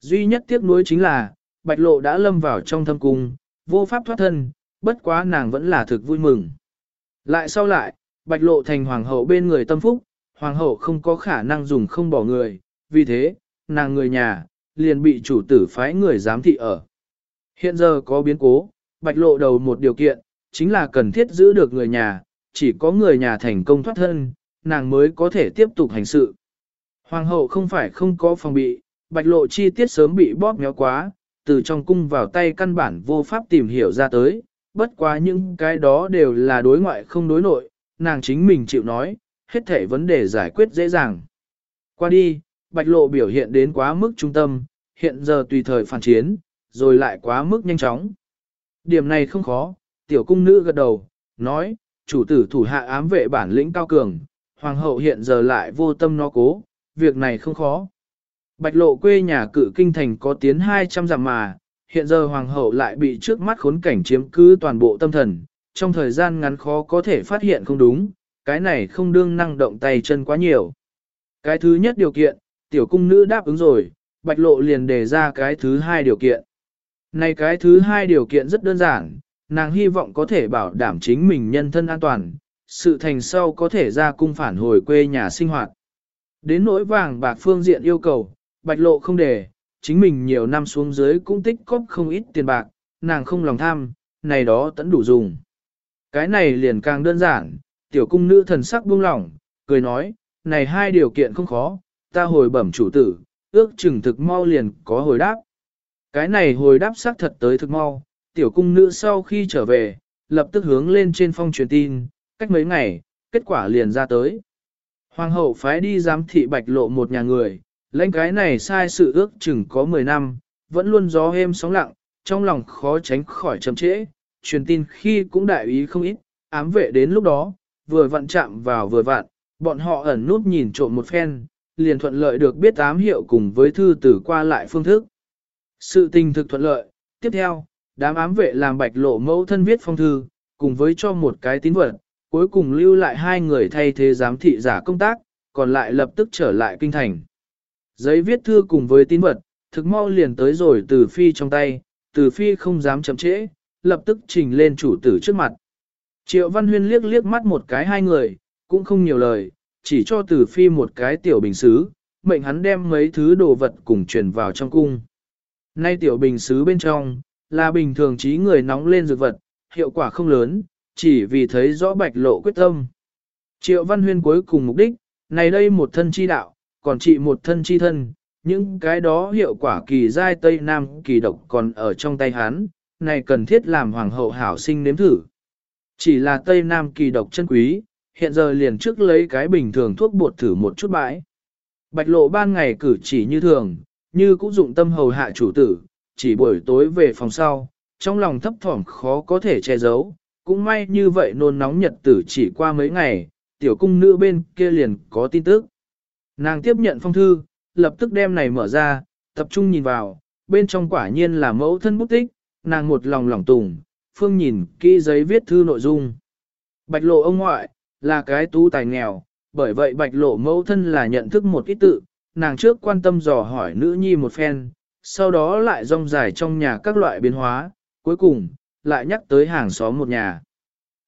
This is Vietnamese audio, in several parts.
Duy nhất tiếc nuối chính là, bạch lộ đã lâm vào trong thâm cung, vô pháp thoát thân, bất quá nàng vẫn là thực vui mừng. Lại sau lại, bạch lộ thành hoàng hậu bên người tâm phúc, hoàng hậu không có khả năng dùng không bỏ người, vì thế, nàng người nhà, liền bị chủ tử phái người giám thị ở. Hiện giờ có biến cố, bạch lộ đầu một điều kiện, chính là cần thiết giữ được người nhà, chỉ có người nhà thành công thoát thân, nàng mới có thể tiếp tục hành sự. Hoàng hậu không phải không có phòng bị, bạch lộ chi tiết sớm bị bóp méo quá, từ trong cung vào tay căn bản vô pháp tìm hiểu ra tới, bất quá những cái đó đều là đối ngoại không đối nội, nàng chính mình chịu nói, hết thể vấn đề giải quyết dễ dàng. Qua đi, bạch lộ biểu hiện đến quá mức trung tâm, hiện giờ tùy thời phản chiến, rồi lại quá mức nhanh chóng. Điểm này không khó, tiểu cung nữ gật đầu, nói, chủ tử thủ hạ ám vệ bản lĩnh cao cường, hoàng hậu hiện giờ lại vô tâm nó cố, việc này không khó. Bạch lộ quê nhà cự kinh thành có tiến 200 dặm mà, hiện giờ hoàng hậu lại bị trước mắt khốn cảnh chiếm cứ toàn bộ tâm thần, trong thời gian ngắn khó có thể phát hiện không đúng, cái này không đương năng động tay chân quá nhiều. Cái thứ nhất điều kiện, tiểu cung nữ đáp ứng rồi, bạch lộ liền đề ra cái thứ hai điều kiện. Này cái thứ hai điều kiện rất đơn giản, nàng hy vọng có thể bảo đảm chính mình nhân thân an toàn, sự thành sau có thể ra cung phản hồi quê nhà sinh hoạt. Đến nỗi vàng bạc phương diện yêu cầu, bạch lộ không để, chính mình nhiều năm xuống dưới cũng tích cóp không ít tiền bạc, nàng không lòng tham, này đó tẫn đủ dùng. Cái này liền càng đơn giản, tiểu cung nữ thần sắc buông lỏng, cười nói, này hai điều kiện không khó, ta hồi bẩm chủ tử, ước chừng thực mau liền có hồi đáp. Cái này hồi đáp xác thật tới thực mau, tiểu cung nữ sau khi trở về, lập tức hướng lên trên phong truyền tin, cách mấy ngày, kết quả liền ra tới. Hoàng hậu phái đi giám thị bạch lộ một nhà người, lãnh cái này sai sự ước chừng có 10 năm, vẫn luôn gió êm sóng lặng, trong lòng khó tránh khỏi chậm trễ, truyền tin khi cũng đại ý không ít, ám vệ đến lúc đó, vừa vặn chạm vào vừa vặn, bọn họ ẩn nút nhìn trộm một phen, liền thuận lợi được biết ám hiệu cùng với thư tử qua lại phương thức. Sự tình thực thuận lợi, tiếp theo, đám ám vệ làm bạch lộ mẫu thân viết phong thư, cùng với cho một cái tín vật, cuối cùng lưu lại hai người thay thế giám thị giả công tác, còn lại lập tức trở lại kinh thành. Giấy viết thư cùng với tín vật, thực mau liền tới rồi từ phi trong tay, từ phi không dám chậm trễ, lập tức trình lên chủ tử trước mặt. Triệu Văn Huyên liếc liếc mắt một cái hai người, cũng không nhiều lời, chỉ cho từ phi một cái tiểu bình xứ, mệnh hắn đem mấy thứ đồ vật cùng truyền vào trong cung. Nay tiểu bình xứ bên trong, là bình thường trí người nóng lên dược vật, hiệu quả không lớn, chỉ vì thấy rõ bạch lộ quyết tâm. Triệu Văn Huyên cuối cùng mục đích, này đây một thân chi đạo, còn trị một thân chi thân, những cái đó hiệu quả kỳ giai Tây Nam kỳ độc còn ở trong tay hắn, này cần thiết làm hoàng hậu hảo sinh nếm thử. Chỉ là Tây Nam kỳ độc chân quý, hiện giờ liền trước lấy cái bình thường thuốc bột thử một chút bãi. Bạch lộ ban ngày cử chỉ như thường, như cũng dụng tâm hầu hạ chủ tử, chỉ buổi tối về phòng sau, trong lòng thấp thỏm khó có thể che giấu, cũng may như vậy nôn nóng nhật tử chỉ qua mấy ngày, tiểu cung nữ bên kia liền có tin tức. Nàng tiếp nhận phong thư, lập tức đem này mở ra, tập trung nhìn vào, bên trong quả nhiên là mẫu thân bút tích, nàng một lòng lỏng tùng, phương nhìn kỹ giấy viết thư nội dung. Bạch lộ ông ngoại, là cái tú tài nghèo, bởi vậy bạch lộ mẫu thân là nhận thức một ít tự, nàng trước quan tâm dò hỏi nữ nhi một phen, sau đó lại rong dài trong nhà các loại biến hóa, cuối cùng, lại nhắc tới hàng xóm một nhà.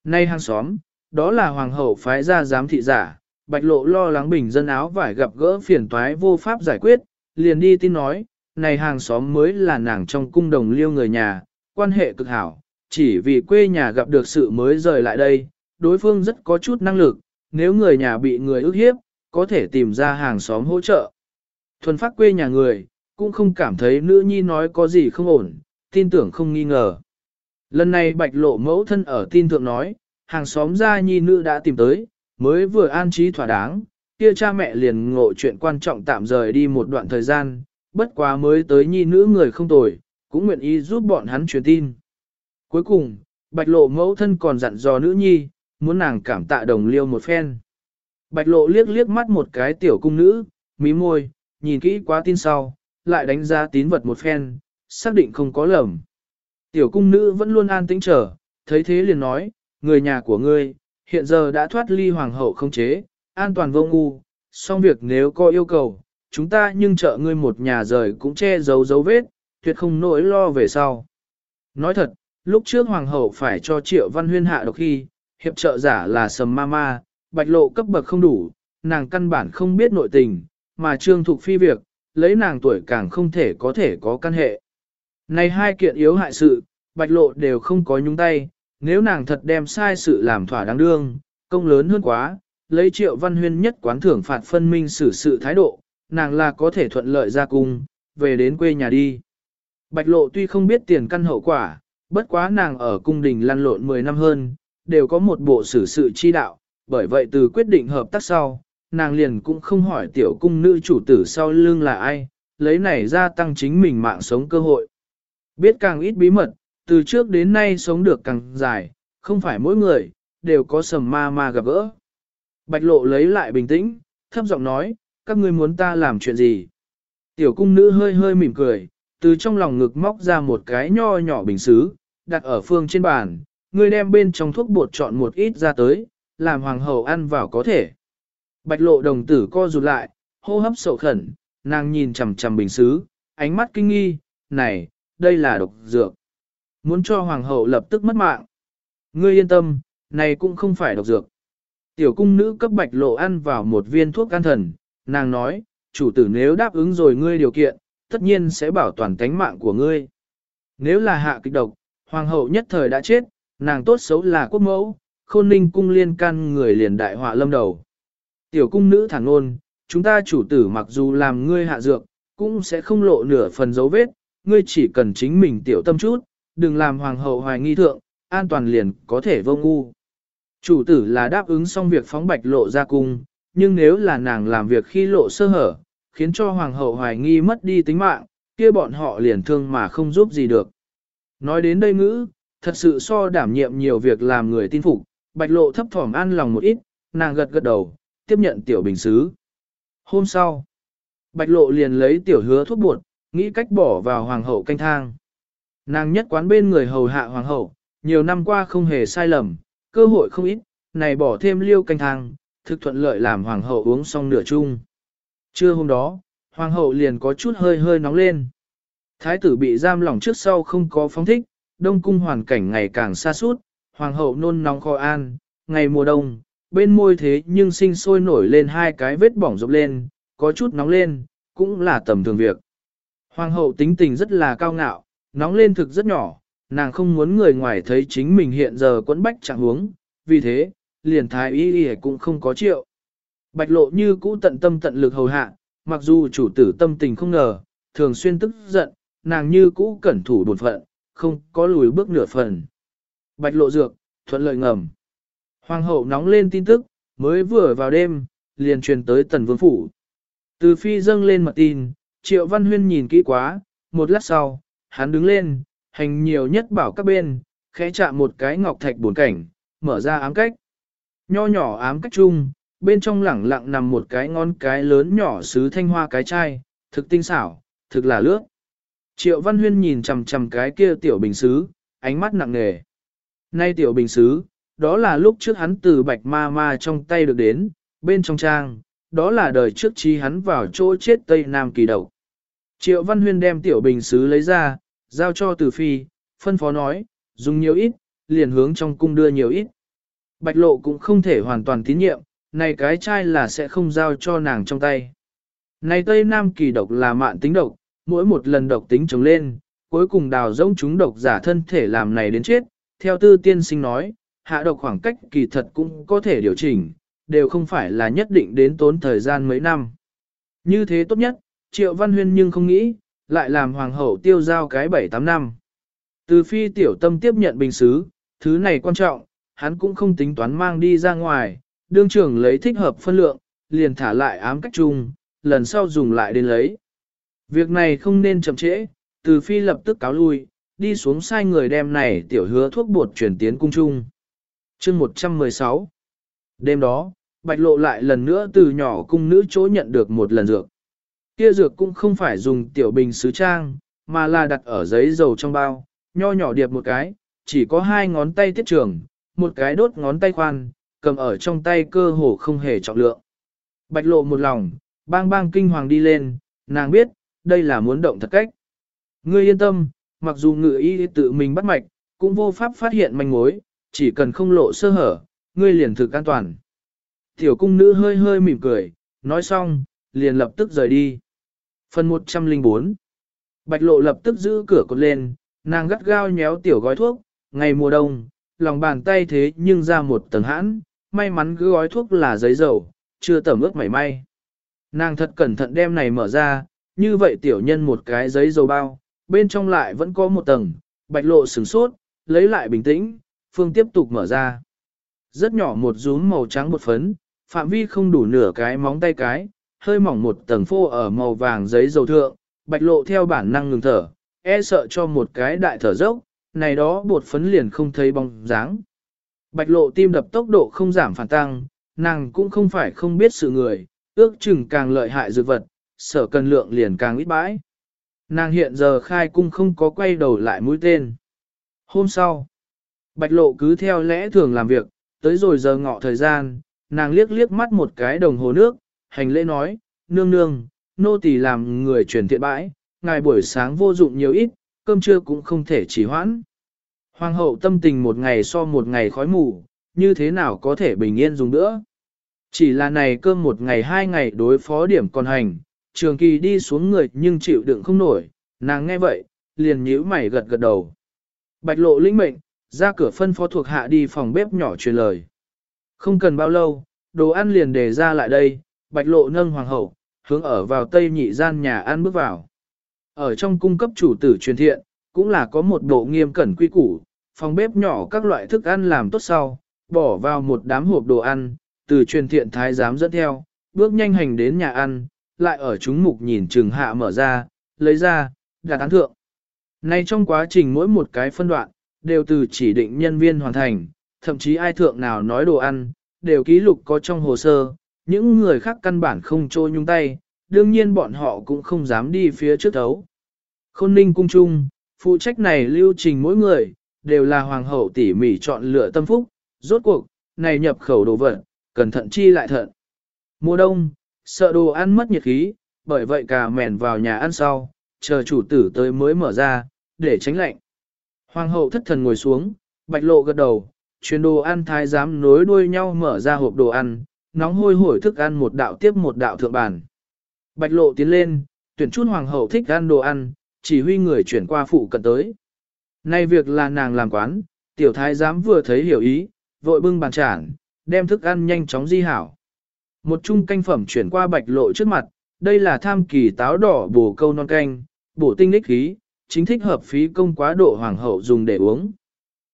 Nay hàng xóm, đó là hoàng hậu phái ra giám thị giả, bạch lộ lo lắng bình dân áo vải gặp gỡ phiền toái vô pháp giải quyết, liền đi tin nói, này hàng xóm mới là nàng trong cung đồng liêu người nhà, quan hệ cực hảo, chỉ vì quê nhà gặp được sự mới rời lại đây, đối phương rất có chút năng lực, nếu người nhà bị người ức hiếp, có thể tìm ra hàng xóm hỗ trợ. Thuần phát quê nhà người, cũng không cảm thấy nữ nhi nói có gì không ổn, tin tưởng không nghi ngờ. Lần này bạch lộ mẫu thân ở tin thượng nói, hàng xóm gia nhi nữ đã tìm tới, mới vừa an trí thỏa đáng, kia cha mẹ liền ngộ chuyện quan trọng tạm rời đi một đoạn thời gian, bất quá mới tới nhi nữ người không tồi, cũng nguyện ý giúp bọn hắn truyền tin. Cuối cùng, bạch lộ mẫu thân còn dặn dò nữ nhi, muốn nàng cảm tạ đồng liêu một phen. Bạch lộ liếc liếc mắt một cái tiểu cung nữ, mí môi, nhìn kỹ quá tin sau, lại đánh giá tín vật một phen, xác định không có lầm. Tiểu cung nữ vẫn luôn an tĩnh trở, thấy thế liền nói, người nhà của ngươi, hiện giờ đã thoát ly hoàng hậu không chế, an toàn vô ngu, xong việc nếu có yêu cầu, chúng ta nhưng trợ ngươi một nhà rời cũng che giấu dấu vết, tuyệt không nỗi lo về sau. Nói thật, lúc trước hoàng hậu phải cho triệu văn huyên hạ độc khi, hiệp trợ giả là sầm ma ma, bạch lộ cấp bậc không đủ, nàng căn bản không biết nội tình, mà trương thục phi việc, lấy nàng tuổi càng không thể có thể có căn hệ. Này hai kiện yếu hại sự, bạch lộ đều không có nhúng tay, nếu nàng thật đem sai sự làm thỏa đáng đương, công lớn hơn quá, lấy triệu văn huyên nhất quán thưởng phạt phân minh xử sự thái độ, nàng là có thể thuận lợi ra cung, về đến quê nhà đi. Bạch lộ tuy không biết tiền căn hậu quả, bất quá nàng ở cung đình lăn lộn 10 năm hơn, đều có một bộ xử sự chi đạo, bởi vậy từ quyết định hợp tác sau, nàng liền cũng không hỏi tiểu cung nữ chủ tử sau lưng là ai, lấy này ra tăng chính mình mạng sống cơ hội. Biết càng ít bí mật, từ trước đến nay sống được càng dài, không phải mỗi người, đều có sầm ma ma gặp gỡ. Bạch lộ lấy lại bình tĩnh, thấp giọng nói, các ngươi muốn ta làm chuyện gì? Tiểu cung nữ hơi hơi mỉm cười, từ trong lòng ngực móc ra một cái nho nhỏ bình xứ, đặt ở phương trên bàn, ngươi đem bên trong thuốc bột chọn một ít ra tới, làm hoàng hậu ăn vào có thể. Bạch lộ đồng tử co rụt lại, hô hấp sầu khẩn, nàng nhìn chằm chằm bình xứ, ánh mắt kinh nghi, này, đây là độc dược. Muốn cho hoàng hậu lập tức mất mạng. Ngươi yên tâm, này cũng không phải độc dược. Tiểu cung nữ cấp bạch lộ ăn vào một viên thuốc an thần, nàng nói, chủ tử nếu đáp ứng rồi ngươi điều kiện, tất nhiên sẽ bảo toàn tánh mạng của ngươi. Nếu là hạ kịch độc, hoàng hậu nhất thời đã chết, nàng tốt xấu là quốc mẫu, khôn ninh cung liên can người liền đại họa lâm đầu. Tiểu cung nữ thẳng ngôn, chúng ta chủ tử mặc dù làm ngươi hạ dược, cũng sẽ không lộ nửa phần dấu vết, ngươi chỉ cần chính mình tiểu tâm chút, đừng làm hoàng hậu hoài nghi thượng, an toàn liền có thể vô ngu. Chủ tử là đáp ứng xong việc phóng bạch lộ ra cung, nhưng nếu là nàng làm việc khi lộ sơ hở, khiến cho hoàng hậu hoài nghi mất đi tính mạng, kia bọn họ liền thương mà không giúp gì được. Nói đến đây ngữ, thật sự so đảm nhiệm nhiều việc làm người tin phục, bạch lộ thấp thỏm an lòng một ít, nàng gật gật đầu, tiếp nhận tiểu bình xứ. Hôm sau, bạch lộ liền lấy tiểu hứa thuốc bột, nghĩ cách bỏ vào hoàng hậu canh thang. Nàng nhất quán bên người hầu hạ hoàng hậu, nhiều năm qua không hề sai lầm, cơ hội không ít, này bỏ thêm liêu canh thang, thực thuận lợi làm hoàng hậu uống xong nửa chung. Trưa hôm đó, hoàng hậu liền có chút hơi hơi nóng lên. Thái tử bị giam lỏng trước sau không có phóng thích, đông cung hoàn cảnh ngày càng xa suốt, hoàng hậu nôn nóng kho an, ngày mùa đông, bên môi thế nhưng sinh sôi nổi lên hai cái vết bỏng rộp lên, có chút nóng lên, cũng là tầm thường việc. Hoàng hậu tính tình rất là cao ngạo, nóng lên thực rất nhỏ, nàng không muốn người ngoài thấy chính mình hiện giờ quẫn bách trạng huống, vì thế, liền thái y y cũng không có triệu. Bạch lộ như cũ tận tâm tận lực hầu hạ, mặc dù chủ tử tâm tình không ngờ, thường xuyên tức giận, nàng như cũ cẩn thủ đột phận, không có lùi bước nửa phần. Bạch lộ dược, thuận lợi ngầm. Hoàng hậu nóng lên tin tức, mới vừa vào đêm, liền truyền tới tần vương phủ. Từ phi dâng lên mật tin, triệu văn huyên nhìn kỹ quá, một lát sau, hắn đứng lên, hành nhiều nhất bảo các bên, khẽ chạm một cái ngọc thạch buồn cảnh, mở ra ám cách. Nho nhỏ ám cách chung, bên trong lẳng lặng nằm một cái ngon cái lớn nhỏ sứ thanh hoa cái chai, thực tinh xảo, thực là lướt. Triệu Văn Huyên nhìn chằm chằm cái kia tiểu bình sứ, ánh mắt nặng nề. Nay tiểu bình sứ, đó là lúc trước hắn từ bạch ma ma trong tay được đến, bên trong trang, đó là đời trước chi hắn vào chỗ chết Tây Nam kỳ đầu. Triệu Văn Huyên đem tiểu bình sứ lấy ra, giao cho Từ Phi, phân phó nói, dùng nhiều ít, liền hướng trong cung đưa nhiều ít. Bạch lộ cũng không thể hoàn toàn tín nhiệm, này cái chai là sẽ không giao cho nàng trong tay. Này Tây Nam kỳ độc là mạn tính độc, mỗi một lần độc tính trồng lên, cuối cùng đào rỗng chúng độc giả thân thể làm này đến chết. Theo tư tiên sinh nói, hạ độc khoảng cách kỳ thật cũng có thể điều chỉnh, đều không phải là nhất định đến tốn thời gian mấy năm. Như thế tốt nhất, Triệu Văn Huyên nhưng không nghĩ, lại làm hoàng hậu tiêu giao cái 7-8 năm. Từ phi tiểu tâm tiếp nhận bình xứ, thứ này quan trọng, hắn cũng không tính toán mang đi ra ngoài, đương trưởng lấy thích hợp phân lượng, liền thả lại ám cách chung, lần sau dùng lại đến lấy. Việc này không nên chậm trễ, từ phi lập tức cáo lui, đi xuống sai người đem này tiểu hứa thuốc bột chuyển tiến cung chung. chương 116 Đêm đó, bạch lộ lại lần nữa từ nhỏ cung nữ chỗ nhận được một lần dược. Kia dược cũng không phải dùng tiểu bình sứ trang, mà là đặt ở giấy dầu trong bao, nho nhỏ điệp một cái, chỉ có hai ngón tay tiết trường, một cái đốt ngón tay khoan, cầm ở trong tay cơ hồ không hề trọng lượng. Bạch lộ một lòng, Bang bang kinh hoàng đi lên, nàng biết, đây là muốn động thật cách. Ngươi yên tâm, mặc dù ngự y tự mình bắt mạch, cũng vô pháp phát hiện manh mối, chỉ cần không lộ sơ hở, ngươi liền thực an toàn. Tiểu cung nữ hơi hơi mỉm cười, nói xong, liền lập tức rời đi. Phần 104 Bạch lộ lập tức giữ cửa cột lên, nàng gắt gao nhéo tiểu gói thuốc, ngày mùa đông, lòng bàn tay thế nhưng ra một tầng hãn, may mắn cứ gói thuốc là giấy dầu, chưa tẩm ướt mảy may. Nàng thật cẩn thận đem này mở ra, như vậy tiểu nhân một cái giấy dầu bao, bên trong lại vẫn có một tầng, bạch lộ sửng sốt, lấy lại bình tĩnh, phương tiếp tục mở ra. Rất nhỏ một rúm màu trắng bột phấn, phạm vi không đủ nửa cái móng tay cái, hơi mỏng một tầng phô ở màu vàng giấy dầu thượng, bạch lộ theo bản năng ngừng thở, e sợ cho một cái đại thở dốc, này đó bột phấn liền không thấy bóng dáng. Bạch lộ tim đập tốc độ không giảm phản tăng, nàng cũng không phải không biết sự người, ước chừng càng lợi hại dược vật, sở cần lượng liền càng ít bãi. Nàng hiện giờ khai cung không có quay đầu lại mũi tên. Hôm sau, bạch lộ cứ theo lẽ thường làm việc, tới rồi giờ ngọ thời gian, nàng liếc liếc mắt một cái đồng hồ nước, hành lễ nói, nương nương, nô tỳ làm người truyền thiện bãi, ngài buổi sáng vô dụng nhiều ít, cơm trưa cũng không thể chỉ hoãn. Hoàng hậu tâm tình một ngày so một ngày khói mù, như thế nào có thể bình yên dùng nữa. Chỉ là này cơm một ngày hai ngày đối phó điểm còn hành, trường kỳ đi xuống người nhưng chịu đựng không nổi, nàng nghe vậy, liền nhíu mày gật gật đầu. Bạch lộ linh mệnh, ra cửa phân phó thuộc hạ đi phòng bếp nhỏ truyền lời. Không cần bao lâu, đồ ăn liền để ra lại đây, bạch lộ nâng hoàng hậu, hướng ở vào tây nhị gian nhà ăn bước vào. Ở trong cung cấp chủ tử truyền thiện, cũng là có một bộ nghiêm cẩn quy củ, phòng bếp nhỏ các loại thức ăn làm tốt sau, bỏ vào một đám hộp đồ ăn, từ truyền thiện thái giám dẫn theo, bước nhanh hành đến nhà ăn, lại ở chúng mục nhìn trừng hạ mở ra, lấy ra, đặt án thượng. Nay trong quá trình mỗi một cái phân đoạn, đều từ chỉ định nhân viên hoàn thành, thậm chí ai thượng nào nói đồ ăn, đều ký lục có trong hồ sơ, những người khác căn bản không trôi nhung tay, đương nhiên bọn họ cũng không dám đi phía trước thấu. Khôn ninh cung trung, phụ trách này lưu trình mỗi người, đều là hoàng hậu tỉ mỉ chọn lựa tâm phúc, rốt cuộc, này nhập khẩu đồ vật, cẩn thận chi lại thận. Mùa đông, sợ đồ ăn mất nhiệt khí, bởi vậy cả mèn vào nhà ăn sau, chờ chủ tử tới mới mở ra, để tránh lạnh. Hoàng hậu thất thần ngồi xuống, bạch lộ gật đầu, truyền đồ ăn thái giám nối đuôi nhau mở ra hộp đồ ăn, nóng hôi hổi thức ăn một đạo tiếp một đạo thượng bản. Bạch lộ tiến lên, tuyển chút hoàng hậu thích ăn đồ ăn, chỉ huy người chuyển qua phụ cận tới. Nay việc là nàng làm quán, tiểu thái giám vừa thấy hiểu ý, vội bưng bàn chản, đem thức ăn nhanh chóng di hảo. Một chung canh phẩm chuyển qua bạch lộ trước mặt, đây là tham kỳ táo đỏ bổ câu non canh, bổ tinh lích khí, chính thích hợp phí công quá độ hoàng hậu dùng để uống.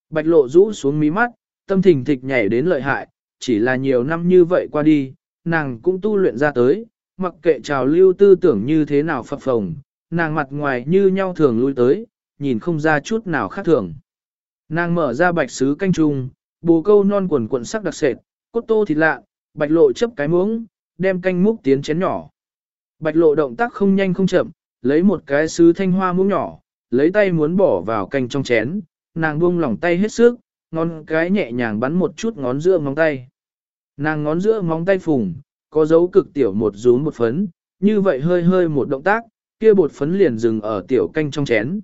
Bạch lộ rũ xuống mí mắt, tâm thình thịch nhảy đến lợi hại, chỉ là nhiều năm như vậy qua đi, nàng cũng tu luyện ra tới, mặc kệ trào lưu tư tưởng như thế nào phập phồng, nàng mặt ngoài như nhau thường lui tới, nhìn không ra chút nào khác thường. Nàng mở ra bạch sứ canh trùng, bồ câu non quần quần sắc đặc sệt, cốt tô thịt lạ, bạch lộ chấp cái muỗng, đem canh múc tiến chén nhỏ. Bạch lộ động tác không nhanh không chậm, lấy một cái sứ thanh hoa muỗng nhỏ, lấy tay muốn bỏ vào canh trong chén, nàng buông lỏng tay hết sức, ngón cái nhẹ nhàng bắn một chút ngón giữa móng tay. Nàng ngón giữa móng tay phùng, có dấu cực tiểu một rúm một phấn, như vậy hơi hơi một động tác, kia bột phấn liền dừng ở tiểu canh trong chén.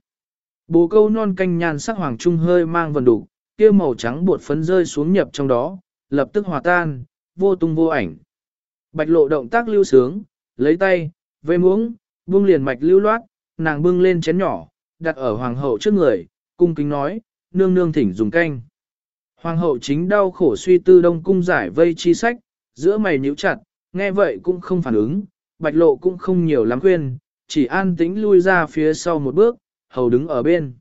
Bồ câu non canh nhan sắc hoàng trung hơi mang vần đủ, kia màu trắng bột phấn rơi xuống nhập trong đó, lập tức hòa tan, vô tung vô ảnh. Bạch lộ động tác lưu sướng, lấy tay, vây muỗng, buông liền mạch lưu loát, nàng bưng lên chén nhỏ, đặt ở hoàng hậu trước người, cung kính nói, nương nương thỉnh dùng canh. Hoàng hậu chính đau khổ suy tư đông cung giải vây chi sách, giữa mày nhíu chặt, nghe vậy cũng không phản ứng, bạch lộ cũng không nhiều lắm khuyên, chỉ an tĩnh lui ra phía sau một bước, hầu đứng ở bên.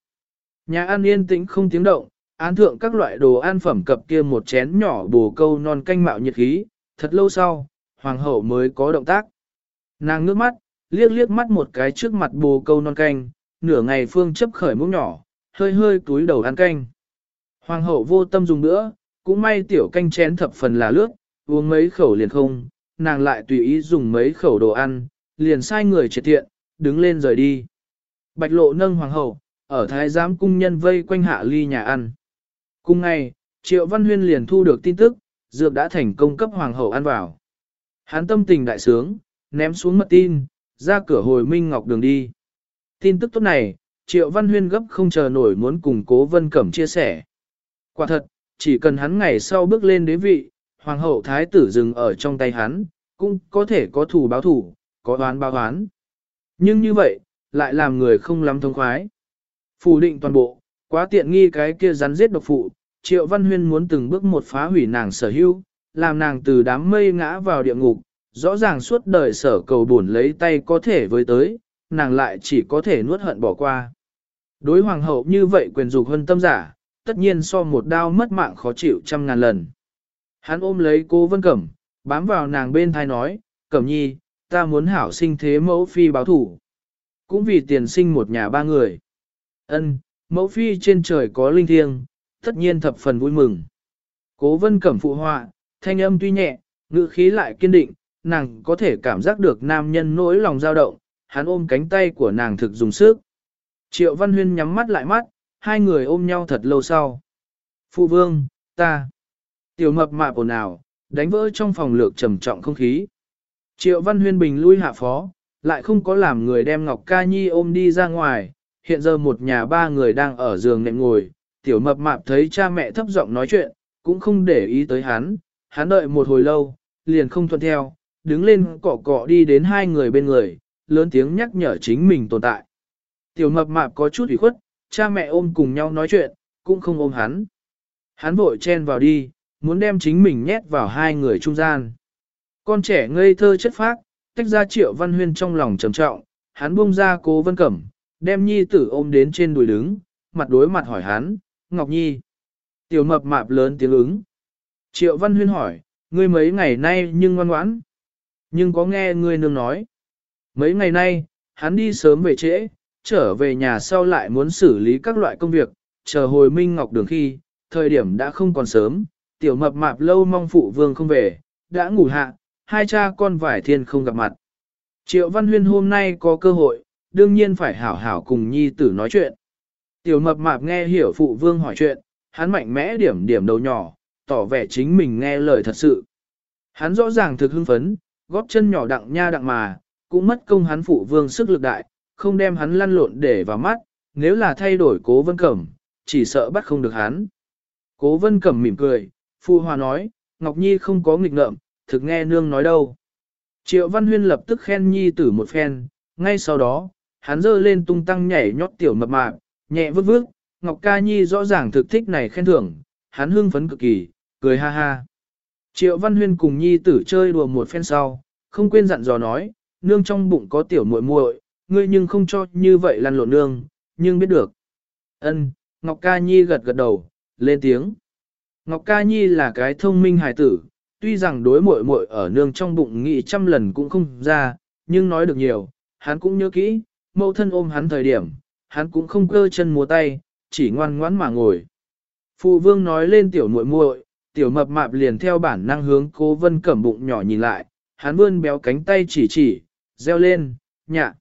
Nhà an yên tĩnh không tiếng động, án thượng các loại đồ ăn phẩm cập kia một chén nhỏ bồ câu non canh mạo nhiệt khí, thật lâu sau, hoàng hậu mới có động tác. Nàng ngước mắt, liếc liếc mắt một cái trước mặt bồ câu non canh, nửa ngày phương chấp khởi muỗng nhỏ, hơi hơi túi đầu ăn canh. Hoàng hậu vô tâm dùng nữa, cũng may tiểu canh chén thập phần là lướt, uống mấy khẩu liền không, nàng lại tùy ý dùng mấy khẩu đồ ăn, liền sai người triệt thiện, đứng lên rời đi. Bạch lộ nâng hoàng hậu, ở thái giám cung nhân vây quanh hạ ly nhà ăn. Cùng ngày, Triệu Văn Huyên liền thu được tin tức, dược đã thành công cấp hoàng hậu ăn vào. Hán tâm tình đại sướng, ném xuống mật tin, ra cửa hồi Minh Ngọc đường đi. Tin tức tốt này, Triệu Văn Huyên gấp không chờ nổi muốn cùng Cố Vân Cẩm chia sẻ. Quả thật, chỉ cần hắn ngày sau bước lên đế vị, Hoàng hậu Thái tử dừng ở trong tay hắn, cũng có thể có thủ báo thủ, có đoán báo đoán. Nhưng như vậy, lại làm người không lắm thông khoái. Phủ định toàn bộ, quá tiện nghi cái kia rắn giết độc phụ, Triệu Văn Huyên muốn từng bước một phá hủy nàng sở hữu, làm nàng từ đám mây ngã vào địa ngục, rõ ràng suốt đời sở cầu buồn lấy tay có thể với tới, nàng lại chỉ có thể nuốt hận bỏ qua. Đối hoàng hậu như vậy quyền dục hơn tâm giả, tất nhiên so một đao mất mạng khó chịu trăm ngàn lần. Hắn ôm lấy cô Vân Cẩm, bám vào nàng bên thai nói, Cẩm nhi, ta muốn hảo sinh thế mẫu phi báo thủ. Cũng vì tiền sinh một nhà ba người. Ân, mẫu phi trên trời có linh thiêng, tất nhiên thập phần vui mừng. Cố vân cẩm phụ họa, thanh âm tuy nhẹ, ngữ khí lại kiên định, nàng có thể cảm giác được nam nhân nỗi lòng dao động, hắn ôm cánh tay của nàng thực dùng sức. Triệu Văn Huyên nhắm mắt lại mắt, hai người ôm nhau thật lâu sau. Phụ vương, ta. Tiểu mập mạp ồn ào, đánh vỡ trong phòng lược trầm trọng không khí. Triệu Văn Huyên bình lui hạ phó, lại không có làm người đem Ngọc Ca Nhi ôm đi ra ngoài. Hiện giờ một nhà ba người đang ở giường nệm ngồi, tiểu mập mạp thấy cha mẹ thấp giọng nói chuyện, cũng không để ý tới hắn. Hắn đợi một hồi lâu, liền không thuận theo, đứng lên cọ cọ đi đến hai người bên người, lớn tiếng nhắc nhở chính mình tồn tại. Tiểu mập mạp có chút ủy khuất, cha mẹ ôm cùng nhau nói chuyện, cũng không ôm hắn. Hắn vội chen vào đi, muốn đem chính mình nhét vào hai người trung gian. Con trẻ ngây thơ chất phác, tách ra triệu văn huyên trong lòng trầm trọng, hắn buông ra cố vân cẩm, đem nhi tử ôm đến trên đùi đứng, mặt đối mặt hỏi hắn, Ngọc Nhi. Tiểu mập mạp lớn tiếng ứng. Triệu văn huyên hỏi, ngươi mấy ngày nay nhưng ngoan ngoãn. Nhưng có nghe ngươi nương nói. Mấy ngày nay, hắn đi sớm về trễ, trở về nhà sau lại muốn xử lý các loại công việc, chờ hồi Minh Ngọc Đường khi, thời điểm đã không còn sớm, tiểu mập mạp lâu mong phụ vương không về, đã ngủ hạ, hai cha con vải thiên không gặp mặt. Triệu Văn Huyên hôm nay có cơ hội, đương nhiên phải hảo hảo cùng nhi tử nói chuyện. Tiểu mập mạp nghe hiểu phụ vương hỏi chuyện, hắn mạnh mẽ điểm điểm đầu nhỏ, tỏ vẻ chính mình nghe lời thật sự. Hắn rõ ràng thực hưng phấn, góp chân nhỏ đặng nha đặng mà, cũng mất công hắn phụ vương sức lực đại, không đem hắn lăn lộn để vào mắt, nếu là thay đổi cố vân cẩm, chỉ sợ bắt không được hắn. Cố vân cẩm mỉm cười, phụ hòa nói, Ngọc Nhi không có nghịch ngợm, thực nghe nương nói đâu. Triệu Văn Huyên lập tức khen Nhi tử một phen, ngay sau đó, hắn dơ lên tung tăng nhảy nhót tiểu mập mạp, nhẹ vước vước, Ngọc Ca Nhi rõ ràng thực thích này khen thưởng, hắn hưng phấn cực kỳ, cười ha ha. Triệu Văn Huyên cùng Nhi tử chơi đùa một phen sau, không quên dặn dò nói, nương trong bụng có tiểu muội muội, ngươi nhưng không cho như vậy lăn lộn nương, nhưng biết được. Ân, Ngọc Ca Nhi gật gật đầu, lên tiếng. Ngọc Ca Nhi là cái thông minh hài tử, tuy rằng đối muội muội ở nương trong bụng nghĩ trăm lần cũng không ra, nhưng nói được nhiều, hắn cũng nhớ kỹ, mẫu thân ôm hắn thời điểm, hắn cũng không cơ chân múa tay, chỉ ngoan ngoãn mà ngồi. Phụ vương nói lên tiểu muội muội, tiểu mập mạp liền theo bản năng hướng cố vân cẩm bụng nhỏ nhìn lại, hắn vươn béo cánh tay chỉ chỉ, reo lên, nhạc.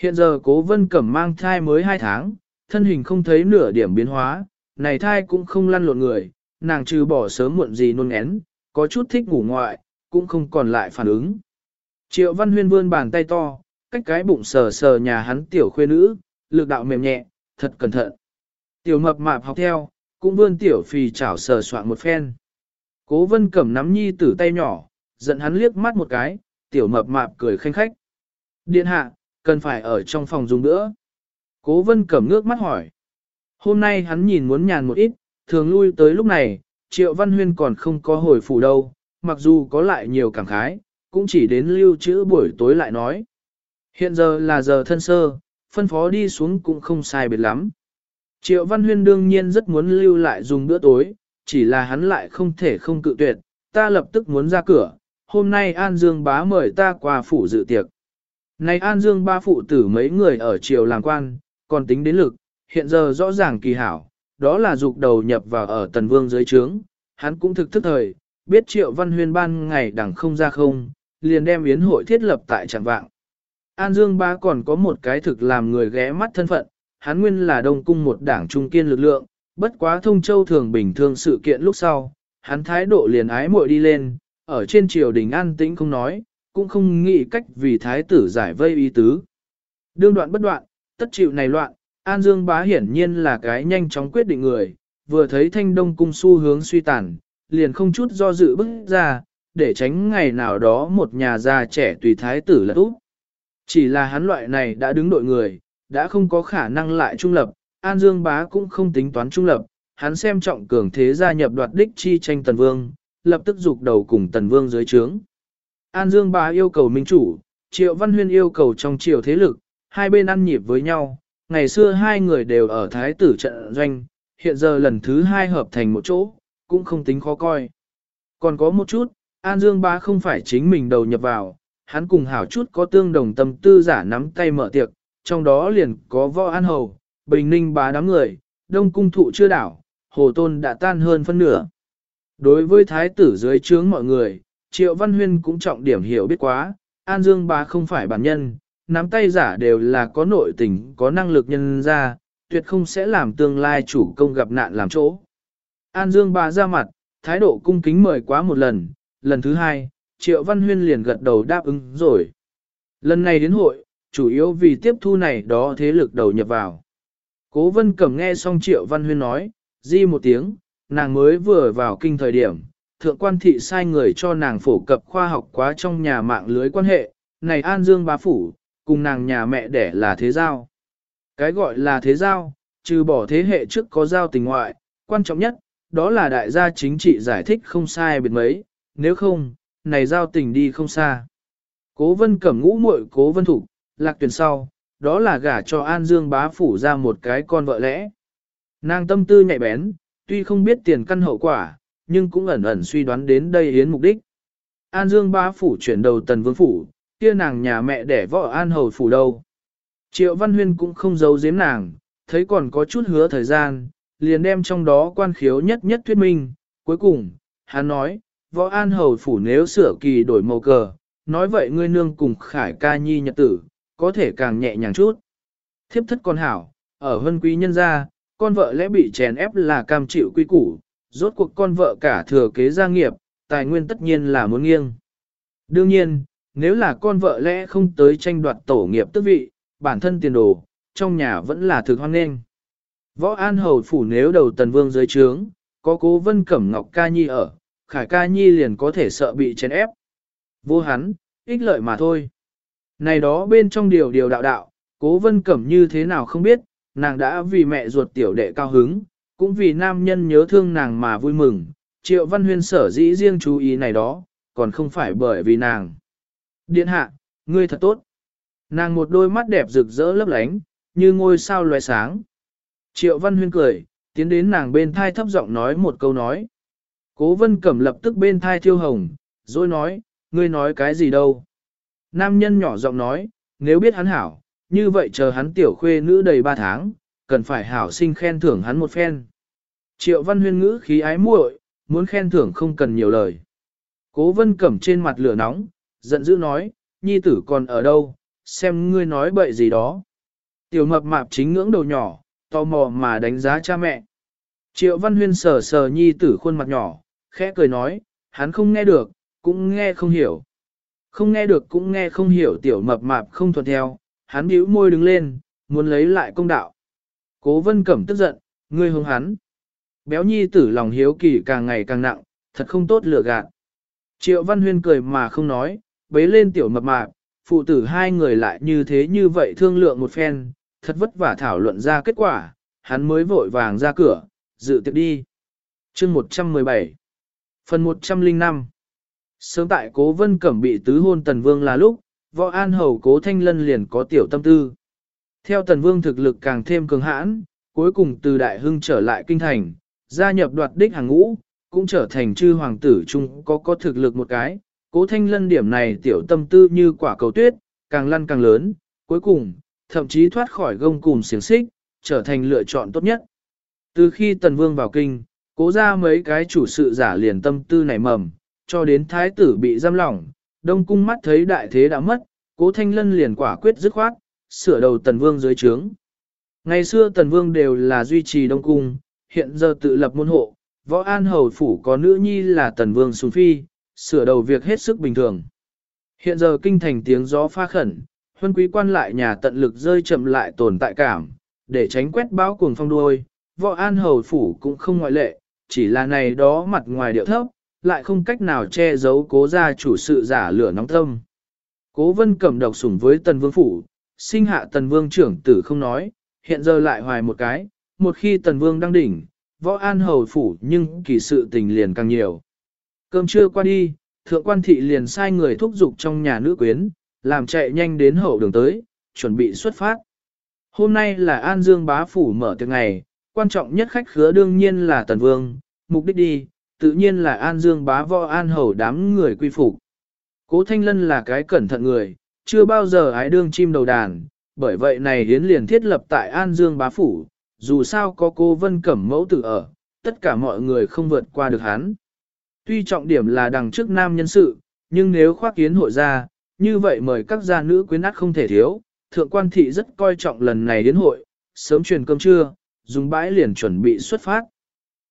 Hiện giờ cố vân cẩm mang thai mới 2 tháng, thân hình không thấy nửa điểm biến hóa, này thai cũng không lăn lộn người, nàng trừ bỏ sớm muộn gì nôn én, có chút thích ngủ ngoại, cũng không còn lại phản ứng. Triệu Văn Huyên vươn bàn tay to, cách cái bụng sờ sờ nhà hắn tiểu khuê nữ, lực đạo mềm nhẹ, thật cẩn thận. Tiểu mập mạp học theo, cũng vươn tiểu phì chảo sờ soạn một phen. Cố vân cẩm nắm nhi tử tay nhỏ, giận hắn liếc mắt một cái, tiểu mập mạp cười khanh khách. Điện hạ, cần phải ở trong phòng dùng nữa. Cố vân cẩm ngước mắt hỏi. Hôm nay hắn nhìn muốn nhàn một ít, thường lui tới lúc này, triệu văn huyên còn không có hồi phủ đâu, mặc dù có lại nhiều cảm khái, cũng chỉ đến lưu trữ buổi tối lại nói. Hiện giờ là giờ thân sơ, phân phó đi xuống cũng không sai biệt lắm. Triệu Văn Huyên đương nhiên rất muốn lưu lại dùng bữa tối, chỉ là hắn lại không thể không cự tuyệt, ta lập tức muốn ra cửa, hôm nay An Dương bá mời ta qua phủ dự tiệc. Này An Dương ba phụ tử mấy người ở triều làm quan, còn tính đến lực, hiện giờ rõ ràng kỳ hảo, đó là dục đầu nhập vào ở tần vương dưới trướng, hắn cũng thực thức thời, biết triệu văn huyên ban ngày đẳng không ra không, liền đem yến hội thiết lập tại trạng vạng. An Dương ba còn có một cái thực làm người ghé mắt thân phận, hắn nguyên là đông cung một đảng trung kiên lực lượng, bất quá thông châu thường bình thường sự kiện lúc sau, hắn thái độ liền ái muội đi lên, ở trên triều đình an tĩnh không nói, cũng không nghĩ cách vì thái tử giải vây ý tứ. Đương đoạn bất đoạn, tất chịu này loạn, An Dương bá hiển nhiên là cái nhanh chóng quyết định người, vừa thấy thanh đông cung xu hướng suy tàn, liền không chút do dự bước ra, để tránh ngày nào đó một nhà già trẻ tùy thái tử là úp. Chỉ là hắn loại này đã đứng đội người, đã không có khả năng lại trung lập, An Dương bá cũng không tính toán trung lập, hắn xem trọng cường thế gia nhập đoạt đích chi tranh tần vương, lập tức dục đầu cùng tần vương dưới trướng. An Dương bá yêu cầu minh chủ, Triệu Văn Huyên yêu cầu trong triều thế lực, hai bên ăn nhịp với nhau, ngày xưa hai người đều ở thái tử trận doanh, hiện giờ lần thứ hai hợp thành một chỗ, cũng không tính khó coi. Còn có một chút, An Dương bá không phải chính mình đầu nhập vào, hắn cùng hảo chút có tương đồng tâm tư giả nắm tay mở tiệc, trong đó liền có võ an hầu, bình ninh bá đám người, đông cung thụ chưa đảo, hồ tôn đã tan hơn phân nửa. Đối với thái tử dưới trướng mọi người, Triệu Văn Huyên cũng trọng điểm hiểu biết quá, An Dương bá không phải bản nhân, nắm tay giả đều là có nội tình, có năng lực nhân ra, tuyệt không sẽ làm tương lai chủ công gặp nạn làm chỗ. An Dương bá ra mặt, thái độ cung kính mời quá một lần, lần thứ hai, Triệu Văn Huyên liền gật đầu đáp ứng rồi. Lần này đến hội, chủ yếu vì tiếp thu này đó thế lực đầu nhập vào. Cố Vân Cẩm nghe xong Triệu Văn Huyên nói, di một tiếng, nàng mới vừa vào kinh thời điểm, thượng quan thị sai người cho nàng phổ cập khoa học quá trong nhà mạng lưới quan hệ, này An Dương bá phủ, cùng nàng nhà mẹ đẻ là thế giao. Cái gọi là thế giao, trừ bỏ thế hệ trước có giao tình ngoại, quan trọng nhất, đó là đại gia chính trị giải thích không sai biệt mấy, nếu không, này giao tình đi không xa. Cố vân cẩm ngũ muội cố vân thủ, lạc tuyển sau, đó là gả cho An Dương bá phủ ra một cái con vợ lẽ. Nàng tâm tư nhạy bén, tuy không biết tiền căn hậu quả, nhưng cũng ẩn ẩn suy đoán đến đây yến mục đích. An Dương bá phủ chuyển đầu tần vương phủ, kia nàng nhà mẹ đẻ vợ An Hầu phủ đâu. Triệu Văn Huyên cũng không giấu giếm nàng, thấy còn có chút hứa thời gian, liền đem trong đó quan khiếu nhất nhất thuyết minh. Cuối cùng, hắn nói, võ An Hầu phủ nếu sửa kỳ đổi màu cờ, nói vậy ngươi nương cùng khải ca nhi nhật tử, có thể càng nhẹ nhàng chút. Thiếp thất con hảo, ở hân quý nhân gia, con vợ lẽ bị chèn ép là cam chịu quy củ, rốt cuộc con vợ cả thừa kế gia nghiệp, tài nguyên tất nhiên là muốn nghiêng. Đương nhiên, nếu là con vợ lẽ không tới tranh đoạt tổ nghiệp tước vị, bản thân tiền đồ, trong nhà vẫn là thực hoan nghênh. Võ An Hầu phủ nếu đầu tần vương dưới trướng, có cố vân cẩm ngọc ca nhi ở, khải ca nhi liền có thể sợ bị chèn ép. Vô hắn, ích lợi mà thôi. Này đó bên trong điều điều đạo đạo, cố vân cẩm như thế nào không biết, nàng đã vì mẹ ruột tiểu đệ cao hứng, cũng vì nam nhân nhớ thương nàng mà vui mừng, triệu văn huyên sở dĩ riêng chú ý này đó, còn không phải bởi vì nàng. Điện hạ, ngươi thật tốt. Nàng một đôi mắt đẹp rực rỡ lấp lánh, như ngôi sao loé sáng. Triệu văn huyên cười, tiến đến nàng bên thai thấp giọng nói một câu nói. Cố vân cẩm lập tức bên thai thiêu hồng, rồi nói, ngươi nói cái gì đâu. Nam nhân nhỏ giọng nói, nếu biết hắn hảo, như vậy chờ hắn tiểu khuê nữ đầy ba tháng, cần phải hảo sinh khen thưởng hắn một phen. Triệu văn huyên ngữ khí ái muội, muốn khen thưởng không cần nhiều lời. Cố vân cẩm trên mặt lửa nóng, giận dữ nói, nhi tử còn ở đâu, xem ngươi nói bậy gì đó. Tiểu mập mạp chính ngưỡng đầu nhỏ, tò mò mà đánh giá cha mẹ. Triệu văn huyên sờ sờ nhi tử khuôn mặt nhỏ, khẽ cười nói, hắn không nghe được, cũng nghe không hiểu. Không nghe được cũng nghe không hiểu tiểu mập mạp không thuận theo, hắn bĩu môi đứng lên, muốn lấy lại công đạo. Cố vân cẩm tức giận, ngươi hướng hắn. Béo nhi tử lòng hiếu kỳ càng ngày càng nặng, thật không tốt lựa gạt. Triệu văn huyên cười mà không nói, bế lên tiểu mập mạp, phụ tử hai người lại như thế như vậy thương lượng một phen, thật vất vả thảo luận ra kết quả, hắn mới vội vàng ra cửa, dự tiệc đi. chương 117 Phần 105 Sớm tại cố vân cẩm bị tứ hôn tần vương là lúc, võ an hầu cố thanh lân liền có tiểu tâm tư. Theo tần vương thực lực càng thêm cường hãn, cuối cùng từ đại hưng trở lại kinh thành, gia nhập đoạt đích hàng ngũ, cũng trở thành chư hoàng tử chung có có thực lực một cái. Cố thanh lân điểm này tiểu tâm tư như quả cầu tuyết, càng lăn càng lớn, cuối cùng, thậm chí thoát khỏi gông cùng xiềng xích, trở thành lựa chọn tốt nhất. Từ khi tần vương vào kinh, cố ra mấy cái chủ sự giả liền tâm tư nảy mầm, cho đến thái tử bị giam lỏng, đông cung mắt thấy đại thế đã mất, cố thanh lân liền quả quyết dứt khoát, sửa đầu tần vương dưới trướng. Ngày xưa tần vương đều là duy trì đông cung, hiện giờ tự lập môn hộ, võ an hầu phủ có nữ nhi là tần vương sùng phi, sửa đầu việc hết sức bình thường. Hiện giờ kinh thành tiếng gió pha khẩn, huân quý quan lại nhà tận lực rơi chậm lại tồn tại cảm, để tránh quét báo cuồng phong đuôi, võ an hầu phủ cũng không ngoại lệ, chỉ là này đó mặt ngoài điệu thấp, lại không cách nào che giấu cố gia chủ sự giả lửa nóng tâm. Cố vân cầm độc sủng với tần vương phủ, sinh hạ tần vương trưởng tử không nói, hiện giờ lại hoài một cái, một khi tần vương đăng đỉnh, võ an hầu phủ nhưng kỳ sự tình liền càng nhiều. Cơm trưa qua đi, thượng quan thị liền sai người thúc giục trong nhà nữ quyến, làm chạy nhanh đến hậu đường tới, chuẩn bị xuất phát. Hôm nay là An Dương bá phủ mở tiệc ngày, quan trọng nhất khách khứa đương nhiên là Tần Vương, mục đích đi, tự nhiên là An Dương bá võ an hầu đám người quy phục. Cố Thanh Lân là cái cẩn thận người, chưa bao giờ ái đương chim đầu đàn, bởi vậy này hiến liền thiết lập tại An Dương bá phủ, dù sao có cô Vân Cẩm mẫu tử ở, tất cả mọi người không vượt qua được hắn. Tuy trọng điểm là đằng trước nam nhân sự, nhưng nếu khoác kiến hội ra, như vậy mời các gia nữ quyến át không thể thiếu, thượng quan thị rất coi trọng lần này đến hội, sớm truyền cơm trưa, dùng bãi liền chuẩn bị xuất phát.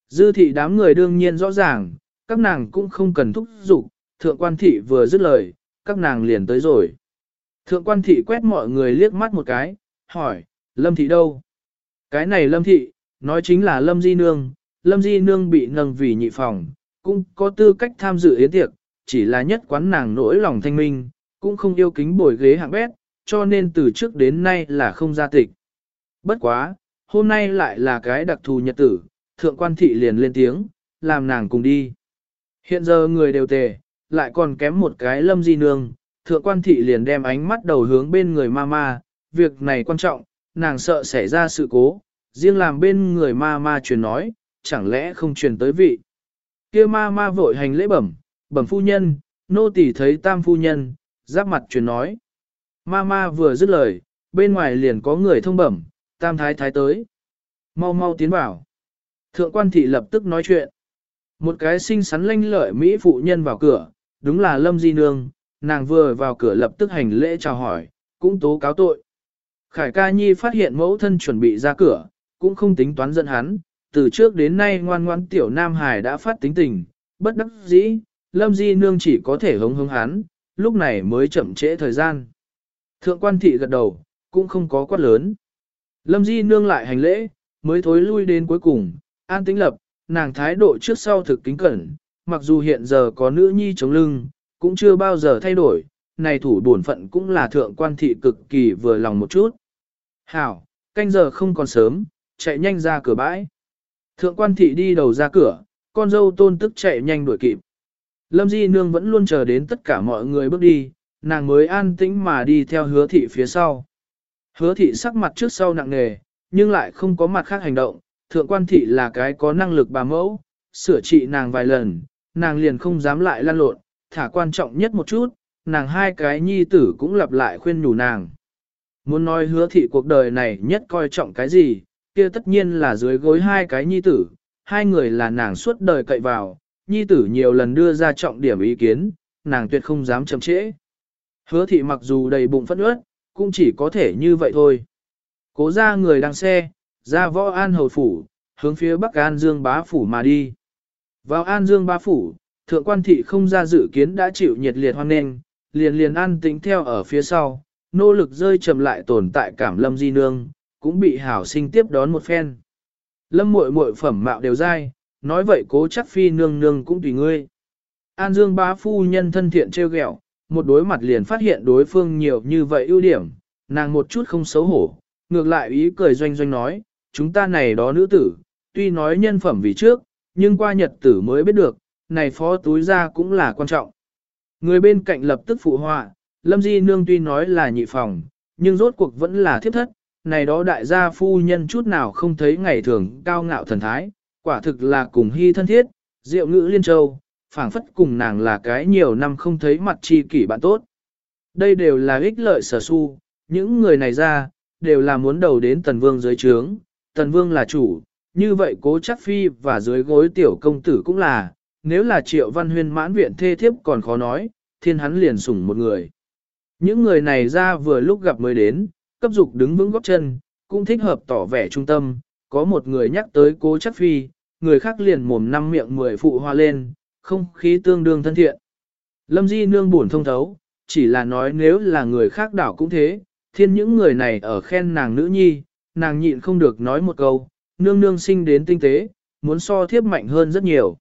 Dư thị đám người đương nhiên rõ ràng, các nàng cũng không cần thúc giục, thượng quan thị vừa dứt lời, các nàng liền tới rồi. Thượng quan thị quét mọi người liếc mắt một cái, hỏi, lâm thị đâu? Cái này lâm thị, nói chính là lâm di nương, lâm di nương bị nâng vì nhị phòng, cũng có tư cách tham dự yến tiệc, chỉ là nhất quán nàng nỗi lòng thanh minh, cũng không yêu kính bồi ghế hạng bét, cho nên từ trước đến nay là không ra tịch. Bất quá, hôm nay lại là cái đặc thù nhật tử, thượng quan thị liền lên tiếng, làm nàng cùng đi. Hiện giờ người đều tề, lại còn kém một cái lâm di nương, thượng quan thị liền đem ánh mắt đầu hướng bên người ma ma, việc này quan trọng, nàng sợ xảy ra sự cố, riêng làm bên người ma ma truyền nói, chẳng lẽ không truyền tới vị. kia ma ma vội hành lễ bẩm, bẩm phu nhân, nô tỳ thấy tam phu nhân, giáp mặt truyền nói. Ma ma vừa dứt lời, bên ngoài liền có người thông bẩm, tam thái thái tới. Mau mau tiến vào. Thượng quan thị lập tức nói chuyện. Một cái xinh xắn lanh lợi Mỹ phụ nhân vào cửa, đúng là Lâm Di Nương, nàng vừa vào cửa lập tức hành lễ chào hỏi, cũng tố cáo tội. Khải ca nhi phát hiện mẫu thân chuẩn bị ra cửa, cũng không tính toán giận hắn, từ trước đến nay ngoan ngoan tiểu Nam Hải đã phát tính tình, bất đắc dĩ, Lâm Di Nương chỉ có thể hống hống hắn, lúc này mới chậm trễ thời gian. Thượng quan thị gật đầu, cũng không có quát lớn. Lâm Di Nương lại hành lễ, mới thối lui đến cuối cùng, an tĩnh lập, nàng thái độ trước sau thực kính cẩn, mặc dù hiện giờ có nữ nhi chống lưng, cũng chưa bao giờ thay đổi, này thủ bổn phận cũng là thượng quan thị cực kỳ vừa lòng một chút. Hảo, canh giờ không còn sớm, chạy nhanh ra cửa bãi. Thượng quan thị đi đầu ra cửa, con dâu tôn tức chạy nhanh đuổi kịp. Lâm Di Nương vẫn luôn chờ đến tất cả mọi người bước đi, nàng mới an tĩnh mà đi theo hứa thị phía sau. Hứa thị sắc mặt trước sau nặng nề, nhưng lại không có mặt khác hành động, thượng quan thị là cái có năng lực bà mẫu, sửa trị nàng vài lần, nàng liền không dám lại lăn lộn, thả quan trọng nhất một chút, nàng hai cái nhi tử cũng lặp lại khuyên nhủ nàng. Muốn nói hứa thị cuộc đời này nhất coi trọng cái gì, kia tất nhiên là dưới gối hai cái nhi tử, hai người là nàng suốt đời cậy vào, nhi tử nhiều lần đưa ra trọng điểm ý kiến, nàng tuyệt không dám chậm trễ. Hứa thị mặc dù đầy bụng phẫn ướt, cũng chỉ có thể như vậy thôi. Cố ra người đang xe, ra võ an hầu phủ, hướng phía bắc an dương bá phủ mà đi. Vào an dương bá phủ, thượng quan thị không ra dự kiến đã chịu nhiệt liệt hoan nghênh, liền liền an tính theo ở phía sau, nỗ lực rơi chậm lại tồn tại cảm lâm di nương, cũng bị hảo sinh tiếp đón một phen. Lâm muội muội phẩm mạo đều dai, nói vậy cố chắc phi nương nương cũng tùy ngươi. An Dương bá phu nhân thân thiện trêu ghẹo, một đối mặt liền phát hiện đối phương nhiều như vậy ưu điểm, nàng một chút không xấu hổ, ngược lại ý cười doanh doanh nói, chúng ta này đó nữ tử, tuy nói nhân phẩm vì trước, nhưng qua nhật tử mới biết được, này phó túi ra cũng là quan trọng. Người bên cạnh lập tức phụ họa, Lâm Di Nương tuy nói là nhị phòng, nhưng rốt cuộc vẫn là thiếp thất, này đó đại gia phu nhân chút nào không thấy ngày thường cao ngạo thần thái, quả thực là cùng hy thân thiết, diệu ngữ liên châu, phảng phất cùng nàng là cái nhiều năm không thấy mặt chi kỷ bạn tốt. Đây đều là ích lợi sở su, những người này ra, đều là muốn đầu đến tần vương dưới trướng, tần vương là chủ, như vậy cố chắc phi và dưới gối tiểu công tử cũng là, nếu là triệu văn huyên mãn viện thê thiếp còn khó nói, thiên hắn liền sủng một người. Những người này ra vừa lúc gặp mới đến, cấp dục đứng vững góc chân, cũng thích hợp tỏ vẻ trung tâm, có một người nhắc tới cố chắc phi, người khác liền mồm năm miệng mười phụ hoa lên, không khí tương đương thân thiện. Lâm Di nương buồn thông thấu, chỉ là nói nếu là người khác đảo cũng thế, thiên những người này ở khen nàng nữ nhi, nàng nhịn không được nói một câu, nương nương sinh đến tinh tế, muốn so thiếp mạnh hơn rất nhiều.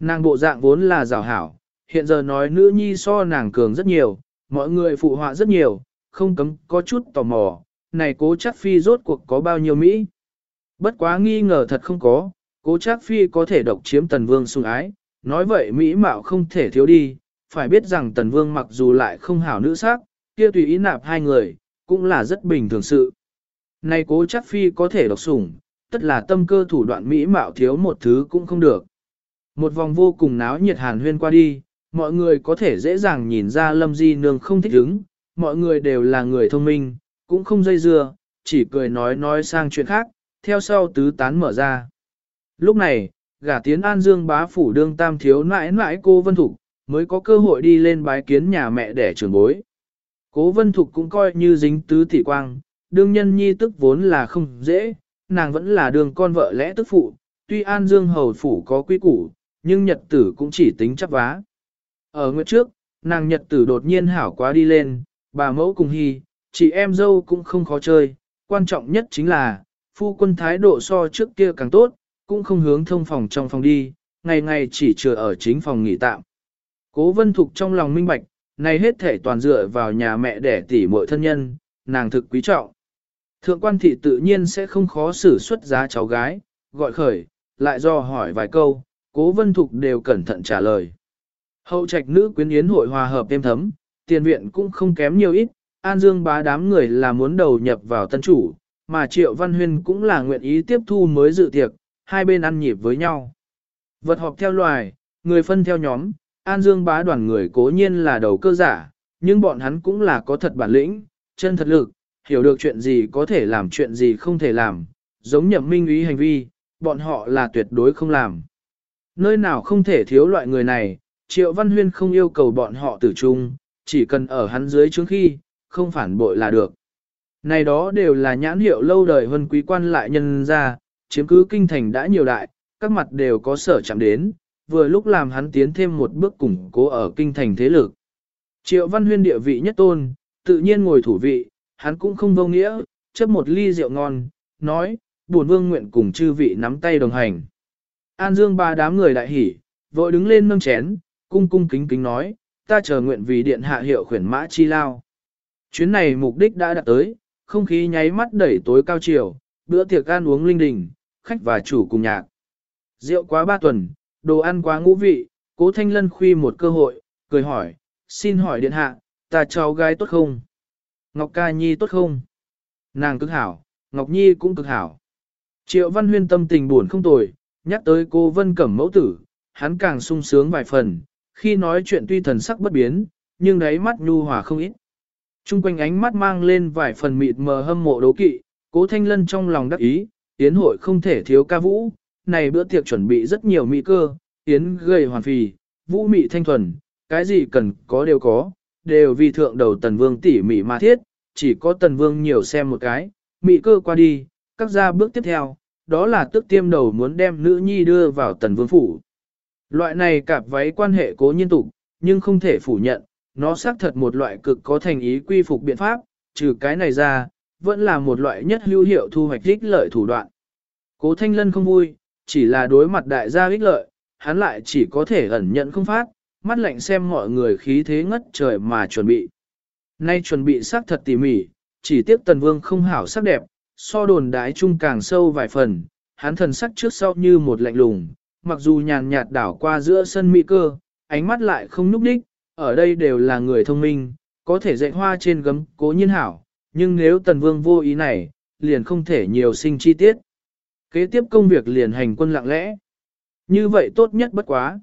Nàng bộ dạng vốn là rào hảo, hiện giờ nói nữ nhi so nàng cường rất nhiều, mọi người phụ họa rất nhiều, không cấm có chút tò mò, này cố chắc phi rốt cuộc có bao nhiêu Mỹ. Bất quá nghi ngờ thật không có, cố chắc phi có thể độc chiếm tần vương sung ái, nói vậy Mỹ mạo không thể thiếu đi, phải biết rằng tần vương mặc dù lại không hảo nữ sắc, kia tùy ý nạp hai người, cũng là rất bình thường sự. Này cố chắc phi có thể độc sủng, tất là tâm cơ thủ đoạn Mỹ mạo thiếu một thứ cũng không được. Một vòng vô cùng náo nhiệt hàn huyên qua đi, mọi người có thể dễ dàng nhìn ra lâm di nương không thích ứng, mọi người đều là người thông minh, cũng không dây dưa, chỉ cười nói nói sang chuyện khác, theo sau tứ tán mở ra. Lúc này, gả tiến An Dương bá phủ đương tam thiếu nãi nãi cô Vân Thục, mới có cơ hội đi lên bái kiến nhà mẹ đẻ trường bối. Cố Vân Thục cũng coi như dính tứ tỷ quang, đương nhân nhi tức vốn là không dễ, nàng vẫn là đường con vợ lẽ tức phụ, tuy An Dương hầu phủ có quy củ, nhưng nhật tử cũng chỉ tính chấp vá. Ở nguyệt trước, nàng nhật tử đột nhiên hảo quá đi lên, bà mẫu cùng hy, chị em dâu cũng không khó chơi, quan trọng nhất chính là, phu quân thái độ so trước kia càng tốt, cũng không hướng thông phòng trong phòng đi, ngày ngày chỉ chừa ở chính phòng nghỉ tạm. Cố vân thục trong lòng minh bạch, này hết thể toàn dựa vào nhà mẹ đẻ tỷ muội thân nhân, nàng thực quý trọng. Thượng quan thị tự nhiên sẽ không khó xử xuất giá cháu gái, gọi khởi, lại do hỏi vài câu, cố vân thục đều cẩn thận trả lời. Hậu trạch nữ quyến yến hội hòa hợp êm thấm, tiền viện cũng không kém nhiều ít, An Dương bá đám người là muốn đầu nhập vào tân chủ, mà Triệu Văn Huyên cũng là nguyện ý tiếp thu mới dự tiệc, hai bên ăn nhịp với nhau. Vật họp theo loài, người phân theo nhóm, An Dương bá đoàn người cố nhiên là đầu cơ giả, nhưng bọn hắn cũng là có thật bản lĩnh, chân thật lực, hiểu được chuyện gì có thể làm chuyện gì không thể làm, giống nhậm minh ý hành vi, bọn họ là tuyệt đối không làm. Nơi nào không thể thiếu loại người này, Triệu Văn Huyên không yêu cầu bọn họ tử trung, chỉ cần ở hắn dưới trước khi, không phản bội là được. Này đó đều là nhãn hiệu lâu đời hơn quý quan lại nhân ra, chiếm cứ kinh thành đã nhiều đại, các mặt đều có sở chạm đến, vừa lúc làm hắn tiến thêm một bước củng cố ở kinh thành thế lực. Triệu Văn Huyên địa vị nhất tôn, tự nhiên ngồi thủ vị, hắn cũng không vô nghĩa, chấp một ly rượu ngon, nói, buồn vương nguyện cùng chư vị nắm tay đồng hành. An Dương ba đám người đại hỉ, vội đứng lên nâng chén, cung cung kính kính nói, ta chờ nguyện vì điện hạ hiệu khuyển mã chi lao. Chuyến này mục đích đã đạt tới, không khí nháy mắt đẩy tối cao chiều, bữa tiệc ăn uống linh đình, khách và chủ cùng nhạc. Rượu quá ba tuần, đồ ăn quá ngũ vị, cố thanh lân khuy một cơ hội, cười hỏi, xin hỏi điện hạ, ta cháu gái tốt không? Ngọc ca nhi tốt không? Nàng cực hảo, Ngọc nhi cũng cực hảo. Triệu văn huyên tâm tình buồn không tồi, nhắc tới cô vân cẩm mẫu tử, hắn càng sung sướng vài phần, khi nói chuyện tuy thần sắc bất biến, nhưng đáy mắt nhu hòa không ít. Trung quanh ánh mắt mang lên vài phần mịt mờ hâm mộ đố kỵ, cố thanh lân trong lòng đắc ý, yến hội không thể thiếu ca vũ, này bữa tiệc chuẩn bị rất nhiều mỹ cơ, yến gầy hoàn phì, vũ mị thanh thuần, cái gì cần có đều có, đều vì thượng đầu tần vương tỉ mỉ mà thiết, chỉ có tần vương nhiều xem một cái, mỹ cơ qua đi, các ra bước tiếp theo, đó là tức tiêm đầu muốn đem nữ nhi đưa vào tần vương phủ. Loại này cạp váy quan hệ cố nhiên tục, nhưng không thể phủ nhận, nó xác thật một loại cực có thành ý quy phục biện pháp, trừ cái này ra, vẫn là một loại nhất hữu hiệu thu hoạch ích lợi thủ đoạn. Cố Thanh Lân không vui, chỉ là đối mặt đại gia ích lợi, hắn lại chỉ có thể ẩn nhận không phát, mắt lạnh xem mọi người khí thế ngất trời mà chuẩn bị. Nay chuẩn bị xác thật tỉ mỉ, chỉ tiếc Tần Vương không hảo sắc đẹp, so đồn đái chung càng sâu vài phần, hắn thần sắc trước sau như một lạnh lùng, mặc dù nhàn nhạt đảo qua giữa sân mỹ cơ, ánh mắt lại không núp đích, ở đây đều là người thông minh, có thể dạy hoa trên gấm cố nhiên hảo, nhưng nếu tần vương vô ý này, liền không thể nhiều sinh chi tiết. Kế tiếp công việc liền hành quân lặng lẽ. Như vậy tốt nhất bất quá.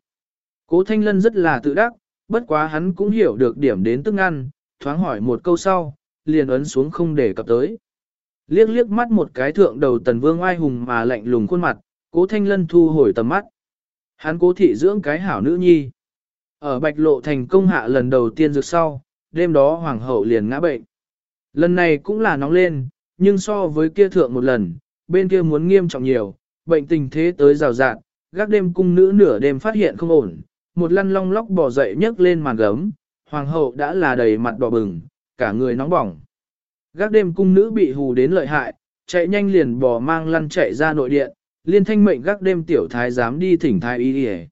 Cố Thanh Lân rất là tự đắc, bất quá hắn cũng hiểu được điểm đến tức ăn, thoáng hỏi một câu sau, liền ấn xuống không để cập tới. Liếc liếc mắt một cái thượng đầu tần vương ai hùng mà lạnh lùng khuôn mặt, cố thanh lân thu hồi tầm mắt. Hắn cố thị dưỡng cái hảo nữ nhi. Ở bạch lộ thành công hạ lần đầu tiên dược sau, đêm đó hoàng hậu liền ngã bệnh. Lần này cũng là nóng lên, nhưng so với kia thượng một lần, bên kia muốn nghiêm trọng nhiều, bệnh tình thế tới rào rạt, gác đêm cung nữ nửa đêm phát hiện không ổn, một lăn long lóc bỏ dậy nhấc lên màn gấm, hoàng hậu đã là đầy mặt đỏ bừng, cả người nóng bỏng. Gác đêm cung nữ bị hù đến lợi hại, chạy nhanh liền bò mang lăn chạy ra nội điện, liên thanh mệnh gác đêm tiểu thái dám đi thỉnh thái y đi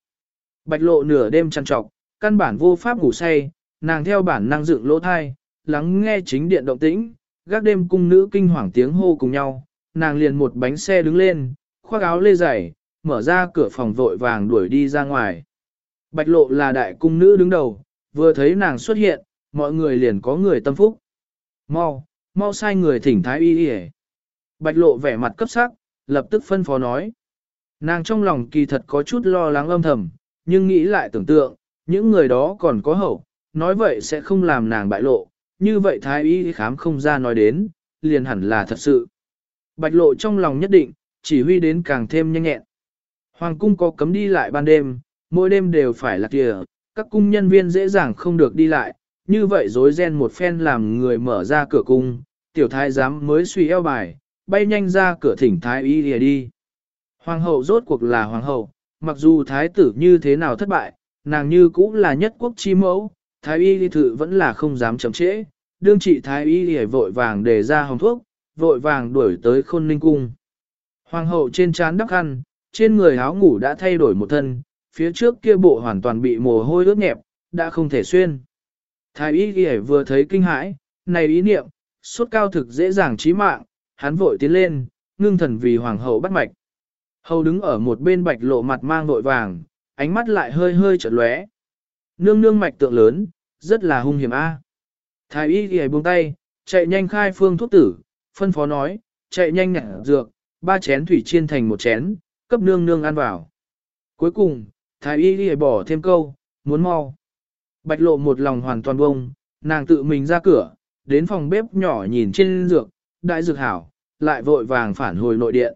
Bạch lộ nửa đêm chăn trọc, căn bản vô pháp ngủ say, nàng theo bản năng dựng lỗ thai, lắng nghe chính điện động tĩnh, gác đêm cung nữ kinh hoàng tiếng hô cùng nhau, nàng liền một bánh xe đứng lên, khoác áo lê dày, mở ra cửa phòng vội vàng đuổi đi ra ngoài. Bạch lộ là đại cung nữ đứng đầu, vừa thấy nàng xuất hiện, mọi người liền có người tâm phúc. Mau, mau sai người thỉnh thái y y Bạch lộ vẻ mặt cấp sắc, lập tức phân phó nói. Nàng trong lòng kỳ thật có chút lo lắng âm thầm, nhưng nghĩ lại tưởng tượng, những người đó còn có hậu, nói vậy sẽ không làm nàng bại lộ, như vậy thái y khám không ra nói đến, liền hẳn là thật sự. Bạch lộ trong lòng nhất định, chỉ huy đến càng thêm nhanh nhẹn. Hoàng cung có cấm đi lại ban đêm, mỗi đêm đều phải là kìa, các cung nhân viên dễ dàng không được đi lại, như vậy dối ren một phen làm người mở ra cửa cung, tiểu thái giám mới suy eo bài, bay nhanh ra cửa thỉnh thái y lìa đi. Hoàng hậu rốt cuộc là hoàng hậu, mặc dù thái tử như thế nào thất bại, nàng như cũng là nhất quốc chi mẫu, thái y đi thự vẫn là không dám chậm trễ, đương trị thái y lìa vội vàng để ra hồng thuốc, vội vàng đuổi tới khôn ninh cung. Hoàng hậu trên trán đắp khăn, trên người áo ngủ đã thay đổi một thân, phía trước kia bộ hoàn toàn bị mồ hôi ướt nhẹp, đã không thể xuyên. Thái y ghi vừa thấy kinh hãi, này ý niệm, suốt cao thực dễ dàng chí mạng, hắn vội tiến lên, ngưng thần vì hoàng hậu bắt mạch. Hầu đứng ở một bên bạch lộ mặt mang vội vàng, ánh mắt lại hơi hơi chợt lóe. Nương nương mạch tượng lớn, rất là hung hiểm a. Thái y ghi buông tay, chạy nhanh khai phương thuốc tử, phân phó nói, chạy nhanh nhặt dược, ba chén thủy chiên thành một chén, cấp nương nương ăn vào. Cuối cùng, thái y ghi bỏ thêm câu, muốn mau. Bạch lộ một lòng hoàn toàn bông, nàng tự mình ra cửa, đến phòng bếp nhỏ nhìn trên dược, đại dược hảo, lại vội vàng phản hồi nội điện.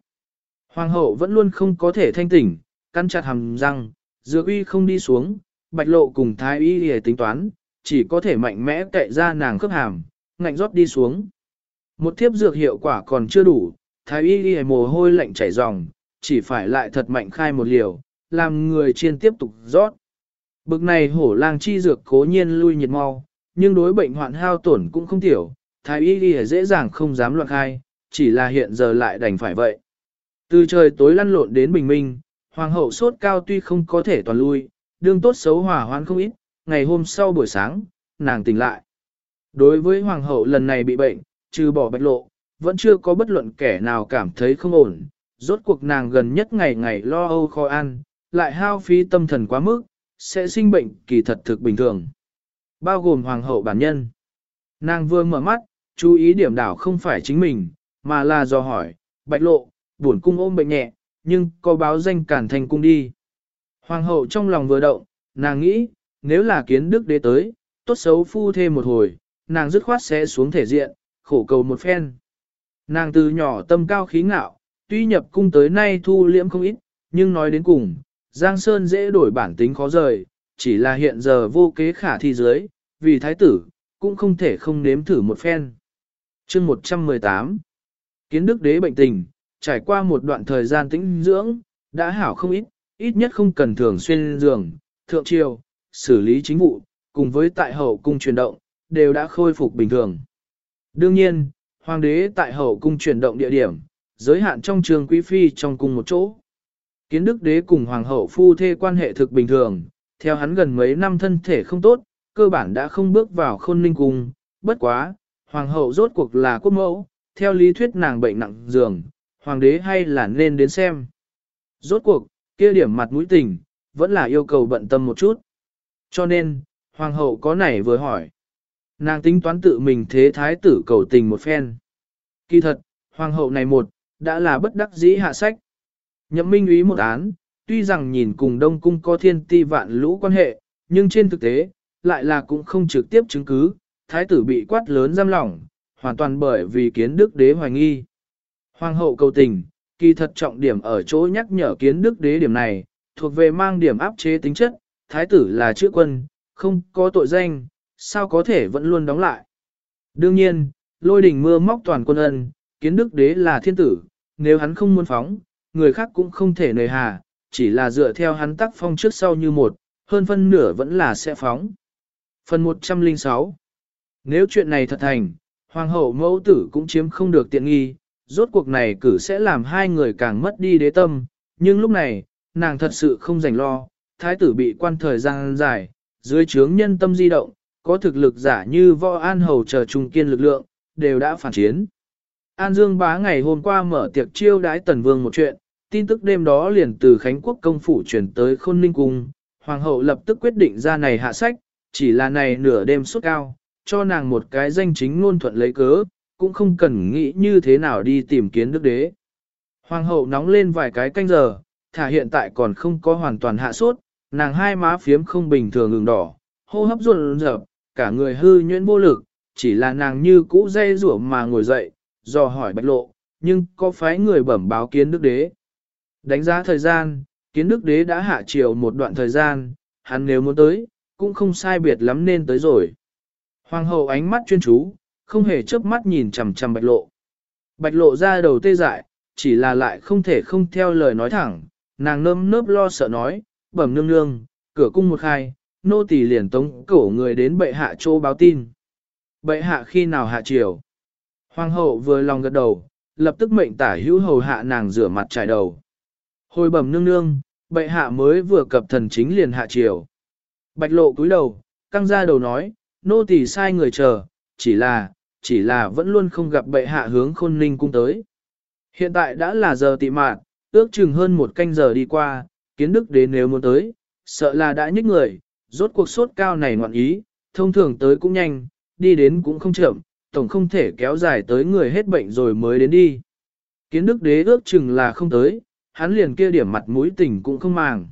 Hoàng hậu vẫn luôn không có thể thanh tỉnh, căn chặt hàm răng, dược uy không đi xuống, bạch lộ cùng thái y để tính toán, chỉ có thể mạnh mẽ cậy ra nàng khớp hàm, ngạnh rót đi xuống. Một thiếp dược hiệu quả còn chưa đủ, thái y đi mồ hôi lạnh chảy ròng, chỉ phải lại thật mạnh khai một liều, làm người chiên tiếp tục rót. Bực này hổ lang chi dược cố nhiên lui nhiệt mau, nhưng đối bệnh hoạn hao tổn cũng không tiểu, thái y ghi dễ dàng không dám loạn khai, chỉ là hiện giờ lại đành phải vậy. Từ trời tối lăn lộn đến bình minh, hoàng hậu sốt cao tuy không có thể toàn lui, đương tốt xấu hỏa hoạn không ít, ngày hôm sau buổi sáng, nàng tỉnh lại. Đối với hoàng hậu lần này bị bệnh, trừ bỏ bạch lộ, vẫn chưa có bất luận kẻ nào cảm thấy không ổn, rốt cuộc nàng gần nhất ngày ngày lo âu khó ăn, lại hao phí tâm thần quá mức, sẽ sinh bệnh kỳ thật thực bình thường. Bao gồm hoàng hậu bản nhân. Nàng vừa mở mắt, chú ý điểm đảo không phải chính mình, mà là do hỏi, bạch lộ, buồn cung ôm bệnh nhẹ, nhưng có báo danh cản thành cung đi. Hoàng hậu trong lòng vừa động, nàng nghĩ, nếu là kiến đức đế tới, tốt xấu phu thêm một hồi, nàng dứt khoát sẽ xuống thể diện, khổ cầu một phen. Nàng từ nhỏ tâm cao khí ngạo, tuy nhập cung tới nay thu liễm không ít, nhưng nói đến cùng, Giang Sơn dễ đổi bản tính khó rời, chỉ là hiện giờ vô kế khả thi dưới, vì thái tử, cũng không thể không nếm thử một phen. chương 118 Kiến đức đế bệnh tình, trải qua một đoạn thời gian tĩnh dưỡng, đã hảo không ít, ít nhất không cần thường xuyên giường, thượng triều, xử lý chính vụ, cùng với tại hậu cung chuyển động, đều đã khôi phục bình thường. Đương nhiên, hoàng đế tại hậu cung chuyển động địa điểm, giới hạn trong trường quý phi trong cùng một chỗ. Kiến đức đế cùng hoàng hậu phu thê quan hệ thực bình thường, theo hắn gần mấy năm thân thể không tốt, cơ bản đã không bước vào khôn ninh cung, bất quá, hoàng hậu rốt cuộc là quốc mẫu, theo lý thuyết nàng bệnh nặng giường, hoàng đế hay là nên đến xem. Rốt cuộc, kia điểm mặt mũi tình, vẫn là yêu cầu bận tâm một chút. Cho nên, hoàng hậu có nảy vừa hỏi. Nàng tính toán tự mình thế thái tử cầu tình một phen. Kỳ thật, hoàng hậu này một, đã là bất đắc dĩ hạ sách. Nhậm minh úy một án, tuy rằng nhìn cùng đông cung có thiên ti vạn lũ quan hệ, nhưng trên thực tế, lại là cũng không trực tiếp chứng cứ, thái tử bị quát lớn giam lỏng, hoàn toàn bởi vì kiến đức đế hoài nghi. Hoàng hậu cầu tình, kỳ thật trọng điểm ở chỗ nhắc nhở kiến đức đế điểm này, thuộc về mang điểm áp chế tính chất, thái tử là chữ quân, không có tội danh, sao có thể vẫn luôn đóng lại. Đương nhiên, lôi đỉnh mưa móc toàn quân ân, kiến đức đế là thiên tử, nếu hắn không muốn phóng, người khác cũng không thể nề hà, chỉ là dựa theo hắn tác phong trước sau như một, hơn phân nửa vẫn là sẽ phóng. Phần 106 Nếu chuyện này thật thành, hoàng hậu mẫu tử cũng chiếm không được tiện nghi, rốt cuộc này cử sẽ làm hai người càng mất đi đế tâm, nhưng lúc này, nàng thật sự không rảnh lo, thái tử bị quan thời gian dài, dưới trướng nhân tâm di động, có thực lực giả như võ an hầu chờ trung kiên lực lượng, đều đã phản chiến. An Dương bá ngày hôm qua mở tiệc chiêu đái tần vương một chuyện, tin tức đêm đó liền từ Khánh Quốc công phủ chuyển tới khôn ninh cung, hoàng hậu lập tức quyết định ra này hạ sách, chỉ là này nửa đêm suốt cao, cho nàng một cái danh chính ngôn thuận lấy cớ, cũng không cần nghĩ như thế nào đi tìm kiến đức đế. Hoàng hậu nóng lên vài cái canh giờ, thả hiện tại còn không có hoàn toàn hạ sốt, nàng hai má phiếm không bình thường ngừng đỏ, hô hấp ruột rợp, cả người hư nhuyễn vô lực, chỉ là nàng như cũ dây rủa mà ngồi dậy, do hỏi bạch lộ, nhưng có phái người bẩm báo kiến đức đế. Đánh giá thời gian, kiến đức đế đã hạ triều một đoạn thời gian, hắn nếu muốn tới, cũng không sai biệt lắm nên tới rồi. Hoàng hậu ánh mắt chuyên chú, không hề chớp mắt nhìn chằm chằm bạch lộ. Bạch lộ ra đầu tê dại, chỉ là lại không thể không theo lời nói thẳng, nàng nơm nớp lo sợ nói, bẩm nương nương, cửa cung một khai, nô tỳ liền tống cổ người đến bệ hạ chỗ báo tin. Bệ hạ khi nào hạ triều? Hoàng hậu vừa lòng gật đầu, lập tức mệnh tả hữu hầu hạ nàng rửa mặt trải đầu. Hồi bẩm nương nương, bệ hạ mới vừa cập thần chính liền hạ triều. Bạch lộ cúi đầu, căng ra đầu nói, nô tỳ sai người chờ, chỉ là, chỉ là vẫn luôn không gặp bệ hạ hướng khôn ninh cung tới. Hiện tại đã là giờ tị mạn, ước chừng hơn một canh giờ đi qua, kiến đức đến nếu muốn tới, sợ là đã nhích người, rốt cuộc sốt cao này ngoạn ý, thông thường tới cũng nhanh, đi đến cũng không chậm, tổng không thể kéo dài tới người hết bệnh rồi mới đến đi. Kiến đức đế ước chừng là không tới, hắn liền kia điểm mặt mũi tình cũng không màng.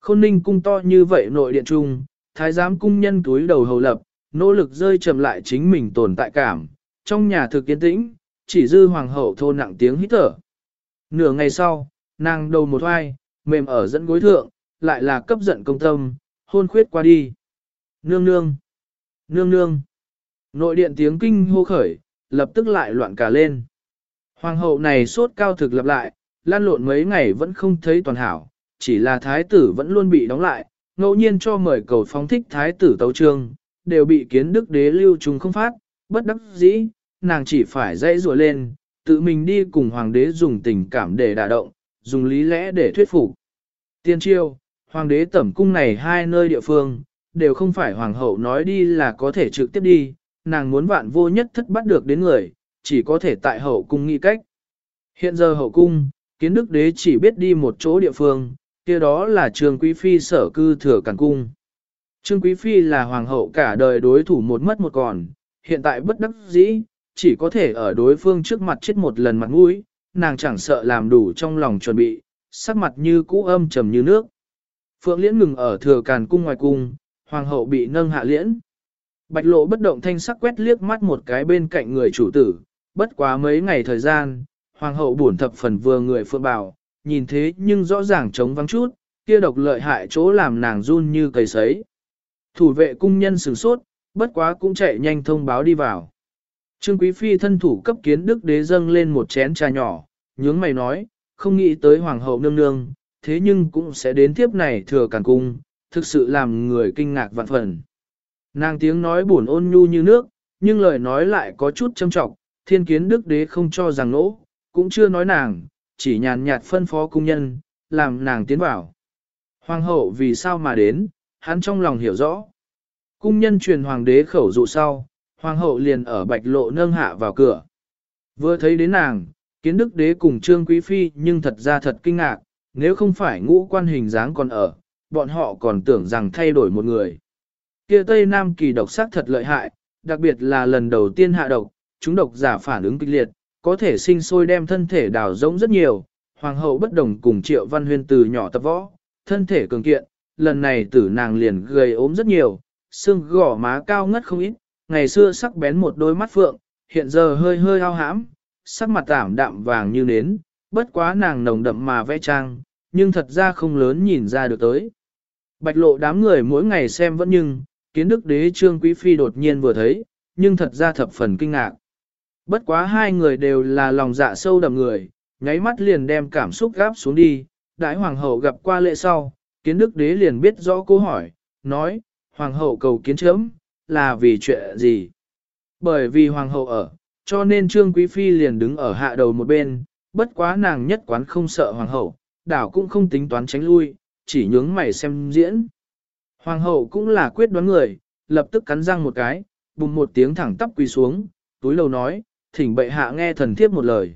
Khôn ninh cung to như vậy nội điện trung, thái giám cung nhân túi đầu hầu lập, nỗ lực rơi chậm lại chính mình tồn tại cảm, trong nhà thực kiến tĩnh, chỉ dư hoàng hậu thô nặng tiếng hít thở. Nửa ngày sau, nàng đầu một hoai, mềm ở dẫn gối thượng, lại là cấp giận công tâm, hôn khuyết qua đi. Nương nương, nương nương, nội điện tiếng kinh hô khởi, lập tức lại loạn cả lên. Hoàng hậu này sốt cao thực lập lại, lan lộn mấy ngày vẫn không thấy toàn hảo, chỉ là thái tử vẫn luôn bị đóng lại, ngẫu nhiên cho mời cầu phóng thích thái tử tấu trương, đều bị kiến đức đế lưu trùng không phát, bất đắc dĩ, nàng chỉ phải dãy rùa lên, tự mình đi cùng hoàng đế dùng tình cảm để đả động, dùng lý lẽ để thuyết phục. Tiên triêu, hoàng đế tẩm cung này hai nơi địa phương, đều không phải hoàng hậu nói đi là có thể trực tiếp đi, nàng muốn vạn vô nhất thất bắt được đến người, chỉ có thể tại hậu cung nghĩ cách. Hiện giờ hậu cung, kiến đức đế chỉ biết đi một chỗ địa phương, kia đó là trường quý phi sở cư thừa càn cung. Trương Quý Phi là hoàng hậu cả đời đối thủ một mất một còn, hiện tại bất đắc dĩ, chỉ có thể ở đối phương trước mặt chết một lần mặt mũi, nàng chẳng sợ làm đủ trong lòng chuẩn bị, sắc mặt như cũ âm trầm như nước. Phượng Liễn ngừng ở thừa càn cung ngoài cung, hoàng hậu bị nâng hạ liễn. Bạch lộ bất động thanh sắc quét liếc mắt một cái bên cạnh người chủ tử, bất quá mấy ngày thời gian, hoàng hậu buồn thập phần vừa người phượng bảo, nhìn thế nhưng rõ ràng trống vắng chút, kia độc lợi hại chỗ làm nàng run như cầy sấy. Thủ vệ cung nhân sửng sốt, bất quá cũng chạy nhanh thông báo đi vào. Trương Quý Phi thân thủ cấp kiến đức đế dâng lên một chén trà nhỏ, nhướng mày nói, không nghĩ tới hoàng hậu nương nương, thế nhưng cũng sẽ đến tiếp này thừa càn cung, thực sự làm người kinh ngạc vạn phần. Nàng tiếng nói buồn ôn nhu như nước, nhưng lời nói lại có chút châm trọng, thiên kiến đức đế không cho rằng nỗ, cũng chưa nói nàng, chỉ nhàn nhạt phân phó cung nhân, làm nàng tiến vào. Hoàng hậu vì sao mà đến, hắn trong lòng hiểu rõ. Cung nhân truyền hoàng đế khẩu dụ sau, hoàng hậu liền ở bạch lộ nâng hạ vào cửa. Vừa thấy đến nàng, kiến đức đế cùng trương quý phi nhưng thật ra thật kinh ngạc, nếu không phải ngũ quan hình dáng còn ở, bọn họ còn tưởng rằng thay đổi một người. Kia Tây Nam kỳ độc sắc thật lợi hại, đặc biệt là lần đầu tiên hạ độc, chúng độc giả phản ứng kịch liệt, có thể sinh sôi đem thân thể đào rỗng rất nhiều. Hoàng hậu bất đồng cùng triệu văn huyên từ nhỏ tập võ, thân thể cường kiện, lần này tử nàng liền gầy ốm rất nhiều, xương gỏ má cao ngất không ít, ngày xưa sắc bén một đôi mắt phượng, hiện giờ hơi hơi ao hãm, sắc mặt tảm đạm vàng như nến, bất quá nàng nồng đậm mà vẽ trang, nhưng thật ra không lớn nhìn ra được tới. Bạch lộ đám người mỗi ngày xem vẫn nhưng, kiến đức đế trương quý phi đột nhiên vừa thấy, nhưng thật ra thập phần kinh ngạc. Bất quá hai người đều là lòng dạ sâu đậm người, nháy mắt liền đem cảm xúc gáp xuống đi, đại hoàng hậu gặp qua lệ sau, kiến đức đế liền biết rõ câu hỏi, nói, hoàng hậu cầu kiến chấm, là vì chuyện gì? Bởi vì hoàng hậu ở, cho nên Trương Quý Phi liền đứng ở hạ đầu một bên, bất quá nàng nhất quán không sợ hoàng hậu, đảo cũng không tính toán tránh lui, chỉ nhướng mày xem diễn. Hoàng hậu cũng là quyết đoán người, lập tức cắn răng một cái, bùng một tiếng thẳng tắp quỳ xuống, túi lầu nói, thỉnh bệ hạ nghe thần thiếp một lời.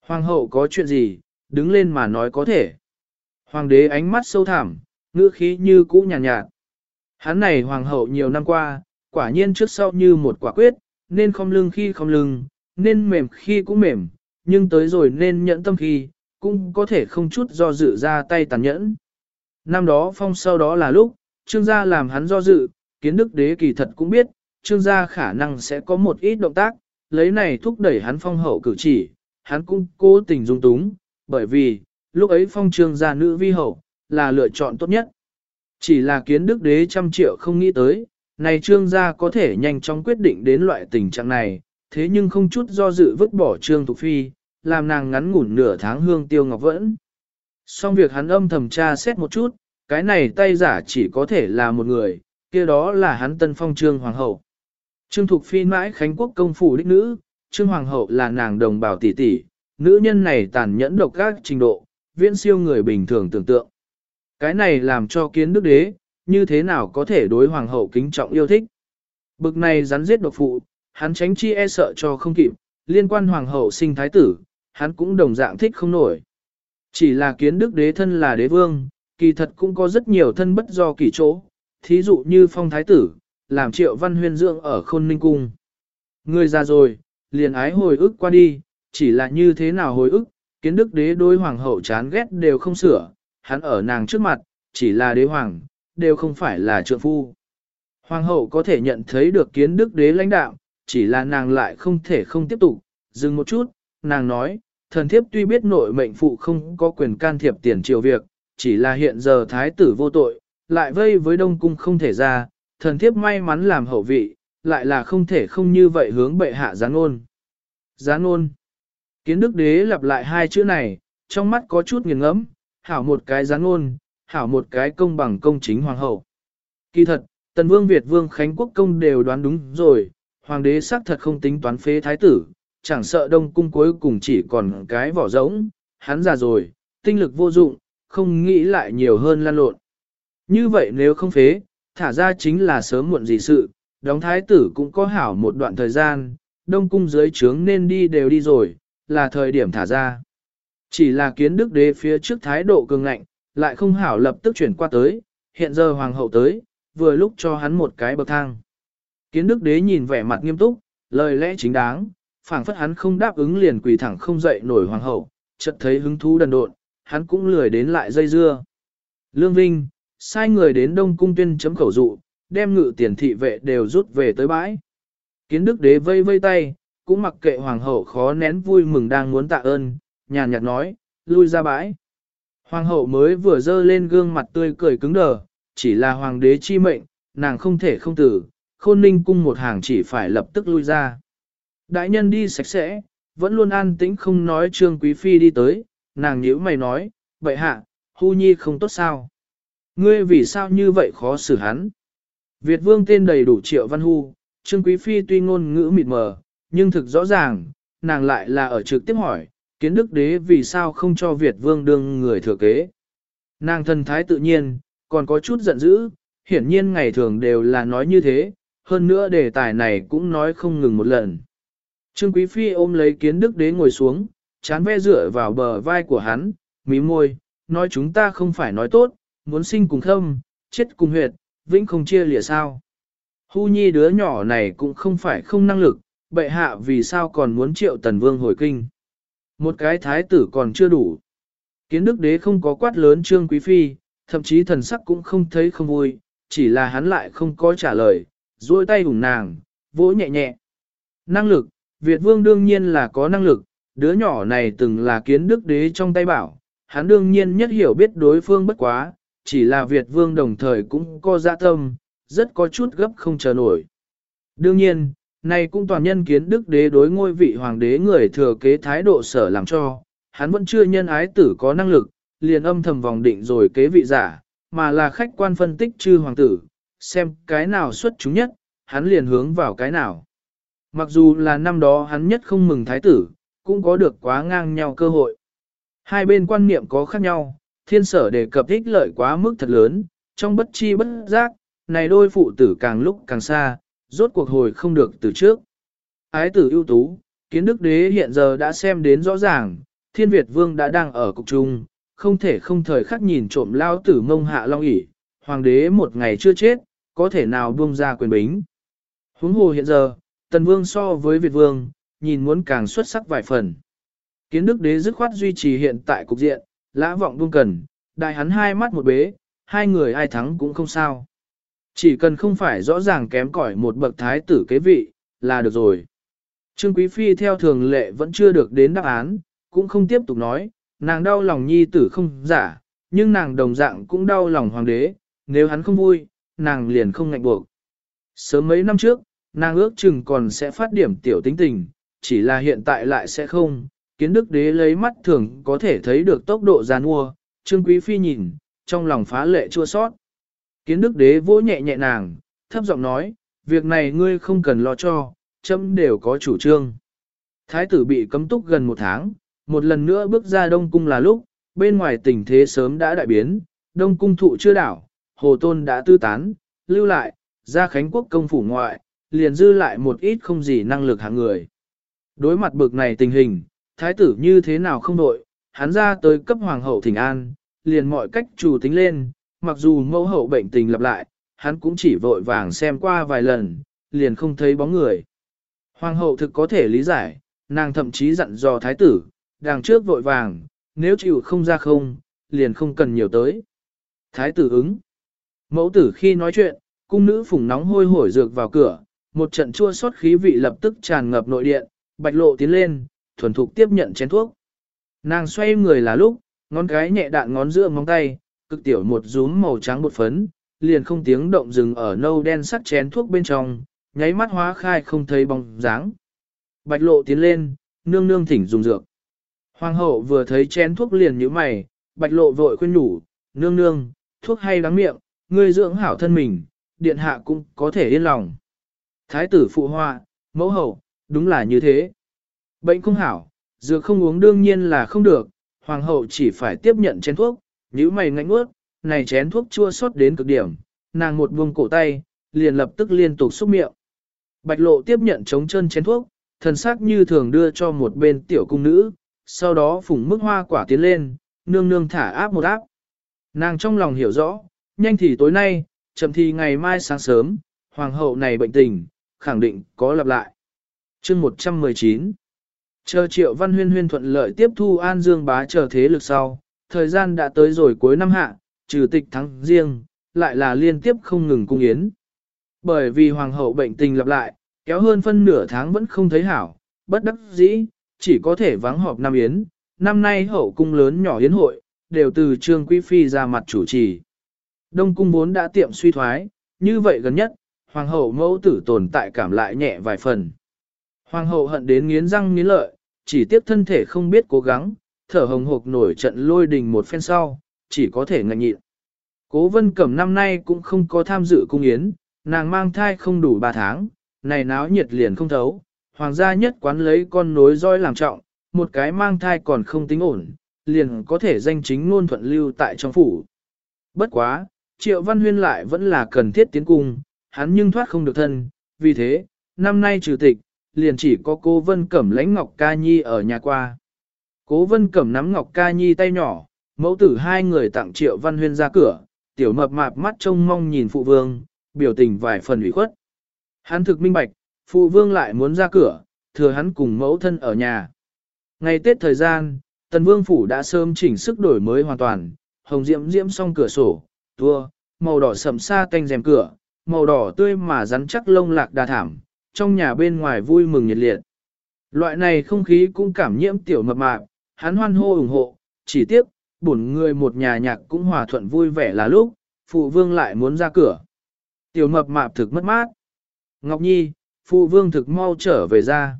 Hoàng hậu có chuyện gì, đứng lên mà nói có thể. Hoàng đế ánh mắt sâu thẳm, ngữ khí như cũ nhàn nhạt, nhạt. Hắn này hoàng hậu nhiều năm qua, quả nhiên trước sau như một quả quyết, nên không lưng khi không lưng, nên mềm khi cũng mềm, nhưng tới rồi nên nhẫn tâm khi, cũng có thể không chút do dự ra tay tàn nhẫn. Năm đó phong sau đó là lúc, trương gia làm hắn do dự, kiến đức đế kỳ thật cũng biết, trương gia khả năng sẽ có một ít động tác, lấy này thúc đẩy hắn phong hậu cử chỉ, hắn cũng cố tình dung túng, bởi vì, lúc ấy phong trương gia nữ vi hậu, là lựa chọn tốt nhất. Chỉ là kiến đức đế trăm triệu không nghĩ tới, này trương gia có thể nhanh chóng quyết định đến loại tình trạng này, thế nhưng không chút do dự vứt bỏ trương thục phi, làm nàng ngắn ngủn nửa tháng hương tiêu ngọc vẫn. Xong việc hắn âm thầm tra xét một chút, cái này tay giả chỉ có thể là một người, kia đó là hắn tân phong trương hoàng hậu. Trương Thục Phi mãi Khánh Quốc công phủ đích nữ, Trương Hoàng hậu là nàng đồng bào tỷ tỷ, nữ nhân này tàn nhẫn độc các trình độ, viễn siêu người bình thường tưởng tượng. Cái này làm cho kiến đức đế, như thế nào có thể đối hoàng hậu kính trọng yêu thích. Bực này rắn giết độc phụ, hắn tránh chi e sợ cho không kịp, liên quan hoàng hậu sinh thái tử, hắn cũng đồng dạng thích không nổi. Chỉ là kiến đức đế thân là đế vương, kỳ thật cũng có rất nhiều thân bất do kỳ chỗ, thí dụ như phong thái tử, làm triệu văn huyên dưỡng ở khôn ninh cung. Người già rồi, liền ái hồi ức qua đi, chỉ là như thế nào hồi ức, kiến đức đế đối hoàng hậu chán ghét đều không sửa, hắn ở nàng trước mặt, chỉ là đế hoàng, đều không phải là trượng phu. Hoàng hậu có thể nhận thấy được kiến đức đế lãnh đạo, chỉ là nàng lại không thể không tiếp tục, dừng một chút, nàng nói, thần thiếp tuy biết nội mệnh phụ không có quyền can thiệp tiền triều việc, chỉ là hiện giờ thái tử vô tội, lại vây với đông cung không thể ra, thần thiếp may mắn làm hậu vị, lại là không thể không như vậy hướng bệ hạ gián ôn. Gián ôn. Kiến đức đế lặp lại hai chữ này, trong mắt có chút nghiền ngẫm, hảo một cái gián ôn, hảo một cái công bằng công chính hoàng hậu. Kỳ thật, tần vương Việt vương Khánh Quốc công đều đoán đúng rồi, hoàng đế xác thật không tính toán phế thái tử, chẳng sợ đông cung cuối cùng chỉ còn cái vỏ rỗng, hắn già rồi, tinh lực vô dụng, không nghĩ lại nhiều hơn lan lộn. Như vậy nếu không phế, thả ra chính là sớm muộn gì sự, đóng thái tử cũng có hảo một đoạn thời gian, đông cung dưới trướng nên đi đều đi rồi, là thời điểm thả ra. Chỉ là kiến đức đế phía trước thái độ cường ngạnh, lại không hảo lập tức chuyển qua tới, hiện giờ hoàng hậu tới, vừa lúc cho hắn một cái bậc thang. Kiến đức đế nhìn vẻ mặt nghiêm túc, lời lẽ chính đáng, phảng phất hắn không đáp ứng liền quỳ thẳng không dậy nổi hoàng hậu, chợt thấy hứng thú đần độn, hắn cũng lười đến lại dây dưa. Lương Vinh, sai người đến Đông Cung tuyên chấm khẩu dụ, đem ngự tiền thị vệ đều rút về tới bãi. Kiến đức đế vây vây tay, cũng mặc kệ hoàng hậu khó nén vui mừng đang muốn tạ ơn, nhàn nhạt nói, lui ra bãi. Hoàng hậu mới vừa dơ lên gương mặt tươi cười cứng đờ, chỉ là hoàng đế chi mệnh, nàng không thể không tử, khôn ninh cung một hàng chỉ phải lập tức lui ra. Đại nhân đi sạch sẽ, vẫn luôn an tĩnh không nói trương quý phi đi tới, nàng nhíu mày nói, vậy hạ, hu nhi không tốt sao? Ngươi vì sao như vậy khó xử hắn? Việt vương tên đầy đủ triệu văn hu, trương quý phi tuy ngôn ngữ mịt mờ, nhưng thực rõ ràng, nàng lại là ở trực tiếp hỏi, kiến đức đế vì sao không cho Việt vương đương người thừa kế. Nàng thân thái tự nhiên, còn có chút giận dữ, hiển nhiên ngày thường đều là nói như thế, hơn nữa đề tài này cũng nói không ngừng một lần. Trương Quý Phi ôm lấy kiến đức đế ngồi xuống, chán ve dựa vào bờ vai của hắn, mí môi, nói chúng ta không phải nói tốt, muốn sinh cùng khâm, chết cùng huyệt, vĩnh không chia lìa sao. Hu nhi đứa nhỏ này cũng không phải không năng lực, bệ hạ vì sao còn muốn triệu tần vương hồi kinh. Một cái thái tử còn chưa đủ. Kiến đức đế không có quát lớn trương quý phi, thậm chí thần sắc cũng không thấy không vui, chỉ là hắn lại không có trả lời, duỗi tay hùng nàng, vỗ nhẹ nhẹ. Năng lực, Việt vương đương nhiên là có năng lực, đứa nhỏ này từng là kiến đức đế trong tay bảo, hắn đương nhiên nhất hiểu biết đối phương bất quá, chỉ là Việt vương đồng thời cũng có dạ tâm, rất có chút gấp không chờ nổi. Đương nhiên, này cũng toàn nhân kiến đức đế đối ngôi vị hoàng đế người thừa kế thái độ sở làm cho, hắn vẫn chưa nhân ái tử có năng lực, liền âm thầm vòng định rồi kế vị giả, mà là khách quan phân tích chư hoàng tử, xem cái nào xuất chúng nhất, hắn liền hướng vào cái nào. Mặc dù là năm đó hắn nhất không mừng thái tử, cũng có được quá ngang nhau cơ hội. Hai bên quan niệm có khác nhau, thiên sở đề cập ích lợi quá mức thật lớn, trong bất chi bất giác, này đôi phụ tử càng lúc càng xa, rốt cuộc hồi không được từ trước. Ái tử ưu tú, kiến đức đế hiện giờ đã xem đến rõ ràng, thiên Việt vương đã đang ở cục trung, không thể không thời khắc nhìn trộm lao tử mông hạ long ỉ, hoàng đế một ngày chưa chết, có thể nào buông ra quyền bính. Huống hồ hiện giờ, tần vương so với Việt vương, nhìn muốn càng xuất sắc vài phần. Kiến đức đế dứt khoát duy trì hiện tại cục diện, lã vọng buông cần, đại hắn hai mắt một bế, hai người ai thắng cũng không sao. Chỉ cần không phải rõ ràng kém cỏi một bậc thái tử kế vị, là được rồi. Trương Quý Phi theo thường lệ vẫn chưa được đến đáp án, cũng không tiếp tục nói, nàng đau lòng nhi tử không giả, nhưng nàng đồng dạng cũng đau lòng hoàng đế, nếu hắn không vui, nàng liền không ngạnh buộc. Sớm mấy năm trước, nàng ước chừng còn sẽ phát điểm tiểu tính tình, chỉ là hiện tại lại sẽ không, kiến đức đế lấy mắt thường có thể thấy được tốc độ giàn mua, Trương Quý Phi nhìn, trong lòng phá lệ chua sót. Kiến đức đế vỗ nhẹ nhẹ nàng, thấp giọng nói, việc này ngươi không cần lo cho, chấm đều có chủ trương. Thái tử bị cấm túc gần một tháng, một lần nữa bước ra Đông Cung là lúc, bên ngoài tình thế sớm đã đại biến, Đông Cung thụ chưa đảo, Hồ Tôn đã tư tán, lưu lại, ra Khánh Quốc công phủ ngoại, liền dư lại một ít không gì năng lực hạng người. Đối mặt bực này tình hình, thái tử như thế nào không đội, hắn ra tới cấp hoàng hậu thỉnh an, liền mọi cách chủ tính lên, mặc dù mẫu hậu bệnh tình lặp lại, hắn cũng chỉ vội vàng xem qua vài lần, liền không thấy bóng người. Hoàng hậu thực có thể lý giải, nàng thậm chí dặn dò thái tử, đằng trước vội vàng, nếu chịu không ra không, liền không cần nhiều tới. Thái tử ứng. Mẫu tử khi nói chuyện, cung nữ phùng nóng hôi hổi dược vào cửa, một trận chua xót khí vị lập tức tràn ngập nội điện, bạch lộ tiến lên, thuần thục tiếp nhận chén thuốc. Nàng xoay người là lúc, ngón cái nhẹ đạn ngón giữa móng tay, cực tiểu một rúm màu trắng bột phấn, liền không tiếng động dừng ở nâu đen sắc chén thuốc bên trong, nháy mắt hóa khai không thấy bóng dáng. Bạch lộ tiến lên, nương nương thỉnh dùng dược. Hoàng hậu vừa thấy chén thuốc liền như mày, bạch lộ vội khuyên nhủ, nương nương, thuốc hay đắng miệng, ngươi dưỡng hảo thân mình, điện hạ cũng có thể yên lòng. Thái tử phụ hoa, mẫu hậu, đúng là như thế. Bệnh không hảo, dược không uống đương nhiên là không được, hoàng hậu chỉ phải tiếp nhận chén thuốc, nhíu mày ngạnh ướt, này chén thuốc chua xót đến cực điểm, nàng một buông cổ tay, liền lập tức liên tục xúc miệng. Bạch lộ tiếp nhận chống chân chén thuốc, thần sắc như thường đưa cho một bên tiểu cung nữ, sau đó phủng mức hoa quả tiến lên, nương nương thả áp một áp. Nàng trong lòng hiểu rõ, nhanh thì tối nay, chậm thì ngày mai sáng sớm, hoàng hậu này bệnh tình, khẳng định có lặp lại. chương 119 Chờ triệu văn huyên huyên thuận lợi tiếp thu An Dương bá chờ thế lực sau, thời gian đã tới rồi cuối năm hạ, trừ tịch thắng riêng, lại là liên tiếp không ngừng cung yến. Bởi vì hoàng hậu bệnh tình lặp lại, kéo hơn phân nửa tháng vẫn không thấy hảo, bất đắc dĩ, chỉ có thể vắng họp năm yến. Năm nay hậu cung lớn nhỏ yến hội, đều từ trương quý phi ra mặt chủ trì. Đông cung vốn đã tiệm suy thoái, như vậy gần nhất, hoàng hậu mẫu tử tồn tại cảm lại nhẹ vài phần. Hoàng hậu hận đến nghiến răng nghiến lợi, chỉ tiếc thân thể không biết cố gắng, thở hồng hộc nổi trận lôi đình một phen sau, chỉ có thể ngạnh nhịn. Cố vân cẩm năm nay cũng không có tham dự cung yến, nàng mang thai không đủ 3 tháng, này náo nhiệt liền không thấu, hoàng gia nhất quán lấy con nối roi làm trọng, một cái mang thai còn không tính ổn, liền có thể danh chính ngôn thuận lưu tại trong phủ. Bất quá, triệu văn huyên lại vẫn là cần thiết tiến cung, hắn nhưng thoát không được thân, vì thế, năm nay trừ tịch, liền chỉ có cô Vân Cẩm lãnh Ngọc Ca Nhi ở nhà qua. Cố Vân Cẩm nắm Ngọc Ca Nhi tay nhỏ, mẫu tử hai người tặng triệu văn huyên ra cửa, tiểu mập mạp mắt trông mong nhìn phụ vương, biểu tình vài phần ủy khuất. Hắn thực minh bạch, phụ vương lại muốn ra cửa, thừa hắn cùng mẫu thân ở nhà. Ngày Tết thời gian, tần vương phủ đã sớm chỉnh sức đổi mới hoàn toàn, hồng diễm diễm xong cửa sổ, tua, màu đỏ sầm sa tanh rèm cửa, màu đỏ tươi mà rắn chắc lông lạc đà thảm, trong nhà bên ngoài vui mừng nhiệt liệt. Loại này không khí cũng cảm nhiễm tiểu mập mạp, hắn hoan hô ủng hộ, chỉ tiếc, bổn người một nhà nhạc cũng hòa thuận vui vẻ là lúc, phụ vương lại muốn ra cửa. Tiểu mập mạp thực mất mát. Ngọc Nhi, phụ vương thực mau trở về ra.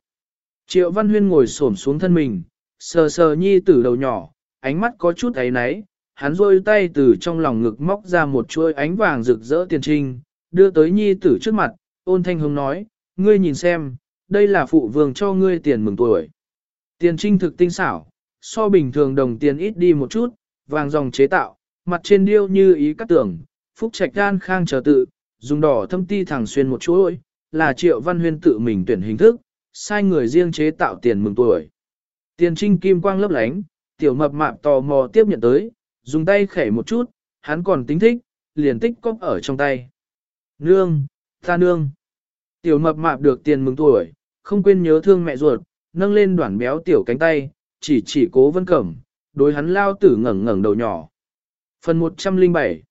Triệu Văn Huyên ngồi xổm xuống thân mình, sờ sờ Nhi tử đầu nhỏ, ánh mắt có chút ấy náy, hắn rôi tay từ trong lòng ngực móc ra một chuôi ánh vàng rực rỡ tiền trinh, đưa tới Nhi tử trước mặt, ôn thanh hùng nói, ngươi nhìn xem, đây là phụ vương cho ngươi tiền mừng tuổi. Tiền trinh thực tinh xảo, so bình thường đồng tiền ít đi một chút, vàng dòng chế tạo, mặt trên điêu như ý cắt tưởng, phúc trạch đan khang chờ tự, dùng đỏ thâm ti thẳng xuyên một chuỗi, là triệu văn huyên tự mình tuyển hình thức, sai người riêng chế tạo tiền mừng tuổi. Tiền trinh kim quang lấp lánh, tiểu mập mạp tò mò tiếp nhận tới, dùng tay khẻ một chút, hắn còn tính thích, liền tích cóp ở trong tay. Nương, ta nương. Tiểu mập mạp được tiền mừng tuổi, không quên nhớ thương mẹ ruột, nâng lên đoạn béo tiểu cánh tay, chỉ chỉ cố vân cẩm, đối hắn lao tử ngẩng ngẩng đầu nhỏ. Phần 107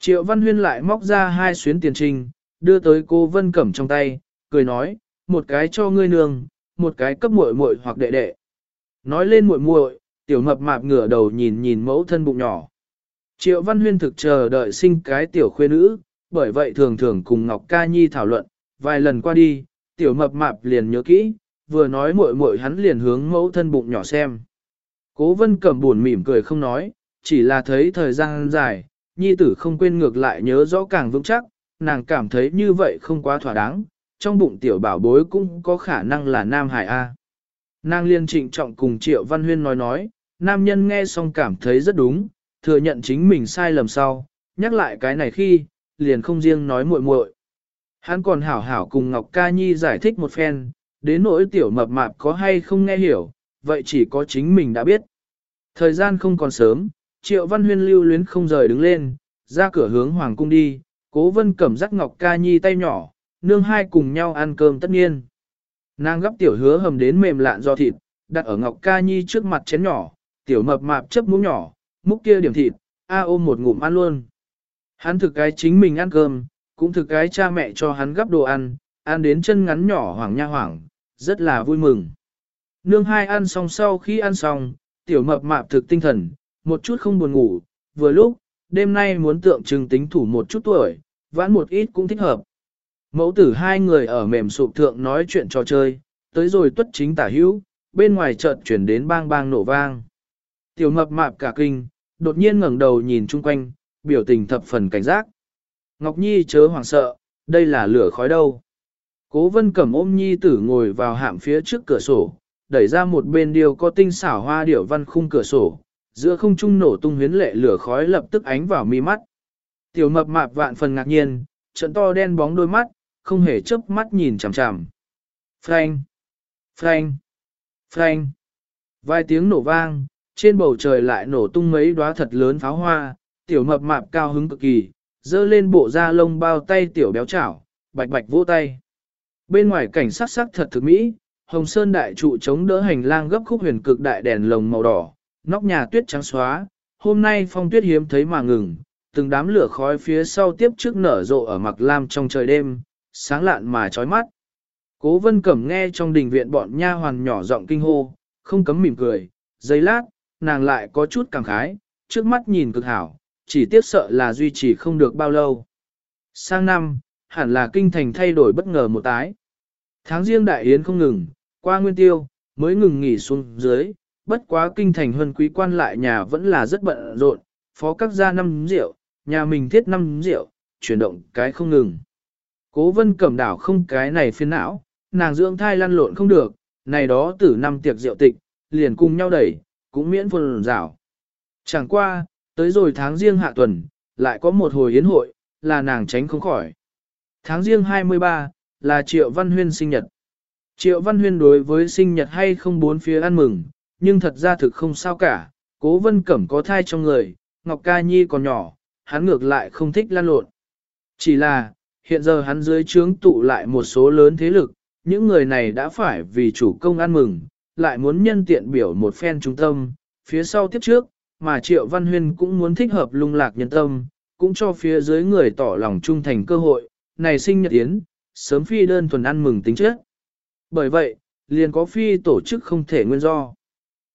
Triệu Văn Huyên lại móc ra hai xuyến tiền trình, đưa tới cô Vân Cẩm trong tay, cười nói, một cái cho ngươi nương, một cái cấp muội muội hoặc đệ đệ. Nói lên muội muội, tiểu mập mạp ngửa đầu nhìn nhìn mẫu thân bụng nhỏ. Triệu Văn Huyên thực chờ đợi sinh cái tiểu khuê nữ, bởi vậy thường thường cùng Ngọc Ca Nhi thảo luận, vài lần qua đi, tiểu mập mạp liền nhớ kỹ, vừa nói muội muội hắn liền hướng mẫu thân bụng nhỏ xem. Cố Vân cầm buồn mỉm cười không nói, chỉ là thấy thời gian dài, nhi tử không quên ngược lại nhớ rõ càng vững chắc, nàng cảm thấy như vậy không quá thỏa đáng, trong bụng tiểu bảo bối cũng có khả năng là Nam Hải A. Nàng liên trịnh trọng cùng Triệu Văn Huyên nói nói, nam nhân nghe xong cảm thấy rất đúng, thừa nhận chính mình sai lầm sau, nhắc lại cái này khi, liền không riêng nói muội muội. Hắn còn hảo hảo cùng Ngọc Ca Nhi giải thích một phen, đến nỗi tiểu mập mạp có hay không nghe hiểu, vậy chỉ có chính mình đã biết. Thời gian không còn sớm, Triệu Văn Huyên lưu luyến không rời đứng lên, ra cửa hướng Hoàng Cung đi, Cố Vân cầm dắt Ngọc Ca Nhi tay nhỏ, nương hai cùng nhau ăn cơm tất nhiên. Nàng gấp tiểu hứa hầm đến mềm lạn do thịt, đặt ở Ngọc Ca Nhi trước mặt chén nhỏ, tiểu mập mạp chấp muỗng nhỏ, múc kia điểm thịt, a ôm một ngụm ăn luôn. Hắn thực cái chính mình ăn cơm, cũng thực cái cha mẹ cho hắn gấp đồ ăn, ăn đến chân ngắn nhỏ hoảng nha hoảng, rất là vui mừng. Nương hai ăn xong sau khi ăn xong, tiểu mập mạp thực tinh thần, một chút không buồn ngủ, vừa lúc, đêm nay muốn tượng trưng tính thủ một chút tuổi, vãn một ít cũng thích hợp. Mẫu tử hai người ở mềm sụp thượng nói chuyện trò chơi, tới rồi tuất chính tả hữu, bên ngoài chợt chuyển đến bang bang nổ vang. Tiểu mập mạp cả kinh, đột nhiên ngẩng đầu nhìn chung quanh, biểu tình thập phần cảnh giác. Ngọc Nhi chớ hoảng sợ, đây là lửa khói đâu. Cố vân cầm ôm Nhi tử ngồi vào hạm phía trước cửa sổ, đẩy ra một bên điều có tinh xảo hoa điểu văn khung cửa sổ, giữa không trung nổ tung huyến lệ lửa khói lập tức ánh vào mi mắt. Tiểu mập mạp vạn phần ngạc nhiên, trận to đen bóng đôi mắt, không hề chớp mắt nhìn chằm chằm. Phanh! Phanh! Phanh! Vài tiếng nổ vang, trên bầu trời lại nổ tung mấy đóa thật lớn pháo hoa, tiểu mập mạp cao hứng cực kỳ, dơ lên bộ da lông bao tay tiểu béo chảo, bạch bạch vỗ tay. Bên ngoài cảnh sát sắc thật thực mỹ, hồng sơn đại trụ chống đỡ hành lang gấp khúc huyền cực đại đèn lồng màu đỏ, nóc nhà tuyết trắng xóa, hôm nay phong tuyết hiếm thấy mà ngừng, từng đám lửa khói phía sau tiếp trước nở rộ ở mặc lam trong trời đêm, sáng lạn mà chói mắt. Cố vân cẩm nghe trong đình viện bọn nha hoàn nhỏ giọng kinh hô, không cấm mỉm cười, giây lát, nàng lại có chút cảm khái, trước mắt nhìn cực hảo, chỉ tiếc sợ là duy trì không được bao lâu. Sang năm, hẳn là kinh thành thay đổi bất ngờ một tái. Tháng riêng đại yến không ngừng, qua nguyên tiêu, mới ngừng nghỉ xuống dưới, bất quá kinh thành huân quý quan lại nhà vẫn là rất bận rộn, phó các gia năm rượu, nhà mình thiết năm rượu, chuyển động cái không ngừng. Cố vân cẩm đảo không cái này phiền não, nàng dưỡng thai lăn lộn không được, này đó từ năm tiệc rượu tịch, liền cùng nhau đẩy, cũng miễn phần rào. Chẳng qua, tới rồi tháng riêng hạ tuần, lại có một hồi yến hội, là nàng tránh không khỏi. Tháng riêng 23, là Triệu Văn Huyên sinh nhật. Triệu Văn Huyên đối với sinh nhật hay không bốn phía ăn mừng, nhưng thật ra thực không sao cả, cố vân cẩm có thai trong người, Ngọc Ca Nhi còn nhỏ, hắn ngược lại không thích lan lộn. Chỉ là, hiện giờ hắn dưới trướng tụ lại một số lớn thế lực, những người này đã phải vì chủ công ăn mừng, lại muốn nhân tiện biểu một phen trung tâm, phía sau tiếp trước, mà Triệu Văn Huyên cũng muốn thích hợp lung lạc nhân tâm, cũng cho phía dưới người tỏ lòng trung thành cơ hội, này sinh nhật yến, sớm phi đơn thuần ăn mừng tính chất. Bởi vậy, liền có phi tổ chức không thể nguyên do.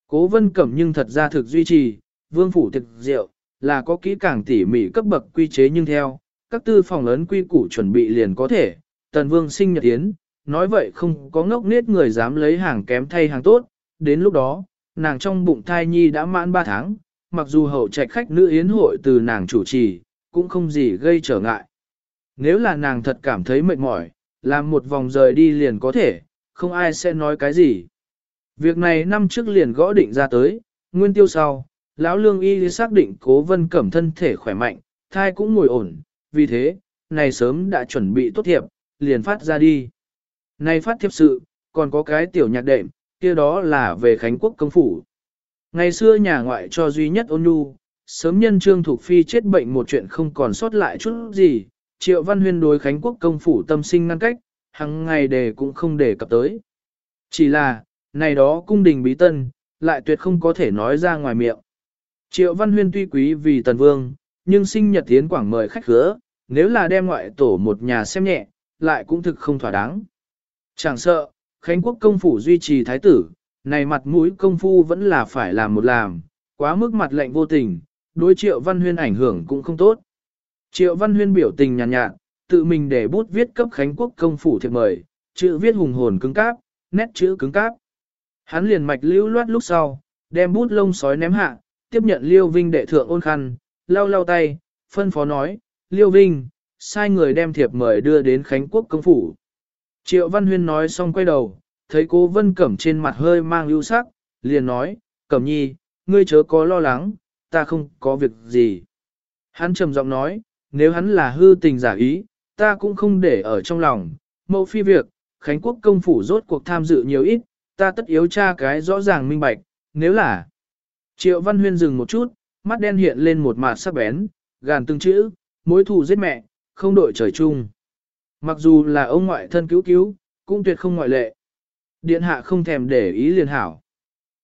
Cố vân cẩm nhưng thật ra thực duy trì, vương phủ thực diệu, là có kỹ càng tỉ mỉ cấp bậc quy chế nhưng theo, các tư phòng lớn quy củ chuẩn bị liền có thể, tần vương sinh nhật yến, nói vậy không có ngốc nết người dám lấy hàng kém thay hàng tốt, đến lúc đó, nàng trong bụng thai nhi đã mãn 3 tháng, mặc dù hậu trạch khách nữ yến hội từ nàng chủ trì, cũng không gì gây trở ngại. Nếu là nàng thật cảm thấy mệt mỏi, làm một vòng rời đi liền có thể, không ai sẽ nói cái gì. Việc này năm trước liền gõ định ra tới, nguyên tiêu sau, lão lương y xác định cố vân cẩm thân thể khỏe mạnh, thai cũng ngồi ổn, vì thế, này sớm đã chuẩn bị tốt thiệp, liền phát ra đi. Này phát thiệp sự, còn có cái tiểu nhạc đệm, kia đó là về Khánh Quốc công phủ. Ngày xưa nhà ngoại cho duy nhất ôn nhu, sớm nhân trương thuộc phi chết bệnh một chuyện không còn sót lại chút gì, triệu văn huyên đối Khánh Quốc công phủ tâm sinh ngăn cách, hằng ngày đề cũng không đề cập tới. Chỉ là, này đó cung đình bí tân, lại tuyệt không có thể nói ra ngoài miệng. Triệu Văn Huyên tuy quý vì tần vương, nhưng sinh nhật tiến quảng mời khách khứa, nếu là đem ngoại tổ một nhà xem nhẹ, lại cũng thực không thỏa đáng. Chẳng sợ, Khánh Quốc công phủ duy trì thái tử, này mặt mũi công phu vẫn là phải làm một làm, quá mức mặt lệnh vô tình, đối Triệu Văn Huyên ảnh hưởng cũng không tốt. Triệu Văn Huyên biểu tình nhàn nhạt, nhạt, tự mình để bút viết cấp Khánh Quốc công phủ thiệp mời, chữ viết hùng hồn cứng cáp, nét chữ cứng cáp. Hắn liền mạch lưu loát lúc sau, đem bút lông sói ném hạ, tiếp nhận Liêu Vinh đệ thượng ôn khăn, lau lau tay, phân phó nói, Liêu Vinh, sai người đem thiệp mời đưa đến Khánh Quốc công phủ. Triệu Văn Huyên nói xong quay đầu, thấy cố Vân Cẩm trên mặt hơi mang ưu sắc, liền nói, Cẩm nhi, ngươi chớ có lo lắng, ta không có việc gì. Hắn trầm giọng nói, nếu hắn là hư tình giả ý, ta cũng không để ở trong lòng, mẫu phi việc, Khánh Quốc công phủ rốt cuộc tham dự nhiều ít, ta tất yếu tra cái rõ ràng minh bạch, nếu là. Triệu Văn Huyên dừng một chút, mắt đen hiện lên một mặt sắc bén, gàn từng chữ, mối thù giết mẹ, không đội trời chung. Mặc dù là ông ngoại thân cứu cứu, cũng tuyệt không ngoại lệ. Điện hạ không thèm để ý liền hảo.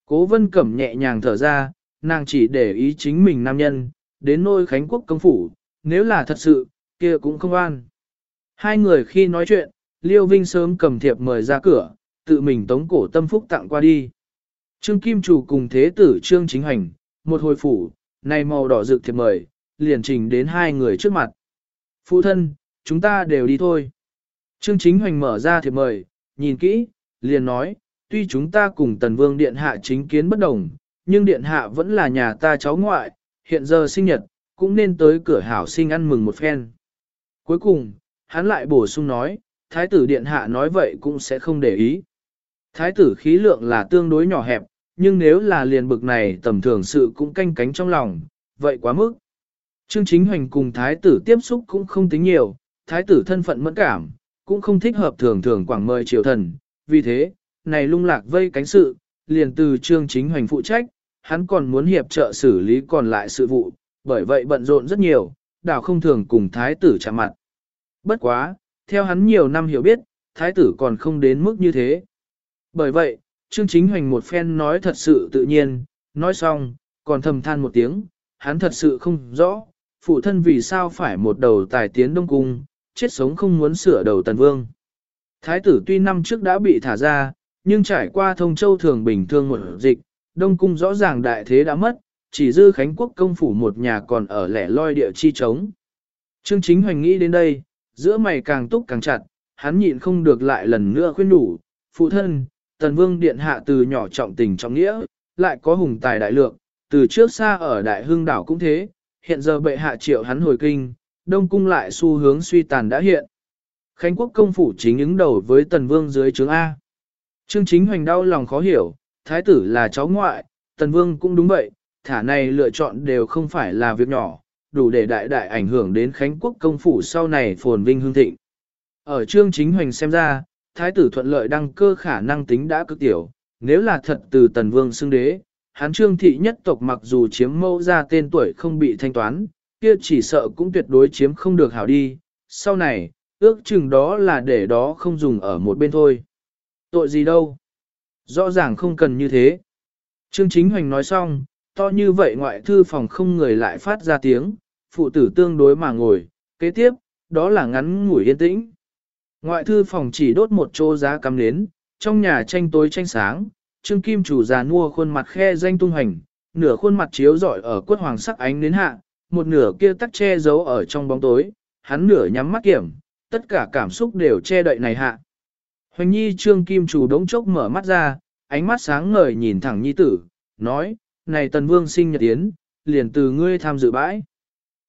Cố vân cẩm nhẹ nhàng thở ra, nàng chỉ để ý chính mình nam nhân, đến nôi Khánh Quốc công phủ, nếu là thật sự, kia cũng không an. Hai người khi nói chuyện, Liêu Vinh sớm cầm thiệp mời ra cửa, tự mình tống cổ tâm phúc tặng qua đi. Trương Kim Chủ cùng thế tử Trương Chính Hành, một hồi phủ, này màu đỏ rực thiệp mời, liền trình đến hai người trước mặt. Phụ thân, chúng ta đều đi thôi. Trương Chính Hoành mở ra thiệp mời, nhìn kỹ, liền nói, tuy chúng ta cùng Tần Vương Điện Hạ chính kiến bất đồng, nhưng Điện Hạ vẫn là nhà ta cháu ngoại, hiện giờ sinh nhật, cũng nên tới cửa hảo sinh ăn mừng một phen. Cuối cùng, hắn lại bổ sung nói, Thái tử Điện Hạ nói vậy cũng sẽ không để ý. Thái tử khí lượng là tương đối nhỏ hẹp, nhưng nếu là liền bực này tầm thường sự cũng canh cánh trong lòng, vậy quá mức. Trương Chính Hoành cùng thái tử tiếp xúc cũng không tính nhiều, thái tử thân phận mẫn cảm, cũng không thích hợp thường thường quảng mời triều thần, vì thế, này lung lạc vây cánh sự, liền từ Trương Chính Hoành phụ trách, hắn còn muốn hiệp trợ xử lý còn lại sự vụ, bởi vậy bận rộn rất nhiều, đảo không thường cùng thái tử chạm mặt. Bất quá, theo hắn nhiều năm hiểu biết, thái tử còn không đến mức như thế. Bởi vậy, Trương Chính Hoành một phen nói thật sự tự nhiên, nói xong, còn thầm than một tiếng, hắn thật sự không rõ, phụ thân vì sao phải một đầu tài tiến Đông Cung, chết sống không muốn sửa đầu Tần Vương. Thái tử tuy năm trước đã bị thả ra, nhưng trải qua thông châu thường bình thường một dịch, Đông Cung rõ ràng đại thế đã mất, chỉ dư Khánh Quốc công phủ một nhà còn ở lẻ loi địa chi trống. Trương Chính Hoành nghĩ đến đây, giữa mày càng túc càng chặt, hắn nhịn không được lại lần nữa khuyên đủ, phụ thân, Tần Vương Điện Hạ từ nhỏ trọng tình trọng nghĩa, lại có hùng tài đại lượng, từ trước xa ở Đại Hưng Đảo cũng thế, hiện giờ bệ hạ triệu hắn hồi kinh, Đông Cung lại xu hướng suy tàn đã hiện. Khánh quốc công phủ chính ứng đầu với Tần Vương dưới trướng A. Trương chính hoành đau lòng khó hiểu, thái tử là cháu ngoại, Tần Vương cũng đúng vậy, thả này lựa chọn đều không phải là việc nhỏ, đủ để đại đại ảnh hưởng đến Khánh quốc công phủ sau này phồn vinh hương thịnh. Ở trương chính hoành xem ra, thái tử thuận lợi đăng cơ khả năng tính đã cực tiểu, nếu là thật từ tần vương xưng đế, hắn trương thị nhất tộc mặc dù chiếm mâu ra tên tuổi không bị thanh toán, kia chỉ sợ cũng tuyệt đối chiếm không được hảo đi, sau này, ước chừng đó là để đó không dùng ở một bên thôi. Tội gì đâu? Rõ ràng không cần như thế. Trương Chính Hoành nói xong, to như vậy ngoại thư phòng không người lại phát ra tiếng, phụ tử tương đối mà ngồi, kế tiếp, đó là ngắn ngủi yên tĩnh. Ngoại thư phòng chỉ đốt một chỗ giá cắm nến, trong nhà tranh tối tranh sáng, Trương Kim chủ già nua khuôn mặt khe danh tung hành, nửa khuôn mặt chiếu rọi ở quất hoàng sắc ánh nến hạ, một nửa kia tắt che giấu ở trong bóng tối, hắn nửa nhắm mắt kiểm, tất cả cảm xúc đều che đậy này hạ. Hoành nhi Trương Kim chủ đống chốc mở mắt ra, ánh mắt sáng ngời nhìn thẳng nhi tử, nói, này tần vương sinh nhật yến liền từ ngươi tham dự bãi.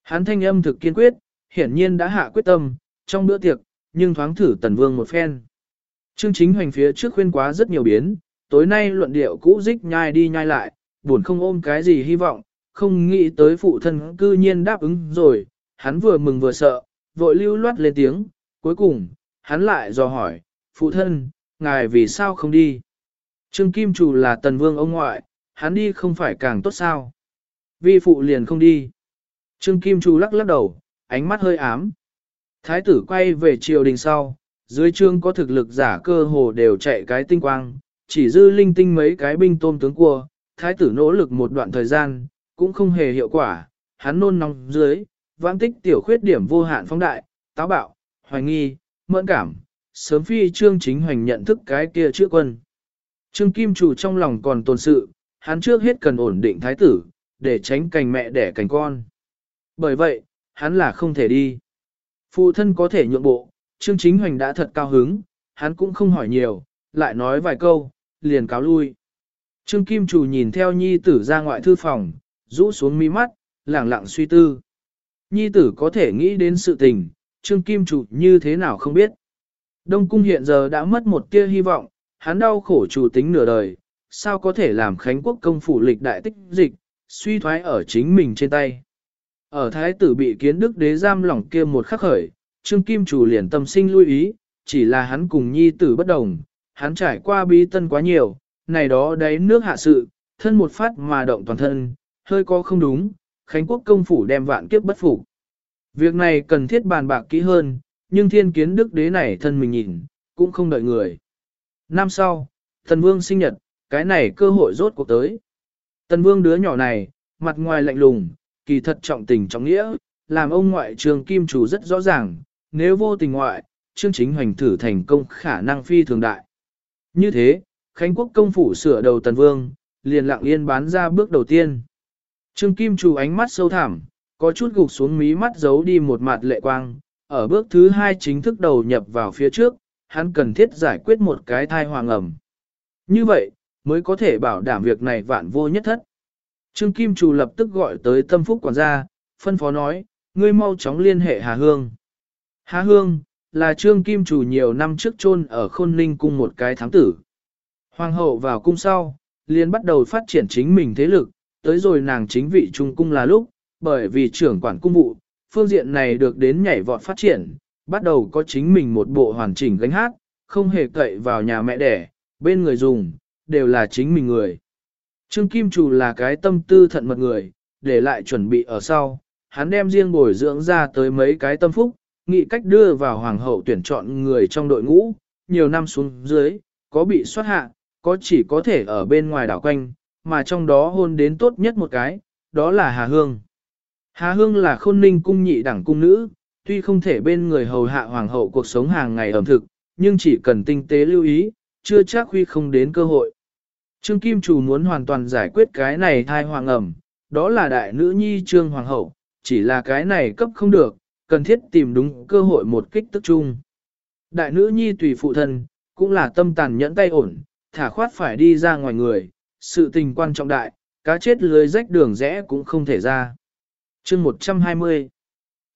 Hắn thanh âm thực kiên quyết, hiển nhiên đã hạ quyết tâm, trong bữa tiệc, nhưng thoáng thử tần vương một phen. Trương chính hoành phía trước khuyên quá rất nhiều biến, tối nay luận điệu cũ dích nhai đi nhai lại, buồn không ôm cái gì hy vọng, không nghĩ tới phụ thân cư nhiên đáp ứng rồi, hắn vừa mừng vừa sợ, vội lưu loát lên tiếng, cuối cùng, hắn lại dò hỏi, phụ thân, ngài vì sao không đi? Trương Kim Chủ là tần vương ông ngoại, hắn đi không phải càng tốt sao? Vi phụ liền không đi. Trương Kim Chủ lắc lắc đầu, ánh mắt hơi ám. Thái tử quay về triều đình sau, dưới trương có thực lực giả cơ hồ đều chạy cái tinh quang, chỉ dư linh tinh mấy cái binh tôm tướng cua, thái tử nỗ lực một đoạn thời gian, cũng không hề hiệu quả, hắn nôn nóng dưới, vãng tích tiểu khuyết điểm vô hạn phóng đại, táo bạo, hoài nghi, mẫn cảm, sớm phi trương chính hoành nhận thức cái kia trước quân. Trương Kim Chủ trong lòng còn tồn sự, hắn trước hết cần ổn định thái tử, để tránh cành mẹ đẻ cành con. Bởi vậy, hắn là không thể đi. Phụ thân có thể nhượng bộ, Trương Chính Hoành đã thật cao hứng, hắn cũng không hỏi nhiều, lại nói vài câu, liền cáo lui. Trương Kim Chủ nhìn theo nhi tử ra ngoại thư phòng, rũ xuống mi mắt, lẳng lặng suy tư. Nhi tử có thể nghĩ đến sự tình, Trương Kim Chủ như thế nào không biết. Đông Cung hiện giờ đã mất một tia hy vọng, hắn đau khổ chủ tính nửa đời, sao có thể làm Khánh Quốc công phủ lịch đại tích dịch, suy thoái ở chính mình trên tay. Ở thái tử bị kiến đức đế giam lỏng kia một khắc khởi, Trương Kim Chủ liền tâm sinh lưu ý, chỉ là hắn cùng nhi tử bất đồng, hắn trải qua bí tân quá nhiều, này đó đáy nước hạ sự, thân một phát mà động toàn thân, hơi có không đúng, Khánh Quốc công phủ đem vạn kiếp bất phục. Việc này cần thiết bàn bạc kỹ hơn, nhưng thiên kiến đức đế này thân mình nhìn, cũng không đợi người. Năm sau, thần vương sinh nhật, cái này cơ hội rốt cuộc tới. Tần vương đứa nhỏ này, mặt ngoài lạnh lùng, kỳ thật trọng tình trọng nghĩa, làm ông ngoại trường kim chủ rất rõ ràng, nếu vô tình ngoại, chương chính hoành thử thành công khả năng phi thường đại. Như thế, Khánh Quốc công phủ sửa đầu tần vương, liền lặng yên bán ra bước đầu tiên. Trương Kim chủ ánh mắt sâu thẳm, có chút gục xuống mí mắt giấu đi một mặt lệ quang, ở bước thứ hai chính thức đầu nhập vào phía trước, hắn cần thiết giải quyết một cái thai hoàng ẩm. Như vậy, mới có thể bảo đảm việc này vạn vô nhất thất. Trương Kim Trù lập tức gọi tới tâm phúc quản gia, phân phó nói, ngươi mau chóng liên hệ Hà Hương. Hà Hương, là Trương Kim Trù nhiều năm trước chôn ở khôn ninh cung một cái thám tử. Hoàng hậu vào cung sau, liền bắt đầu phát triển chính mình thế lực, tới rồi nàng chính vị trung cung là lúc, bởi vì trưởng quản cung vụ, phương diện này được đến nhảy vọt phát triển, bắt đầu có chính mình một bộ hoàn chỉnh gánh hát, không hề cậy vào nhà mẹ đẻ, bên người dùng, đều là chính mình người. Trương Kim Trù là cái tâm tư thận mật người, để lại chuẩn bị ở sau, hắn đem riêng bồi dưỡng ra tới mấy cái tâm phúc, nghị cách đưa vào hoàng hậu tuyển chọn người trong đội ngũ, nhiều năm xuống dưới, có bị xuất hạ, có chỉ có thể ở bên ngoài đảo quanh, mà trong đó hôn đến tốt nhất một cái, đó là Hà Hương. Hà Hương là khôn ninh cung nhị đẳng cung nữ, tuy không thể bên người hầu hạ hoàng hậu cuộc sống hàng ngày ẩm thực, nhưng chỉ cần tinh tế lưu ý, chưa chắc huy không đến cơ hội. Trương Kim Chủ muốn hoàn toàn giải quyết cái này thai hoàng ẩm, đó là đại nữ nhi Trương Hoàng hậu, chỉ là cái này cấp không được, cần thiết tìm đúng cơ hội một kích tức chung. Đại nữ nhi tùy phụ thân, cũng là tâm tàn nhẫn tay ổn, thả khoát phải đi ra ngoài người, sự tình quan trọng đại, cá chết lưới rách đường rẽ cũng không thể ra. chương 120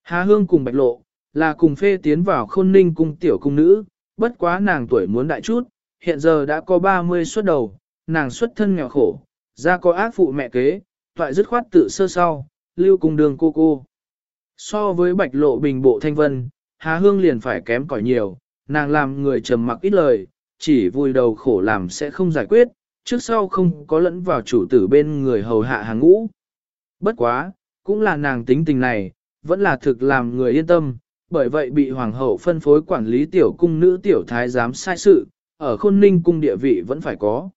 Hà Hương cùng Bạch Lộ, là cùng phê tiến vào khôn ninh cung tiểu cung nữ, bất quá nàng tuổi muốn đại chút, hiện giờ đã có 30 xuất đầu, nàng xuất thân nghèo khổ, ra có ác phụ mẹ kế, toại dứt khoát tự sơ sau, lưu cùng đường cô cô. So với Bạch Lộ bình bộ thanh vân, Hà Hương liền phải kém cỏi nhiều, nàng làm người trầm mặc ít lời, chỉ vui đầu khổ làm sẽ không giải quyết, trước sau không có lẫn vào chủ tử bên người hầu hạ hàng ngũ. Bất quá, cũng là nàng tính tình này, vẫn là thực làm người yên tâm, bởi vậy bị hoàng hậu phân phối quản lý tiểu cung nữ tiểu thái giám sai sự, ở khôn ninh cung địa vị vẫn phải có.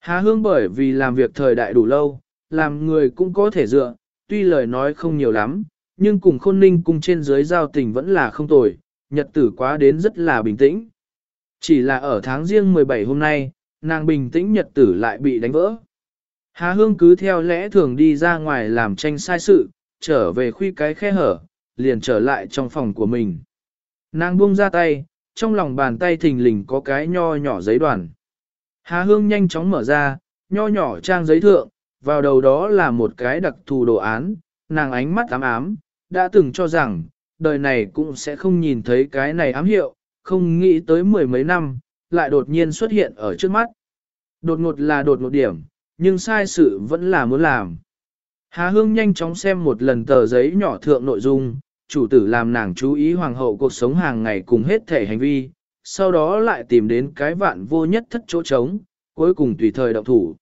Hà hương bởi vì làm việc thời đại đủ lâu, làm người cũng có thể dựa, tuy lời nói không nhiều lắm, nhưng cùng khôn ninh cung trên dưới giao tình vẫn là không tồi, nhật tử quá đến rất là bình tĩnh. Chỉ là ở tháng riêng 17 hôm nay, nàng bình tĩnh nhật tử lại bị đánh vỡ. Hà hương cứ theo lẽ thường đi ra ngoài làm tranh sai sự, trở về khuy cái khe hở, liền trở lại trong phòng của mình. Nàng buông ra tay, trong lòng bàn tay thình lình có cái nho nhỏ giấy đoàn. Hà Hương nhanh chóng mở ra, nho nhỏ trang giấy thượng, vào đầu đó là một cái đặc thù đồ án, nàng ánh mắt ám ám, đã từng cho rằng, đời này cũng sẽ không nhìn thấy cái này ám hiệu, không nghĩ tới mười mấy năm, lại đột nhiên xuất hiện ở trước mắt. Đột ngột là đột ngột điểm, nhưng sai sự vẫn là muốn làm. Hà Hương nhanh chóng xem một lần tờ giấy nhỏ thượng nội dung, chủ tử làm nàng chú ý hoàng hậu cuộc sống hàng ngày cùng hết thể hành vi, sau đó lại tìm đến cái vạn vô nhất thất chỗ trống, cuối cùng tùy thời động thủ.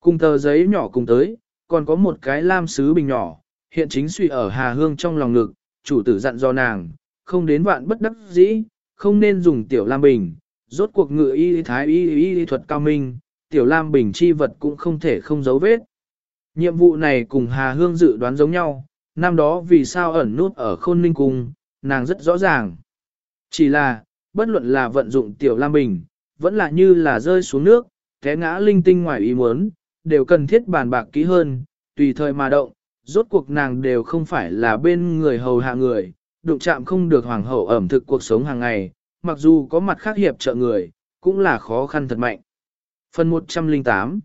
Cùng tờ giấy nhỏ cùng tới, còn có một cái lam sứ bình nhỏ, hiện chính suy ở Hà Hương trong lòng ngực, chủ tử dặn do nàng, không đến vạn bất đắc dĩ, không nên dùng tiểu lam bình, rốt cuộc ngự y thái y y, thuật cao minh, tiểu lam bình chi vật cũng không thể không giấu vết. Nhiệm vụ này cùng Hà Hương dự đoán giống nhau, năm đó vì sao ẩn nút ở khôn ninh cung, nàng rất rõ ràng. Chỉ là, bất luận là vận dụng tiểu lam bình, vẫn là như là rơi xuống nước, té ngã linh tinh ngoài ý muốn, đều cần thiết bàn bạc kỹ hơn, tùy thời mà động, rốt cuộc nàng đều không phải là bên người hầu hạ người, đụng chạm không được hoàng hậu ẩm thực cuộc sống hàng ngày, mặc dù có mặt khác hiệp trợ người, cũng là khó khăn thật mạnh. Phần 108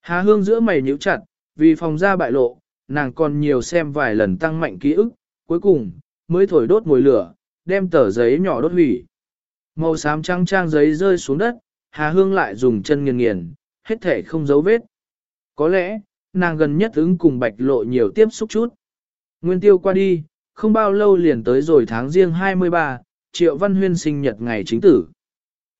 Hà Hương giữa mày nhíu chặt, vì phòng ra bại lộ, nàng còn nhiều xem vài lần tăng mạnh ký ức, cuối cùng, mới thổi đốt ngồi lửa, đem tờ giấy nhỏ đốt hủy. Màu xám trắng trang giấy rơi xuống đất, Hà Hương lại dùng chân nghiền nghiền, hết thể không dấu vết. Có lẽ, nàng gần nhất ứng cùng bạch lộ nhiều tiếp xúc chút. Nguyên tiêu qua đi, không bao lâu liền tới rồi tháng riêng 23, triệu văn huyên sinh nhật ngày chính tử.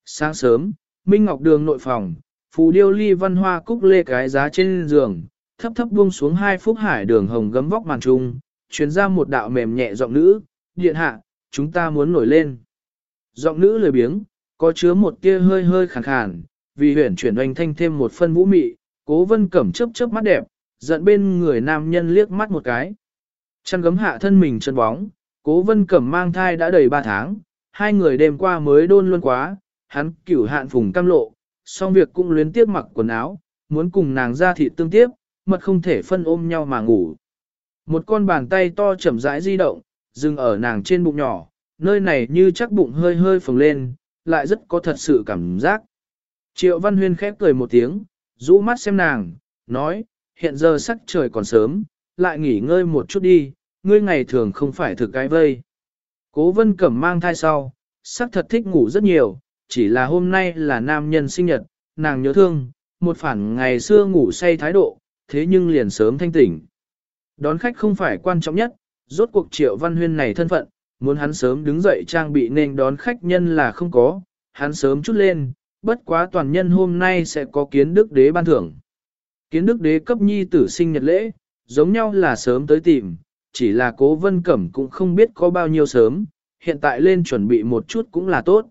Sáng sớm, Minh Ngọc Đường nội phòng, phù điêu ly văn hoa cúc lê cái giá trên giường, thấp thấp buông xuống hai phút hải đường hồng gấm vóc màn trung, truyền ra một đạo mềm nhẹ giọng nữ, điện hạ, chúng ta muốn nổi lên. Giọng nữ lười biếng, có chứa một tia hơi hơi khàn khàn, vì huyển chuyển oanh thanh thêm một phân vũ mị, cố vân cẩm chớp chớp mắt đẹp, giận bên người nam nhân liếc mắt một cái. Chăn gấm hạ thân mình chân bóng, cố vân cẩm mang thai đã đầy ba tháng, hai người đêm qua mới đôn luôn quá, hắn cửu hạn phùng cam lộ, xong việc cũng luyến tiếc mặc quần áo, muốn cùng nàng ra thị tương tiếp, mật không thể phân ôm nhau mà ngủ. Một con bàn tay to chậm rãi di động, dừng ở nàng trên bụng nhỏ, nơi này như chắc bụng hơi hơi phồng lên, lại rất có thật sự cảm giác. Triệu Văn Huyên khép cười một tiếng, rũ mắt xem nàng, nói, hiện giờ sắc trời còn sớm, lại nghỉ ngơi một chút đi, ngươi ngày thường không phải thực cái vây. Cố vân cẩm mang thai sau, sắc thật thích ngủ rất nhiều, chỉ là hôm nay là nam nhân sinh nhật, nàng nhớ thương, một phản ngày xưa ngủ say thái độ, thế nhưng liền sớm thanh tỉnh. Đón khách không phải quan trọng nhất, rốt cuộc triệu văn huyên này thân phận, muốn hắn sớm đứng dậy trang bị nên đón khách nhân là không có, hắn sớm chút lên, bất quá toàn nhân hôm nay sẽ có kiến đức đế ban thưởng. Kiến đức đế cấp nhi tử sinh nhật lễ, giống nhau là sớm tới tìm, chỉ là cố vân cẩm cũng không biết có bao nhiêu sớm, hiện tại lên chuẩn bị một chút cũng là tốt.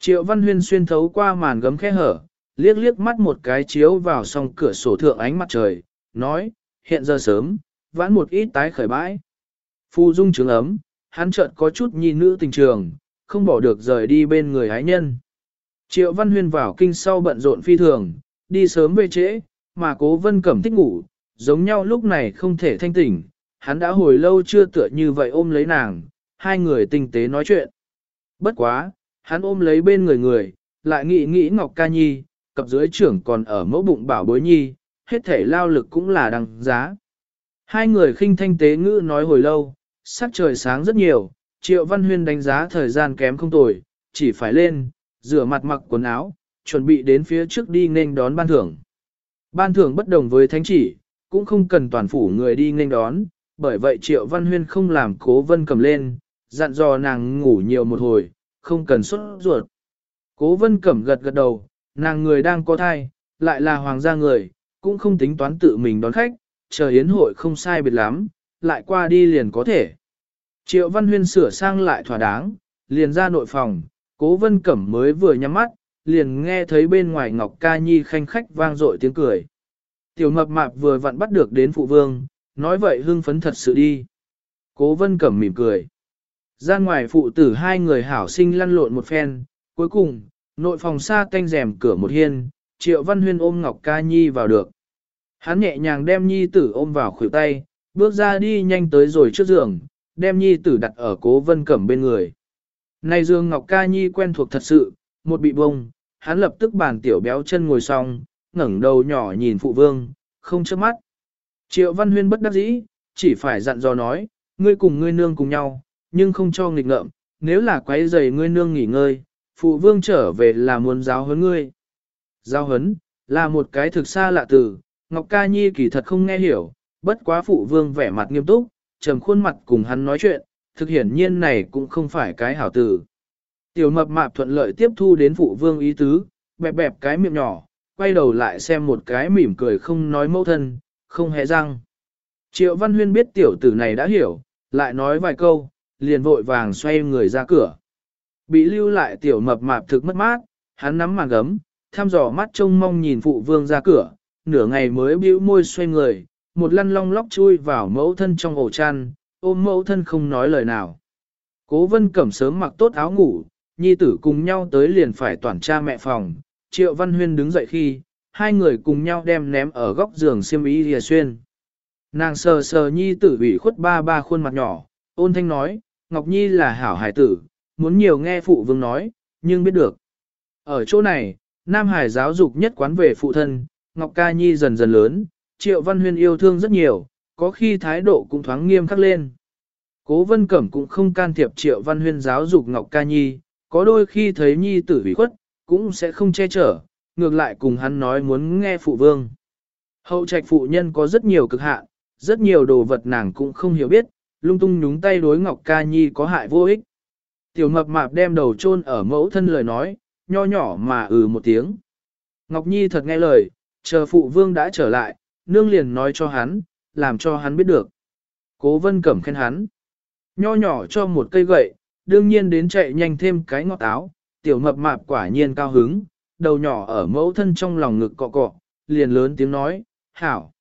Triệu Văn Huyên xuyên thấu qua màn gấm khe hở, liếc liếc mắt một cái chiếu vào song cửa sổ thượng ánh mặt trời, nói, hiện giờ sớm, vãn một ít tái khởi bãi. Phu dung trứng ấm, hắn chợt có chút nhi nữ tình trường, không bỏ được rời đi bên người hái nhân. Triệu Văn Huyên vào kinh sau bận rộn phi thường, đi sớm về trễ, mà cố vân cẩm thích ngủ, giống nhau lúc này không thể thanh tỉnh, hắn đã hồi lâu chưa tựa như vậy ôm lấy nàng, hai người tinh tế nói chuyện. Bất quá, hắn ôm lấy bên người người, lại nghĩ nghĩ Ngọc Ca Nhi, cặp dưới trưởng còn ở mẫu bụng bảo bối nhi, hết thể lao lực cũng là đăng giá. Hai người khinh thanh tế ngữ nói hồi lâu, sắc trời sáng rất nhiều, Triệu Văn Huyên đánh giá thời gian kém không tồi, chỉ phải lên, rửa mặt mặc quần áo, chuẩn bị đến phía trước đi nên đón ban thưởng. Ban thưởng bất đồng với thánh chỉ, cũng không cần toàn phủ người đi nên đón, bởi vậy Triệu Văn Huyên không làm cố vân cầm lên, dặn dò nàng ngủ nhiều một hồi, không cần xuất ruột. Cố vân cẩm gật gật đầu, nàng người đang có thai, lại là hoàng gia người, cũng không tính toán tự mình đón khách, chờ hiến hội không sai biệt lắm, lại qua đi liền có thể. Triệu Văn Huyên sửa sang lại thỏa đáng, liền ra nội phòng, cố vân cẩm mới vừa nhắm mắt, liền nghe thấy bên ngoài Ngọc Ca Nhi khanh khách vang dội tiếng cười. Tiểu mập mạp vừa vặn bắt được đến phụ vương, nói vậy hưng phấn thật sự đi. Cố vân cẩm mỉm cười. Ra ngoài phụ tử hai người hảo sinh lăn lộn một phen, cuối cùng, nội phòng xa canh rèm cửa một hiên, triệu văn huyên ôm Ngọc Ca Nhi vào được. Hắn nhẹ nhàng đem Nhi tử ôm vào khuỷu tay, bước ra đi nhanh tới rồi trước giường, đem Nhi tử đặt ở cố vân cẩm bên người. Này dương Ngọc Ca Nhi quen thuộc thật sự, một bị bông, hắn lập tức bàn tiểu béo chân ngồi xong, ngẩng đầu nhỏ nhìn phụ vương, không chớp mắt. Triệu Văn Huyên bất đắc dĩ, chỉ phải dặn dò nói, ngươi cùng ngươi nương cùng nhau, nhưng không cho nghịch ngợm, nếu là quấy rầy ngươi nương nghỉ ngơi, phụ vương trở về là muốn giáo huấn ngươi. Giáo huấn, là một cái thực xa lạ từ, Ngọc Ca Nhi kỳ thật không nghe hiểu, bất quá phụ vương vẻ mặt nghiêm túc, trầm khuôn mặt cùng hắn nói chuyện, thực hiển nhiên này cũng không phải cái hảo từ. Tiểu mập mạp thuận lợi tiếp thu đến phụ vương ý tứ, bẹp bẹp cái miệng nhỏ, quay đầu lại xem một cái mỉm cười không nói mâu thân, không hề răng. Triệu Văn Huyên biết tiểu tử này đã hiểu, lại nói vài câu, liền vội vàng xoay người ra cửa. Bị lưu lại tiểu mập mạp thực mất mát, hắn nắm màn gấm, thăm dò mắt trông mong nhìn phụ vương ra cửa, nửa ngày mới bĩu môi xoay người, một lăn long lóc chui vào mẫu thân trong ổ chăn, ôm mẫu thân không nói lời nào. Cố vân cẩm sớm mặc tốt áo ngủ, nhi tử cùng nhau tới liền phải toàn cha mẹ phòng, triệu văn huyên đứng dậy khi, hai người cùng nhau đem ném ở góc giường xiêm y lìa xuyên. Nàng sờ sờ nhi tử ủy khuất ba ba khuôn mặt nhỏ, ôn thanh nói, Ngọc Nhi là hảo hải tử, muốn nhiều nghe phụ vương nói, nhưng biết được. Ở chỗ này, Nam Hải giáo dục nhất quán về phụ thân, Ngọc Ca Nhi dần dần lớn, Triệu Văn Huyên yêu thương rất nhiều, có khi thái độ cũng thoáng nghiêm khắc lên. Cố Vân Cẩm cũng không can thiệp Triệu Văn Huyên giáo dục Ngọc Ca Nhi, có đôi khi thấy Nhi tử bị khuất, cũng sẽ không che chở, ngược lại cùng hắn nói muốn nghe phụ vương. Hậu trạch phụ nhân có rất nhiều cực hạn, rất nhiều đồ vật nàng cũng không hiểu biết, lung tung nhúng tay đối Ngọc Ca Nhi có hại vô ích. Tiểu mập mạp đem đầu chôn ở mẫu thân lời nói, nho nhỏ mà ừ một tiếng. Ngọc Nhi thật nghe lời, chờ phụ vương đã trở lại, nương liền nói cho hắn, làm cho hắn biết được. Cố vân cẩm khen hắn. Nho nhỏ cho một cây gậy, đương nhiên đến chạy nhanh thêm cái ngọt áo, tiểu mập mạp quả nhiên cao hứng, đầu nhỏ ở mẫu thân trong lòng ngực cọ cọ, liền lớn tiếng nói, hảo.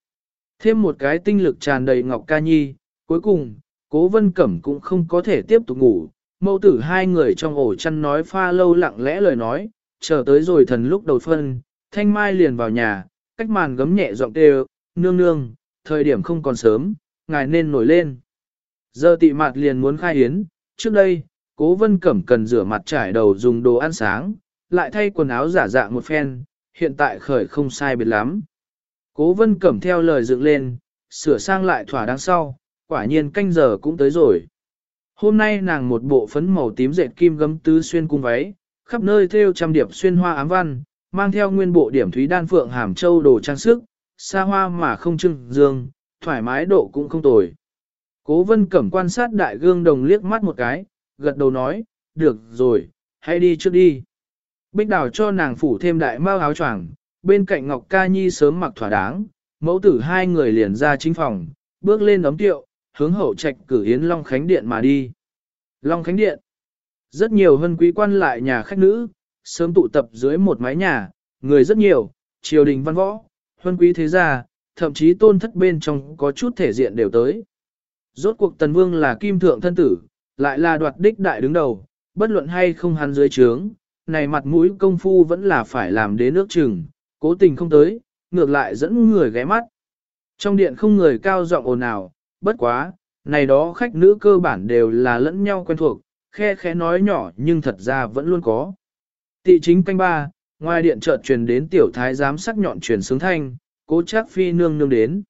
Thêm một cái tinh lực tràn đầy ngọc ca nhi, cuối cùng, cố vân cẩm cũng không có thể tiếp tục ngủ, mẫu tử hai người trong ổ chăn nói pha lâu lặng lẽ lời nói, chờ tới rồi thần lúc đầu phân, thanh mai liền vào nhà, cách màn gấm nhẹ giọng đều nương nương, thời điểm không còn sớm, ngài nên nổi lên. Giờ tị mặt liền muốn khai hiến, trước đây, cố vân cẩm cần rửa mặt trải đầu dùng đồ ăn sáng, lại thay quần áo giả dạng một phen, hiện tại khởi không sai biệt lắm. Cố vân cẩm theo lời dựng lên, sửa sang lại thỏa đáng sau, quả nhiên canh giờ cũng tới rồi. Hôm nay nàng một bộ phấn màu tím dệt kim gấm tứ xuyên cung váy, khắp nơi thêu trăm điệp xuyên hoa ám văn, mang theo nguyên bộ điểm thúy đan phượng hàm châu đồ trang sức, xa hoa mà không trưng dương, thoải mái độ cũng không tồi. Cố vân cẩm quan sát đại gương đồng liếc mắt một cái, gật đầu nói, được rồi, hãy đi trước đi. Bích đào cho nàng phủ thêm đại mao áo choàng, bên cạnh Ngọc Ca Nhi sớm mặc thỏa đáng, mẫu tử hai người liền ra chính phòng, bước lên ấm tiệu, hướng hậu trạch cử Yến Long Khánh Điện mà đi. Long Khánh Điện Rất nhiều hân quý quan lại nhà khách nữ, sớm tụ tập dưới một mái nhà, người rất nhiều, triều đình văn võ, huân quý thế gia, thậm chí tôn thất bên trong có chút thể diện đều tới. Rốt cuộc tần vương là kim thượng thân tử, lại là đoạt đích đại đứng đầu, bất luận hay không hắn dưới trướng, này mặt mũi công phu vẫn là phải làm đến nước chừng, cố tình không tới, ngược lại dẫn người ghé mắt. Trong điện không người cao giọng ồn ào, bất quá, này đó khách nữ cơ bản đều là lẫn nhau quen thuộc, khe khẽ nói nhỏ nhưng thật ra vẫn luôn có. Tị chính canh ba, ngoài điện chợt truyền đến tiểu thái giám sắc nhọn truyền sướng thanh, cố chắc phi nương nương đến.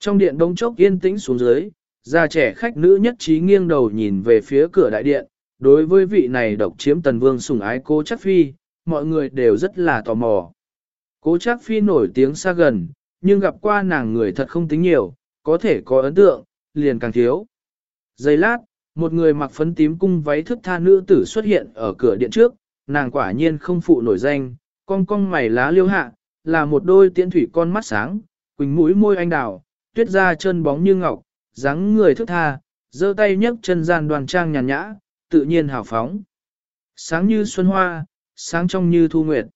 Trong điện đông chốc yên tĩnh xuống dưới, già trẻ khách nữ nhất trí nghiêng đầu nhìn về phía cửa đại điện, đối với vị này độc chiếm tần vương sủng ái cố chắc phi, mọi người đều rất là tò mò. Cố chắc phi nổi tiếng xa gần, nhưng gặp qua nàng người thật không tính nhiều, có thể có ấn tượng, liền càng thiếu. Giây lát, một người mặc phấn tím cung váy thức tha nữ tử xuất hiện ở cửa điện trước, nàng quả nhiên không phụ nổi danh, cong cong mày lá liêu hạ, là một đôi tiễn thủy con mắt sáng, quỳnh mũi môi anh đào, tuyết da chân bóng như ngọc, dáng người thức tha, giơ tay nhấc chân gian đoàn trang nhàn nhã, tự nhiên hào phóng. Sáng như xuân hoa, sáng trong như thu nguyệt.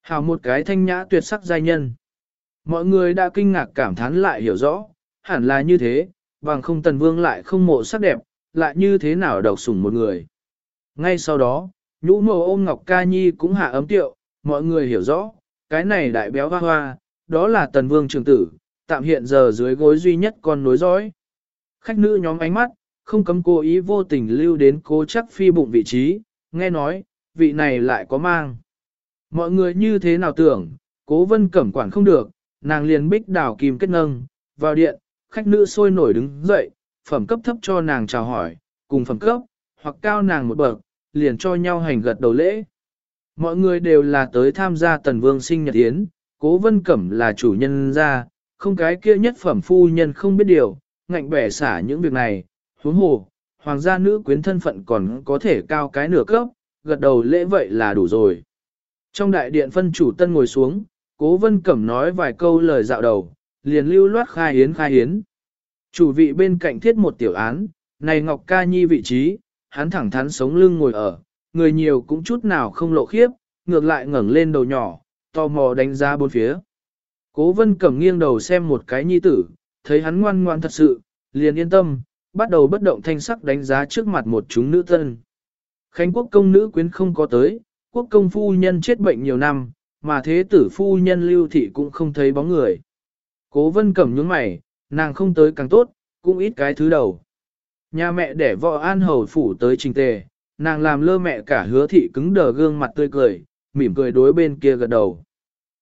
Hào một cái thanh nhã tuyệt sắc giai nhân. Mọi người đã kinh ngạc cảm thán lại hiểu rõ, hẳn là như thế, bằng không tần vương lại không mộ sắc đẹp, lại như thế nào độc sủng một người. Ngay sau đó, nhũ mồ ôm Ngọc Ca Nhi cũng hạ ấm tiệu, mọi người hiểu rõ, cái này đại béo hoa hoa, đó là tần vương trường tử, tạm hiện giờ dưới gối duy nhất con nối dõi. Khách nữ nhóm ánh mắt, không cấm cố ý vô tình lưu đến cố chắc phi bụng vị trí, nghe nói, vị này lại có mang. Mọi người như thế nào tưởng, cố vân cẩm quản không được, nàng liền bích đảo kim kết nâng, vào điện, khách nữ sôi nổi đứng dậy, phẩm cấp thấp cho nàng chào hỏi, cùng phẩm cấp, hoặc cao nàng một bậc, liền cho nhau hành gật đầu lễ. Mọi người đều là tới tham gia tần vương sinh nhật yến, cố vân cẩm là chủ nhân ra, không cái kia nhất phẩm phu nhân không biết điều, ngạnh bẻ xả những việc này, huống hồ, hoàng gia nữ quyến thân phận còn có thể cao cái nửa cấp, gật đầu lễ vậy là đủ rồi. Trong đại điện phân chủ tân ngồi xuống, cố vân cẩm nói vài câu lời dạo đầu, liền lưu loát khai hiến khai hiến. Chủ vị bên cạnh thiết một tiểu án, này Ngọc Ca Nhi vị trí, hắn thẳng thắn sống lưng ngồi ở, người nhiều cũng chút nào không lộ khiếp, ngược lại ngẩng lên đầu nhỏ, tò mò đánh giá bốn phía. Cố vân cẩm nghiêng đầu xem một cái nhi tử, thấy hắn ngoan ngoan thật sự, liền yên tâm, bắt đầu bất động thanh sắc đánh giá trước mặt một chúng nữ tân. Khánh quốc công nữ quyến không có tới, quốc công phu nhân chết bệnh nhiều năm, mà thế tử phu nhân lưu thị cũng không thấy bóng người. Cố vân cẩm nhướng mày, nàng không tới càng tốt, cũng ít cái thứ đầu. Nhà mẹ để vợ an hầu phủ tới trình tề, nàng làm lơ mẹ cả hứa thị cứng đờ gương mặt tươi cười, mỉm cười đối bên kia gật đầu.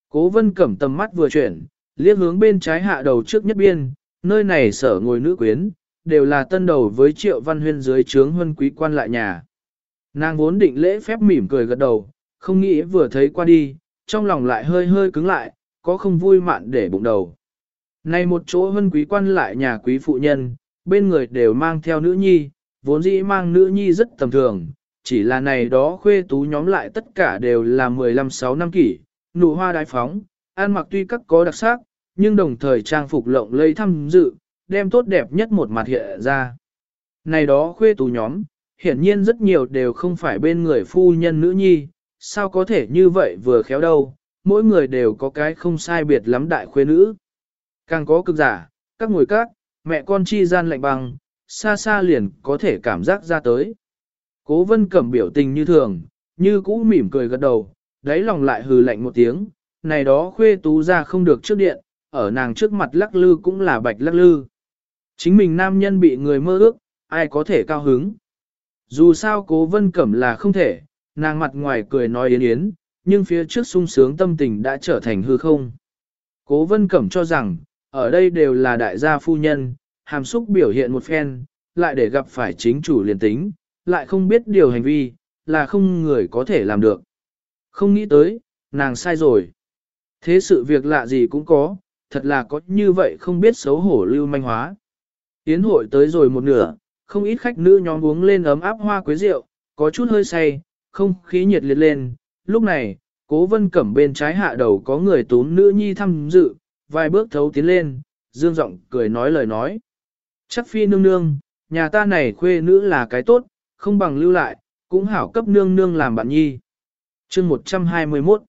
Cố vân cẩm tầm mắt vừa chuyển, liếc hướng bên trái hạ đầu trước nhất biên, nơi này sở ngồi nữ quyến, đều là tân đầu với triệu văn huyên dưới trướng huân quý quan lại nhà. Nàng vốn định lễ phép mỉm cười gật đầu, không nghĩ vừa thấy qua đi, trong lòng lại hơi hơi cứng lại, có không vui mạn để bụng đầu. Này một chỗ huân quý quan lại nhà quý phụ nhân, bên người đều mang theo nữ nhi, vốn dĩ mang nữ nhi rất tầm thường, chỉ là này đó khuê tú nhóm lại tất cả đều là 15-6 năm kỷ, nụ hoa đại phóng, ăn mặc tuy các có đặc sắc, nhưng đồng thời trang phục lộng lây thăm dự, đem tốt đẹp nhất một mặt hiện ra. Này đó khuê tú nhóm, hiển nhiên rất nhiều đều không phải bên người phu nhân nữ nhi, sao có thể như vậy vừa khéo đâu, mỗi người đều có cái không sai biệt lắm đại khuê nữ. Càng có cực giả, các ngồi các, mẹ con chi gian lạnh băng, xa xa liền có thể cảm giác ra tới. Cố vân cẩm biểu tình như thường, như cũ mỉm cười gật đầu, đáy lòng lại hừ lạnh một tiếng, này đó khuê tú ra không được trước điện, ở nàng trước mặt lắc lư cũng là bạch lắc lư. Chính mình nam nhân bị người mơ ước, ai có thể cao hứng. Dù sao cố vân cẩm là không thể, nàng mặt ngoài cười nói yến yến, nhưng phía trước sung sướng tâm tình đã trở thành hư không. Cố vân cẩm cho rằng, ở đây đều là đại gia phu nhân, hàm xúc biểu hiện một phen, lại để gặp phải chính chủ liền tính, lại không biết điều hành vi, là không người có thể làm được. Không nghĩ tới, nàng sai rồi. Thế sự việc lạ gì cũng có, thật là có như vậy không biết xấu hổ lưu manh hóa. Yến hội tới rồi một nửa, không ít khách nữ nhóm uống lên ấm áp hoa quế rượu, có chút hơi say, không khí nhiệt liệt lên. Lúc này, cố vân cẩm bên trái hạ đầu có người tốn nữ nhi thăm dự, vài bước thấu tiến lên, dương giọng cười nói lời nói. Chắc phi nương nương, nhà ta này khuê nữ là cái tốt, không bằng lưu lại, cũng hảo cấp nương nương làm bạn nhi. chương 121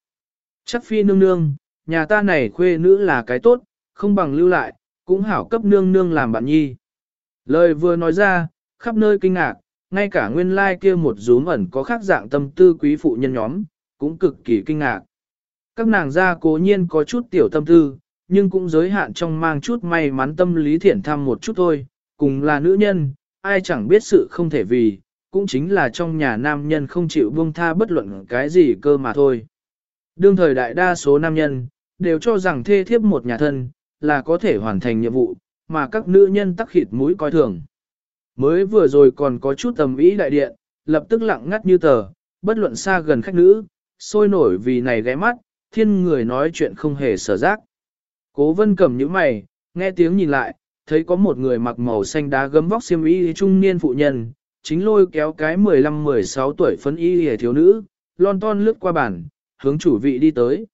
Chắc phi nương nương, nhà ta này khuê nữ là cái tốt, không bằng lưu lại, cũng hảo cấp nương nương làm bạn nhi. Lời vừa nói ra, khắp nơi kinh ngạc, ngay cả nguyên lai kia một rúm ẩn có khác dạng tâm tư quý phụ nhân nhóm, cũng cực kỳ kinh ngạc. Các nàng gia cố nhiên có chút tiểu tâm tư, nhưng cũng giới hạn trong mang chút may mắn tâm lý thiện thăm một chút thôi, cùng là nữ nhân, ai chẳng biết sự không thể vì, cũng chính là trong nhà nam nhân không chịu buông tha bất luận cái gì cơ mà thôi. Đương thời đại đa số nam nhân, đều cho rằng thê thiếp một nhà thân, là có thể hoàn thành nhiệm vụ, mà các nữ nhân tắc khịt mũi coi thường. Mới vừa rồi còn có chút tầm ý đại điện, lập tức lặng ngắt như tờ, bất luận xa gần khách nữ, sôi nổi vì này ghé mắt, thiên người nói chuyện không hề sở giác. Cố vân cầm những mày, nghe tiếng nhìn lại, thấy có một người mặc màu xanh đá gấm vóc xiêm y trung niên phụ nhân, chính lôi kéo cái 15-16 tuổi phấn y hề thiếu nữ, lon ton lướt qua bản, hướng chủ vị đi tới.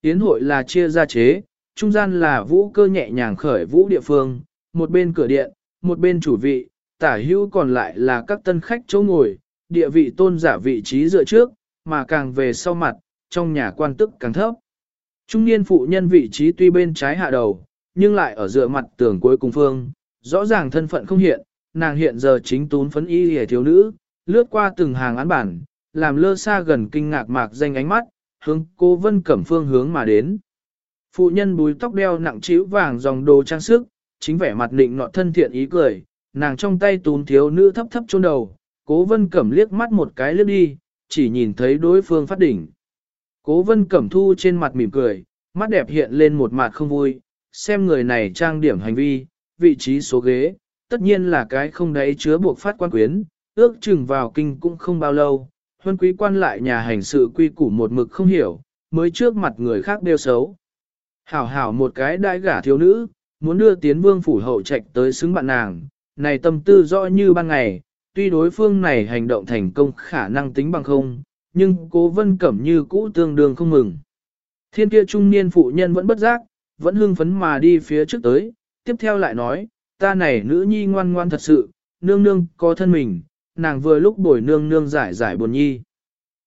Tiến hội là chia ra chế, trung gian là vũ cơ nhẹ nhàng khởi vũ địa phương, một bên cửa điện, một bên chủ vị, tả hữu còn lại là các tân khách chỗ ngồi, địa vị tôn giả vị trí dựa trước, mà càng về sau mặt, trong nhà quan tức càng thấp. Trung niên phụ nhân vị trí tuy bên trái hạ đầu, nhưng lại ở dựa mặt tường cuối cùng phương, rõ ràng thân phận không hiện, nàng hiện giờ chính tún phấn y hề thiếu nữ, lướt qua từng hàng án bản, làm lơ xa gần kinh ngạc mạc danh ánh mắt, hướng cô Vân Cẩm phương hướng mà đến. Phụ nhân búi tóc đeo nặng trĩu vàng dòng đồ trang sức, chính vẻ mặt định nọ thân thiện ý cười, nàng trong tay tún thiếu nữ thấp thấp chôn đầu, cố Vân Cẩm liếc mắt một cái liếc đi, chỉ nhìn thấy đối phương phát đỉnh. Cố Vân Cẩm thu trên mặt mỉm cười, mắt đẹp hiện lên một mặt không vui, xem người này trang điểm hành vi, vị trí số ghế, tất nhiên là cái không đấy chứa buộc phát quan quyến, ước chừng vào kinh cũng không bao lâu, huân quý quan lại nhà hành sự quy củ một mực không hiểu, mới trước mặt người khác đeo xấu. Hảo hảo một cái đại gả thiếu nữ, muốn đưa tiến vương phủ hậu trạch tới xứng bạn nàng, này tâm tư rõ như ban ngày, tuy đối phương này hành động thành công khả năng tính bằng không, nhưng cố vân cẩm như cũ tương đương không mừng. Thiên kia trung niên phụ nhân vẫn bất giác, vẫn hưng phấn mà đi phía trước tới, tiếp theo lại nói, ta này nữ nhi ngoan ngoan thật sự, nương nương có thân mình, nàng vừa lúc bồi nương nương giải giải buồn nhi.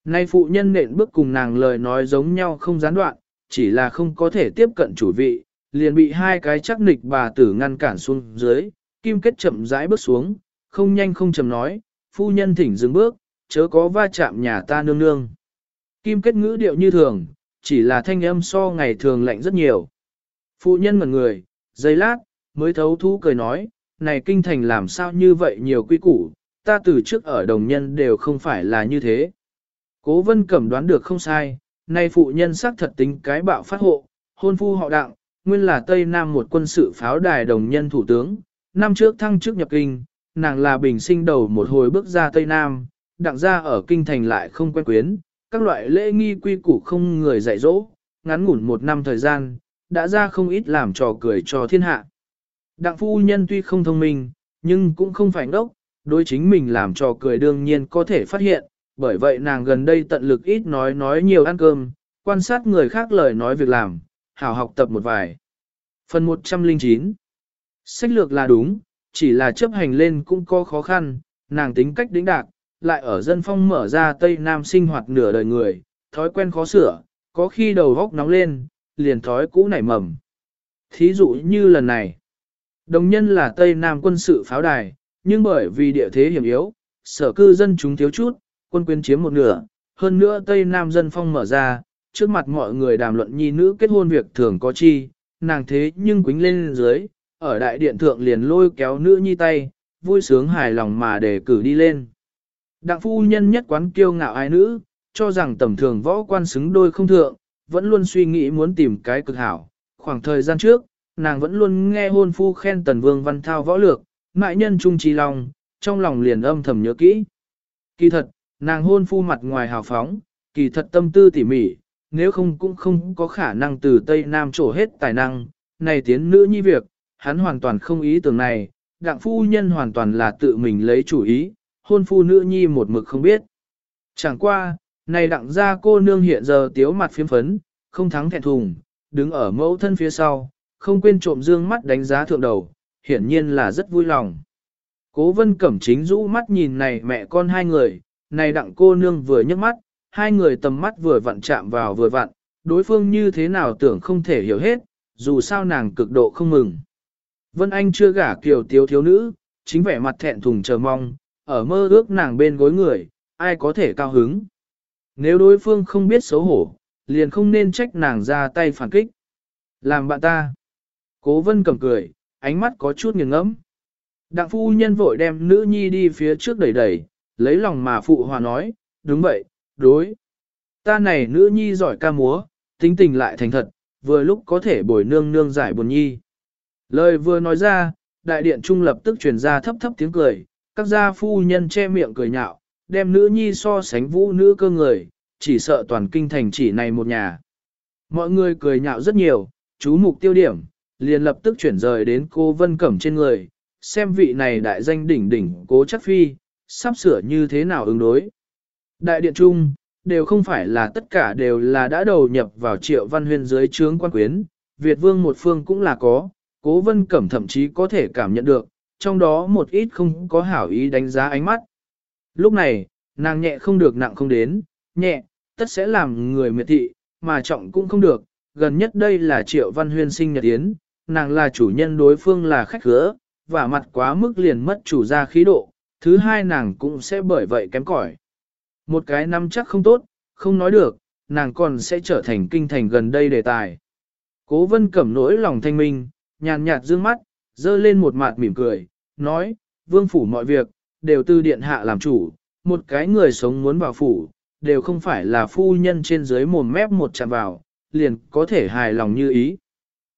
Nay phụ nhân nện bước cùng nàng lời nói giống nhau không gián đoạn, chỉ là không có thể tiếp cận chủ vị, liền bị hai cái chắc nịch bà tử ngăn cản xuống dưới, kim kết chậm rãi bước xuống, không nhanh không chậm nói, phu nhân thỉnh dừng bước, chớ có va chạm nhà ta nương nương. Kim kết ngữ điệu như thường, chỉ là thanh âm so ngày thường lạnh rất nhiều. Phu nhân ngẩn người, giây lát, mới thấu thú cười nói, này kinh thành làm sao như vậy nhiều quy củ, ta từ trước ở đồng nhân đều không phải là như thế. Cố vân cẩm đoán được không sai, nay phụ nhân xác thật tính cái bạo phát hộ, hôn phu họ đặng, nguyên là Tây Nam một quân sự pháo đài đồng nhân thủ tướng, năm trước thăng chức nhập kinh, nàng là bình sinh đầu một hồi bước ra Tây Nam, đặng ra ở kinh thành lại không quen quyến, các loại lễ nghi quy củ không người dạy dỗ, ngắn ngủn một năm thời gian, đã ra không ít làm trò cười cho thiên hạ. Đặng phu nhân tuy không thông minh, nhưng cũng không phải ngốc, đối chính mình làm trò cười đương nhiên có thể phát hiện, bởi vậy nàng gần đây tận lực ít nói nói nhiều ăn cơm, quan sát người khác lời nói việc làm, hảo học tập một vài. Phần 109 Sách lược là đúng, chỉ là chấp hành lên cũng có khó khăn, nàng tính cách đĩnh đạc, lại ở dân phong mở ra Tây Nam sinh hoạt nửa đời người, thói quen khó sửa, có khi đầu góc nóng lên, liền thói cũ nảy mầm. Thí dụ như lần này, đồng nhân là Tây Nam quân sự pháo đài, nhưng bởi vì địa thế hiểm yếu, sở cư dân chúng thiếu chút, quân quyền chiếm một nửa, hơn nữa Tây Nam dân phong mở ra, trước mặt mọi người đàm luận nhi nữ kết hôn việc thường có chi, nàng thế nhưng quính lên dưới, ở đại điện thượng liền lôi kéo nữ nhi tay, vui sướng hài lòng mà để cử đi lên. Đặng phu nhân nhất quán kiêu ngạo ai nữ, cho rằng tầm thường võ quan xứng đôi không thượng, vẫn luôn suy nghĩ muốn tìm cái cực hảo. Khoảng thời gian trước, nàng vẫn luôn nghe hôn phu khen tần vương văn thao võ lược, mại nhân trung trí lòng, trong lòng liền âm thầm nhớ kỹ. Kỳ thật, nàng hôn phu mặt ngoài hào phóng, kỳ thật tâm tư tỉ mỉ, nếu không cũng không có khả năng từ Tây Nam trổ hết tài năng, này tiến nữ nhi việc, hắn hoàn toàn không ý tưởng này, đặng phu nhân hoàn toàn là tự mình lấy chủ ý, hôn phu nữ nhi một mực không biết. Chẳng qua, này đặng ra cô nương hiện giờ tiếu mặt phiếm phấn, không thắng thẹn thùng, đứng ở mẫu thân phía sau, không quên trộm dương mắt đánh giá thượng đầu, hiển nhiên là rất vui lòng. Cố vân cẩm chính rũ mắt nhìn này mẹ con hai người, này đặng cô nương vừa nhấc mắt, hai người tầm mắt vừa vặn chạm vào vừa vặn, đối phương như thế nào tưởng không thể hiểu hết, dù sao nàng cực độ không mừng. Vân Anh chưa gả kiểu tiếu thiếu nữ, chính vẻ mặt thẹn thùng chờ mong, ở mơ ước nàng bên gối người, ai có thể cao hứng. Nếu đối phương không biết xấu hổ, liền không nên trách nàng ra tay phản kích. Làm bạn ta. Cố vân cầm cười, ánh mắt có chút nghiêng ngẫm. Đặng phu nhân vội đem nữ nhi đi phía trước đẩy đẩy, lấy lòng mà phụ hòa nói, đúng vậy, đối. Ta này nữ nhi giỏi ca múa, tính tình lại thành thật, vừa lúc có thể bồi nương nương giải buồn nhi. Lời vừa nói ra, đại điện trung lập tức truyền ra thấp thấp tiếng cười, các gia phu nhân che miệng cười nhạo, đem nữ nhi so sánh vũ nữ cơ người, chỉ sợ toàn kinh thành chỉ này một nhà. Mọi người cười nhạo rất nhiều, chú mục tiêu điểm, liền lập tức chuyển rời đến cô Vân Cẩm trên người, xem vị này đại danh đỉnh đỉnh cố chắc phi, sắp sửa như thế nào ứng đối. Đại điện trung, đều không phải là tất cả đều là đã đầu nhập vào triệu văn huyên dưới trướng quan quyến, Việt vương một phương cũng là có, cố vân cẩm thậm chí có thể cảm nhận được, trong đó một ít không có hảo ý đánh giá ánh mắt. Lúc này, nàng nhẹ không được nặng không đến, nhẹ, tất sẽ làm người miệt thị, mà trọng cũng không được, gần nhất đây là triệu văn huyên sinh nhật yến, nàng là chủ nhân đối phương là khách khứa, và mặt quá mức liền mất chủ ra khí độ, thứ hai nàng cũng sẽ bởi vậy kém cỏi. Một cái năm chắc không tốt, không nói được, nàng còn sẽ trở thành kinh thành gần đây đề tài. Cố vân cẩm nỗi lòng thanh minh, nhàn nhạt dương mắt, dơ lên một mặt mỉm cười, nói, vương phủ mọi việc, đều từ điện hạ làm chủ, một cái người sống muốn vào phủ, đều không phải là phu nhân trên dưới mồm mép một chạm vào, liền có thể hài lòng như ý.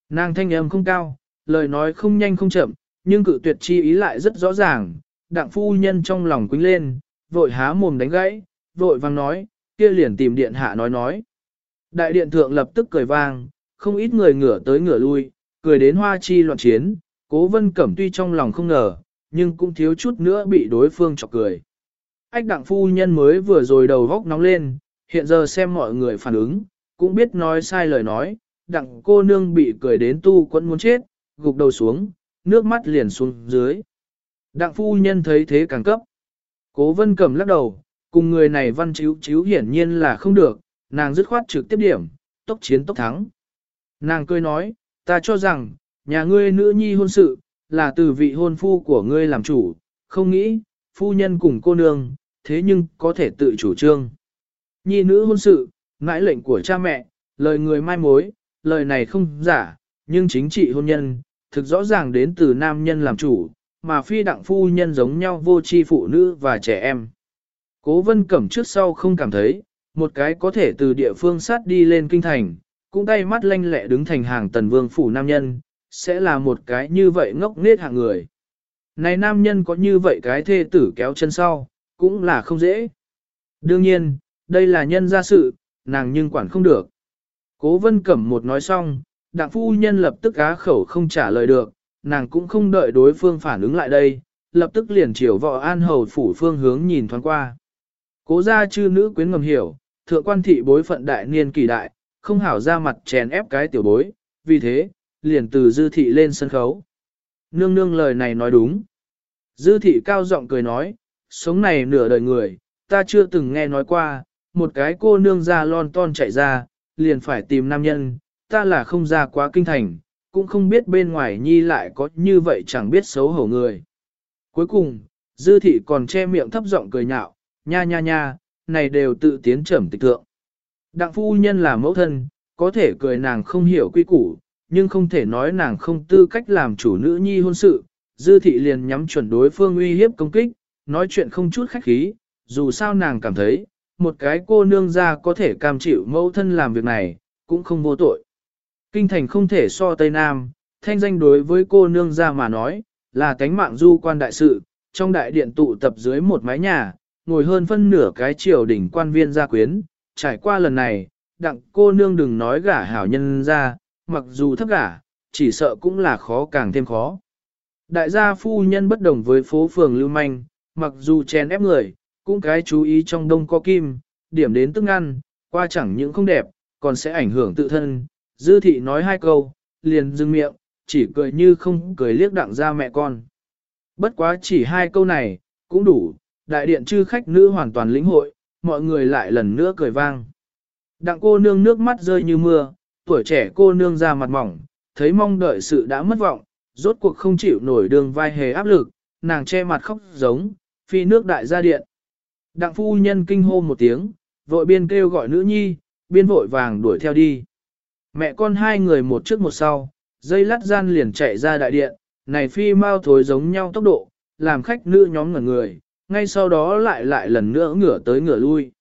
Nàng thanh âm không cao, lời nói không nhanh không chậm, nhưng cự tuyệt chi ý lại rất rõ ràng, đặng phu nhân trong lòng quính lên, vội há mồm đánh gãy, vội vang nói, kia liền tìm điện hạ nói nói. Đại điện thượng lập tức cười vang, không ít người ngửa tới ngửa lui, cười đến hoa chi loạn chiến, cố vân cẩm tuy trong lòng không ngờ, nhưng cũng thiếu chút nữa bị đối phương chọc cười. Ách đặng phu nhân mới vừa rồi đầu góc nóng lên, hiện giờ xem mọi người phản ứng, cũng biết nói sai lời nói, đặng cô nương bị cười đến tu quẫn muốn chết, gục đầu xuống, nước mắt liền xuống dưới. Đặng phu nhân thấy thế càng cấp. Cố vân cầm lắc đầu, cùng người này văn chiếu chiếu hiển nhiên là không được, nàng dứt khoát trực tiếp điểm, tốc chiến tốc thắng. Nàng cười nói, ta cho rằng, nhà ngươi nữ nhi hôn sự, là từ vị hôn phu của ngươi làm chủ, không nghĩ, phu nhân cùng cô nương, thế nhưng có thể tự chủ trương. Nhi nữ hôn sự, ngãi lệnh của cha mẹ, lời người mai mối, lời này không giả, nhưng chính trị hôn nhân, thực rõ ràng đến từ nam nhân làm chủ, mà phi đặng phu nhân giống nhau vô tri phụ nữ và trẻ em. Cố vân cẩm trước sau không cảm thấy, một cái có thể từ địa phương sát đi lên kinh thành, cũng tay mắt lanh lẹ đứng thành hàng tần vương phủ nam nhân, sẽ là một cái như vậy ngốc nết hạng người. Này nam nhân có như vậy cái thê tử kéo chân sau, cũng là không dễ. Đương nhiên, đây là nhân gia sự, nàng nhưng quản không được. Cố vân cẩm một nói xong, đặng phu nhân lập tức á khẩu không trả lời được, nàng cũng không đợi đối phương phản ứng lại đây, lập tức liền chiều võ an hầu phủ phương hướng nhìn thoáng qua. Cố gia chư nữ quyến ngầm hiểu, thượng quan thị bối phận đại niên kỳ đại, không hảo ra mặt chèn ép cái tiểu bối, vì thế, liền từ dư thị lên sân khấu. Nương nương lời này nói đúng. Dư thị cao giọng cười nói, sống này nửa đời người, ta chưa từng nghe nói qua, một cái cô nương ra lon ton chạy ra, liền phải tìm nam nhân, ta là không ra quá kinh thành, cũng không biết bên ngoài nhi lại có như vậy chẳng biết xấu hổ người. Cuối cùng, dư thị còn che miệng thấp giọng cười nhạo, nha nha nha, này đều tự tiến trầm tịch thượng. Đặng phu nhân là mẫu thân, có thể cười nàng không hiểu quy củ, nhưng không thể nói nàng không tư cách làm chủ nữ nhi hôn sự. Dư thị liền nhắm chuẩn đối phương uy hiếp công kích, nói chuyện không chút khách khí, dù sao nàng cảm thấy, một cái cô nương ra có thể cam chịu mẫu thân làm việc này, cũng không vô tội. Kinh thành không thể so Tây Nam, thanh danh đối với cô nương ra mà nói, là cánh mạng du quan đại sự, trong đại điện tụ tập dưới một mái nhà, ngồi hơn phân nửa cái triều đỉnh quan viên gia quyến, trải qua lần này, đặng cô nương đừng nói gả hảo nhân ra, mặc dù thấp gả, chỉ sợ cũng là khó càng thêm khó. Đại gia phu nhân bất đồng với phố phường lưu manh, mặc dù chèn ép người, cũng cái chú ý trong đông có kim, điểm đến tức ăn, qua chẳng những không đẹp, còn sẽ ảnh hưởng tự thân. Dư thị nói hai câu, liền dừng miệng, chỉ cười như không cười liếc đặng ra mẹ con. Bất quá chỉ hai câu này, cũng đủ, đại điện chư khách nữ hoàn toàn lĩnh hội, mọi người lại lần nữa cười vang. Đặng cô nương nước mắt rơi như mưa, tuổi trẻ cô nương ra mặt mỏng, thấy mong đợi sự đã mất vọng, rốt cuộc không chịu nổi đường vai hề áp lực, nàng che mặt khóc giống, phi nước đại gia điện. Đặng phu nhân kinh hô một tiếng, vội biên kêu gọi nữ nhi, biên vội vàng đuổi theo đi. Mẹ con hai người một trước một sau, dây lát gian liền chạy ra đại điện, này phi mau thối giống nhau tốc độ, làm khách nữ nhóm ngẩn người, ngay sau đó lại lại lần nữa ngửa tới ngửa lui.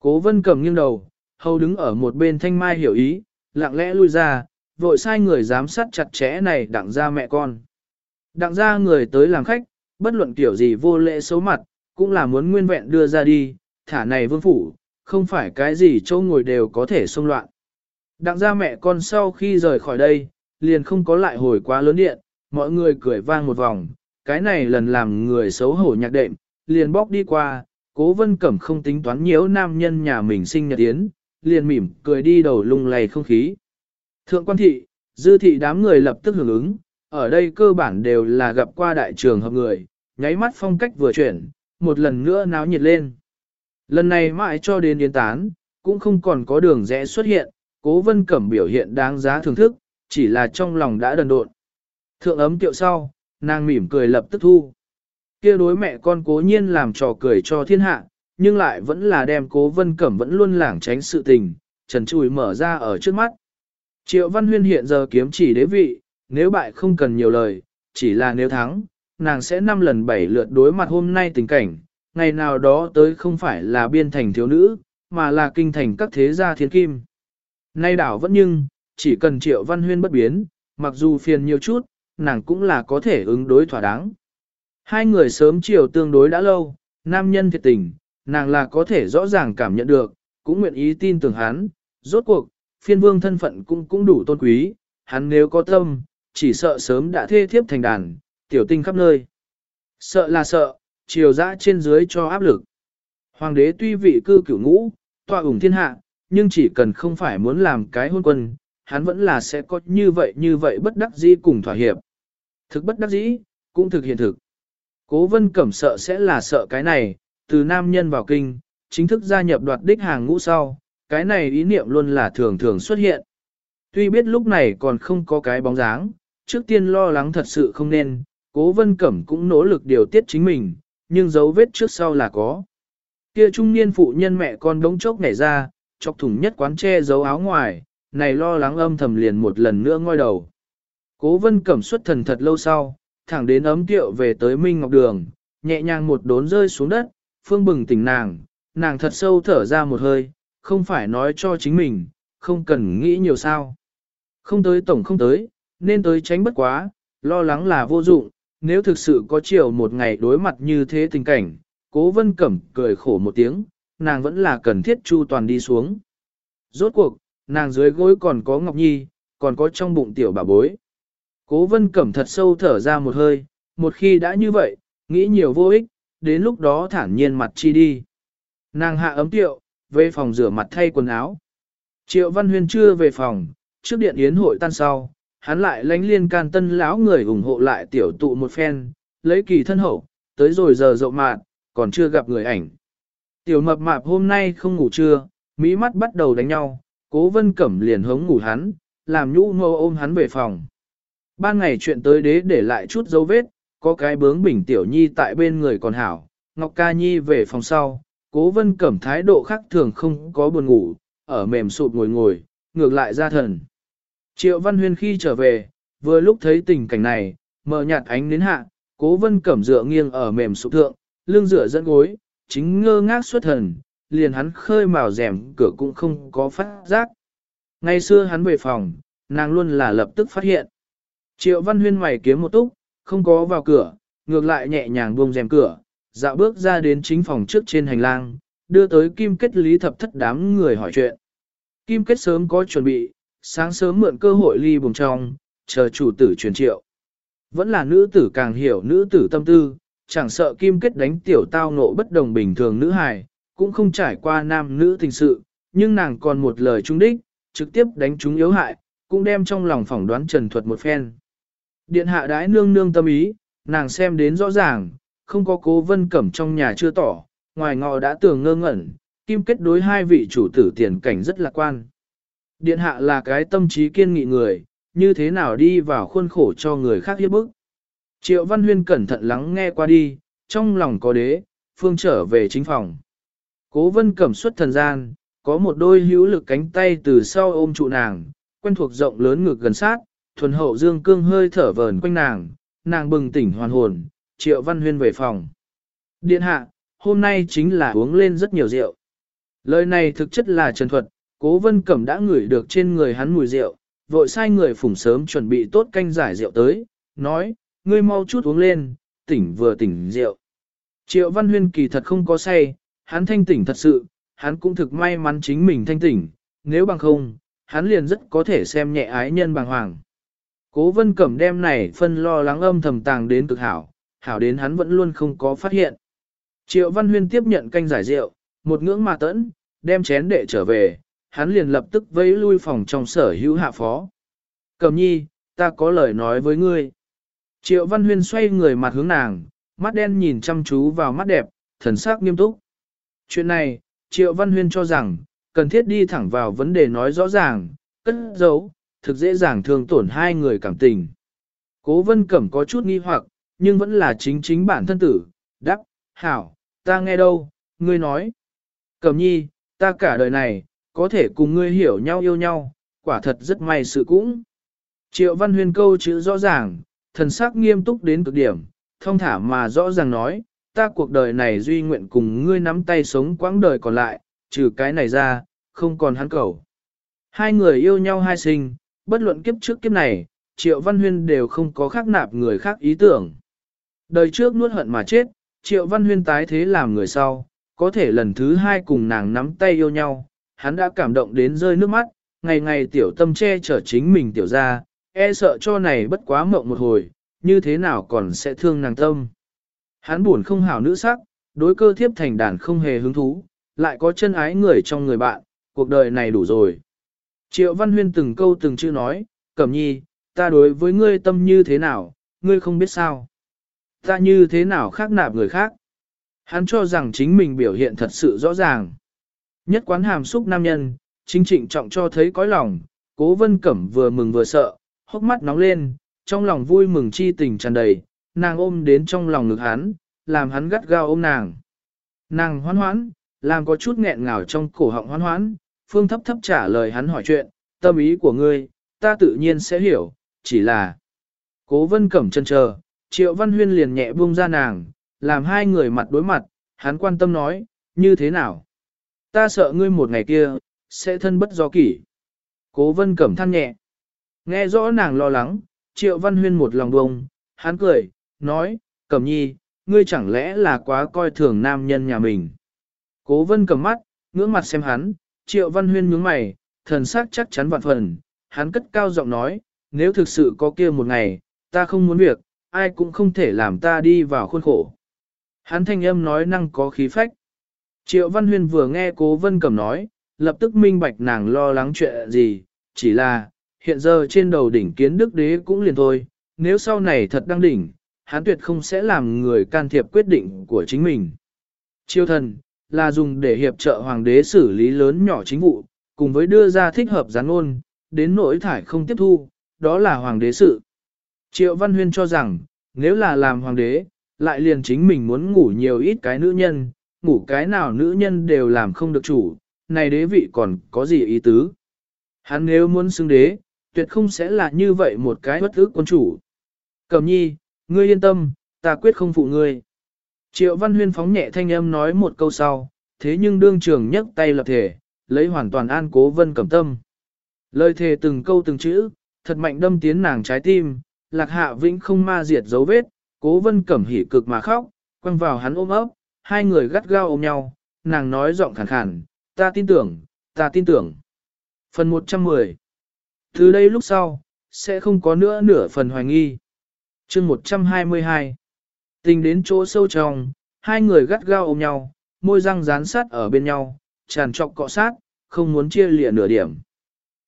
Cố vân cầm nghiêng đầu, hầu đứng ở một bên thanh mai hiểu ý, lặng lẽ lui ra, vội sai người giám sát chặt chẽ này đặng ra mẹ con. Đặng ra người tới làm khách, bất luận kiểu gì vô lễ xấu mặt, cũng là muốn nguyên vẹn đưa ra đi, thả này vương phủ, không phải cái gì châu ngồi đều có thể xông loạn. Đặng ra mẹ con sau khi rời khỏi đây, liền không có lại hồi quá lớn điện, mọi người cười vang một vòng, cái này lần làm người xấu hổ nhạc đệm, liền bóc đi qua, cố vân cẩm không tính toán nhiễu nam nhân nhà mình sinh nhật yến, liền mỉm cười đi đầu lung lay không khí. Thượng quan thị, dư thị đám người lập tức hưởng ứng, ở đây cơ bản đều là gặp qua đại trường hợp người, nháy mắt phong cách vừa chuyển, một lần nữa náo nhiệt lên. Lần này mãi cho đến yến tán, cũng không còn có đường rẽ xuất hiện, cố vân cẩm biểu hiện đáng giá thưởng thức, chỉ là trong lòng đã đần độn. Thượng ấm tiệu sau, nàng mỉm cười lập tức thu kia đối mẹ con cố nhiên làm trò cười cho thiên hạ, nhưng lại vẫn là đem cố vân cẩm vẫn luôn lảng tránh sự tình, trần chùi mở ra ở trước mắt. Triệu Văn Huyên hiện giờ kiếm chỉ đế vị, nếu bại không cần nhiều lời, chỉ là nếu thắng, nàng sẽ năm lần bảy lượt đối mặt hôm nay tình cảnh, ngày nào đó tới không phải là biên thành thiếu nữ, mà là kinh thành các thế gia thiên kim. Nay đảo vẫn nhưng, chỉ cần Triệu Văn Huyên bất biến, mặc dù phiền nhiều chút, nàng cũng là có thể ứng đối thỏa đáng. Hai người sớm chiều tương đối đã lâu, nam nhân thiệt tình, nàng là có thể rõ ràng cảm nhận được, cũng nguyện ý tin tưởng hắn, rốt cuộc, phiên vương thân phận cũng cũng đủ tôn quý, hắn nếu có tâm, chỉ sợ sớm đã thê thiếp thành đàn, tiểu tinh khắp nơi. Sợ là sợ, chiều dã trên dưới cho áp lực. Hoàng đế tuy vị cư cửu ngũ, tọa ủng thiên hạ, nhưng chỉ cần không phải muốn làm cái hôn quân, hắn vẫn là sẽ có như vậy như vậy bất đắc dĩ cùng thỏa hiệp. Thực bất đắc dĩ, cũng thực hiện thực. Cố vân cẩm sợ sẽ là sợ cái này, từ nam nhân vào kinh, chính thức gia nhập đoạt đích hàng ngũ sau, cái này ý niệm luôn là thường thường xuất hiện. Tuy biết lúc này còn không có cái bóng dáng, trước tiên lo lắng thật sự không nên, cố vân cẩm cũng nỗ lực điều tiết chính mình, nhưng dấu vết trước sau là có. Kia trung niên phụ nhân mẹ con đống chốc nhảy ra, chọc thủng nhất quán che giấu áo ngoài, này lo lắng âm thầm liền một lần nữa ngoi đầu. Cố vân cẩm xuất thần thật lâu sau, thẳng đến ấm tiệu về tới Minh Ngọc Đường, nhẹ nhàng một đốn rơi xuống đất, phương bừng tỉnh nàng, nàng thật sâu thở ra một hơi, không phải nói cho chính mình, không cần nghĩ nhiều sao. Không tới tổng không tới, nên tới tránh bất quá, lo lắng là vô dụng, nếu thực sự có chiều một ngày đối mặt như thế tình cảnh, cố vân cẩm cười khổ một tiếng, nàng vẫn là cần thiết chu toàn đi xuống. Rốt cuộc, nàng dưới gối còn có Ngọc Nhi, còn có trong bụng tiểu bà bối. Cố vân cẩm thật sâu thở ra một hơi, một khi đã như vậy, nghĩ nhiều vô ích, đến lúc đó thản nhiên mặt chi đi. Nàng hạ ấm tiệu, về phòng rửa mặt thay quần áo. Triệu Văn Huyên chưa về phòng, trước điện yến hội tan sau, hắn lại lánh liên can tân lão người ủng hộ lại tiểu tụ một phen, lấy kỳ thân hậu, tới rồi giờ rộng mạn, còn chưa gặp người ảnh. Tiểu mập mạp hôm nay không ngủ trưa, mỹ mắt bắt đầu đánh nhau, cố vân cẩm liền hống ngủ hắn, làm nhũ ngô ôm hắn về phòng. Ban ngày chuyện tới đế để lại chút dấu vết, có cái bướng bình tiểu nhi tại bên người còn hảo, Ngọc Ca Nhi về phòng sau, cố vân cẩm thái độ khác thường không có buồn ngủ, ở mềm sụp ngồi ngồi, ngược lại ra thần. Triệu Văn Huyên khi trở về, vừa lúc thấy tình cảnh này, mở nhạt ánh đến hạ, cố vân cẩm dựa nghiêng ở mềm sụp thượng, lưng dựa dẫn gối, chính ngơ ngác xuất thần, liền hắn khơi màu rèm cửa cũng không có phát giác. Ngày xưa hắn về phòng, nàng luôn là lập tức phát hiện. Triệu Văn Huyên mày kiếm một túc, không có vào cửa, ngược lại nhẹ nhàng buông rèm cửa, dạo bước ra đến chính phòng trước trên hành lang, đưa tới kim kết lý thập thất đám người hỏi chuyện. Kim kết sớm có chuẩn bị, sáng sớm mượn cơ hội ly bùng trong, chờ chủ tử truyền triệu. Vẫn là nữ tử càng hiểu nữ tử tâm tư, chẳng sợ kim kết đánh tiểu tao nộ bất đồng bình thường nữ hài, cũng không trải qua nam nữ tình sự, nhưng nàng còn một lời trung đích, trực tiếp đánh chúng yếu hại, cũng đem trong lòng phỏng đoán trần thuật một phen. Điện hạ đái nương nương tâm ý, nàng xem đến rõ ràng, không có cố vân cẩm trong nhà chưa tỏ, ngoài ngọ đã tưởng ngơ ngẩn, kim kết đối hai vị chủ tử tiền cảnh rất lạc quan. Điện hạ là cái tâm trí kiên nghị người, như thế nào đi vào khuôn khổ cho người khác hiếp bức. Triệu Văn Huyên cẩn thận lắng nghe qua đi, trong lòng có đế, phương trở về chính phòng. Cố vân cẩm xuất thần gian, có một đôi hữu lực cánh tay từ sau ôm trụ nàng, quen thuộc rộng lớn ngực gần sát, thuần hậu dương cương hơi thở vờn quanh nàng, nàng bừng tỉnh hoàn hồn, triệu văn huyên về phòng. Điện hạ, hôm nay chính là uống lên rất nhiều rượu. Lời này thực chất là trần thuật, cố vân cẩm đã ngửi được trên người hắn mùi rượu, vội sai người phủng sớm chuẩn bị tốt canh giải rượu tới, nói, ngươi mau chút uống lên, tỉnh vừa tỉnh rượu. Triệu văn huyên kỳ thật không có say, hắn thanh tỉnh thật sự, hắn cũng thực may mắn chính mình thanh tỉnh, nếu bằng không, hắn liền rất có thể xem nhẹ ái nhân bằng hoàng. Cố vân cẩm đem này phân lo lắng âm thầm tàng đến cực hảo, hảo đến hắn vẫn luôn không có phát hiện. Triệu Văn Huyên tiếp nhận canh giải rượu, một ngưỡng mà tẫn, đem chén đệ trở về, hắn liền lập tức vẫy lui phòng trong sở hữu hạ phó. Cẩm nhi, ta có lời nói với ngươi. Triệu Văn Huyên xoay người mặt hướng nàng, mắt đen nhìn chăm chú vào mắt đẹp, thần sắc nghiêm túc. Chuyện này, Triệu Văn Huyên cho rằng, cần thiết đi thẳng vào vấn đề nói rõ ràng, cất giấu, thực dễ dàng thương tổn hai người cảm tình. Cố vân cẩm có chút nghi hoặc, nhưng vẫn là chính chính bản thân tử, đắc, hảo, ta nghe đâu, ngươi nói. Cẩm nhi, ta cả đời này, có thể cùng ngươi hiểu nhau yêu nhau, quả thật rất may sự cũng. Triệu văn Huyên câu chữ rõ ràng, thần sắc nghiêm túc đến cực điểm, thông thả mà rõ ràng nói, ta cuộc đời này duy nguyện cùng ngươi nắm tay sống quãng đời còn lại, trừ cái này ra, không còn hắn cầu. Hai người yêu nhau hai sinh, bất luận kiếp trước kiếp này, Triệu Văn Huyên đều không có khác nạp người khác ý tưởng. Đời trước nuốt hận mà chết, Triệu Văn Huyên tái thế làm người sau, có thể lần thứ hai cùng nàng nắm tay yêu nhau, hắn đã cảm động đến rơi nước mắt, ngày ngày tiểu tâm che chở chính mình tiểu ra, e sợ cho này bất quá mộng một hồi, như thế nào còn sẽ thương nàng tâm. Hắn buồn không hảo nữ sắc, đối cơ thiếp thành đàn không hề hứng thú, lại có chân ái người trong người bạn, cuộc đời này đủ rồi. Triệu Văn Huyên từng câu từng chữ nói, Cẩm nhi, ta đối với ngươi tâm như thế nào, ngươi không biết sao. Ta như thế nào khác nạp người khác. Hắn cho rằng chính mình biểu hiện thật sự rõ ràng. Nhất quán hàm xúc nam nhân, chính trịnh trọng cho thấy cõi lòng, cố vân cẩm vừa mừng vừa sợ, hốc mắt nóng lên, trong lòng vui mừng chi tình tràn đầy, nàng ôm đến trong lòng ngực hắn, làm hắn gắt gao ôm nàng. Nàng hoan hoãn, làm có chút nghẹn ngào trong cổ họng hoan hoãn, phương thấp thấp trả lời hắn hỏi chuyện, tâm ý của ngươi, ta tự nhiên sẽ hiểu, chỉ là... Cố vân cẩm chân chờ, triệu văn huyên liền nhẹ buông ra nàng, làm hai người mặt đối mặt, hắn quan tâm nói, như thế nào? Ta sợ ngươi một ngày kia, sẽ thân bất do kỷ. Cố vân cẩm than nhẹ. Nghe rõ nàng lo lắng, triệu văn huyên một lòng bông, hắn cười, nói, cẩm nhi, ngươi chẳng lẽ là quá coi thường nam nhân nhà mình. Cố vân cầm mắt, ngưỡng mặt xem hắn, triệu văn huyên nhướng mày, thần sắc chắc chắn vạn phần, hắn cất cao giọng nói, nếu thực sự có kia một ngày, ta không muốn việc, ai cũng không thể làm ta đi vào khuôn khổ. Hắn thanh âm nói năng có khí phách. Triệu Văn Huyên vừa nghe Cố Vân Cẩm nói, lập tức minh bạch nàng lo lắng chuyện gì, chỉ là, hiện giờ trên đầu đỉnh kiến đức đế cũng liền thôi, nếu sau này thật đăng đỉnh, hắn tuyệt không sẽ làm người can thiệp quyết định của chính mình. Chiêu thần, là dùng để hiệp trợ hoàng đế xử lý lớn nhỏ chính vụ, cùng với đưa ra thích hợp gián ôn, đến nỗi thải không tiếp thu, đó là hoàng đế sự. Triệu Văn Huyên cho rằng, nếu là làm hoàng đế, lại liền chính mình muốn ngủ nhiều ít cái nữ nhân, ngủ cái nào nữ nhân đều làm không được chủ, này đế vị còn có gì ý tứ. Hắn nếu muốn xưng đế, tuyệt không sẽ là như vậy một cái bất ức quân chủ. Cẩm nhi, ngươi yên tâm, ta quyết không phụ ngươi. Triệu Văn Huyên phóng nhẹ thanh âm nói một câu sau, thế nhưng đương trường nhấc tay lập thể, lấy hoàn toàn an cố vân cẩm tâm. Lời thề từng câu từng chữ, thật mạnh đâm tiến nàng trái tim, lạc hạ vĩnh không ma diệt dấu vết, cố vân cẩm hỉ cực mà khóc, quăng vào hắn ôm ấp, hai người gắt gao ôm nhau, nàng nói giọng khàn khàn, ta tin tưởng, ta tin tưởng. Phần 110 từ đây lúc sau, sẽ không có nữa nửa phần hoài nghi. chương 122 Tình đến chỗ sâu trong, hai người gắt gao ôm nhau, môi răng dán sát ở bên nhau, tràn trọc cọ sát, không muốn chia lìa nửa điểm.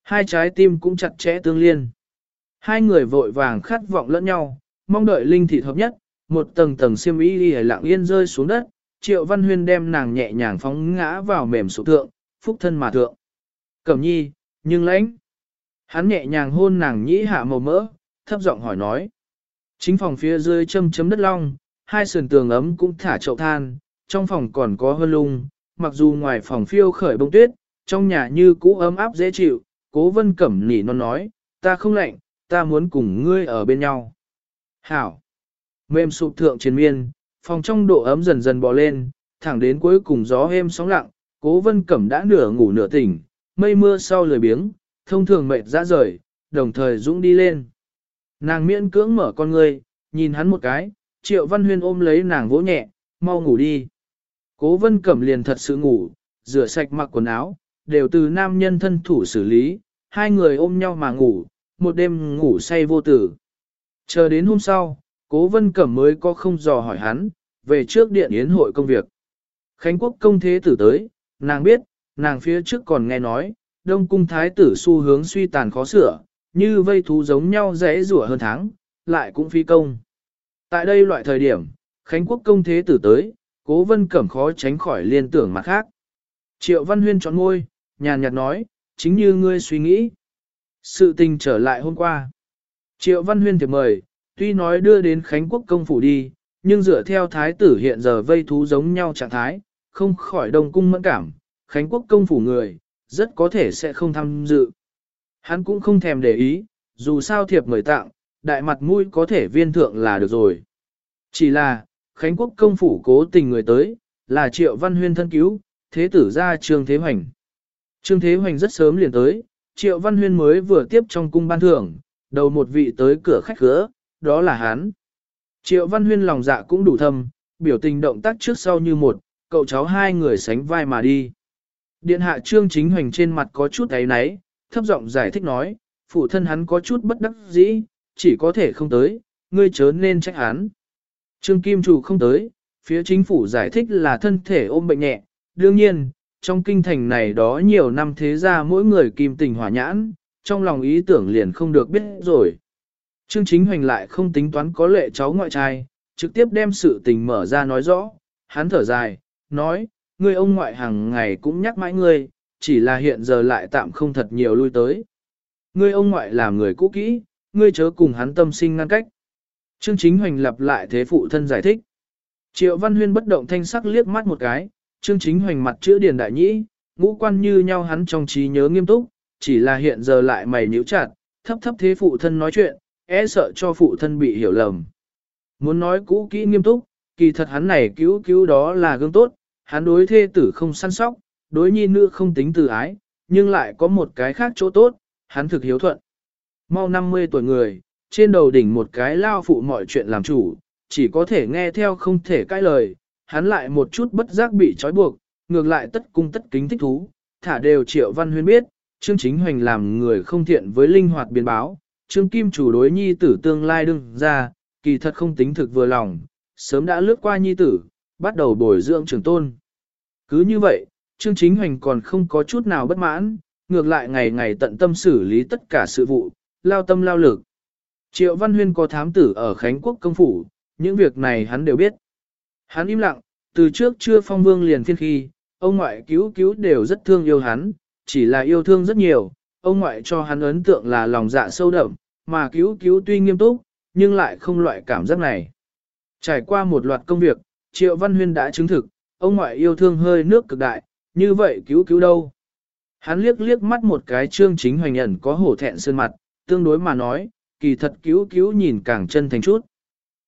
Hai trái tim cũng chặt chẽ tương liên. Hai người vội vàng khát vọng lẫn nhau, mong đợi linh thị hợp nhất, một tầng tầng xiêm y đi lặng yên rơi xuống đất, triệu văn huyên đem nàng nhẹ nhàng phóng ngã vào mềm sụp thượng, phúc thân mà thượng. Cẩm nhi, nhưng lãnh. Hắn nhẹ nhàng hôn nàng nhĩ hạ màu mỡ, thấp giọng hỏi nói. Chính phòng phía dưới châm chấm đất long, hai sườn tường ấm cũng thả chậu than, trong phòng còn có hơn lung, mặc dù ngoài phòng phiêu khởi bông tuyết, trong nhà như cũ ấm áp dễ chịu, cố vân cẩm nỉ non nói, ta không lạnh, ta muốn cùng ngươi ở bên nhau. Hảo! Mềm sụp thượng trên miên, phòng trong độ ấm dần dần bò lên, thẳng đến cuối cùng gió êm sóng lặng, cố vân cẩm đã nửa ngủ nửa tỉnh, mây mưa sau lười biếng, thông thường mệt ra rời, đồng thời dũng đi lên. Nàng miễn cưỡng mở con ngươi, nhìn hắn một cái, triệu văn huyên ôm lấy nàng vỗ nhẹ, mau ngủ đi. Cố vân cẩm liền thật sự ngủ, rửa sạch mặc quần áo, đều từ nam nhân thân thủ xử lý, hai người ôm nhau mà ngủ, một đêm ngủ say vô tử. Chờ đến hôm sau, cố vân cẩm mới có không dò hỏi hắn, về trước điện yến hội công việc. Khánh quốc công thế tử tới, nàng biết, nàng phía trước còn nghe nói, đông cung thái tử xu hướng suy tàn khó sửa, như vây thú giống nhau dễ rủa hơn tháng, lại cũng phi công. Tại đây loại thời điểm, Khánh quốc công thế tử tới, cố vân cẩm khó tránh khỏi liên tưởng mặt khác. Triệu Văn Huyên chọn ngôi, nhàn nhạt nói, chính như ngươi suy nghĩ. Sự tình trở lại hôm qua. Triệu Văn Huyên thiệp mời, tuy nói đưa đến Khánh Quốc công phủ đi, nhưng dựa theo thái tử hiện giờ vây thú giống nhau trạng thái, không khỏi đồng cung mẫn cảm, Khánh Quốc công phủ người, rất có thể sẽ không tham dự. Hắn cũng không thèm để ý, dù sao thiệp mời tặng, đại mặt mũi có thể viên thượng là được rồi. Chỉ là, Khánh Quốc công phủ cố tình người tới, là Triệu Văn Huyên thân cứu, thế tử ra Trương Thế Hoành. Trương Thế Hoành rất sớm liền tới, Triệu Văn Huyên mới vừa tiếp trong cung ban thưởng, Đầu một vị tới cửa khách cửa, đó là hắn. Triệu Văn Huyên lòng dạ cũng đủ thâm, biểu tình động tác trước sau như một, cậu cháu hai người sánh vai mà đi. Điện hạ trương chính hoành trên mặt có chút ấy náy, thấp giọng giải thích nói, phụ thân hắn có chút bất đắc dĩ, chỉ có thể không tới, ngươi chớ nên trách hắn. Trương Kim Chủ không tới, phía chính phủ giải thích là thân thể ôm bệnh nhẹ, đương nhiên, trong kinh thành này đó nhiều năm thế ra mỗi người kim tình hỏa nhãn, trong lòng ý tưởng liền không được biết rồi. Trương Chính Hoành lại không tính toán có lệ cháu ngoại trai, trực tiếp đem sự tình mở ra nói rõ, hắn thở dài, nói, ngươi ông ngoại hàng ngày cũng nhắc mãi ngươi, chỉ là hiện giờ lại tạm không thật nhiều lui tới. Ngươi ông ngoại là người cũ kỹ, ngươi chớ cùng hắn tâm sinh ngăn cách. Trương Chính Hoành lặp lại thế phụ thân giải thích. Triệu Văn Huyên bất động thanh sắc liếc mắt một cái, Trương Chính Hoành mặt chữ điền đại nhĩ, ngũ quan như nhau hắn trong trí nhớ nghiêm túc, chỉ là hiện giờ lại mày nhíu chặt, thấp thấp thế phụ thân nói chuyện, e sợ cho phụ thân bị hiểu lầm. Muốn nói cũ kỹ nghiêm túc, kỳ thật hắn này cứu cứu đó là gương tốt, hắn đối thê tử không săn sóc, đối nhi nữ không tính từ ái, nhưng lại có một cái khác chỗ tốt, hắn thực hiếu thuận. Mau 50 tuổi người, trên đầu đỉnh một cái lao phụ mọi chuyện làm chủ, chỉ có thể nghe theo không thể cãi lời, hắn lại một chút bất giác bị trói buộc, ngược lại tất cung tất kính thích thú, thả đều triệu văn huyên biết, Trương Chính Hoành làm người không thiện với linh hoạt biến báo, Trương Kim chủ đối nhi tử tương lai đương ra, kỳ thật không tính thực vừa lòng, sớm đã lướt qua nhi tử, bắt đầu bồi dưỡng trường tôn. Cứ như vậy, Trương Chính Hoành còn không có chút nào bất mãn, ngược lại ngày ngày tận tâm xử lý tất cả sự vụ, lao tâm lao lực. Triệu Văn Huyên có thám tử ở Khánh Quốc công phủ, những việc này hắn đều biết. Hắn im lặng, từ trước chưa phong vương liền thiên khi, ông ngoại cứu cứu đều rất thương yêu hắn, chỉ là yêu thương rất nhiều, ông ngoại cho hắn ấn tượng là lòng dạ sâu đậm, mà cứu cứu tuy nghiêm túc, nhưng lại không loại cảm giác này. Trải qua một loạt công việc, Triệu Văn Huyên đã chứng thực, ông ngoại yêu thương hơi nước cực đại, như vậy cứu cứu đâu. Hắn liếc liếc mắt một cái trương chính hoành ẩn có hổ thẹn sơn mặt, tương đối mà nói, kỳ thật cứu cứu nhìn càng chân thành chút.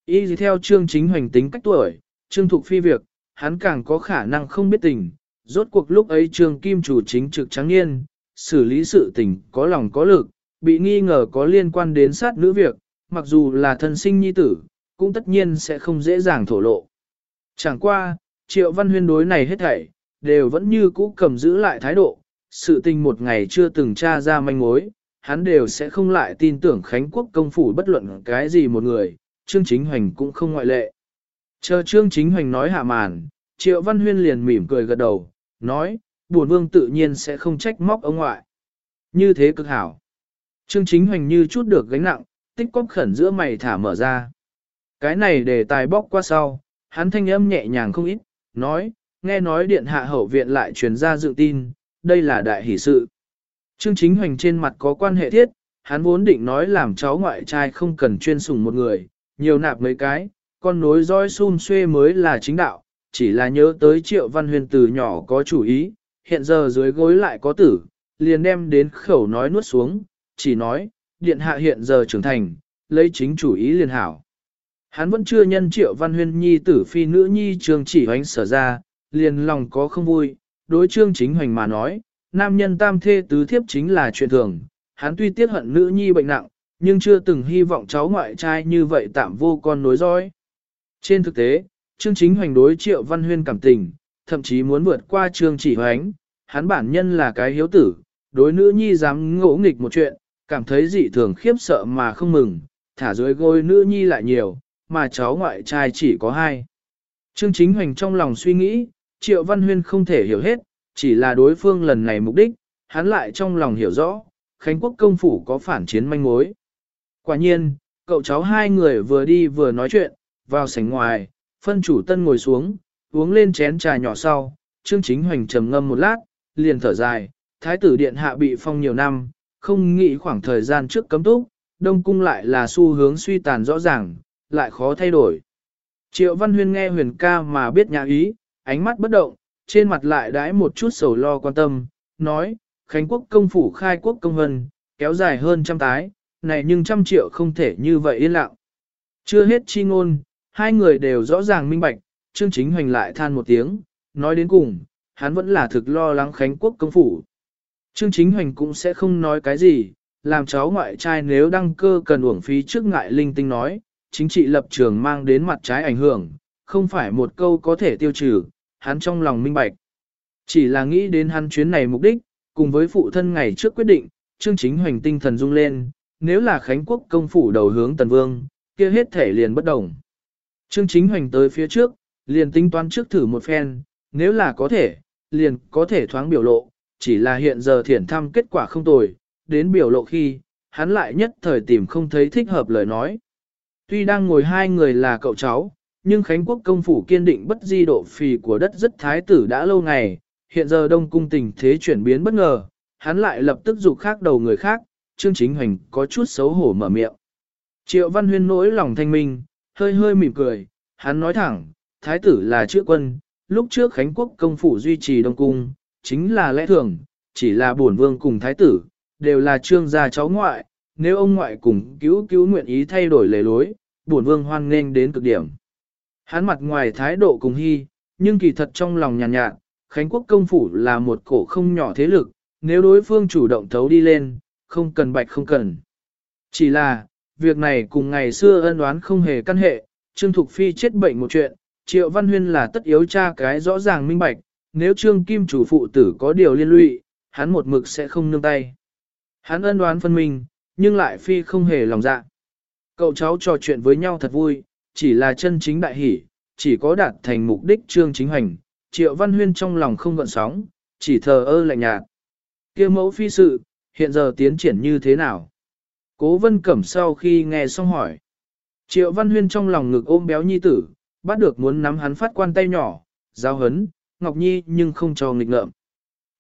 Y gì theo trương chính hoành tính cách tuổi, trương thục phi việc, hắn càng có khả năng không biết tình, rốt cuộc lúc ấy trương kim chủ chính trực trắng niên, xử lý sự tình có lòng có lực, bị nghi ngờ có liên quan đến sát nữ việc, mặc dù là thân sinh nhi tử, cũng tất nhiên sẽ không dễ dàng thổ lộ. Chẳng qua, triệu văn huyên đối này hết thảy, đều vẫn như cũ cầm giữ lại thái độ, sự tình một ngày chưa từng tra ra manh mối, hắn đều sẽ không lại tin tưởng Khánh Quốc công phủ bất luận cái gì một người, Trương Chính Hoành cũng không ngoại lệ. Chờ Trương Chính Hoành nói hạ màn, Triệu Văn Huyên liền mỉm cười gật đầu, nói, buồn vương tự nhiên sẽ không trách móc ông ngoại. Như thế cực hảo. Trương Chính Hoành như chút được gánh nặng, tích cóp khẩn giữa mày thả mở ra. Cái này để tài bóc qua sau, hắn thanh âm nhẹ nhàng không ít, nói, nghe nói điện hạ hậu viện lại truyền ra dự tin, đây là đại hỷ sự. Trương Chính Hoành trên mặt có quan hệ thiết, hắn vốn định nói làm cháu ngoại trai không cần chuyên sủng một người, nhiều nạp mấy cái, con nối roi xun xuê mới là chính đạo, chỉ là nhớ tới triệu văn huyền từ nhỏ có chủ ý, hiện giờ dưới gối lại có tử, liền đem đến khẩu nói nuốt xuống, chỉ nói, điện hạ hiện giờ trưởng thành, lấy chính chủ ý liền hảo. Hắn vẫn chưa nhân triệu văn huyên nhi tử phi nữ nhi trương chỉ hoánh sở ra, liền lòng có không vui, đối trương chính hoành mà nói, nam nhân tam thê tứ thiếp chính là chuyện thường, hắn tuy tiếc hận nữ nhi bệnh nặng, nhưng chưa từng hy vọng cháu ngoại trai như vậy tạm vô con nối dõi. Trên thực tế, Trương Chính Hoành đối Triệu Văn Huyên cảm tình, thậm chí muốn vượt qua Trương Chỉ Hoánh, hắn bản nhân là cái hiếu tử, đối nữ nhi dám ngỗ nghịch một chuyện, cảm thấy dị thường khiếp sợ mà không mừng, thả dưới gối nữ nhi lại nhiều, mà cháu ngoại trai chỉ có hai. Trương Chính Hoành trong lòng suy nghĩ, Triệu Văn Huyên không thể hiểu hết, chỉ là đối phương lần này mục đích, hắn lại trong lòng hiểu rõ, Khánh Quốc công phủ có phản chiến manh mối. Quả nhiên, cậu cháu hai người vừa đi vừa nói chuyện, vào sảnh ngoài, phân chủ tân ngồi xuống, uống lên chén trà nhỏ sau, Trương Chính Hoành trầm ngâm một lát, liền thở dài, Thái tử Điện Hạ bị phong nhiều năm, không nghĩ khoảng thời gian trước cấm túc, Đông Cung lại là xu hướng suy tàn rõ ràng, lại khó thay đổi. Triệu Văn Huyên nghe huyền ca mà biết nhà ý, ánh mắt bất động, trên mặt lại đãi một chút sầu lo quan tâm, nói, Khánh Quốc công phủ khai quốc công hân, kéo dài hơn trăm tái, này nhưng trăm triệu không thể như vậy yên lặng. Chưa hết chi ngôn, hai người đều rõ ràng minh bạch, Trương Chính Hoành lại than một tiếng, nói đến cùng, hắn vẫn là thực lo lắng Khánh Quốc công phủ. Trương Chính Hoành cũng sẽ không nói cái gì, làm cháu ngoại trai nếu đăng cơ cần uổng phí trước ngại linh tinh nói, chính trị lập trường mang đến mặt trái ảnh hưởng, không phải một câu có thể tiêu trừ, hắn trong lòng minh bạch. Chỉ là nghĩ đến hắn chuyến này mục đích, cùng với phụ thân ngày trước quyết định, trương chính hoành tinh thần rung lên, nếu là Khánh Quốc công phủ đầu hướng Tần Vương, kia hết thể liền bất đồng. trương chính hoành tới phía trước, liền tính toán trước thử một phen, nếu là có thể, liền có thể thoáng biểu lộ, chỉ là hiện giờ thiển thăm kết quả không tồi, đến biểu lộ khi, hắn lại nhất thời tìm không thấy thích hợp lời nói. Tuy đang ngồi hai người là cậu cháu, nhưng Khánh Quốc công phủ kiên định bất di độ phì của đất rất thái tử đã lâu ngày, hiện giờ đông cung tình thế chuyển biến bất ngờ, hắn lại lập tức dục khác đầu người khác, Trương Chính Hoành có chút xấu hổ mở miệng. Triệu Văn Huyên nỗi lòng thanh minh, hơi hơi mỉm cười, hắn nói thẳng, thái tử là chữ quân, lúc trước Khánh Quốc công phủ duy trì đông cung, chính là lẽ thường, chỉ là bổn vương cùng thái tử, đều là trương gia cháu ngoại, nếu ông ngoại cùng cứu cứu nguyện ý thay đổi lề lối, bổn vương hoan nghênh đến cực điểm. Hắn mặt ngoài thái độ cùng hy, nhưng kỳ thật trong lòng nhàn nhạt, nhạt, Khánh Quốc công phủ là một cổ không nhỏ thế lực, nếu đối phương chủ động thấu đi lên, không cần bạch không cần. Chỉ là, việc này cùng ngày xưa ân đoán không hề căn hệ, Trương Thục Phi chết bệnh một chuyện, Triệu Văn Huyên là tất yếu tra cái rõ ràng minh bạch, nếu Trương Kim chủ phụ tử có điều liên lụy, hắn một mực sẽ không nương tay. Hắn ân đoán phân minh, nhưng lại Phi không hề lòng dạ. Cậu cháu trò chuyện với nhau thật vui, chỉ là chân chính đại hỷ, chỉ có đạt thành mục đích Trương chính hành, Triệu Văn Huyên trong lòng không gợn sóng, chỉ thờ ơ lạnh nhạt. kia mẫu phi sự, hiện giờ tiến triển như thế nào? Cố vân cẩm sau khi nghe xong hỏi. Triệu Văn Huyên trong lòng ngực ôm béo nhi tử, bắt được muốn nắm hắn phát quan tay nhỏ, giao hấn, Ngọc Nhi nhưng không cho nghịch ngợm.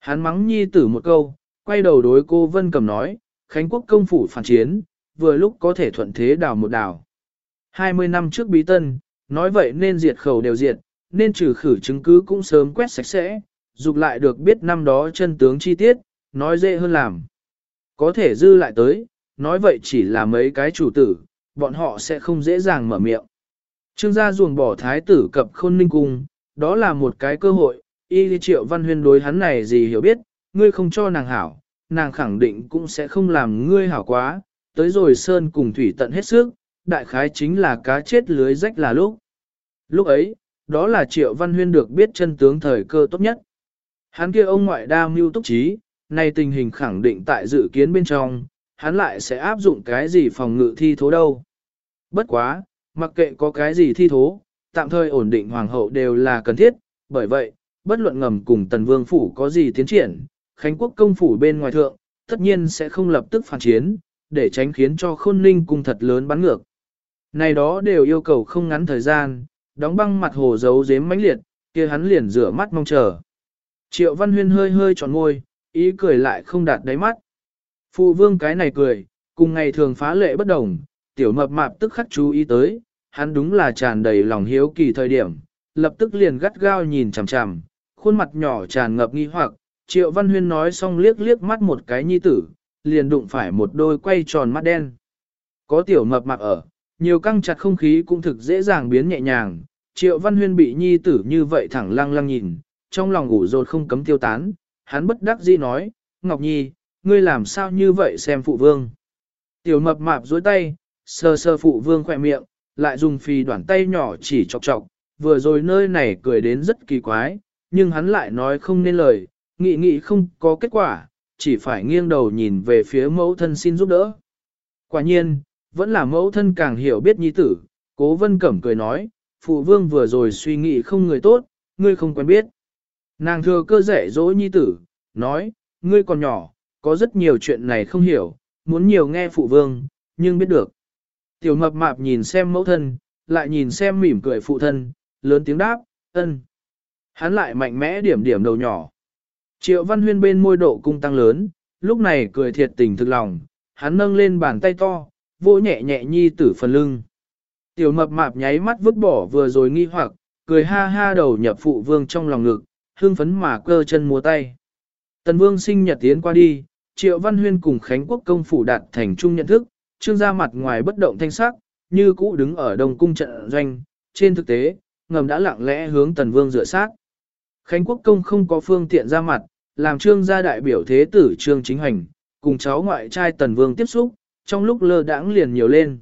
Hắn mắng nhi tử một câu, quay đầu đối cô Vân Cẩm nói, Khánh Quốc công phủ phản chiến, vừa lúc có thể thuận thế đào một đào. 20 năm trước bí tân, nói vậy nên diệt khẩu đều diệt, nên trừ khử chứng cứ cũng sớm quét sạch sẽ, dục lại được biết năm đó chân tướng chi tiết, nói dễ hơn làm. Có thể dư lại tới, nói vậy chỉ là mấy cái chủ tử, bọn họ sẽ không dễ dàng mở miệng. Trương gia ruồng bỏ thái tử cập khôn ninh cung, đó là một cái cơ hội, y triệu văn huyên đối hắn này gì hiểu biết, ngươi không cho nàng hảo, nàng khẳng định cũng sẽ không làm ngươi hảo quá, tới rồi sơn cùng thủy tận hết sức, đại khái chính là cá chết lưới rách là lúc. Lúc ấy, đó là triệu văn huyên được biết chân tướng thời cơ tốt nhất. Hắn kia ông ngoại đa mưu túc trí, nay tình hình khẳng định tại dự kiến bên trong, hắn lại sẽ áp dụng cái gì phòng ngự thi thố đâu. Bất quá, mặc kệ có cái gì thi thố, tạm thời ổn định hoàng hậu đều là cần thiết, bởi vậy, bất luận ngầm cùng tần vương phủ có gì tiến triển, Khánh quốc công phủ bên ngoài thượng, tất nhiên sẽ không lập tức phản chiến, để tránh khiến cho khôn ninh cung thật lớn bắn ngược. Này đó đều yêu cầu không ngắn thời gian, đóng băng mặt hồ giấu dếm mãnh liệt, kia hắn liền rửa mắt mong chờ. Triệu Văn Huyên hơi hơi tròn ngôi, ý cười lại không đạt đáy mắt. Phụ vương cái này cười, cùng ngày thường phá lệ bất đồng, tiểu mập mạp tức khắc chú ý tới, hắn đúng là tràn đầy lòng hiếu kỳ thời điểm, lập tức liền gắt gao nhìn chằm chằm, khuôn mặt nhỏ tràn ngập nghi hoặc, Triệu Văn Huyên nói xong liếc liếc mắt một cái nhi tử, liền đụng phải một đôi quay tròn mắt đen. Có tiểu mập mạp ở, nhiều căng chặt không khí cũng thực dễ dàng biến nhẹ nhàng, Triệu Văn Huyên bị nhi tử như vậy thẳng lăng lăng nhìn, trong lòng ngủ rột không cấm tiêu tán, hắn bất đắc dĩ nói, Ngọc Nhi, ngươi làm sao như vậy xem phụ vương. Tiểu mập mạp dối tay, sờ sờ phụ vương khỏe miệng, lại dùng phì đoạn tay nhỏ chỉ chọc chọc, vừa rồi nơi này cười đến rất kỳ quái, nhưng hắn lại nói không nên lời, nghị nghị không có kết quả, chỉ phải nghiêng đầu nhìn về phía mẫu thân xin giúp đỡ. Quả nhiên, vẫn là mẫu thân càng hiểu biết nhi tử, cố vân cẩm cười nói, phụ vương vừa rồi suy nghĩ không người tốt, ngươi không quen biết. Nàng thừa cơ rẻ dỗ nhi tử, nói, ngươi còn nhỏ, có rất nhiều chuyện này không hiểu, muốn nhiều nghe phụ vương, nhưng biết được. Tiểu mập mạp nhìn xem mẫu thân, lại nhìn xem mỉm cười phụ thân, lớn tiếng đáp, ân. Hắn lại mạnh mẽ điểm điểm đầu nhỏ. Triệu văn huyên bên môi độ cung tăng lớn, lúc này cười thiệt tình thực lòng, hắn nâng lên bàn tay to, vỗ nhẹ nhẹ nhi tử phần lưng. Tiểu mập mạp nháy mắt vứt bỏ vừa rồi nghi hoặc, cười ha ha đầu nhập phụ vương trong lòng ngực, hương phấn mà cơ chân múa tay. Tần vương sinh nhật tiến qua đi, triệu văn huyên cùng Khánh Quốc công phủ đạt thành chung nhận thức, trương ra mặt ngoài bất động thanh sắc, như cũ đứng ở đồng cung trận doanh, trên thực tế, ngầm đã lặng lẽ hướng tần vương rửa sát. Khánh Quốc công không có phương tiện ra mặt, làm trương gia đại biểu thế tử trương chính hành, cùng cháu ngoại trai Tần Vương tiếp xúc, trong lúc lơ đãng liền nhiều lên.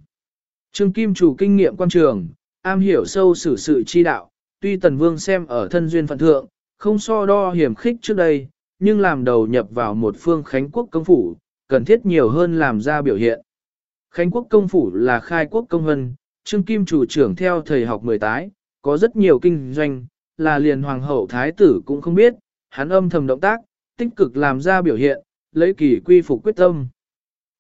Trương Kim chủ kinh nghiệm quan trường, am hiểu sâu xử sự chi đạo, tuy Tần Vương xem ở thân duyên phận thượng, không so đo hiểm khích trước đây, nhưng làm đầu nhập vào một phương Khánh quốc công phủ, cần thiết nhiều hơn làm ra biểu hiện. Khánh quốc công phủ là khai quốc công hân, Trương Kim chủ trưởng theo thầy học mười tái, có rất nhiều kinh doanh, là liền hoàng hậu thái tử cũng không biết, hắn âm thầm động tác, tích cực làm ra biểu hiện, lấy kỳ quy phục quyết tâm.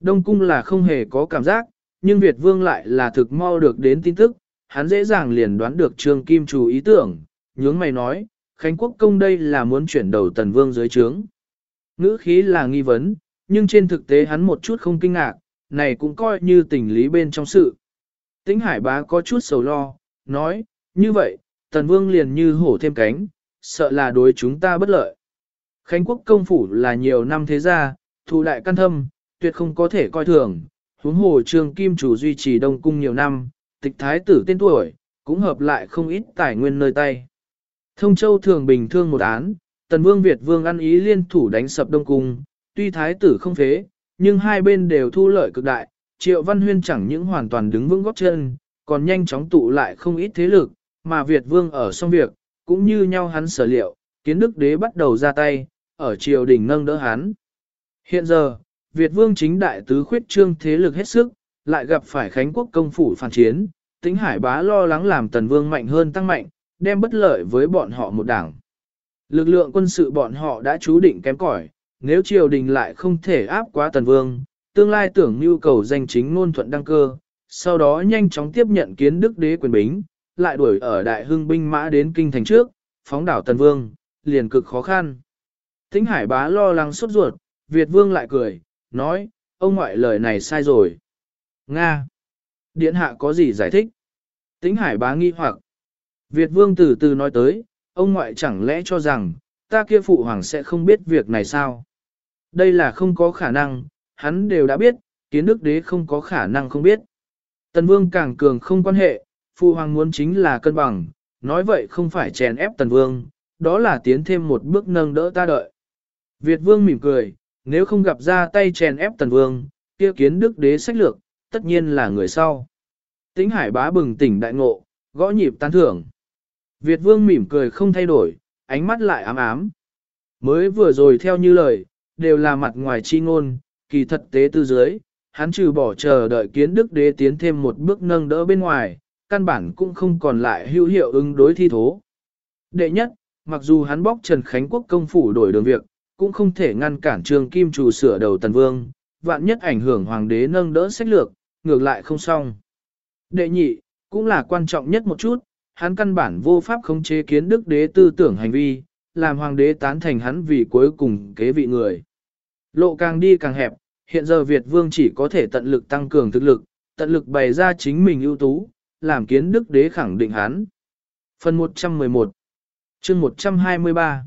Đông cung là không hề có cảm giác, nhưng Việt vương lại là thực mau được đến tin tức, hắn dễ dàng liền đoán được Trương Kim chủ ý tưởng, nhướng mày nói, Khánh Quốc công đây là muốn chuyển đầu tần vương dưới trướng. Ngữ khí là nghi vấn, nhưng trên thực tế hắn một chút không kinh ngạc, này cũng coi như tình lý bên trong sự. Tĩnh hải bá có chút sầu lo, nói, như vậy, tần vương liền như hổ thêm cánh, sợ là đối chúng ta bất lợi. Khánh quốc công phủ là nhiều năm thế gia, thù đại căn thâm, tuyệt không có thể coi thường, huống hồ trương kim chủ duy trì đông cung nhiều năm, tịch thái tử tên tuổi, cũng hợp lại không ít tài nguyên nơi tay. Thông châu thường bình thương một án, tần vương Việt vương ăn ý liên thủ đánh sập đông cung, tuy thái tử không phế, nhưng hai bên đều thu lợi cực đại, triệu văn huyên chẳng những hoàn toàn đứng vững góp chân, còn nhanh chóng tụ lại không ít thế lực, mà Việt vương ở xong việc, cũng như nhau hắn sở liệu, kiến đức đế bắt đầu ra tay, ở triều đình nâng đỡ hắn. Hiện giờ, Việt vương chính đại tứ khuyết trương thế lực hết sức, lại gặp phải Khánh quốc công phủ phản chiến, tính hải bá lo lắng làm tần vương mạnh hơn tăng mạnh, đem bất lợi với bọn họ một đảng. Lực lượng quân sự bọn họ đã chú định kém cỏi, nếu triều đình lại không thể áp quá tần vương, tương lai tưởng nhu cầu danh chính ngôn thuận đăng cơ, sau đó nhanh chóng tiếp nhận kiến đức đế quyền bính, lại đuổi ở đại hưng binh mã đến kinh thành trước, phóng đảo tần vương, liền cực khó khăn. Tĩnh hải bá lo lắng sốt ruột, Việt vương lại cười, nói, ông ngoại lời này sai rồi. Nga! Điện hạ có gì giải thích? Tĩnh hải bá nghi hoặc. Việt vương từ từ nói tới, ông ngoại chẳng lẽ cho rằng, ta kia phụ hoàng sẽ không biết việc này sao? Đây là không có khả năng, hắn đều đã biết, kiến đức đế không có khả năng không biết. Tần vương càng cường không quan hệ, phụ hoàng muốn chính là cân bằng, nói vậy không phải chèn ép tần vương, đó là tiến thêm một bước nâng đỡ ta đợi. Việt vương mỉm cười, nếu không gặp ra tay chèn ép tần vương, kia kiến đức đế sách lược, tất nhiên là người sau. Tĩnh hải bá bừng tỉnh đại ngộ, gõ nhịp tán thưởng. Việt vương mỉm cười không thay đổi, ánh mắt lại ám ám. Mới vừa rồi theo như lời, đều là mặt ngoài chi ngôn, kỳ thật tế tư dưới, hắn trừ bỏ chờ đợi kiến đức đế tiến thêm một bước nâng đỡ bên ngoài, căn bản cũng không còn lại hữu hiệu ứng đối thi thố. Đệ nhất, mặc dù hắn bóc Trần Khánh Quốc công phủ đổi đường việc, cũng không thể ngăn cản trường kim chủ sửa đầu tần vương, vạn nhất ảnh hưởng hoàng đế nâng đỡ sách lược, ngược lại không xong. Đệ nhị, cũng là quan trọng nhất một chút, hắn căn bản vô pháp khống chế kiến đức đế tư tưởng hành vi, làm hoàng đế tán thành hắn vì cuối cùng kế vị người. Lộ càng đi càng hẹp, hiện giờ Việt vương chỉ có thể tận lực tăng cường thực lực, tận lực bày ra chính mình ưu tú, làm kiến đức đế khẳng định hắn. Phần 111 chương 123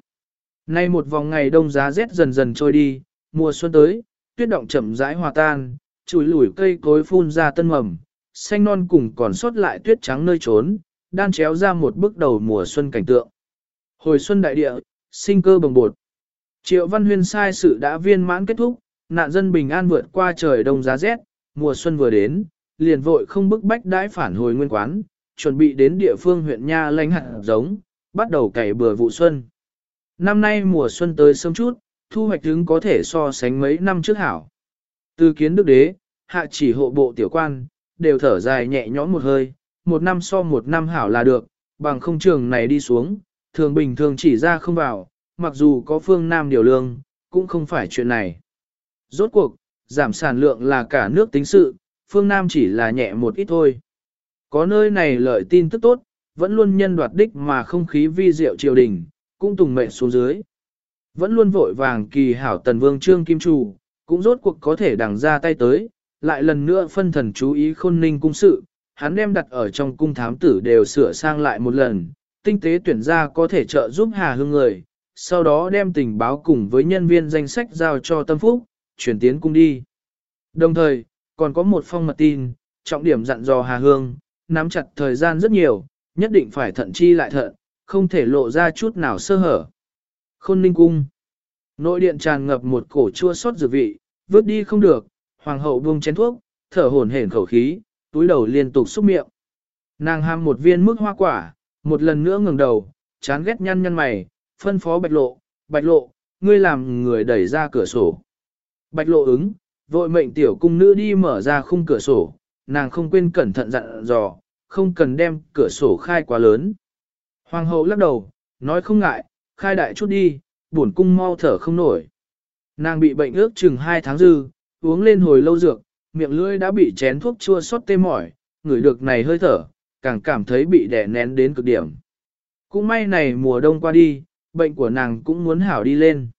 Nay một vòng ngày đông giá rét dần dần trôi đi, mùa xuân tới, tuyết động chậm rãi hòa tan, chùi lủi cây cối phun ra tân mầm, xanh non cùng còn sót lại tuyết trắng nơi trốn, đan chéo ra một bước đầu mùa xuân cảnh tượng. Hồi xuân đại địa, sinh cơ bồng bột. Triệu Văn Huyên sai sự đã viên mãn kết thúc, nạn dân bình an vượt qua trời đông giá rét, mùa xuân vừa đến, liền vội không bức bách đãi phản hồi nguyên quán, chuẩn bị đến địa phương huyện Nha lãnh hạt giống, bắt đầu cày bừa vụ xuân. Năm nay mùa xuân tới sớm chút, thu hoạch hứng có thể so sánh mấy năm trước hảo. Từ kiến đức đế, hạ chỉ hộ bộ tiểu quan, đều thở dài nhẹ nhõm một hơi, một năm so một năm hảo là được, bằng không trường này đi xuống, thường bình thường chỉ ra không vào, mặc dù có phương Nam điều lương, cũng không phải chuyện này. Rốt cuộc, giảm sản lượng là cả nước tính sự, phương Nam chỉ là nhẹ một ít thôi. Có nơi này lợi tin tức tốt, vẫn luôn nhân đoạt đích mà không khí vi diệu triều đình, cũng tùng mệnh xuống dưới. Vẫn luôn vội vàng kỳ hảo tần vương trương kim chủ, cũng rốt cuộc có thể đằng ra tay tới, lại lần nữa phân thần chú ý khôn ninh cung sự, hắn đem đặt ở trong cung thám tử đều sửa sang lại một lần, tinh tế tuyển ra có thể trợ giúp Hà Hương người, sau đó đem tình báo cùng với nhân viên danh sách giao cho Tâm Phúc, chuyển tiến cung đi. Đồng thời, còn có một phong mật tin, trọng điểm dặn dò Hà Hương, nắm chặt thời gian rất nhiều, nhất định phải thận chi lại thận, không thể lộ ra chút nào sơ hở. Khôn ninh cung. Nội điện tràn ngập một cổ chua xót dược vị, vứt đi không được, hoàng hậu buông chén thuốc, thở hổn hển khẩu khí, túi đầu liên tục xúc miệng. Nàng ham một viên mức hoa quả, một lần nữa ngừng đầu, chán ghét nhăn nhăn mày, phân phó bạch lộ, bạch lộ, ngươi làm người đẩy ra cửa sổ. Bạch lộ ứng, vội mệnh tiểu cung nữ đi mở ra khung cửa sổ, nàng không quên cẩn thận dặn dò, không cần đem cửa sổ khai quá lớn. Hoàng hậu lắc đầu, nói không ngại, khai đại chút đi, buồn cung mau thở không nổi. Nàng bị bệnh ước chừng 2 tháng dư, uống lên hồi lâu dược, miệng lưỡi đã bị chén thuốc chua xót tê mỏi, người được này hơi thở, càng cảm thấy bị đè nén đến cực điểm. Cũng may này mùa đông qua đi, bệnh của nàng cũng muốn hảo đi lên.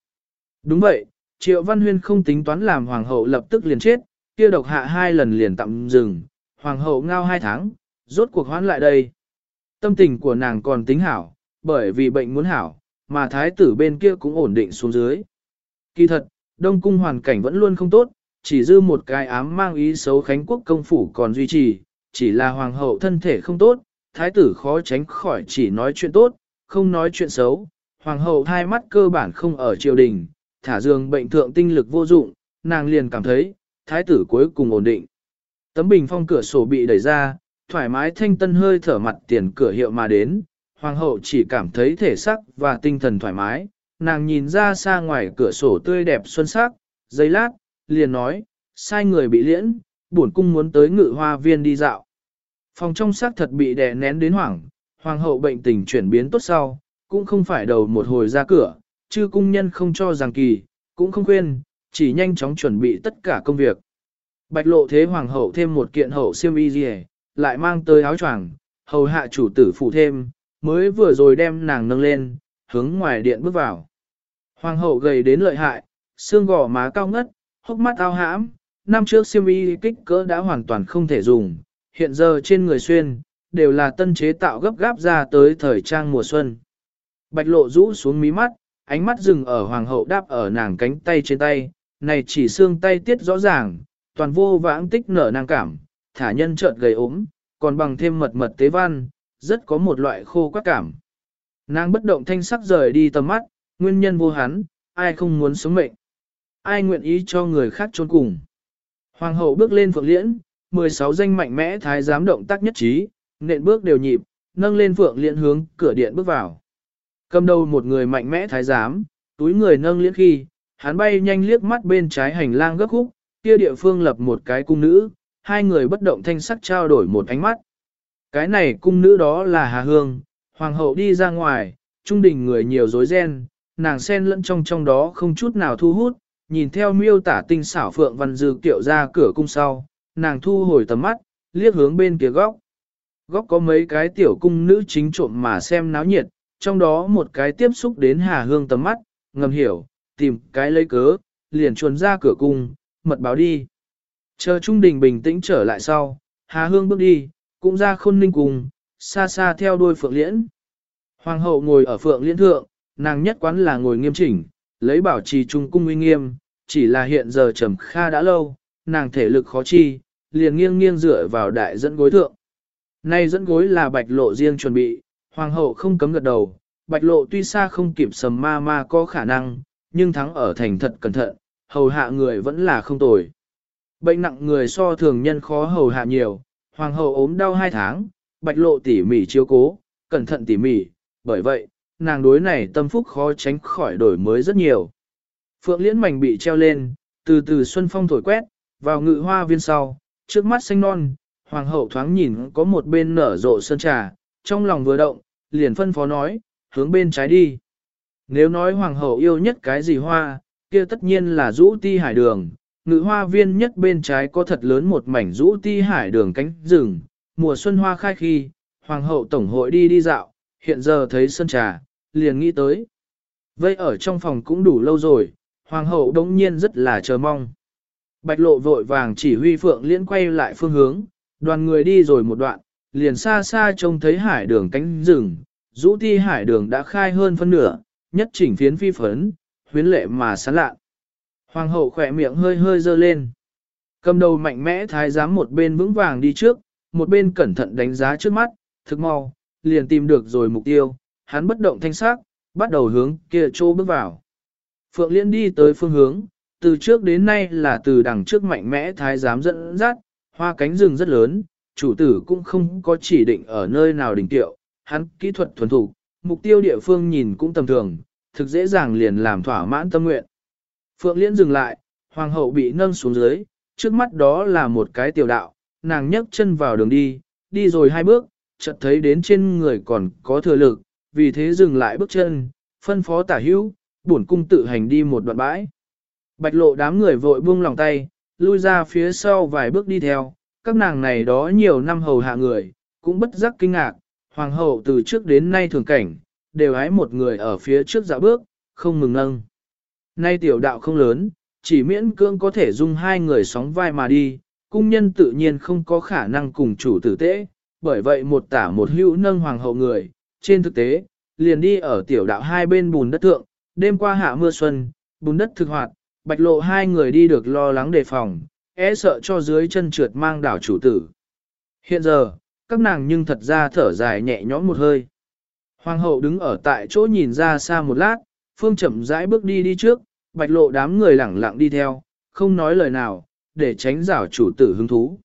Đúng vậy, Triệu Văn Huyên không tính toán làm hoàng hậu lập tức liền chết, kia độc hạ hai lần liền tạm dừng, hoàng hậu ngao hai tháng, rốt cuộc hoãn lại đây. Tâm tình của nàng còn tính hảo, bởi vì bệnh muốn hảo, mà thái tử bên kia cũng ổn định xuống dưới. Kỳ thật, Đông Cung hoàn cảnh vẫn luôn không tốt, chỉ dư một cái ám mang ý xấu Khánh Quốc công phủ còn duy trì, chỉ là hoàng hậu thân thể không tốt, thái tử khó tránh khỏi chỉ nói chuyện tốt, không nói chuyện xấu. Hoàng hậu hai mắt cơ bản không ở triều đình, thả giường bệnh thượng tinh lực vô dụng, nàng liền cảm thấy, thái tử cuối cùng ổn định. Tấm bình phong cửa sổ bị đẩy ra, thoải mái thanh tân hơi thở mặt tiền cửa hiệu mà đến, hoàng hậu chỉ cảm thấy thể sắc và tinh thần thoải mái, nàng nhìn ra xa ngoài cửa sổ tươi đẹp xuân sắc, giây lát, liền nói, sai người bị liễn, bổn cung muốn tới ngự hoa viên đi dạo. Phòng trong sắc thật bị đè nén đến hoảng, hoàng hậu bệnh tình chuyển biến tốt sau, cũng không phải đầu một hồi ra cửa, chư cung nhân không cho rằng kỳ, cũng không khuyên, chỉ nhanh chóng chuẩn bị tất cả công việc. Bạch lộ thế hoàng hậu thêm một kiện hậu siêm y gì lại mang tới áo choàng, hầu hạ chủ tử phụ thêm, mới vừa rồi đem nàng nâng lên, hướng ngoài điện bước vào. Hoàng hậu gầy đến lợi hại, xương gò má cao ngất, hốc mắt ao hãm, năm trước siêm y kích cỡ đã hoàn toàn không thể dùng, hiện giờ trên người xuyên, đều là tân chế tạo gấp gáp ra tới thời trang mùa xuân. Bạch lộ rũ xuống mí mắt, ánh mắt dừng ở hoàng hậu đáp ở nàng cánh tay trên tay, này chỉ xương tay tiết rõ ràng, toàn vô vãng tích nở năng cảm, thả nhân chợt gầy ốm, còn bằng thêm mật mật tế văn, rất có một loại khô quắc cảm. Nàng bất động thanh sắc rời đi tầm mắt, nguyên nhân vô hắn, ai không muốn sống mệnh. Ai nguyện ý cho người khác trốn cùng. Hoàng hậu bước lên phượng liễn, 16 danh mạnh mẽ thái giám động tác nhất trí, nện bước đều nhịp, nâng lên phượng liễn hướng cửa điện bước vào. Cầm đầu một người mạnh mẽ thái giám, túi người nâng liễn khi, hắn bay nhanh liếc mắt bên trái hành lang gấp khúc, kia địa phương lập một cái cung nữ, hai người bất động thanh sắc trao đổi một ánh mắt. Cái này cung nữ đó là Hà Hương, hoàng hậu đi ra ngoài, trung đình người nhiều rối ren, nàng xen lẫn trong trong đó không chút nào thu hút, nhìn theo miêu tả tinh xảo phượng văn dư kiệu ra cửa cung sau, nàng thu hồi tầm mắt, liếc hướng bên kia góc. Góc có mấy cái tiểu cung nữ chính trộm mà xem náo nhiệt, trong đó một cái tiếp xúc đến Hà Hương tầm mắt, ngầm hiểu, tìm cái lấy cớ, liền chuồn ra cửa cung, mật báo đi. Chờ Trung Đình bình tĩnh trở lại sau, Hà Hương bước đi, cũng ra khôn ninh cùng, xa xa theo đuôi Phượng Liễn. Hoàng hậu ngồi ở Phượng Liễn thượng, nàng nhất quán là ngồi nghiêm chỉnh, lấy bảo trì trung cung uy nghiêm, chỉ là hiện giờ trầm kha đã lâu, nàng thể lực khó chi, liền nghiêng nghiêng dựa vào đại dẫn gối thượng. Nay dẫn gối là bạch lộ riêng chuẩn bị, hoàng hậu không cấm gật đầu, bạch lộ tuy xa không kịp sầm ma ma có khả năng, nhưng thắng ở thành thật cẩn thận, hầu hạ người vẫn là không tồi. Bệnh nặng người so thường nhân khó hầu hạ nhiều, hoàng hậu ốm đau hai tháng, bạch lộ tỉ mỉ chiếu cố, cẩn thận tỉ mỉ, bởi vậy, nàng đối này tâm phúc khó tránh khỏi đổi mới rất nhiều. Phượng liễn mảnh bị treo lên, từ từ xuân phong thổi quét, vào ngự hoa viên sau, trước mắt xanh non, hoàng hậu thoáng nhìn có một bên nở rộ sơn trà, trong lòng vừa động, liền phân phó nói, hướng bên trái đi. Nếu nói hoàng hậu yêu nhất cái gì hoa, kia tất nhiên là rũ ti hải đường, ngự hoa viên nhất bên trái có thật lớn một mảnh rũ ti hải đường cánh rừng, mùa xuân hoa khai khi, hoàng hậu tổng hội đi đi dạo, hiện giờ thấy sân trà, liền nghĩ tới. Vây ở trong phòng cũng đủ lâu rồi, hoàng hậu đống nhiên rất là chờ mong. Bạch lộ vội vàng chỉ huy phượng liên quay lại phương hướng, đoàn người đi rồi một đoạn, liền xa xa trông thấy hải đường cánh rừng, rũ thi hải đường đã khai hơn phân nửa, nhất chỉnh phiến phi phấn, huyến lệ mà sán lạ. Hoàng hậu khỏe miệng hơi hơi dơ lên. Cầm đầu mạnh mẽ thái giám một bên vững vàng đi trước, một bên cẩn thận đánh giá trước mắt, thực mau, liền tìm được rồi mục tiêu, hắn bất động thanh sắc, bắt đầu hướng kia chỗ bước vào. Phượng Liên đi tới phương hướng, từ trước đến nay là từ đằng trước mạnh mẽ thái giám dẫn dắt, hoa cánh rừng rất lớn, chủ tử cũng không có chỉ định ở nơi nào đỉnh tiệu, hắn kỹ thuật thuần thủ, mục tiêu địa phương nhìn cũng tầm thường, thực dễ dàng liền làm thỏa mãn tâm nguyện. Phượng Liễn dừng lại, hoàng hậu bị nâng xuống dưới, trước mắt đó là một cái tiểu đạo, nàng nhấc chân vào đường đi, đi rồi hai bước, chợt thấy đến trên người còn có thừa lực, vì thế dừng lại bước chân, phân phó tả hữu, bổn cung tự hành đi một đoạn bãi. Bạch lộ đám người vội buông lòng tay, lui ra phía sau vài bước đi theo, các nàng này đó nhiều năm hầu hạ người, cũng bất giác kinh ngạc, hoàng hậu từ trước đến nay thường cảnh, đều hái một người ở phía trước dạo bước, không mừng nâng. Nay tiểu đạo không lớn, chỉ miễn cưỡng có thể dung hai người sóng vai mà đi, cung nhân tự nhiên không có khả năng cùng chủ tử tế, bởi vậy một tả một hữu nâng hoàng hậu người, trên thực tế, liền đi ở tiểu đạo hai bên bùn đất thượng, đêm qua hạ mưa xuân, bùn đất thực hoạt, bạch lộ hai người đi được lo lắng đề phòng, e sợ cho dưới chân trượt mang đảo chủ tử. Hiện giờ, các nàng nhưng thật ra thở dài nhẹ nhõm một hơi. Hoàng hậu đứng ở tại chỗ nhìn ra xa một lát, phương chậm rãi bước đi đi trước, bạch lộ đám người lẳng lặng đi theo, không nói lời nào, để tránh rảo chủ tử hứng thú.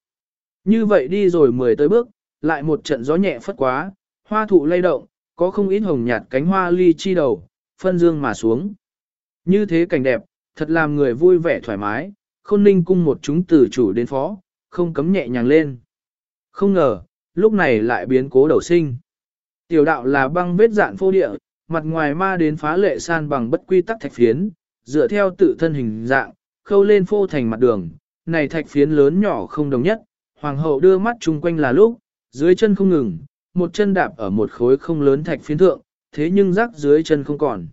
Như vậy đi rồi mười tới bước, lại một trận gió nhẹ phất quá, hoa thụ lay động, có không ít hồng nhạt cánh hoa ly chi đầu, phân dương mà xuống. Như thế cảnh đẹp, thật làm người vui vẻ thoải mái, khôn ninh cung một chúng từ chủ đến phó, không cấm nhẹ nhàng lên. Không ngờ, lúc này lại biến cố đầu sinh. Tiểu đạo là băng vết dạn phô địa, mặt ngoài ma đến phá lệ san bằng bất quy tắc thạch phiến, dựa theo tự thân hình dạng, khâu lên phô thành mặt đường, này thạch phiến lớn nhỏ không đồng nhất, hoàng hậu đưa mắt chung quanh là lúc, dưới chân không ngừng, một chân đạp ở một khối không lớn thạch phiến thượng, thế nhưng rắc dưới chân không còn.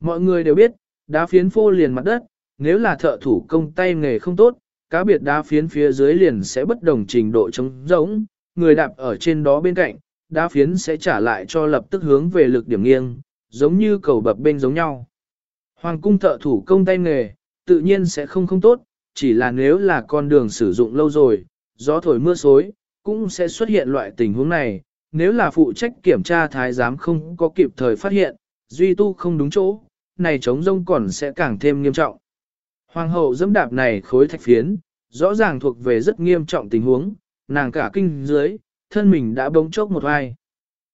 Mọi người đều biết, đá phiến phô liền mặt đất, nếu là thợ thủ công tay nghề không tốt, cá biệt đá phiến phía dưới liền sẽ bất đồng trình độ chống giống, người đạp ở trên đó bên cạnh, đá phiến sẽ trả lại cho lập tức hướng về lực điểm nghiêng, giống như cầu bập bên giống nhau. Hoàng cung thợ thủ công tay nghề, tự nhiên sẽ không không tốt, chỉ là nếu là con đường sử dụng lâu rồi, gió thổi mưa xối, cũng sẽ xuất hiện loại tình huống này. Nếu là phụ trách kiểm tra thái giám không có kịp thời phát hiện, duy tu không đúng chỗ, này chống rông còn sẽ càng thêm nghiêm trọng. Hoàng hậu dẫm đạp này khối thạch phiến, rõ ràng thuộc về rất nghiêm trọng tình huống, nàng cả kinh dưới, thân mình đã bỗng chốc một vai.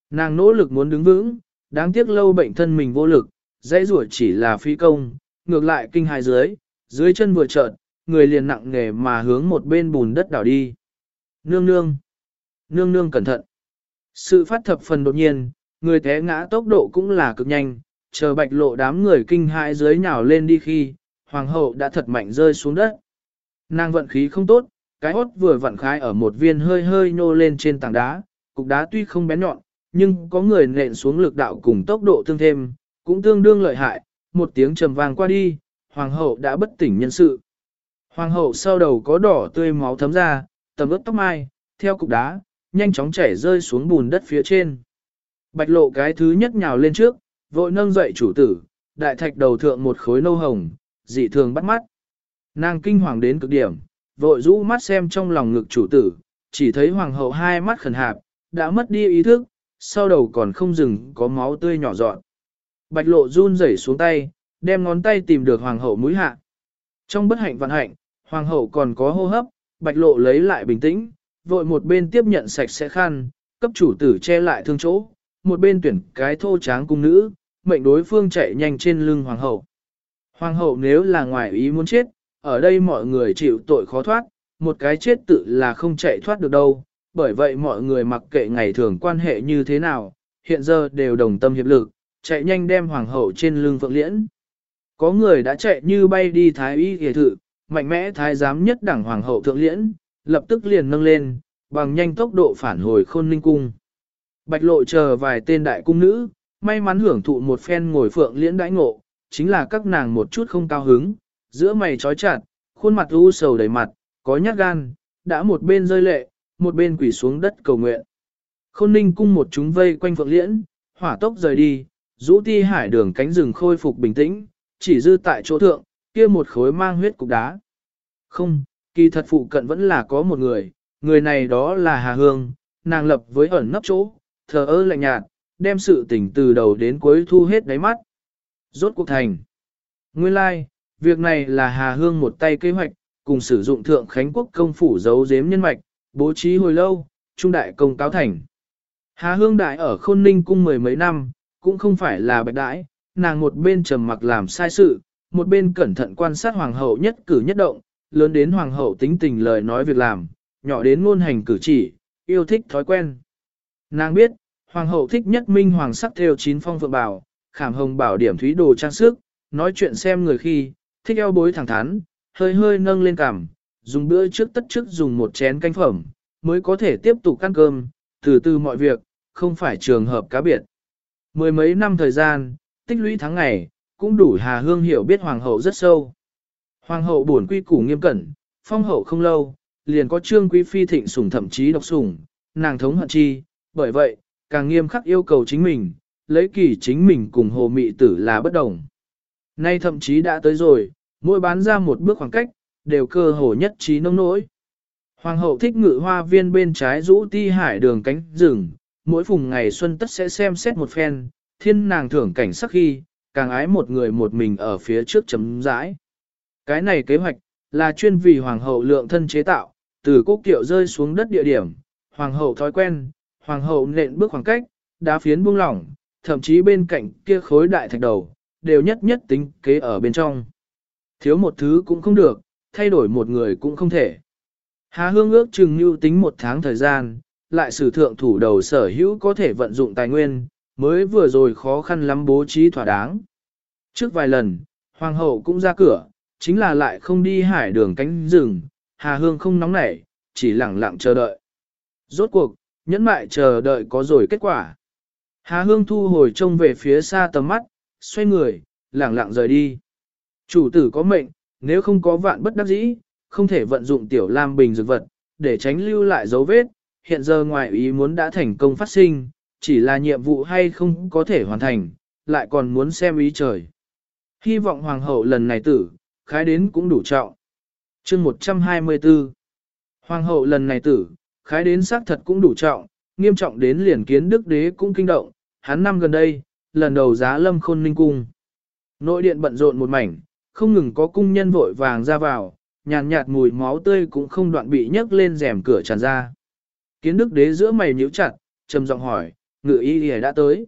Nàng nỗ lực muốn đứng vững, đáng tiếc lâu bệnh thân mình vô lực, dãy rủa chỉ là phi công, ngược lại kinh hai dưới, dưới chân vừa chợt, người liền nặng nghề mà hướng một bên bùn đất đảo đi. Nương nương, nương nương cẩn thận. Sự phát thập phần đột nhiên, người té ngã tốc độ cũng là cực nhanh, chờ bạch lộ đám người kinh hãi dưới nhào lên đi khi, hoàng hậu đã thật mạnh rơi xuống đất. Nàng vận khí không tốt, cái hốt vừa vặn khai ở một viên hơi hơi nô lên trên tảng đá, cục đá tuy không bén nhọn, nhưng có người nện xuống lực đạo cùng tốc độ tương thêm, cũng tương đương lợi hại, một tiếng trầm vang qua đi, hoàng hậu đã bất tỉnh nhân sự. Hoàng hậu sau đầu có đỏ tươi máu thấm ra, tầm ướt tóc mai, theo cục đá, nhanh chóng chảy rơi xuống bùn đất phía trên. Bạch lộ cái thứ nhất nhào lên trước, vội nâng dậy chủ tử, đại thạch đầu thượng một khối nâu hồng, dị thường bắt mắt. Nàng kinh hoàng đến cực điểm, vội rũ mắt xem trong lòng ngực chủ tử, chỉ thấy hoàng hậu hai mắt khẩn hạp, đã mất đi ý thức, sau đầu còn không dừng có máu tươi nhỏ dọn. Bạch lộ run rẩy xuống tay, đem ngón tay tìm được hoàng hậu mũi hạ. Trong bất hạnh vạn hạnh, hoàng hậu còn có hô hấp, bạch lộ lấy lại bình tĩnh, vội một bên tiếp nhận sạch sẽ khăn, cấp chủ tử che lại thương chỗ, một bên tuyển cái thô tráng cung nữ, mệnh đối phương chạy nhanh trên lưng hoàng hậu. Hoàng hậu nếu là ngoài ý muốn chết, ở đây mọi người chịu tội khó thoát, một cái chết tự là không chạy thoát được đâu, bởi vậy mọi người mặc kệ ngày thường quan hệ như thế nào, hiện giờ đều đồng tâm hiệp lực, chạy nhanh đem hoàng hậu trên lưng phượng liễn. Có người đã chạy như bay đi thái y kỳ thự, mạnh mẽ thái giám nhất đẳng hoàng hậu thượng liễn, lập tức liền nâng lên, bằng nhanh tốc độ phản hồi khôn ninh cung. Bạch lộ chờ vài tên đại cung nữ, may mắn hưởng thụ một phen ngồi phượng liễn đãi ngộ, chính là các nàng một chút không cao hứng, giữa mày trói chặt, khuôn mặt u sầu đầy mặt, có nhát gan, đã một bên rơi lệ, một bên quỳ xuống đất cầu nguyện. Khôn ninh cung một chúng vây quanh phượng liễn, hỏa tốc rời đi, rũ ti hải đường cánh rừng khôi phục bình tĩnh, chỉ dư tại chỗ thượng, kia một khối mang huyết cục đá. Không, kỳ thật phụ cận vẫn là có một người, người này đó là Hà Hương, nàng lập với ẩn nấp chỗ, thờ ơ lạnh nhạt, đem sự tình từ đầu đến cuối thu hết đáy mắt. Rốt cuộc thành. Nguyên lai, like, việc này là Hà Hương một tay kế hoạch, cùng sử dụng thượng Khánh Quốc công phủ giấu giếm nhân mạch, bố trí hồi lâu, trung đại công cáo thành. Hà Hương đại ở khôn ninh cung mười mấy năm, cũng không phải là bạch đãi, nàng một bên trầm mặc làm sai sự, một bên cẩn thận quan sát hoàng hậu nhất cử nhất động, lớn đến hoàng hậu tính tình lời nói việc làm, nhỏ đến ngôn hành cử chỉ, yêu thích thói quen. Nàng biết, hoàng hậu thích nhất minh hoàng sắc theo chín phong phượng bảo, khảm hồng bảo điểm thúy đồ trang sức, nói chuyện xem người khi, thích eo bối thẳng thắn, hơi hơi nâng lên cằm, dùng bữa trước tất trước dùng một chén canh phẩm, mới có thể tiếp tục ăn cơm, từ từ mọi việc, không phải trường hợp cá biệt. Mười mấy năm thời gian, tích lũy tháng ngày, cũng đủ Hà Hương hiểu biết hoàng hậu rất sâu. Hoàng hậu buồn quy củ nghiêm cẩn, phong hậu không lâu, liền có trương quý phi thịnh sủng thậm chí độc sủng, nàng thống hận chi, bởi vậy, càng nghiêm khắc yêu cầu chính mình, lấy kỳ chính mình cùng hồ mị tử là bất đồng. Nay thậm chí đã tới rồi, mỗi bán ra một bước khoảng cách, đều cơ hồ nhất trí nông nỗi. Hoàng hậu thích ngự hoa viên bên trái rũ ti hải đường cánh rừng, mỗi phùng ngày xuân tất sẽ xem xét một phen, thiên nàng thưởng cảnh sắc khi, càng ái một người một mình ở phía trước chấm dãi. Cái này kế hoạch, là chuyên vì hoàng hậu lượng thân chế tạo, từ cốc kiệu rơi xuống đất địa điểm, hoàng hậu thói quen, hoàng hậu nện bước khoảng cách, đá phiến buông lỏng, thậm chí bên cạnh kia khối đại thạch đầu, đều nhất nhất tính kế ở bên trong. Thiếu một thứ cũng không được, thay đổi một người cũng không thể. Hà Hương ước chừng như tính một tháng thời gian, lại sử thượng thủ đầu sở hữu có thể vận dụng tài nguyên, mới vừa rồi khó khăn lắm bố trí thỏa đáng. Trước vài lần, Hoàng hậu cũng ra cửa, chính là lại không đi hải đường cánh rừng, Hà Hương không nóng nảy, chỉ lặng lặng chờ đợi. Rốt cuộc, nhẫn mại chờ đợi có rồi kết quả. Hà Hương thu hồi trông về phía xa tầm mắt, xoay người, lẳng lặng rời đi. Chủ tử có mệnh, nếu không có vạn bất đắc dĩ, không thể vận dụng tiểu lam bình dược vật, để tránh lưu lại dấu vết, hiện giờ ngoài ý muốn đã thành công phát sinh, chỉ là nhiệm vụ hay không có thể hoàn thành, lại còn muốn xem ý trời. Hy vọng hoàng hậu lần này tử, khái đến cũng đủ trọng. chương 124 Hoàng hậu lần này tử, khái đến xác thật cũng đủ trọng, nghiêm trọng đến liền kiến đức đế cũng kinh động, hắn năm gần đây, lần đầu giá lâm khôn ninh cung. Nội điện bận rộn một mảnh, không ngừng có cung nhân vội vàng ra vào, nhàn nhạt mùi máu tươi cũng không đoạn bị nhấc lên rèm cửa tràn ra. Kiến đức đế giữa mày nhíu chặt, trầm giọng hỏi, ngự y y đã tới.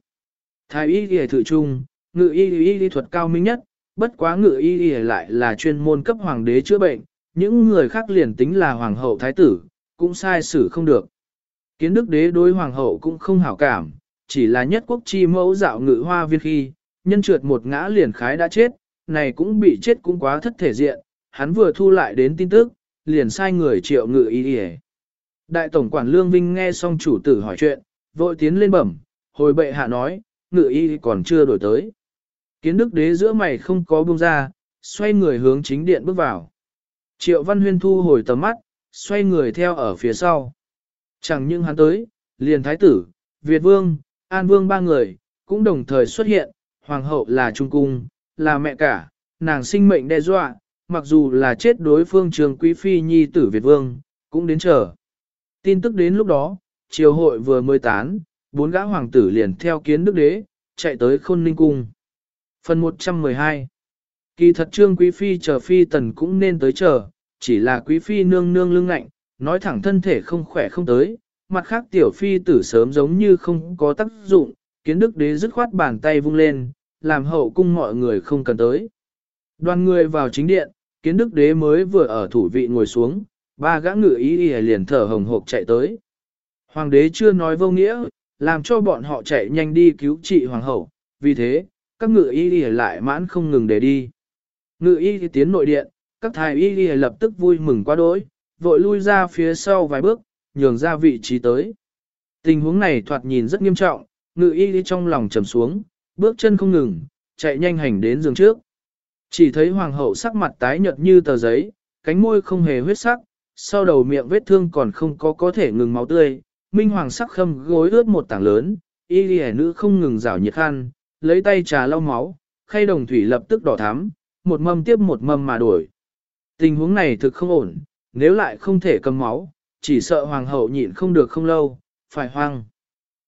Thái y y thử chung, ngự y y y thuật cao minh nhất, bất quá ngự y y lại là chuyên môn cấp hoàng đế chữa bệnh, những người khác liền tính là hoàng hậu thái tử, cũng sai xử không được. Kiến đức đế đối hoàng hậu cũng không hảo cảm, chỉ là nhất quốc chi mẫu dạo ngự hoa viên khi, nhân trượt một ngã liền khái đã chết, này cũng bị chết cũng quá thất thể diện, hắn vừa thu lại đến tin tức, liền sai người triệu ngự y y. Đại tổng quản Lương Vinh nghe xong chủ tử hỏi chuyện, vội tiến lên bẩm, hồi bệ hạ nói, ngự y còn chưa đổi tới. Kiến đức đế giữa mày không có buông ra, xoay người hướng chính điện bước vào. Triệu Văn Huyên thu hồi tầm mắt, xoay người theo ở phía sau. Chẳng những hắn tới, liền thái tử, Việt Vương, An Vương ba người, cũng đồng thời xuất hiện, Hoàng hậu là Trung Cung, là mẹ cả, nàng sinh mệnh đe dọa, mặc dù là chết đối phương trường quý phi nhi tử Việt Vương, cũng đến chờ. Tin tức đến lúc đó, triều hội vừa mới tán, bốn gã hoàng tử liền theo kiến đức đế, chạy tới khôn ninh cung. Phần 112 Kỳ thật trương quý phi chờ phi tần cũng nên tới chờ, chỉ là quý phi nương nương lưng lạnh, nói thẳng thân thể không khỏe không tới, mặt khác tiểu phi tử sớm giống như không có tác dụng, kiến đức đế dứt khoát bàn tay vung lên, làm hậu cung mọi người không cần tới. Đoàn người vào chính điện, kiến đức đế mới vừa ở thủ vị ngồi xuống, ba gã ngự ý y liền thở hồng hộc chạy tới. Hoàng đế chưa nói vô nghĩa, làm cho bọn họ chạy nhanh đi cứu trị hoàng hậu, vì thế, các ngự y y lại mãn không ngừng để đi. Ngự y tiến nội điện, các thái y y lập tức vui mừng quá đỗi, vội lui ra phía sau vài bước, nhường ra vị trí tới. Tình huống này thoạt nhìn rất nghiêm trọng, ngự y trong lòng trầm xuống, bước chân không ngừng, chạy nhanh hành đến giường trước. Chỉ thấy hoàng hậu sắc mặt tái nhợt như tờ giấy, cánh môi không hề huyết sắc, sau đầu miệng vết thương còn không có có thể ngừng máu tươi, minh hoàng sắc khâm gối ướt một tảng lớn, y lì nữ không ngừng rảo nhiệt khăn, lấy tay trà lau máu, khay đồng thủy lập tức đỏ thắm, một mâm tiếp một mâm mà đổi. Tình huống này thực không ổn, nếu lại không thể cầm máu, chỉ sợ hoàng hậu nhịn không được không lâu, phải hoang.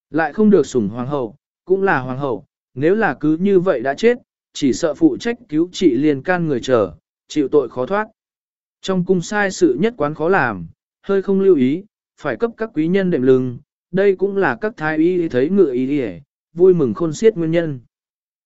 Lại không được sủng hoàng hậu, cũng là hoàng hậu, nếu là cứ như vậy đã chết, chỉ sợ phụ trách cứu trị liền can người chờ, chịu tội khó thoát. Trong cung sai sự nhất quán khó làm, hơi không lưu ý, phải cấp các quý nhân đệm lưng, đây cũng là các thái y thấy ngựa y đi vui mừng khôn xiết nguyên nhân.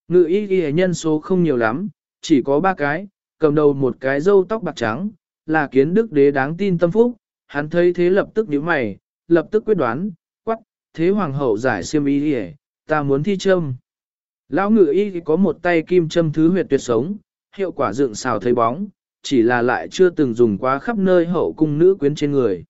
Ngựa y đi nhân số không nhiều lắm, chỉ có ba cái, cầm đầu một cái râu tóc bạc trắng, là kiến đức đế đáng tin tâm phúc, hắn thấy thế lập tức nhíu mày, lập tức quyết đoán, quắc, thế hoàng hậu giải siêm y đi ta muốn thi châm. Lão ngự y có một tay kim châm thứ huyệt tuyệt sống, hiệu quả dựng xào thấy bóng, chỉ là lại chưa từng dùng quá khắp nơi hậu cung nữ quyến trên người.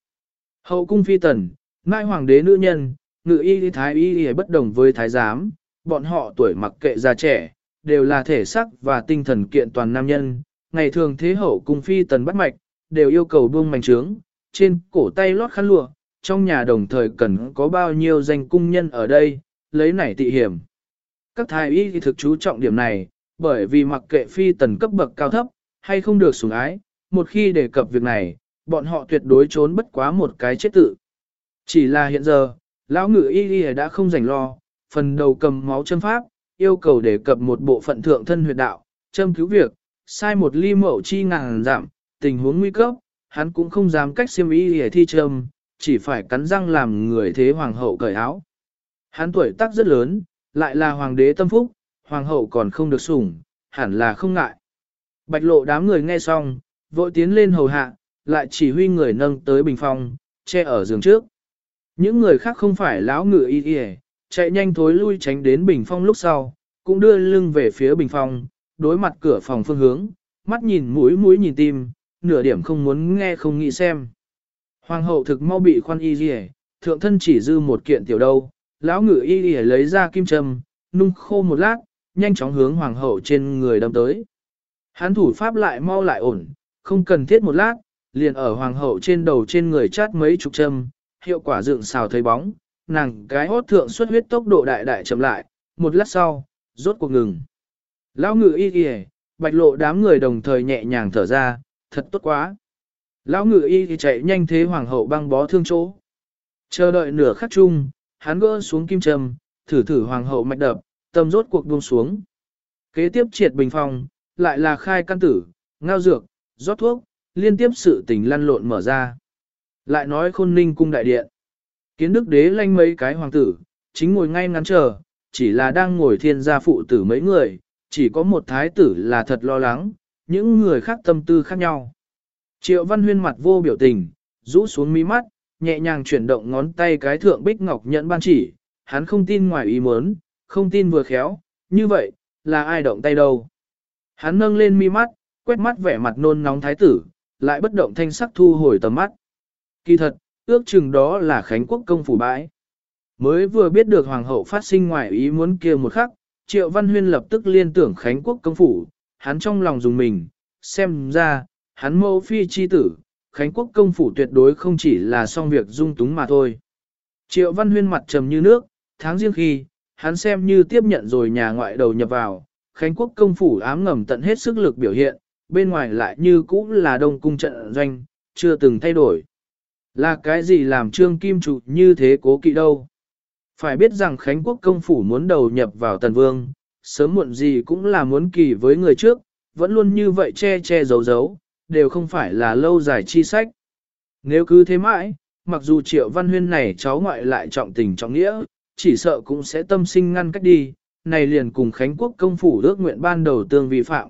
Hậu cung phi tần, mai hoàng đế nữ nhân, ngự y thái y bất đồng với thái giám, bọn họ tuổi mặc kệ già trẻ, đều là thể sắc và tinh thần kiện toàn nam nhân, ngày thường thế hậu cung phi tần bắt mạch, đều yêu cầu buông mảnh trướng, trên cổ tay lót khăn lụa, trong nhà đồng thời cần có bao nhiêu danh cung nhân ở đây, lấy nảy tị hiểm. Các thái y thì thực chú trọng điểm này, bởi vì mặc kệ phi tần cấp bậc cao thấp, hay không được sủng ái, một khi đề cập việc này, bọn họ tuyệt đối trốn bất quá một cái chết tự. Chỉ là hiện giờ, lão ngự y y đã không rảnh lo, phần đầu cầm máu châm pháp, yêu cầu đề cập một bộ phận thượng thân huyệt đạo, châm cứu việc, sai một ly mẫu chi ngàn giảm, tình huống nguy cấp, hắn cũng không dám cách xiêm y để thi trâm, chỉ phải cắn răng làm người thế hoàng hậu cởi áo. Hắn tuổi tác rất lớn, lại là hoàng đế tâm phúc, hoàng hậu còn không được sủng, hẳn là không ngại. Bạch lộ đám người nghe xong, vội tiến lên hầu hạ, lại chỉ huy người nâng tới bình phong, che ở giường trước. Những người khác không phải lão ngựa y y, chạy nhanh thối lui tránh đến bình phong lúc sau, cũng đưa lưng về phía bình phong, đối mặt cửa phòng phương hướng, mắt nhìn mũi mũi nhìn tim, nửa điểm không muốn nghe không nghĩ xem. Hoàng hậu thực mau bị khoan y gì thượng thân chỉ dư một kiện tiểu đâu, lão ngự y y lấy ra kim châm, nung khô một lát, nhanh chóng hướng hoàng hậu trên người đâm tới. Hắn thủ pháp lại mau lại ổn, không cần thiết một lát, liền ở hoàng hậu trên đầu trên người chát mấy chục châm, hiệu quả dựng xào thấy bóng, nàng cái hốt thượng xuất huyết tốc độ đại đại chậm lại, một lát sau, rốt cuộc ngừng. Lão ngự y kìa, bạch lộ đám người đồng thời nhẹ nhàng thở ra, thật tốt quá. Lão ngự y thì chạy nhanh thế hoàng hậu băng bó thương chỗ. Chờ đợi nửa khắc chung, hắn gỡ xuống kim châm, thử thử hoàng hậu mạch đập, tâm rốt cuộc buông xuống. Kế tiếp triệt bình phòng, lại là khai căn tử, ngao dược, rót thuốc, liên tiếp sự tình lăn lộn mở ra. Lại nói khôn ninh cung đại điện. Kiến đức đế lanh mấy cái hoàng tử, chính ngồi ngay ngắn chờ, chỉ là đang ngồi thiên gia phụ tử mấy người, chỉ có một thái tử là thật lo lắng, những người khác tâm tư khác nhau. Triệu văn huyên mặt vô biểu tình, rũ xuống mí mắt, nhẹ nhàng chuyển động ngón tay cái thượng bích ngọc nhận ban chỉ, hắn không tin ngoài ý muốn, không tin vừa khéo, như vậy, là ai động tay đâu. Hắn nâng lên mi mắt, quét mắt vẻ mặt nôn nóng thái tử, lại bất động thanh sắc thu hồi tầm mắt. Kỳ thật, ước chừng đó là Khánh Quốc công phủ bãi. Mới vừa biết được hoàng hậu phát sinh ngoài ý muốn kia một khắc, Triệu Văn Huyên lập tức liên tưởng Khánh Quốc công phủ, hắn trong lòng dùng mình, xem ra, hắn mẫu phi chi tử, Khánh Quốc công phủ tuyệt đối không chỉ là xong việc dung túng mà thôi. Triệu Văn Huyên mặt trầm như nước, tháng riêng khi, hắn xem như tiếp nhận rồi nhà ngoại đầu nhập vào, Khánh Quốc công phủ ám ngầm tận hết sức lực biểu hiện, bên ngoài lại như cũ là đông cung trận doanh, chưa từng thay đổi. Là cái gì làm trương kim trụ như thế cố kỵ đâu? Phải biết rằng Khánh Quốc công phủ muốn đầu nhập vào tần vương, sớm muộn gì cũng là muốn kỳ với người trước, vẫn luôn như vậy che che giấu giấu, đều không phải là lâu dài chi sách. Nếu cứ thế mãi, mặc dù triệu văn huyên này cháu ngoại lại trọng tình trọng nghĩa, chỉ sợ cũng sẽ tâm sinh ngăn cách đi, này liền cùng Khánh Quốc công phủ ước nguyện ban đầu tương vi phạm.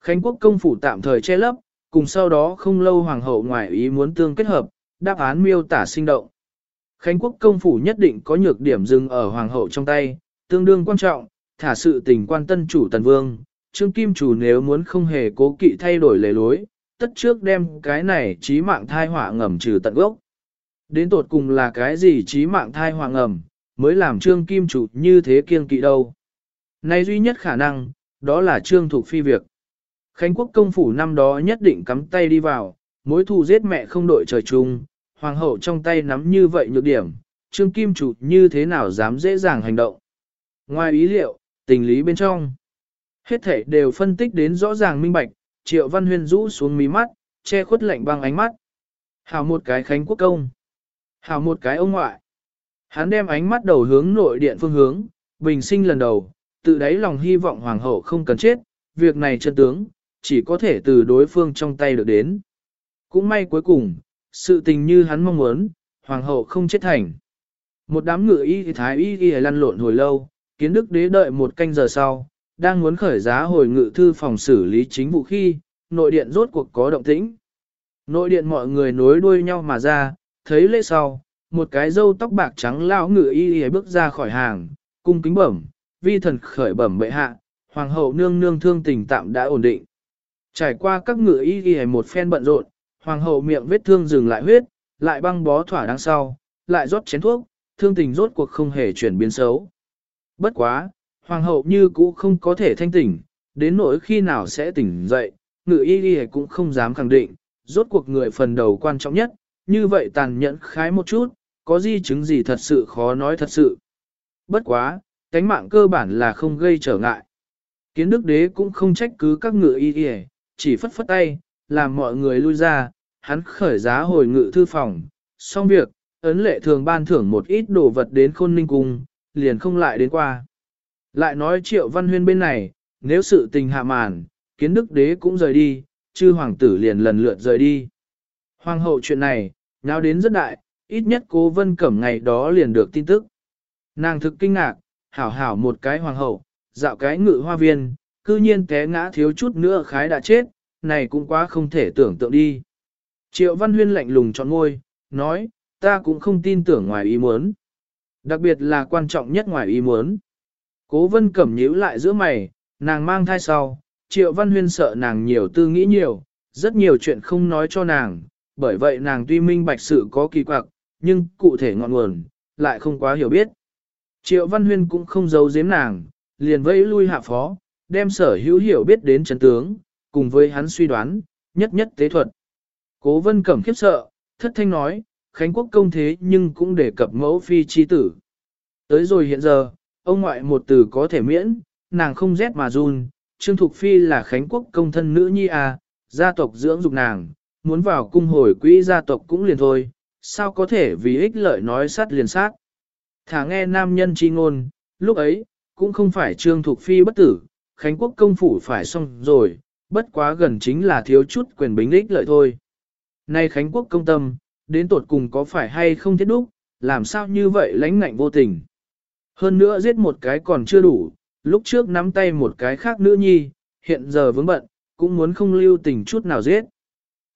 Khánh Quốc công phủ tạm thời che lấp, cùng sau đó không lâu hoàng hậu ngoại ý muốn tương kết hợp, đáp án miêu tả sinh động. Khánh Quốc công phủ nhất định có nhược điểm dừng ở hoàng hậu trong tay, tương đương quan trọng, thả sự tình quan tân chủ tần vương, Trương Kim chủ nếu muốn không hề cố kỵ thay đổi lề lối, tất trước đem cái này trí mạng thai họa ngầm trừ tận gốc. Đến tột cùng là cái gì trí mạng thai họa ngầm, mới làm Trương Kim chủ như thế kiêng kỵ đâu. Này duy nhất khả năng, đó là Trương thuộc Phi việc. Khánh quốc công phủ năm đó nhất định cắm tay đi vào, mối thù giết mẹ không đội trời chung, hoàng hậu trong tay nắm như vậy nhược điểm, Trương Kim chủ như thế nào dám dễ dàng hành động. Ngoài ý liệu, tình lý bên trong, hết thể đều phân tích đến rõ ràng minh bạch, Triệu Văn Huyên rũ xuống mí mắt, che khuất lạnh băng ánh mắt. Hào một cái khánh quốc công. Hào một cái ông ngoại. Hắn đem ánh mắt đầu hướng nội điện phương hướng, bình sinh lần đầu, tự đáy lòng hy vọng hoàng hậu không cần chết, việc này chân tướng, chỉ có thể từ đối phương trong tay được đến. Cũng may cuối cùng, sự tình như hắn mong muốn, hoàng hậu không chết thành. Một đám ngựa y thái y y lăn lộn hồi lâu, kiến đức đế đợi một canh giờ sau, đang muốn khởi giá hồi ngự thư phòng xử lý chính vụ khi, nội điện rốt cuộc có động tĩnh. Nội điện mọi người nối đuôi nhau mà ra, thấy lễ sau, một cái râu tóc bạc trắng lão ngự y y bước ra khỏi hàng, cung kính bẩm, vi thần khởi bẩm bệ hạ, hoàng hậu nương nương thương tình tạm đã ổn định. Trải qua các ngự y y một phen bận rộn, hoàng hậu miệng vết thương dừng lại huyết, lại băng bó thỏa đáng sau, lại rót chén thuốc, thương tình rốt cuộc không hề chuyển biến xấu. Bất quá, hoàng hậu như cũ không có thể thanh tỉnh, đến nỗi khi nào sẽ tỉnh dậy, ngự y y cũng không dám khẳng định, rốt cuộc người phần đầu quan trọng nhất, như vậy tàn nhẫn khái một chút, có di chứng gì thật sự khó nói thật sự. Bất quá, cánh mạng cơ bản là không gây trở ngại. Kiến đức đế cũng không trách cứ các ngự y y, chỉ phất phất tay, làm mọi người lui ra, hắn khởi giá hồi ngự thư phòng, xong việc, ấn lệ thường ban thưởng một ít đồ vật đến khôn ninh cung, liền không lại đến qua. Lại nói triệu văn huyên bên này, nếu sự tình hạ màn, kiến đức đế cũng rời đi, chư hoàng tử liền lần lượt rời đi. Hoàng hậu chuyện này, nháo đến rất đại, ít nhất cố vân cẩm ngày đó liền được tin tức. Nàng thực kinh ngạc, hảo hảo một cái hoàng hậu, dạo cái ngự hoa viên, cư nhiên té ngã thiếu chút nữa khái đã chết, này cũng quá không thể tưởng tượng đi. Triệu Văn Huyên lạnh lùng chọn ngôi, nói, ta cũng không tin tưởng ngoài ý muốn. Đặc biệt là quan trọng nhất ngoài ý muốn. Cố vân cẩm nhíu lại giữa mày, nàng mang thai sau, Triệu Văn Huyên sợ nàng nhiều tư nghĩ nhiều, rất nhiều chuyện không nói cho nàng, bởi vậy nàng tuy minh bạch sự có kỳ quặc, nhưng cụ thể ngọn nguồn, lại không quá hiểu biết. Triệu Văn Huyên cũng không giấu giếm nàng, liền vẫy lui hạ phó, đem sở hữu hiểu biết đến chấn tướng, cùng với hắn suy đoán, nhất nhất tế thuật. Cố vân cẩm khiếp sợ, thất thanh nói, Khánh Quốc công thế nhưng cũng đề cập mẫu phi chi tử. Tới rồi hiện giờ, ông ngoại một từ có thể miễn, nàng không rét mà run, Trương Thục Phi là Khánh Quốc công thân nữ nhi à, gia tộc dưỡng dục nàng, muốn vào cung hồi quỹ gia tộc cũng liền thôi, sao có thể vì ích lợi nói sát liền sát. Thả nghe nam nhân chi ngôn, lúc ấy, cũng không phải Trương Thục Phi bất tử, Khánh Quốc công phủ phải xong rồi, bất quá gần chính là thiếu chút quyền bính ích lợi thôi. Nay Khánh Quốc công tâm, đến tột cùng có phải hay không thiết đúc, làm sao như vậy lãnh ngạnh vô tình. Hơn nữa giết một cái còn chưa đủ, lúc trước nắm tay một cái khác nữ nhi, hiện giờ vướng bận, cũng muốn không lưu tình chút nào giết.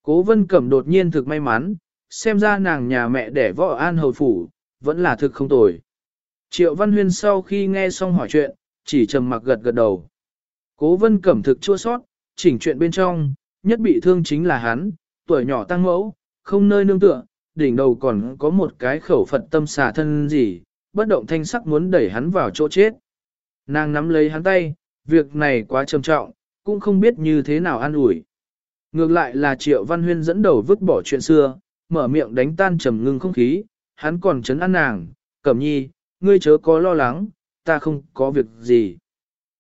Cố vân cẩm đột nhiên thực may mắn, xem ra nàng nhà mẹ đẻ võ an hầu phủ, vẫn là thực không tồi. Triệu Văn Huyên sau khi nghe xong hỏi chuyện, chỉ trầm mặc gật gật đầu. Cố vân cẩm thực chua sót, chỉnh chuyện bên trong, nhất bị thương chính là hắn, tuổi nhỏ tăng mẫu, không nơi nương tựa, đỉnh đầu còn có một cái khẩu Phật tâm xả thân gì, bất động thanh sắc muốn đẩy hắn vào chỗ chết. Nàng nắm lấy hắn tay, việc này quá trầm trọng, cũng không biết như thế nào an ủi. Ngược lại là Triệu Văn Huyên dẫn đầu vứt bỏ chuyện xưa, mở miệng đánh tan trầm ngưng không khí, hắn còn chấn an nàng, cẩm nhi, ngươi chớ có lo lắng, ta không có việc gì.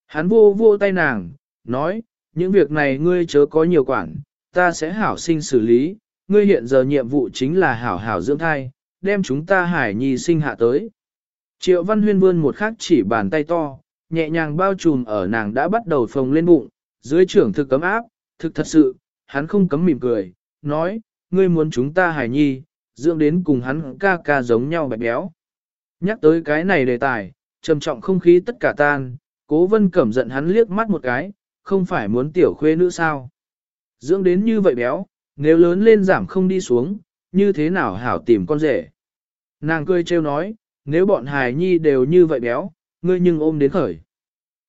Hắn vô vô tay nàng, nói, những việc này ngươi chớ có nhiều quản, ta sẽ hảo sinh xử lý, ngươi hiện giờ nhiệm vụ chính là hảo hảo dưỡng thai, đem chúng ta hải nhi sinh hạ tới. Triệu Văn Huyên vươn một khắc chỉ bàn tay to, nhẹ nhàng bao trùm ở nàng đã bắt đầu phồng lên bụng, dưới trưởng thực cấm áp, thực thật sự, hắn không cấm mỉm cười, nói, ngươi muốn chúng ta hải nhi, dưỡng đến cùng hắn ca ca giống nhau bạch béo. Nhắc tới cái này đề tài, trầm trọng không khí tất cả tan, cố vân cẩm giận hắn liếc mắt một cái, không phải muốn tiểu khuê nữ sao. Dưỡng đến như vậy béo, nếu lớn lên giảm không đi xuống, như thế nào hảo tìm con rể. Nàng cười trêu nói, nếu bọn hài nhi đều như vậy béo, ngươi nhưng ôm đến khởi.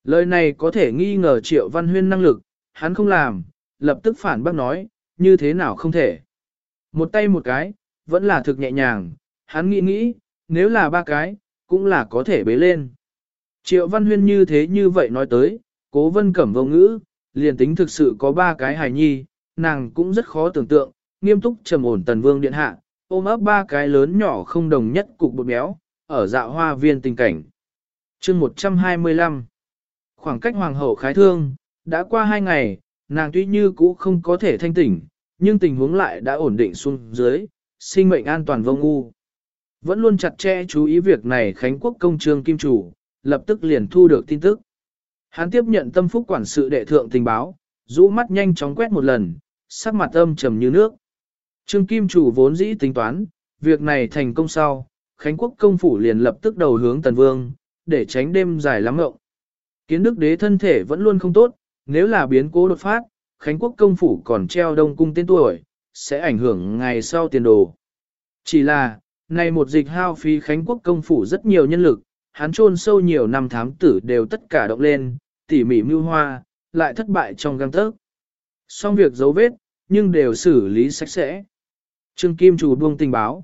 Lời này có thể nghi ngờ triệu văn huyên năng lực, hắn không làm, lập tức phản bác nói, như thế nào không thể. Một tay một cái, vẫn là thực nhẹ nhàng, hắn nghĩ nghĩ, nếu là ba cái, cũng là có thể bế lên. Triệu văn huyên như thế như vậy nói tới, cố vân cẩm vô ngữ, liền tính thực sự có ba cái hài nhi, nàng cũng rất khó tưởng tượng, nghiêm túc trầm ổn tần vương điện hạ, ôm ấp ba cái lớn nhỏ không đồng nhất cục bột béo, ở dạo hoa viên tình cảnh. chương 125 Khoảng cách hoàng hậu khái thương, đã qua hai ngày, nàng tuy như cũ không có thể thanh tỉnh, nhưng tình huống lại đã ổn định xuống dưới, sinh mệnh an toàn vô ngu. Vẫn luôn chặt chẽ chú ý việc này Khánh Quốc công trương kim chủ, lập tức liền thu được tin tức. Hắn tiếp nhận tâm phúc quản sự đệ thượng tình báo, rũ mắt nhanh chóng quét một lần, sắc mặt âm trầm như nước. Trương Kim chủ vốn dĩ tính toán, việc này thành công sau, Khánh Quốc công phủ liền lập tức đầu hướng Tần Vương, để tránh đêm dài lắm ngộng. Kiến đức đế thân thể vẫn luôn không tốt, nếu là biến cố đột phát, Khánh Quốc công phủ còn treo đông cung tên tuổi, sẽ ảnh hưởng ngày sau tiền đồ. Chỉ là, này một dịch hao phí Khánh Quốc công phủ rất nhiều nhân lực, hắn chôn sâu nhiều năm thám tử đều tất cả động lên, tỉ mỉ mưu hoa, lại thất bại trong găng tớc. Xong việc dấu vết, nhưng đều xử lý sạch sẽ. Trương Kim chủ buông tình báo.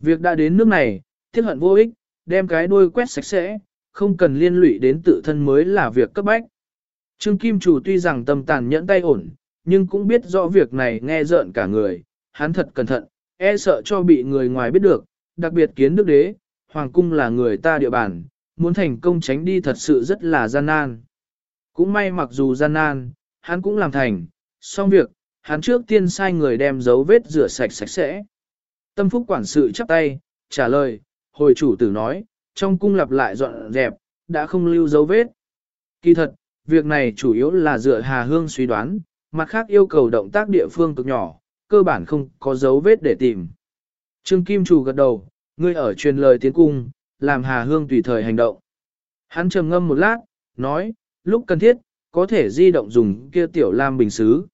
Việc đã đến nước này, thiết hận vô ích, đem cái đuôi quét sạch sẽ, không cần liên lụy đến tự thân mới là việc cấp bách. Trương Kim chủ tuy rằng tâm tàn nhẫn tay ổn, nhưng cũng biết rõ việc này nghe rợn cả người, hắn thật cẩn thận, e sợ cho bị người ngoài biết được, đặc biệt kiến đức đế, hoàng cung là người ta địa bàn, muốn thành công tránh đi thật sự rất là gian nan. Cũng may mặc dù gian nan, hắn cũng làm thành, xong việc, hắn trước tiên sai người đem dấu vết rửa sạch sạch sẽ. Tâm phúc quản sự chắp tay, trả lời, hồi chủ tử nói, trong cung lặp lại dọn dẹp, đã không lưu dấu vết. Kỳ thật, việc này chủ yếu là dựa Hà Hương suy đoán, mặt khác yêu cầu động tác địa phương cực nhỏ, cơ bản không có dấu vết để tìm. Trương Kim Chủ gật đầu, ngươi ở truyền lời tiến cung, làm Hà Hương tùy thời hành động. Hắn trầm ngâm một lát, nói, lúc cần thiết, có thể di động dùng kia tiểu lam bình xứ.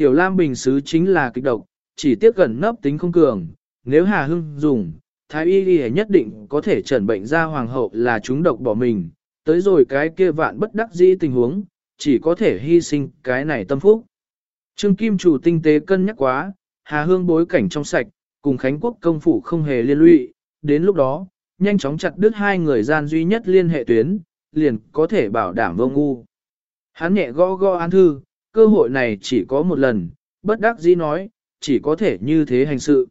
Tiểu lam bình xứ chính là kịch độc, chỉ tiếc gần nấp tính không cường, nếu Hà Hưng dùng, Thái Y Y nhất định có thể chẩn bệnh ra hoàng hậu là chúng độc bỏ mình, tới rồi cái kia vạn bất đắc dĩ tình huống, chỉ có thể hy sinh cái này tâm phúc. Trương Kim chủ tinh tế cân nhắc quá, Hà Hương bối cảnh trong sạch, cùng Khánh Quốc công phủ không hề liên lụy, đến lúc đó, nhanh chóng chặt đứt hai người gian duy nhất liên hệ tuyến, liền có thể bảo đảm vô ngu. Hắn nhẹ gõ gõ án thư, cơ hội này chỉ có một lần, bất đắc dĩ nói, chỉ có thể như thế hành sự.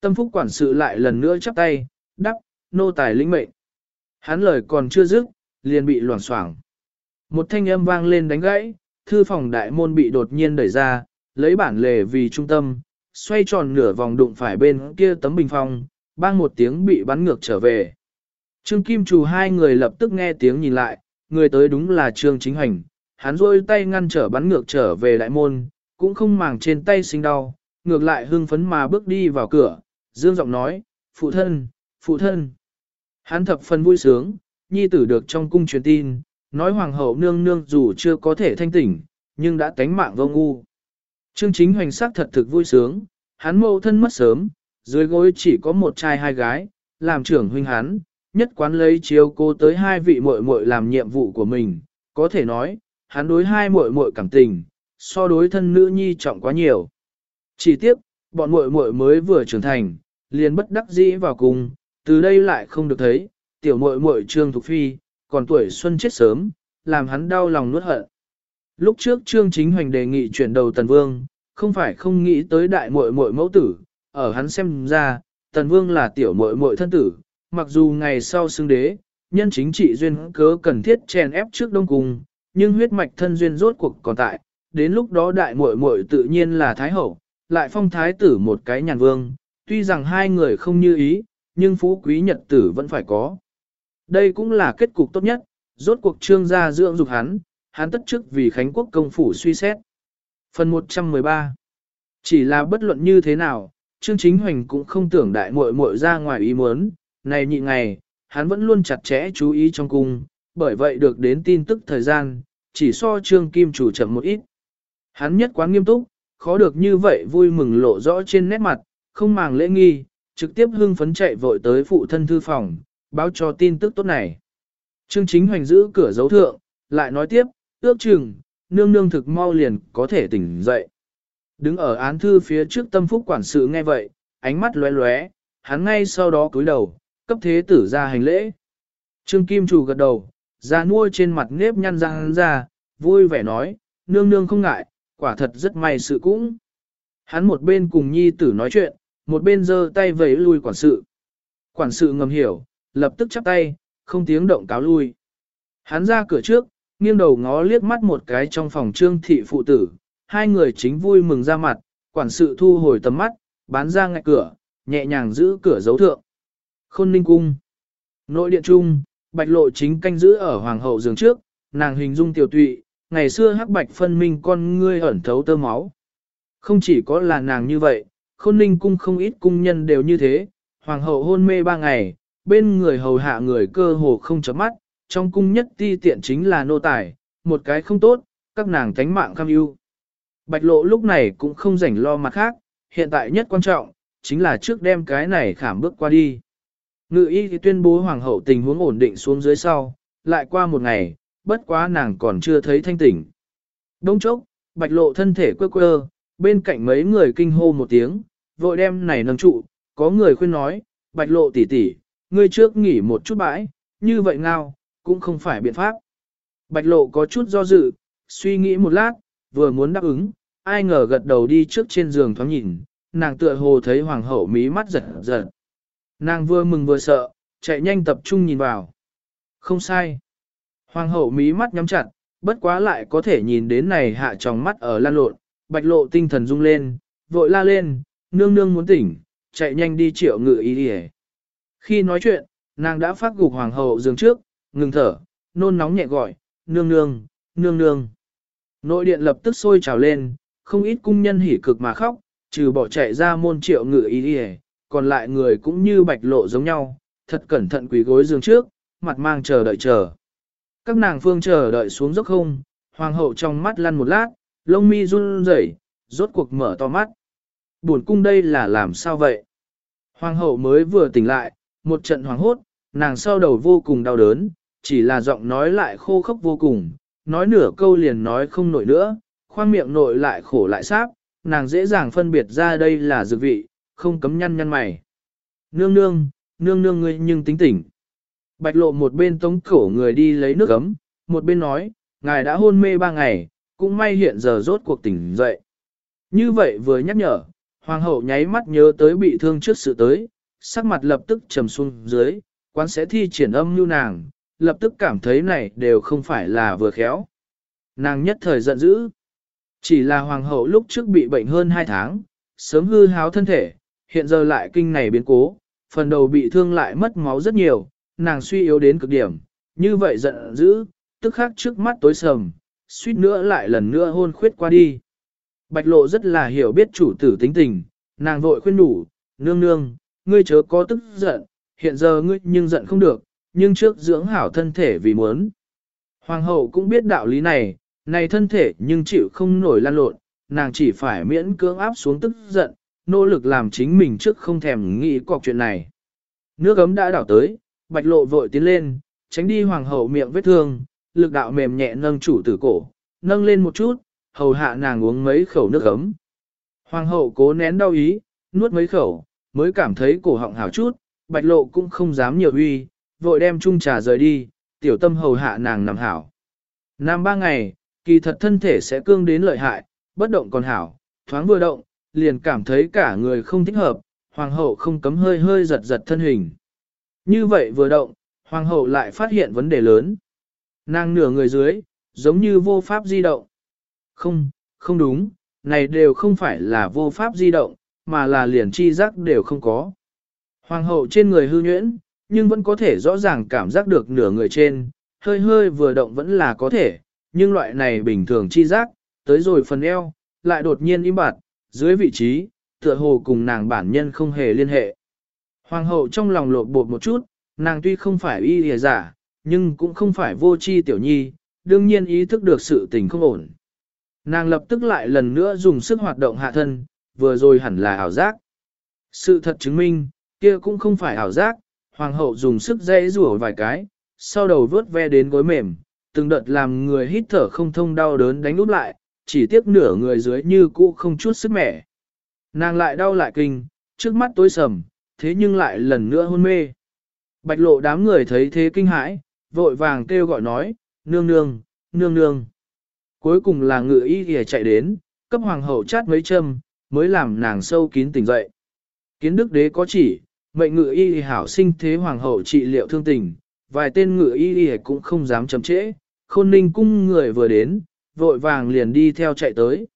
Tâm phúc quản sự lại lần nữa chắp tay, đắp, nô tài lĩnh mệnh. Hắn lời còn chưa dứt, liền bị loảng xoảng. Một thanh âm vang lên đánh gãy, thư phòng đại môn bị đột nhiên đẩy ra, lấy bản lề vì trung tâm, xoay tròn nửa vòng đụng phải bên kia tấm bình phong, bang một tiếng bị bắn ngược trở về. Trương Kim Trù hai người lập tức nghe tiếng nhìn lại, người tới đúng là Trương Chính Hành, hắn rôi tay ngăn trở bắn ngược trở về đại môn, cũng không màng trên tay sinh đau, ngược lại hưng phấn mà bước đi vào cửa, dương giọng nói, phụ thân, phụ thân. Hắn thập phần vui sướng, nhi tử được trong cung truyền tin, nói hoàng hậu nương nương dù chưa có thể thanh tỉnh, nhưng đã tánh mạng vô ngu. Trương chính hoành sắc thật thực vui sướng, hắn mâu thân mất sớm, dưới gối chỉ có một trai hai gái, làm trưởng huynh hắn, nhất quán lấy chiếu cô tới hai vị muội muội làm nhiệm vụ của mình, có thể nói, hắn đối hai muội muội cảm tình, so đối thân nữ nhi trọng quá nhiều. Chỉ tiếc, bọn muội muội mới vừa trưởng thành, liền bất đắc dĩ vào cùng, từ đây lại không được thấy, tiểu muội muội Trương Thục Phi, còn tuổi xuân chết sớm, làm hắn đau lòng nuốt hận. Lúc trước Trương Chính Hoành đề nghị chuyển đầu Tần Vương, không phải không nghĩ tới đại muội muội mẫu tử, ở hắn xem ra, Tần Vương là tiểu muội muội thân tử, mặc dù ngày sau xưng đế, nhân chính trị duyên cớ cần thiết chèn ép trước đông cung, nhưng huyết mạch thân duyên rốt cuộc còn tại, đến lúc đó đại muội muội tự nhiên là thái hậu, lại phong thái tử một cái nhàn vương, tuy rằng hai người không như ý, nhưng phú quý nhật tử vẫn phải có. Đây cũng là kết cục tốt nhất, rốt cuộc trương gia dưỡng dục hắn, hắn tất chức vì Khánh Quốc công phủ suy xét. Phần 113 Chỉ là bất luận như thế nào, Trương Chính Hoành cũng không tưởng đại muội muội ra ngoài ý muốn, này nhị ngày, hắn vẫn luôn chặt chẽ chú ý trong cung, bởi vậy được đến tin tức thời gian, chỉ so Trương Kim chủ chậm một ít. Hắn nhất quán nghiêm túc, khó được như vậy vui mừng lộ rõ trên nét mặt, không màng lễ nghi, trực tiếp hưng phấn chạy vội tới phụ thân thư phòng, báo cho tin tức tốt này. Trương Chính Hoành giữ cửa dấu thượng, lại nói tiếp, ước chừng, nương nương thực mau liền có thể tỉnh dậy. Đứng ở án thư phía trước tâm phúc quản sự nghe vậy, ánh mắt lóe lóe, hắn ngay sau đó cúi đầu, cấp thế tử ra hành lễ. Trương Kim Chủ gật đầu, ra nuôi trên mặt nếp nhăn răng ra, vui vẻ nói, nương nương không ngại, quả thật rất may sự cũng. Hắn một bên cùng nhi tử nói chuyện, một bên giơ tay vẫy lui quản sự. Quản sự ngầm hiểu, lập tức chắp tay, không tiếng động cáo lui. Hắn ra cửa trước, nghiêng đầu ngó liếc mắt một cái trong phòng trương thị phụ tử, hai người chính vui mừng ra mặt, quản sự thu hồi tầm mắt, bán ra ngạch cửa, nhẹ nhàng giữ cửa dấu thượng. Khôn ninh cung. Nội điện trung, bạch lộ chính canh giữ ở hoàng hậu giường trước, nàng hình dung tiểu tụy, ngày xưa hắc bạch phân minh con ngươi ẩn thấu tơ máu. Không chỉ có là nàng như vậy, khôn ninh cung không ít cung nhân đều như thế, hoàng hậu hôn mê ba ngày, bên người hầu hạ người cơ hồ không chấm mắt, trong cung nhất ti tiện chính là nô tài, một cái không tốt, các nàng tánh mạng cam ưu. Bạch lộ lúc này cũng không rảnh lo mặt khác, hiện tại nhất quan trọng, chính là trước đem cái này khảm bước qua đi. Ngự y thì tuyên bố hoàng hậu tình huống ổn định xuống dưới sau, lại qua một ngày, bất quá nàng còn chưa thấy thanh tỉnh. Đông chốc, bạch lộ thân thể quơ quơ, bên cạnh mấy người kinh hô một tiếng, vội đem này nâng trụ, có người khuyên nói, bạch lộ tỷ tỷ, ngươi trước nghỉ một chút bãi, như vậy ngao, cũng không phải biện pháp. Bạch lộ có chút do dự, suy nghĩ một lát, vừa muốn đáp ứng, ai ngờ gật đầu đi trước trên giường thoáng nhìn, nàng tựa hồ thấy hoàng hậu mí mắt giật giật. Nàng vừa mừng vừa sợ, chạy nhanh tập trung nhìn vào. Không sai. Hoàng hậu mí mắt nhắm chặt, bất quá lại có thể nhìn đến này hạ tròng mắt ở lan lộn, bạch lộ tinh thần rung lên, vội la lên, nương nương muốn tỉnh, chạy nhanh đi triệu ngự ý đi Khi nói chuyện, nàng đã phát gục hoàng hậu giường trước, ngừng thở, nôn nóng nhẹ gọi, nương nương, nương nương. Nội điện lập tức sôi trào lên, không ít cung nhân hỉ cực mà khóc, trừ bỏ chạy ra môn triệu ngự ý đi còn lại người cũng như bạch lộ giống nhau, thật cẩn thận quỳ gối giường trước, mặt mang chờ đợi chờ. Các nàng phương chờ đợi xuống dốc không, hoàng hậu trong mắt lăn một lát, lông mi run rẩy, rốt cuộc mở to mắt. Buồn cung đây là làm sao vậy? Hoàng hậu mới vừa tỉnh lại, một trận hoàng hốt, nàng sau đầu vô cùng đau đớn, chỉ là giọng nói lại khô khốc vô cùng, nói nửa câu liền nói không nổi nữa, khoang miệng nội lại khổ lại sáp, nàng dễ dàng phân biệt ra đây là dược vị, không cấm nhăn nhăn mày. Nương nương, nương nương ngươi nhưng tính tỉnh. Bạch lộ một bên tống cổ người đi lấy nước ấm, một bên nói, ngài đã hôn mê ba ngày, cũng may hiện giờ rốt cuộc tỉnh dậy. Như vậy vừa nhắc nhở, hoàng hậu nháy mắt nhớ tới bị thương trước sự tới, sắc mặt lập tức trầm xuống dưới, quán sẽ thi triển âm như nàng, lập tức cảm thấy này đều không phải là vừa khéo. Nàng nhất thời giận dữ. Chỉ là hoàng hậu lúc trước bị bệnh hơn 2 tháng, sớm hư háo thân thể, hiện giờ lại kinh này biến cố, phần đầu bị thương lại mất máu rất nhiều, nàng suy yếu đến cực điểm, như vậy giận dữ, tức khắc trước mắt tối sầm, suýt nữa lại lần nữa hôn khuyết qua đi. Bạch lộ rất là hiểu biết chủ tử tính tình, nàng vội khuyên đủ, nương nương, ngươi chớ có tức giận, hiện giờ ngươi nhưng giận không được, nhưng trước dưỡng hảo thân thể vì muốn. Hoàng hậu cũng biết đạo lý này, này thân thể nhưng chịu không nổi lan lộn, nàng chỉ phải miễn cưỡng áp xuống tức giận, nỗ lực làm chính mình trước không thèm nghĩ cọc chuyện này. Nước ấm đã đảo tới, bạch lộ vội tiến lên, tránh đi hoàng hậu miệng vết thương, lực đạo mềm nhẹ nâng chủ tử cổ, nâng lên một chút, hầu hạ nàng uống mấy khẩu nước ấm. Hoàng hậu cố nén đau ý, nuốt mấy khẩu, mới cảm thấy cổ họng hảo chút, bạch lộ cũng không dám nhiều uy, vội đem chung trà rời đi, tiểu tâm hầu hạ nàng nằm hảo. Năm ba ngày, kỳ thật thân thể sẽ cương đến lợi hại, bất động còn hảo, thoáng vừa động, liền cảm thấy cả người không thích hợp, hoàng hậu không cấm hơi hơi giật giật thân hình. Như vậy vừa động, hoàng hậu lại phát hiện vấn đề lớn. Nàng nửa người dưới, giống như vô pháp di động. Không, không đúng, này đều không phải là vô pháp di động, mà là liền chi giác đều không có. Hoàng hậu trên người hư nhuyễn, nhưng vẫn có thể rõ ràng cảm giác được nửa người trên, hơi hơi vừa động vẫn là có thể, nhưng loại này bình thường chi giác, tới rồi phần eo, lại đột nhiên im bặt, dưới vị trí, tựa hồ cùng nàng bản nhân không hề liên hệ. Hoàng hậu trong lòng lột bột một chút, nàng tuy không phải y lìa giả, nhưng cũng không phải vô chi tiểu nhi, đương nhiên ý thức được sự tình không ổn. Nàng lập tức lại lần nữa dùng sức hoạt động hạ thân, vừa rồi hẳn là ảo giác. Sự thật chứng minh, kia cũng không phải ảo giác, hoàng hậu dùng sức dây rủa vài cái, sau đầu vớt ve đến gối mềm, từng đợt làm người hít thở không thông đau đớn đánh úp lại, chỉ tiếc nửa người dưới như cũ không chút sức mẻ. Nàng lại đau lại kinh, trước mắt tối sầm, thế nhưng lại lần nữa hôn mê. Bạch lộ đám người thấy thế kinh hãi, vội vàng kêu gọi nói, nương nương, nương nương. Cuối cùng là ngự y kìa chạy đến, cấp hoàng hậu chát mấy châm, mới làm nàng sâu kín tỉnh dậy. Kiến đức đế có chỉ, mệnh ngự y hảo sinh thế hoàng hậu trị liệu thương tình, vài tên ngự y cũng không dám chậm trễ, khôn ninh cung người vừa đến, vội vàng liền đi theo chạy tới.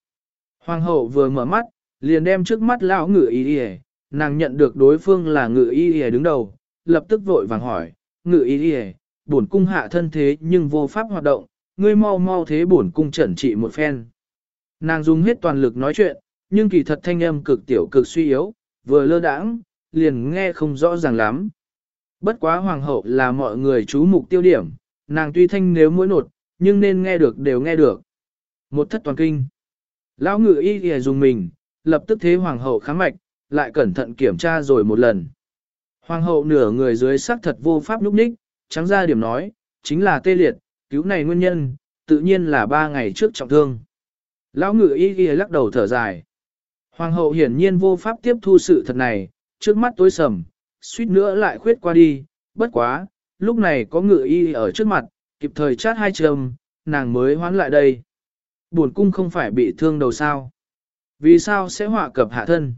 Hoàng hậu vừa mở mắt, liền đem trước mắt lão ngự y y, nàng nhận được đối phương là ngự y y đứng đầu, lập tức vội vàng hỏi, ngự y y, bổn cung hạ thân thế nhưng vô pháp hoạt động, ngươi mau mau thế bổn cung chẩn trị một phen. Nàng dùng hết toàn lực nói chuyện, nhưng kỳ thật thanh âm cực tiểu cực suy yếu, vừa lơ đãng, liền nghe không rõ ràng lắm. Bất quá hoàng hậu là mọi người chú mục tiêu điểm, nàng tuy thanh nếu mỗi nột, nhưng nên nghe được đều nghe được. Một thất toàn kinh. Lão ngự y thì dùng mình, lập tức thế hoàng hậu kháng mạch, lại cẩn thận kiểm tra rồi một lần. Hoàng hậu nửa người dưới sắc thật vô pháp lúc ních, trắng ra điểm nói, chính là tê liệt, cứu này nguyên nhân, tự nhiên là ba ngày trước trọng thương. Lão ngự y y lắc đầu thở dài. Hoàng hậu hiển nhiên vô pháp tiếp thu sự thật này, trước mắt tối sầm, suýt nữa lại khuyết qua đi, bất quá, lúc này có ngự y ở trước mặt, kịp thời chát hai trầm, nàng mới hoán lại đây. Buồn cung không phải bị thương đầu sao. Vì sao sẽ họa cập hạ thân?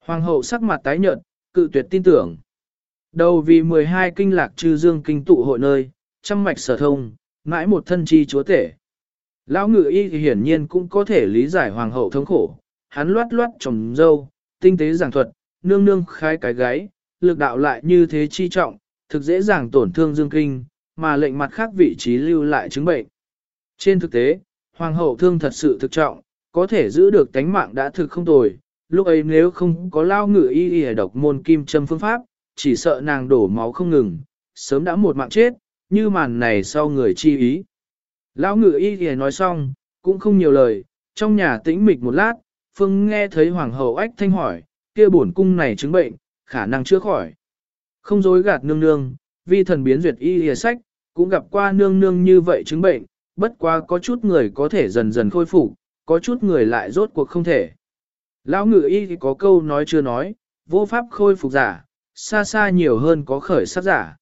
Hoàng hậu sắc mặt tái nhợt, cự tuyệt tin tưởng. Đầu vì 12 kinh lạc trư dương kinh tụ hội nơi, trăm mạch sở thông, mãi một thân chi chúa tể. Lão ngự y hiển nhiên cũng có thể lý giải hoàng hậu thống khổ, hắn loát loát trồng dâu, tinh tế giảng thuật, nương nương khai cái gáy, lực đạo lại như thế chi trọng, thực dễ dàng tổn thương dương kinh, mà lệnh mặt khác vị trí lưu lại chứng bệnh. Trên thực tế, hoàng hậu thương thật sự thực trọng, có thể giữ được tánh mạng đã thực không tồi, lúc ấy nếu không có lao ngự y y độc môn kim châm phương pháp, chỉ sợ nàng đổ máu không ngừng, sớm đã một mạng chết, như màn này sau người chi ý. Lão ngự y y nói xong, cũng không nhiều lời, trong nhà tĩnh mịch một lát, Phương nghe thấy hoàng hậu ách thanh hỏi, kia bổn cung này chứng bệnh, khả năng chữa khỏi. Không dối gạt nương nương, vi thần biến duyệt y y sách, cũng gặp qua nương nương như vậy chứng bệnh, bất quá có chút người có thể dần dần khôi phục, có chút người lại rốt cuộc không thể. Lão ngự y thì có câu nói chưa nói, vô pháp khôi phục giả, xa xa nhiều hơn có khởi sắc giả.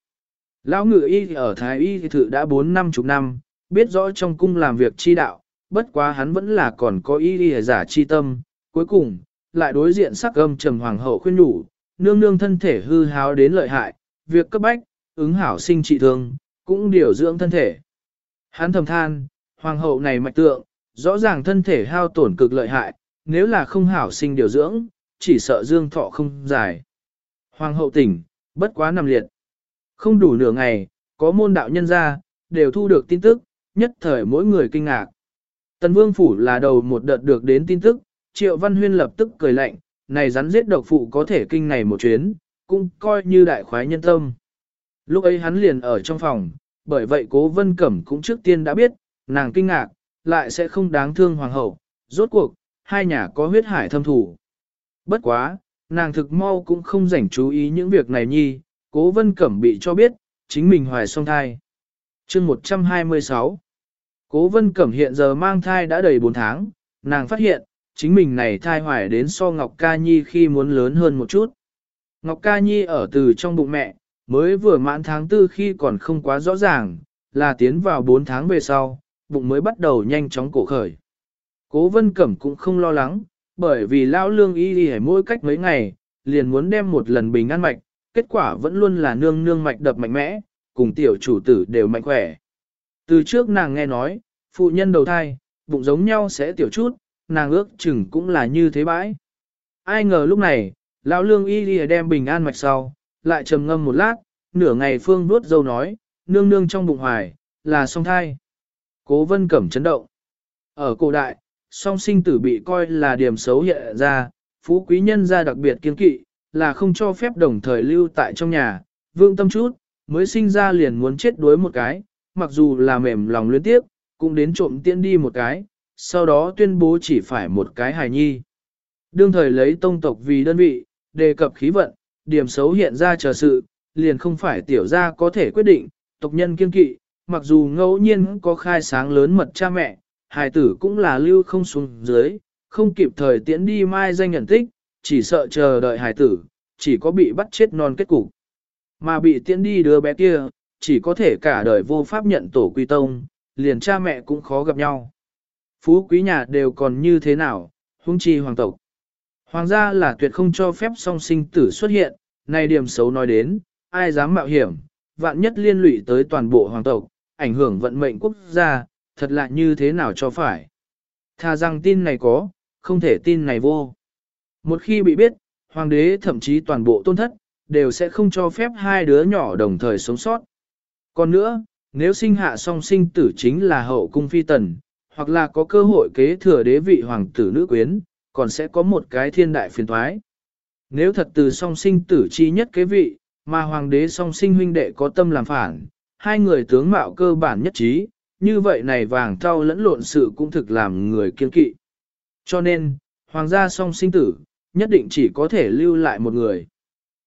Lão ngự y ở Thái y thì thự đã 4 năm chục năm, biết rõ trong cung làm việc chi đạo, bất quá hắn vẫn là còn có y y giả chi tâm, cuối cùng, lại đối diện sắc âm trầm hoàng hậu khuyên nhủ, nương nương thân thể hư háo đến lợi hại, việc cấp bách, ứng hảo sinh trị thương, cũng điều dưỡng thân thể. Hắn thầm than, hoàng hậu này mạch tượng, rõ ràng thân thể hao tổn cực lợi hại, nếu là không hảo sinh điều dưỡng, chỉ sợ dương thọ không dài. Hoàng hậu tỉnh, bất quá nằm liệt. Không đủ nửa ngày, có môn đạo nhân ra, đều thu được tin tức, nhất thời mỗi người kinh ngạc. Tần Vương Phủ là đầu một đợt được đến tin tức, Triệu Văn Huyên lập tức cười lạnh, này rắn giết độc phụ có thể kinh này một chuyến, cũng coi như đại khoái nhân tâm. Lúc ấy hắn liền ở trong phòng, bởi vậy cố vân cẩm cũng trước tiên đã biết, nàng kinh ngạc, lại sẽ không đáng thương hoàng hậu, rốt cuộc, hai nhà có huyết hải thâm thủ. Bất quá, nàng thực mau cũng không rảnh chú ý những việc này nhi, cố vân cẩm bị cho biết, chính mình hoài song thai. chương 126 Cố vân cẩm hiện giờ mang thai đã đầy 4 tháng, nàng phát hiện, chính mình này thai hoài đến so Ngọc Ca Nhi khi muốn lớn hơn một chút. Ngọc Ca Nhi ở từ trong bụng mẹ, mới vừa mãn tháng tư khi còn không quá rõ ràng, là tiến vào 4 tháng về sau, bụng mới bắt đầu nhanh chóng cổ khởi. Cố vân cẩm cũng không lo lắng, bởi vì lao lương y đi mỗi cách mấy ngày, liền muốn đem một lần bình an mạch, kết quả vẫn luôn là nương nương mạch đập mạnh mẽ, cùng tiểu chủ tử đều mạnh khỏe. Từ trước nàng nghe nói, phụ nhân đầu thai, bụng giống nhau sẽ tiểu chút, nàng ước chừng cũng là như thế bãi. Ai ngờ lúc này, lão lương y đi đem bình an mạch sau, lại trầm ngâm một lát, nửa ngày phương nuốt dâu nói, nương nương trong bụng hoài, là song thai. Cố vân cẩm chấn động. Ở cổ đại, song sinh tử bị coi là điểm xấu hiện ra, phú quý nhân gia đặc biệt kiên kỵ, là không cho phép đồng thời lưu tại trong nhà, vương tâm chút, mới sinh ra liền muốn chết đuối một cái, mặc dù là mềm lòng luyến tiếp, cũng đến trộm tiễn đi một cái, sau đó tuyên bố chỉ phải một cái hài nhi. Đương thời lấy tông tộc vì đơn vị, đề cập khí vận, điểm xấu hiện ra chờ sự, liền không phải tiểu gia có thể quyết định, tộc nhân kiên kỵ, mặc dù ngẫu nhiên có khai sáng lớn mật cha mẹ, hài tử cũng là lưu không xuống dưới, không kịp thời tiễn đi mai danh nhận tích, chỉ sợ chờ đợi hài tử, chỉ có bị bắt chết non kết cục. Mà bị tiễn đi đứa bé kia, chỉ có thể cả đời vô pháp nhận tổ quy tông, liền cha mẹ cũng khó gặp nhau. Phú quý nhà đều còn như thế nào, huống chi hoàng tộc. Hoàng gia là tuyệt không cho phép song sinh tử xuất hiện, Nay điểm xấu nói đến, ai dám mạo hiểm, vạn nhất liên lụy tới toàn bộ hoàng tộc, ảnh hưởng vận mệnh quốc gia, thật lạ như thế nào cho phải. Thà rằng tin này có, không thể tin này vô. Một khi bị biết, hoàng đế thậm chí toàn bộ tôn thất, đều sẽ không cho phép hai đứa nhỏ đồng thời sống sót. Còn nữa, nếu sinh hạ song sinh tử chính là hậu cung phi tần, hoặc là có cơ hội kế thừa đế vị hoàng tử nữ quyến, còn sẽ có một cái thiên đại phiền thoái. Nếu thật từ song sinh tử chi nhất kế vị, mà hoàng đế song sinh huynh đệ có tâm làm phản, hai người tướng mạo cơ bản nhất trí, như vậy này vàng thau lẫn lộn sự cũng thực làm người kiên kỵ. Cho nên, hoàng gia song sinh tử, nhất định chỉ có thể lưu lại một người.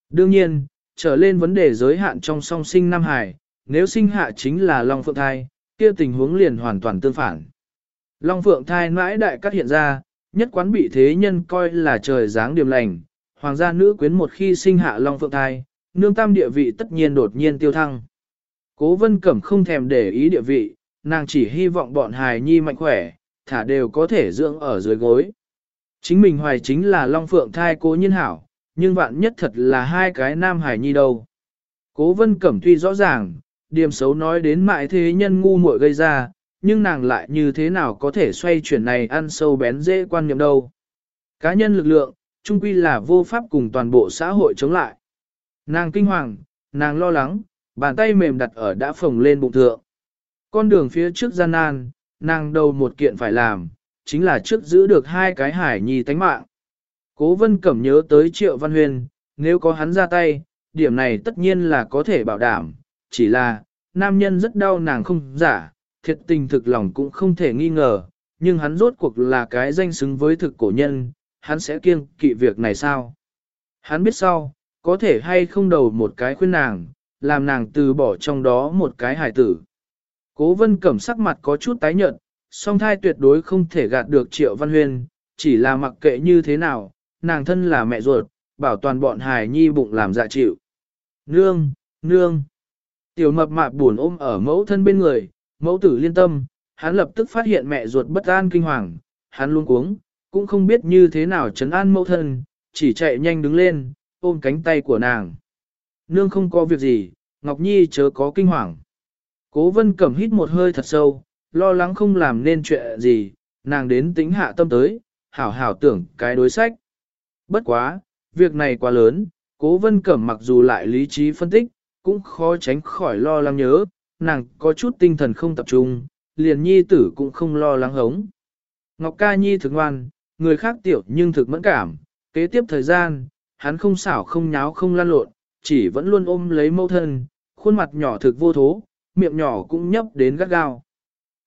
Đương nhiên, trở lên vấn đề giới hạn trong song sinh Nam Hải, nếu sinh hạ chính là Long Phượng Thai, kia tình huống liền hoàn toàn tương phản. Long Phượng Thai mãi đại cắt hiện ra, nhất quán bị thế nhân coi là trời dáng điềm lành, hoàng gia nữ quyến một khi sinh hạ Long Phượng Thai, nương tam địa vị tất nhiên đột nhiên tiêu thăng. Cố vân cẩm không thèm để ý địa vị, nàng chỉ hy vọng bọn hài nhi mạnh khỏe, thả đều có thể dưỡng ở dưới gối. Chính mình hoài chính là Long Phượng thai cố nhiên hảo, nhưng vạn nhất thật là hai cái nam hài nhi đâu. Cố vân cẩm tuy rõ ràng, điểm xấu nói đến mại thế nhân ngu muội gây ra, nhưng nàng lại như thế nào có thể xoay chuyển này ăn sâu bén dễ quan niệm đâu. Cá nhân lực lượng, trung quy là vô pháp cùng toàn bộ xã hội chống lại. Nàng kinh hoàng, nàng lo lắng, bàn tay mềm đặt ở đã phồng lên bụng thượng. Con đường phía trước gian nan, nàng đầu một kiện phải làm, chính là trước giữ được hai cái hải nhi tánh mạng. Cố vân cẩm nhớ tới triệu văn huyền, nếu có hắn ra tay, điểm này tất nhiên là có thể bảo đảm, chỉ là, nam nhân rất đau nàng không giả, thiệt tình thực lòng cũng không thể nghi ngờ, nhưng hắn rốt cuộc là cái danh xứng với thực cổ nhân, hắn sẽ kiêng kỵ việc này sao? Hắn biết sau, có thể hay không đầu một cái khuyên nàng, làm nàng từ bỏ trong đó một cái hài tử. Cố vân cẩm sắc mặt có chút tái nhợt, song thai tuyệt đối không thể gạt được triệu văn huyên, chỉ là mặc kệ như thế nào, nàng thân là mẹ ruột, bảo toàn bọn hài nhi bụng làm dạ chịu. Nương, nương. Tiểu mập mạp buồn ôm ở mẫu thân bên người, mẫu tử liên tâm, hắn lập tức phát hiện mẹ ruột bất an kinh hoàng, hắn luôn cuống, cũng không biết như thế nào chấn an mẫu thân, chỉ chạy nhanh đứng lên, ôm cánh tay của nàng. Nương không có việc gì, Ngọc Nhi chớ có kinh hoàng. Cố vân cẩm hít một hơi thật sâu, lo lắng không làm nên chuyện gì, nàng đến tính hạ tâm tới, hảo hảo tưởng cái đối sách. Bất quá, việc này quá lớn, cố vân cẩm mặc dù lại lý trí phân tích, cũng khó tránh khỏi lo lắng nhớ, nàng có chút tinh thần không tập trung, liền nhi tử cũng không lo lắng hống. Ngọc ca nhi thực ngoan, người khác tiểu nhưng thực mẫn cảm, kế tiếp thời gian, hắn không xảo không nháo không lan lộn, chỉ vẫn luôn ôm lấy mâu thân, khuôn mặt nhỏ thực vô thố, miệng nhỏ cũng nhấp đến gắt gao.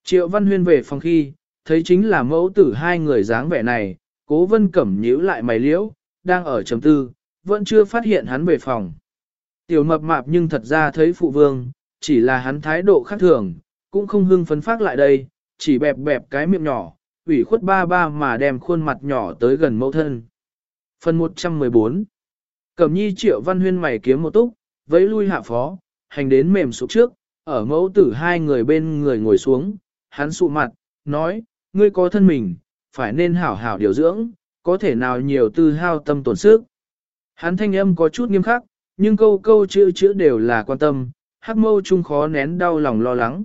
Triệu Văn Huyên về phòng khi, thấy chính là mẫu tử hai người dáng vẻ này, cố vân cẩm nhíu lại mày liễu, đang ở chấm tư, vẫn chưa phát hiện hắn về phòng. Tiểu mập mạp nhưng thật ra thấy phụ vương, chỉ là hắn thái độ khác thường, cũng không hưng phấn phát lại đây, chỉ bẹp bẹp cái miệng nhỏ, ủy khuất ba ba mà đem khuôn mặt nhỏ tới gần mẫu thân. Phần 114 Cẩm nhi triệu văn huyên mày kiếm một túc, vẫy lui hạ phó, hành đến mềm sụp trước, ở mẫu tử hai người bên người ngồi xuống, hắn sụ mặt, nói, ngươi có thân mình, phải nên hảo hảo điều dưỡng, có thể nào nhiều tư hao tâm tổn sức. Hắn thanh âm có chút nghiêm khắc, nhưng câu câu chữ chữ đều là quan tâm, hắc mâu chung khó nén đau lòng lo lắng.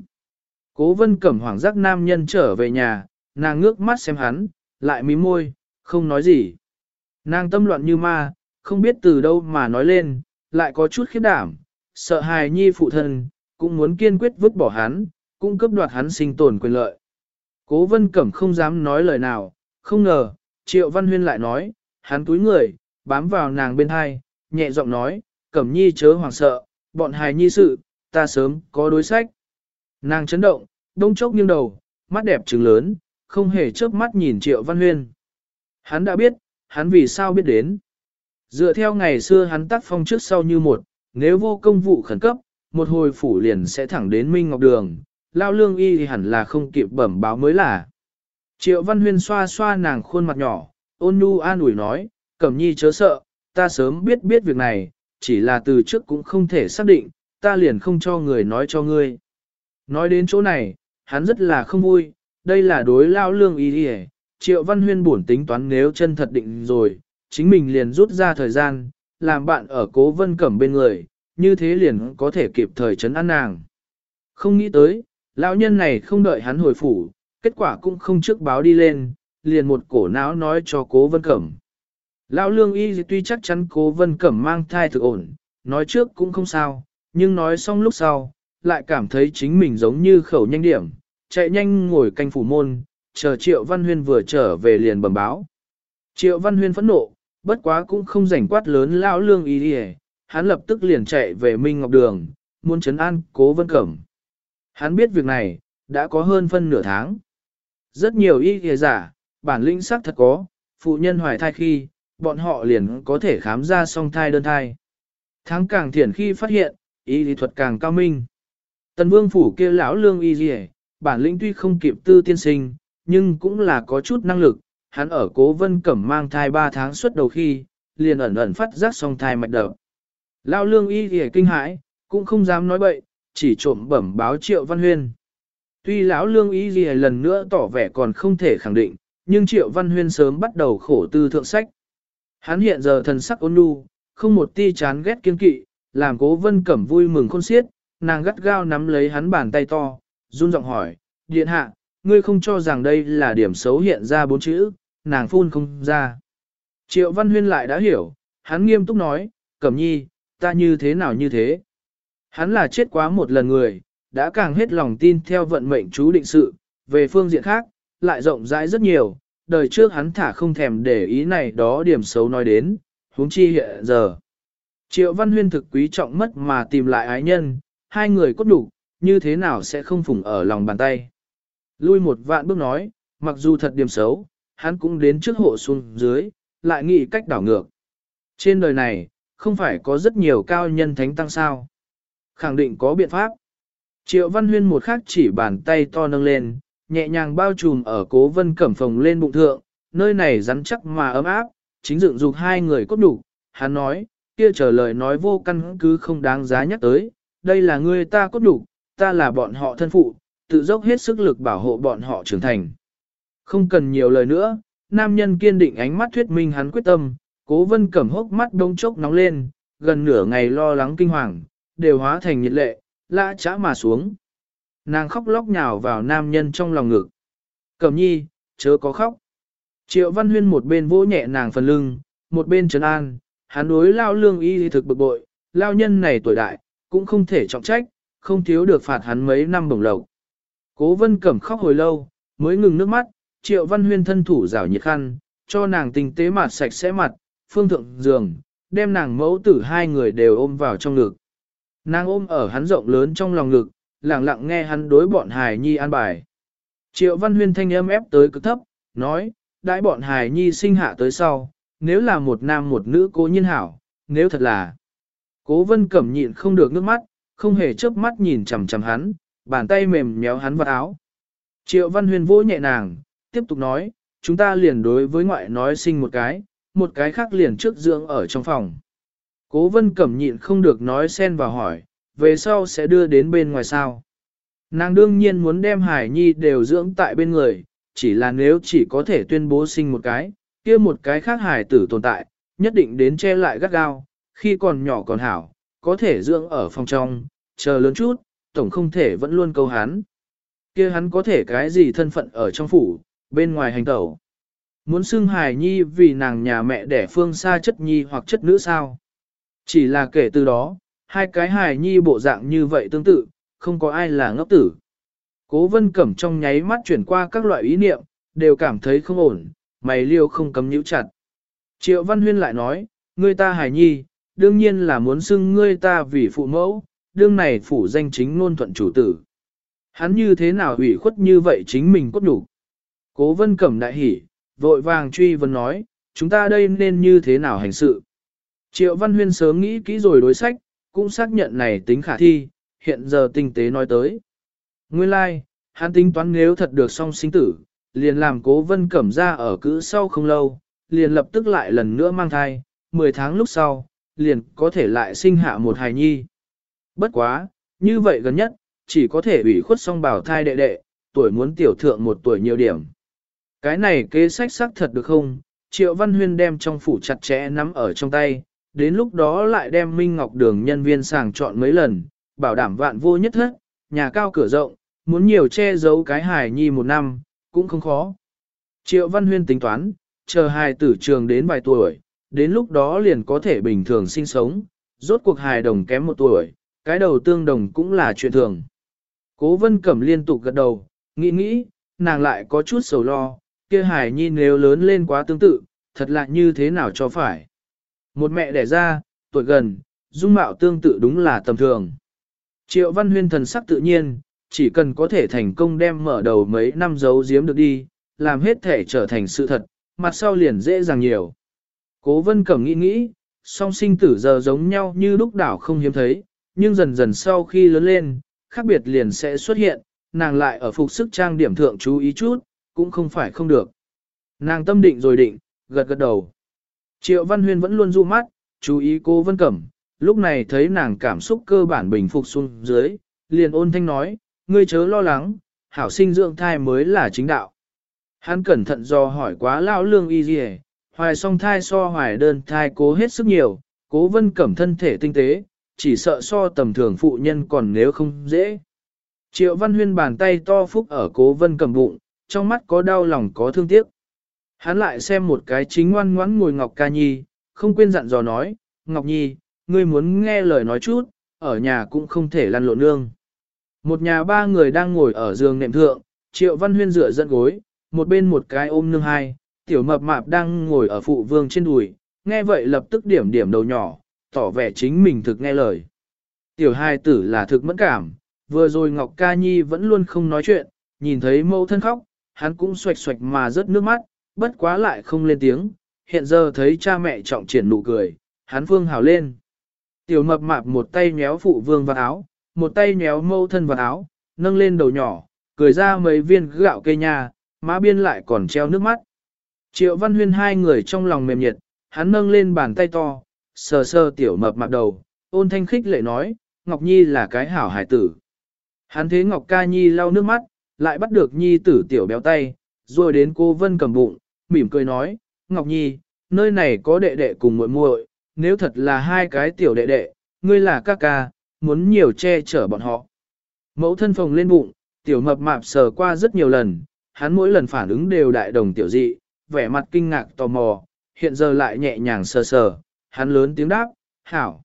Cố vân cẩm hoảng giác nam nhân trở về nhà, nàng ngước mắt xem hắn, lại mím môi, không nói gì. Nàng tâm loạn như ma, không biết từ đâu mà nói lên, lại có chút khiếp đảm, sợ hài nhi phụ thân, cũng muốn kiên quyết vứt bỏ hắn, cũng cướp đoạt hắn sinh tồn quyền lợi. Cố vân cẩm không dám nói lời nào, không ngờ, triệu văn huyên lại nói, hắn túi người, bám vào nàng bên hai, nhẹ giọng nói, cẩm nhi chớ hoàng sợ, bọn hài nhi sự, ta sớm có đối sách. Nàng chấn động, đông chốc nghiêng đầu, mắt đẹp trừng lớn, không hề chớp mắt nhìn triệu văn huyên. Hắn đã biết, hắn vì sao biết đến. Dựa theo ngày xưa hắn tác phong trước sau như một, nếu vô công vụ khẩn cấp, một hồi phủ liền sẽ thẳng đến Minh Ngọc Đường, lao lương y thì hẳn là không kịp bẩm báo mới là. Triệu Văn Huyên xoa xoa nàng khuôn mặt nhỏ, ôn nhu an ủi nói, Cẩm Nhi chớ sợ, ta sớm biết biết việc này, chỉ là từ trước cũng không thể xác định, ta liền không cho người nói cho ngươi. Nói đến chỗ này, hắn rất là không vui, đây là đối lao lương y đi Triệu Văn Huyên buồn tính toán nếu chân thật định rồi, chính mình liền rút ra thời gian, làm bạn ở cố vân cẩm bên người, như thế liền có thể kịp thời chấn an nàng. Không nghĩ tới, lão nhân này không đợi hắn hồi phủ, kết quả cũng không trước báo đi lên, liền một cổ não nói cho cố vân cẩm. Lão lương y tuy chắc chắn cố vân cẩm mang thai thực ổn, nói trước cũng không sao, nhưng nói xong lúc sau, lại cảm thấy chính mình giống như khẩu nhanh điểm, chạy nhanh ngồi canh phủ môn, chờ Triệu Văn Huyên vừa trở về liền bẩm báo. Triệu Văn Huyên phẫn nộ, bất quá cũng không rảnh quát lớn lão lương ý đi hắn lập tức liền chạy về Minh Ngọc Đường, muốn chấn an cố vân cẩm. Hắn biết việc này, đã có hơn phân nửa tháng. Rất nhiều y kìa giả, bản lĩnh sắc thật có, phụ nhân hoài thai khi, bọn họ liền có thể khám ra song thai đơn thai. Tháng càng thiển khi phát hiện, y lý thuật càng cao minh. Tần vương phủ kia lão lương y gì bản lĩnh tuy không kịp tư tiên sinh, nhưng cũng là có chút năng lực. Hắn ở cố vân cẩm mang thai 3 tháng suốt đầu khi, liền ẩn ẩn phát giác song thai mạch đập. Lão lương y gì kinh hãi, cũng không dám nói bậy, chỉ trộm bẩm báo triệu văn huyên. Tuy lão lương y gì lần nữa tỏ vẻ còn không thể khẳng định, nhưng triệu văn huyên sớm bắt đầu khổ tư thượng sách. Hắn hiện giờ thần sắc ôn nhu, không một ti chán ghét kiên kỵ, làm cố vân cẩm vui mừng khôn xiết, nàng gắt gao nắm lấy hắn bàn tay to, run giọng hỏi, điện hạ, ngươi không cho rằng đây là điểm xấu hiện ra bốn chữ, nàng phun không ra. Triệu Văn Huyên lại đã hiểu, hắn nghiêm túc nói, cẩm nhi, ta như thế nào như thế. Hắn là chết quá một lần người, đã càng hết lòng tin theo vận mệnh chú định sự, về phương diện khác, lại rộng rãi rất nhiều, đời trước hắn thả không thèm để ý này đó điểm xấu nói đến, huống chi hiện giờ. Triệu Văn Huyên thực quý trọng mất mà tìm lại ái nhân, hai người cốt đủ, như thế nào sẽ không phủng ở lòng bàn tay. Lui một vạn bước nói, mặc dù thật điểm xấu, hắn cũng đến trước hộ xuống dưới, lại nghĩ cách đảo ngược. Trên đời này, không phải có rất nhiều cao nhân thánh tăng sao. Khẳng định có biện pháp. Triệu Văn Huyên một khắc chỉ bàn tay to nâng lên, nhẹ nhàng bao trùm ở cố vân cẩm phồng lên bụng thượng, nơi này rắn chắc mà ấm áp, chính dựng dục hai người cốt đủ. Hắn nói, kia trở lời nói vô căn cứ không đáng giá nhắc tới, đây là người ta cốt đủ, ta là bọn họ thân phụ, tự dốc hết sức lực bảo hộ bọn họ trưởng thành. Không cần nhiều lời nữa, nam nhân kiên định ánh mắt thuyết minh hắn quyết tâm, cố vân cẩm hốc mắt đông chốc nóng lên, gần nửa ngày lo lắng kinh hoàng, đều hóa thành nhiệt lệ, lã chã mà xuống. Nàng khóc lóc nhào vào nam nhân trong lòng ngực. Cẩm nhi, chớ có khóc. Triệu Văn Huyên một bên vỗ nhẹ nàng phần lưng, một bên trấn an, hắn đối lao lương y thực bực bội, lao nhân này tuổi đại, cũng không thể trọng trách, không thiếu được phạt hắn mấy năm bổng lộc. Cố vân cẩm khóc hồi lâu, mới ngừng nước mắt, triệu văn huyên thân thủ rảo nhiệt khăn, cho nàng tinh tế mặt sạch sẽ mặt, phương thượng giường, đem nàng mẫu tử hai người đều ôm vào trong ngực. Nàng ôm ở hắn rộng lớn trong lòng ngực, lặng lặng nghe hắn đối bọn hài nhi an bài. Triệu văn huyên thanh âm ép tới cực thấp, nói, đãi bọn hài nhi sinh hạ tới sau, nếu là một nam một nữ cố nhiên hảo, nếu thật là. Cố vân cẩm nhịn không được nước mắt, không hề chớp mắt nhìn chằm chằm hắn, bàn tay mềm méo hắn vào áo. Triệu Văn Huyền vỗ nhẹ nàng, tiếp tục nói, chúng ta liền đối với ngoại nói sinh một cái, một cái khác liền trước dưỡng ở trong phòng. Cố vân cẩm nhịn không được nói xen vào hỏi, về sau sẽ đưa đến bên ngoài sao. Nàng đương nhiên muốn đem Hải Nhi đều dưỡng tại bên người, chỉ là nếu chỉ có thể tuyên bố sinh một cái, kia một cái khác Hải tử tồn tại, nhất định đến che lại gắt gao, khi còn nhỏ còn hảo, có thể dưỡng ở phòng trong, chờ lớn chút, tổng không thể vẫn luôn câu hắn. kia hắn có thể cái gì thân phận ở trong phủ, bên ngoài hành tẩu. Muốn xưng hài nhi vì nàng nhà mẹ đẻ phương xa chất nhi hoặc chất nữ sao. Chỉ là kể từ đó, hai cái hài nhi bộ dạng như vậy tương tự, không có ai là ngốc tử. Cố vân cẩm trong nháy mắt chuyển qua các loại ý niệm, đều cảm thấy không ổn, mày liêu không cấm nhíu chặt. Triệu Văn Huyên lại nói, người ta hài nhi, đương nhiên là muốn xưng ngươi ta vì phụ mẫu, đương này phủ danh chính ngôn thuận chủ tử. Hắn như thế nào ủy khuất như vậy chính mình cốt đủ. Cố vân cẩm đại hỉ, vội vàng truy vấn nói, chúng ta đây nên như thế nào hành sự. Triệu Văn Huyên sớm nghĩ kỹ rồi đối sách, cũng xác nhận này tính khả thi, hiện giờ tinh tế nói tới. Nguyên lai, like, hắn tính toán nếu thật được song sinh tử, liền làm cố vân cẩm ra ở cữ sau không lâu, liền lập tức lại lần nữa mang thai, 10 tháng lúc sau, liền có thể lại sinh hạ một hài nhi. Bất quá, như vậy gần nhất, chỉ có thể ủy khuất song bảo thai đệ đệ, tuổi muốn tiểu thượng một tuổi nhiều điểm. Cái này kế sách xác thật được không? Triệu Văn Huyên đem trong phủ chặt chẽ nắm ở trong tay, đến lúc đó lại đem Minh Ngọc Đường nhân viên sàng chọn mấy lần, bảo đảm vạn vô nhất hết, nhà cao cửa rộng, muốn nhiều che giấu cái hài nhi một năm, cũng không khó. Triệu Văn Huyên tính toán, chờ hài tử trường đến vài tuổi, đến lúc đó liền có thể bình thường sinh sống, rốt cuộc hài đồng kém một tuổi, cái đầu tương đồng cũng là chuyện thường. Cố vân cẩm liên tục gật đầu, nghĩ nghĩ, nàng lại có chút sầu lo, kia hải nhi nếu lớn lên quá tương tự, thật lạ như thế nào cho phải. Một mẹ đẻ ra, tuổi gần, dung mạo tương tự đúng là tầm thường. Triệu văn huyên thần sắc tự nhiên, chỉ cần có thể thành công đem mở đầu mấy năm giấu giếm được đi, làm hết thể trở thành sự thật, mặt sau liền dễ dàng nhiều. Cố vân cẩm nghĩ nghĩ, song sinh tử giờ giống nhau như lúc đảo không hiếm thấy, nhưng dần dần sau khi lớn lên, khác biệt liền sẽ xuất hiện, nàng lại ở phục sức trang điểm thượng chú ý chút, cũng không phải không được. Nàng tâm định rồi định, gật gật đầu. Triệu Văn Huyên vẫn luôn du mắt, chú ý cô Vân Cẩm, lúc này thấy nàng cảm xúc cơ bản bình phục xuống dưới, liền ôn thanh nói, ngươi chớ lo lắng, hảo sinh dưỡng thai mới là chính đạo. Hắn cẩn thận do hỏi quá lão lương y gì hoài song thai so hoài đơn thai cố hết sức nhiều, cố vân cẩm thân thể tinh tế, chỉ sợ so tầm thường phụ nhân còn nếu không dễ. Triệu Văn Huyên bàn tay to phúc ở cố vân cẩm bụng, trong mắt có đau lòng có thương tiếc. Hắn lại xem một cái chính ngoan ngoãn ngồi Ngọc Ca Nhi, không quên dặn dò nói, Ngọc Nhi, ngươi muốn nghe lời nói chút, ở nhà cũng không thể lăn lộn nương. Một nhà ba người đang ngồi ở giường nệm thượng, Triệu Văn Huyên dựa dẫn gối, một bên một cái ôm nương hai, tiểu mập mạp đang ngồi ở phụ vương trên đùi, nghe vậy lập tức điểm điểm đầu nhỏ, tỏ vẻ chính mình thực nghe lời. Tiểu hai tử là thực mẫn cảm, vừa rồi Ngọc Ca Nhi vẫn luôn không nói chuyện, nhìn thấy mâu thân khóc, hắn cũng xoạch xoạch mà rớt nước mắt, bất quá lại không lên tiếng, hiện giờ thấy cha mẹ trọng triển nụ cười, hắn phương hào lên. Tiểu mập mạp một tay nhéo phụ vương vào áo, một tay nhéo mâu thân vào áo, nâng lên đầu nhỏ, cười ra mấy viên gạo cây nhà, má biên lại còn treo nước mắt. Triệu Văn Huyên hai người trong lòng mềm nhiệt, hắn nâng lên bàn tay to, sờ sờ tiểu mập mạp đầu, ôn thanh khích lệ nói, Ngọc Nhi là cái hảo hải tử. Hắn thế Ngọc Ca Nhi lau nước mắt, lại bắt được Nhi tử tiểu béo tay, rồi đến cô Vân cầm bụng, mỉm cười nói, Ngọc Nhi, nơi này có đệ đệ cùng muội muội, nếu thật là hai cái tiểu đệ đệ, ngươi là ca ca, muốn nhiều che chở bọn họ. Mẫu thân phồng lên bụng, tiểu mập mạp sờ qua rất nhiều lần, hắn mỗi lần phản ứng đều đại đồng tiểu dị, vẻ mặt kinh ngạc tò mò, hiện giờ lại nhẹ nhàng sờ sờ, hắn lớn tiếng đáp, hảo.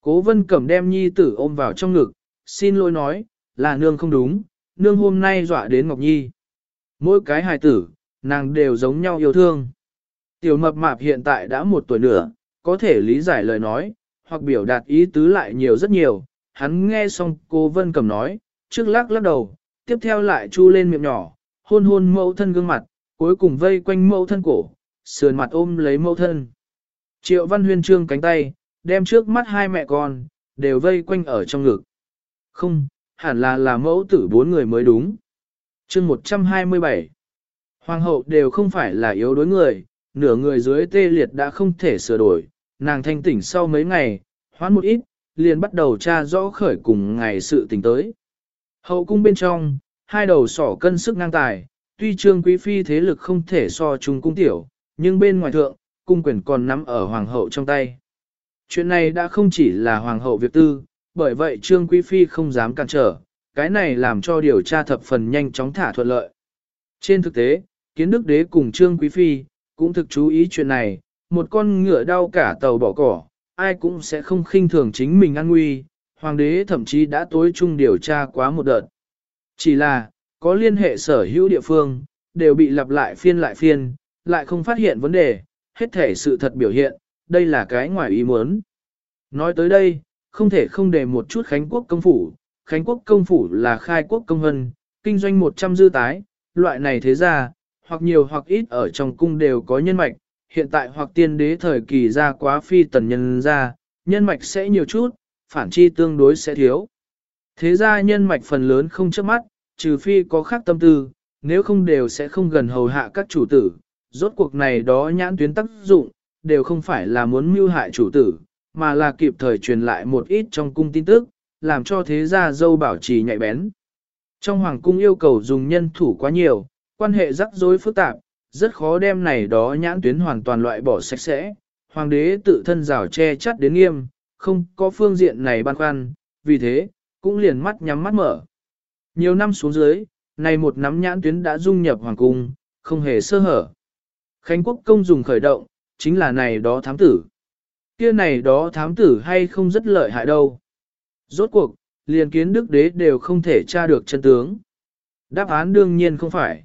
Cố vân cẩm đem nhi tử ôm vào trong ngực, xin lỗi nói, là nương không đúng, nương hôm nay dọa đến Ngọc Nhi. Mỗi cái hài tử, nàng đều giống nhau yêu thương. Tiểu mập mạp hiện tại đã một tuổi nữa, có thể lý giải lời nói, hoặc biểu đạt ý tứ lại nhiều rất nhiều. Hắn nghe xong cô Vân Cẩm nói, trước lắc lắc đầu, tiếp theo lại chu lên miệng nhỏ, hôn hôn mẫu thân gương mặt, cuối cùng vây quanh mẫu thân cổ, sườn mặt ôm lấy mẫu thân. Triệu Văn Huyên trương cánh tay, đem trước mắt hai mẹ con, đều vây quanh ở trong ngực. Không, hẳn là là mẫu tử bốn người mới đúng. chương 127 Hoàng hậu đều không phải là yếu đối người, nửa người dưới tê liệt đã không thể sửa đổi, nàng thanh tỉnh sau mấy ngày, hoán một ít, liền bắt đầu tra rõ khởi cùng ngày sự tình tới. Hậu cung bên trong, hai đầu sỏ cân sức ngang tài, tuy trương quý phi thế lực không thể so chung cung tiểu, nhưng bên ngoài thượng, cung quyền còn nắm ở hoàng hậu trong tay. Chuyện này đã không chỉ là hoàng hậu việc tư, bởi vậy trương quý phi không dám cản trở, cái này làm cho điều tra thập phần nhanh chóng thả thuận lợi. Trên thực tế, kiến đức đế cùng trương quý phi, cũng thực chú ý chuyện này, một con ngựa đau cả tàu bỏ cỏ, ai cũng sẽ không khinh thường chính mình an nguy, hoàng đế thậm chí đã tối trung điều tra quá một đợt. Chỉ là, có liên hệ sở hữu địa phương, đều bị lặp lại phiên lại phiên, lại không phát hiện vấn đề, hết thể sự thật biểu hiện, đây là cái ngoài ý muốn. Nói tới đây, không thể không để một chút Khánh Quốc công phủ, Khánh Quốc công phủ là khai quốc công hân, kinh doanh 100 dư tái, loại này thế ra, hoặc nhiều hoặc ít ở trong cung đều có nhân mạch, hiện tại hoặc tiên đế thời kỳ ra quá phi tần nhân ra, nhân mạch sẽ nhiều chút, phản chi tương đối sẽ thiếu. Thế ra nhân mạch phần lớn không chấp mắt, trừ phi có khác tâm tư, nếu không đều sẽ không gần hầu hạ các chủ tử, rốt cuộc này đó nhãn tuyến tác dụng, đều không phải là muốn mưu hại chủ tử, mà là kịp thời truyền lại một ít trong cung tin tức, làm cho thế gia dâu bảo trì nhạy bén. Trong hoàng cung yêu cầu dùng nhân thủ quá nhiều, quan hệ rắc rối phức tạp, rất khó đem này đó nhãn tuyến hoàn toàn loại bỏ sạch sẽ. Hoàng đế tự thân rào che chắt đến nghiêm, không có phương diện này băn khoăn, vì thế, cũng liền mắt nhắm mắt mở. Nhiều năm xuống dưới, này một nắm nhãn tuyến đã dung nhập hoàng cung, không hề sơ hở. Khánh quốc công dùng khởi động, chính là này đó thám tử. Kia này đó thám tử hay không rất lợi hại đâu. Rốt cuộc, liền kiến đức đế đều không thể tra được chân tướng. Đáp án đương nhiên không phải.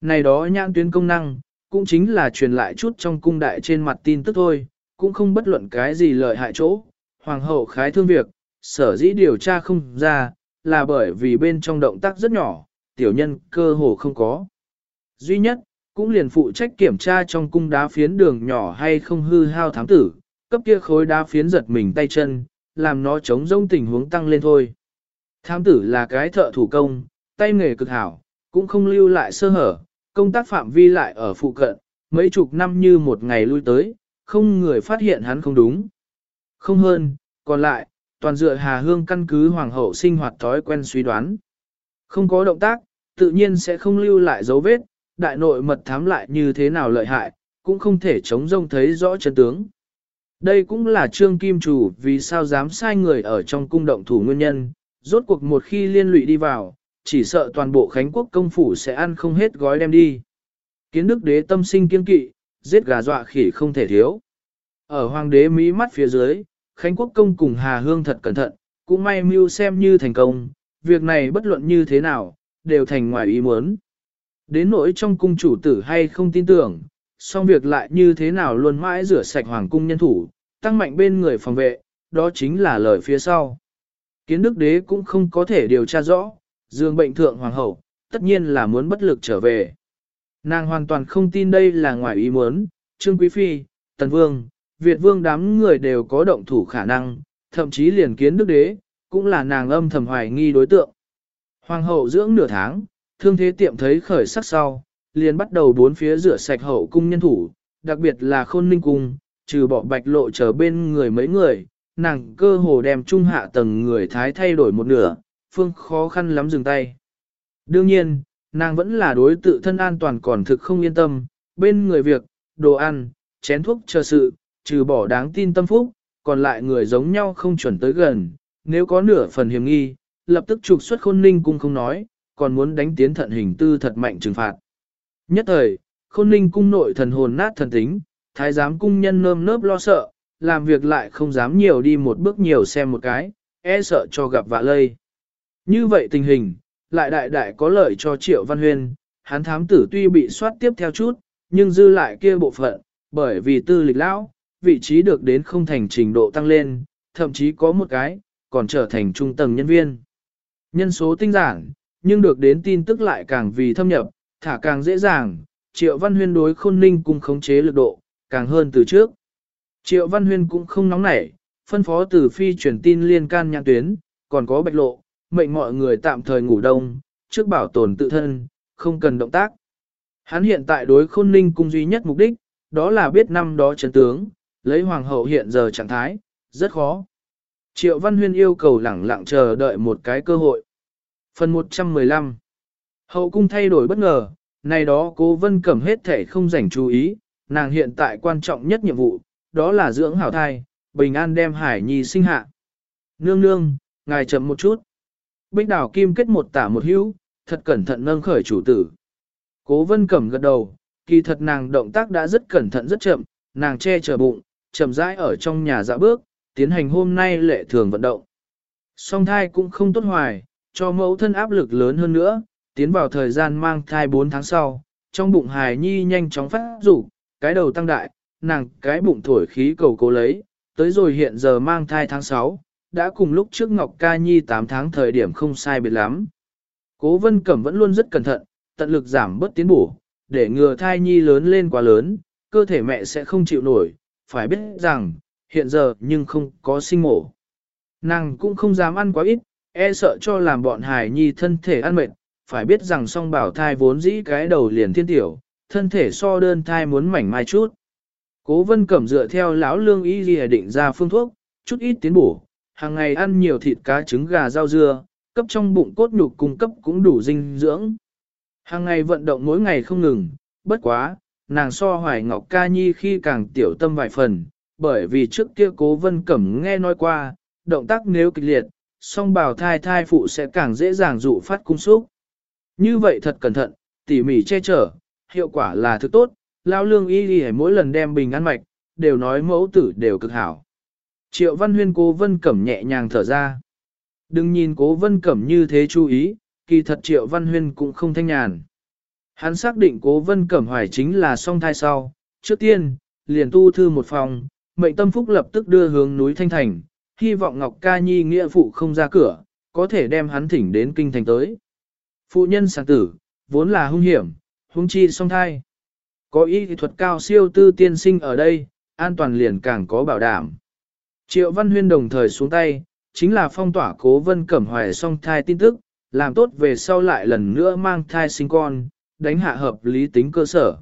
Này đó nhãn tuyến công năng, cũng chính là truyền lại chút trong cung đại trên mặt tin tức thôi, cũng không bất luận cái gì lợi hại chỗ. Hoàng hậu khái thương việc, sở dĩ điều tra không ra, là bởi vì bên trong động tác rất nhỏ, tiểu nhân cơ hồ không có. Duy nhất, cũng liền phụ trách kiểm tra trong cung đá phiến đường nhỏ hay không hư hao thám tử, cấp kia khối đá phiến giật mình tay chân, làm nó chống rông tình huống tăng lên thôi. Thám tử là cái thợ thủ công, tay nghề cực hảo, cũng không lưu lại sơ hở, công tác phạm vi lại ở phụ cận, mấy chục năm như một ngày lui tới, không người phát hiện hắn không đúng. Không hơn, còn lại, toàn dựa Hà Hương căn cứ hoàng hậu sinh hoạt thói quen suy đoán. Không có động tác, tự nhiên sẽ không lưu lại dấu vết, đại nội mật thám lại như thế nào lợi hại, cũng không thể chống rông thấy rõ chân tướng. Đây cũng là trương kim chủ vì sao dám sai người ở trong cung động thủ nguyên nhân, rốt cuộc một khi liên lụy đi vào, chỉ sợ toàn bộ Khánh quốc công phủ sẽ ăn không hết gói đem đi. Kiến đức đế tâm sinh kiên kỵ, giết gà dọa khỉ không thể thiếu. Ở hoàng đế Mỹ mắt phía dưới, Khánh quốc công cùng Hà Hương thật cẩn thận, cũng may mưu xem như thành công, việc này bất luận như thế nào, đều thành ngoài ý muốn. Đến nỗi trong cung chủ tử hay không tin tưởng, song việc lại như thế nào luôn mãi rửa sạch hoàng cung nhân thủ, tăng mạnh bên người phòng vệ, đó chính là lời phía sau. Kiến đức đế cũng không có thể điều tra rõ, dương bệnh thượng hoàng hậu, tất nhiên là muốn bất lực trở về. Nàng hoàn toàn không tin đây là ngoài ý muốn, Trương Quý Phi, Tần Vương, Việt Vương đám người đều có động thủ khả năng, thậm chí liền kiến đức đế, cũng là nàng âm thầm hoài nghi đối tượng. Hoàng hậu dưỡng nửa tháng, thương thế tiệm thấy khởi sắc sau, liền bắt đầu bốn phía rửa sạch hậu cung nhân thủ, đặc biệt là khôn ninh cung, trừ bỏ bạch lộ trở bên người mấy người, nàng cơ hồ đem trung hạ tầng người thái thay đổi một nửa, phương khó khăn lắm dừng tay. Đương nhiên, nàng vẫn là đối tự thân an toàn còn thực không yên tâm, bên người việc, đồ ăn, chén thuốc chờ sự, trừ bỏ đáng tin tâm phúc, còn lại người giống nhau không chuẩn tới gần, nếu có nửa phần hiểm nghi, lập tức trục xuất khôn ninh cung không nói, còn muốn đánh tiến thận hình tư thật mạnh trừng phạt. Nhất thời, khôn ninh cung nội thần hồn nát thần tính, thái giám cung nhân nơm nớp lo sợ, làm việc lại không dám nhiều đi một bước nhiều xem một cái, e sợ cho gặp vạ lây. Như vậy tình hình, lại đại đại có lợi cho triệu văn huyên, hắn thám tử tuy bị soát tiếp theo chút, nhưng dư lại kia bộ phận, bởi vì tư lịch lão, vị trí được đến không thành trình độ tăng lên, thậm chí có một cái, còn trở thành trung tầng nhân viên. Nhân số tinh giản, nhưng được đến tin tức lại càng vì thâm nhập, thả càng dễ dàng, triệu văn huyên đối khôn ninh cùng khống chế lực độ, càng hơn từ trước. Triệu văn huyên cũng không nóng nảy, phân phó từ phi truyền tin liên can nhãn tuyến, còn có bạch lộ, mệnh mọi người tạm thời ngủ đông, trước bảo tồn tự thân, không cần động tác. Hắn hiện tại đối khôn ninh cung duy nhất mục đích, đó là biết năm đó chấn tướng, lấy hoàng hậu hiện giờ trạng thái, rất khó. Triệu Văn Huyên yêu cầu lẳng lặng chờ đợi một cái cơ hội. Phần 115 Hậu cung thay đổi bất ngờ, này đó cố vân cẩm hết thể không dành chú ý, nàng hiện tại quan trọng nhất nhiệm vụ, đó là dưỡng hảo thai, bình an đem hải nhi sinh hạ. Nương nương, ngài chậm một chút. Bích đảo kim kết một tả một hữu, thật cẩn thận nâng khởi chủ tử. Cố vân cẩm gật đầu, kỳ thật nàng động tác đã rất cẩn thận rất chậm, nàng che chở bụng, chậm rãi ở trong nhà dạ bước, tiến hành hôm nay lệ thường vận động. Song thai cũng không tốt hoài, cho mẫu thân áp lực lớn hơn nữa, tiến vào thời gian mang thai 4 tháng sau, trong bụng hài nhi nhanh chóng phát rủ, cái đầu tăng đại, nàng cái bụng thổi khí cầu cố lấy, tới rồi hiện giờ mang thai tháng 6, đã cùng lúc trước Ngọc Ca Nhi 8 tháng thời điểm không sai biệt lắm. Cố Vân Cẩm vẫn luôn rất cẩn thận, tận lực giảm bớt tiến bổ, để ngừa thai nhi lớn lên quá lớn, cơ thể mẹ sẽ không chịu nổi, phải biết rằng, hiện giờ nhưng không có sinh mổ. Nàng cũng không dám ăn quá ít, e sợ cho làm bọn hài nhi thân thể ăn mệt, phải biết rằng song bảo thai vốn dĩ cái đầu liền thiên tiểu, thân thể so đơn thai muốn mảnh mai chút. Cố vân cẩm dựa theo lão lương y ghi định ra phương thuốc, chút ít tiến bổ, hàng ngày ăn nhiều thịt cá trứng gà rau dưa, cấp trong bụng cốt nhục cung cấp cũng đủ dinh dưỡng. Hàng ngày vận động mỗi ngày không ngừng, bất quá, nàng so hoài ngọc ca nhi khi càng tiểu tâm vài phần, bởi vì trước kia cố vân cẩm nghe nói qua, động tác nếu kịch liệt, song bào thai thai phụ sẽ càng dễ dàng dụ phát cung xúc. Như vậy thật cẩn thận, tỉ mỉ che chở, hiệu quả là thứ tốt, lao lương y đi mỗi lần đem bình ăn mạch, đều nói mẫu tử đều cực hảo. Triệu văn huyên cố vân cẩm nhẹ nhàng thở ra. Đừng nhìn cố vân cẩm như thế chú ý, kỳ thật triệu văn huyên cũng không thanh nhàn. Hắn xác định cố vân cẩm hoài chính là song thai sau, trước tiên, liền tu thư một phòng, mệnh tâm phúc lập tức đưa hướng núi Thanh Thành, hy vọng Ngọc Ca Nhi nghĩa phụ không ra cửa, có thể đem hắn thỉnh đến kinh thành tới. Phụ nhân sản tử, vốn là hung hiểm, hung chi song thai. Có y thuật cao siêu tư tiên sinh ở đây, an toàn liền càng có bảo đảm. Triệu Văn Huyên đồng thời xuống tay, chính là phong tỏa cố vân cẩm hoài song thai tin tức, làm tốt về sau lại lần nữa mang thai sinh con, đánh hạ hợp lý tính cơ sở.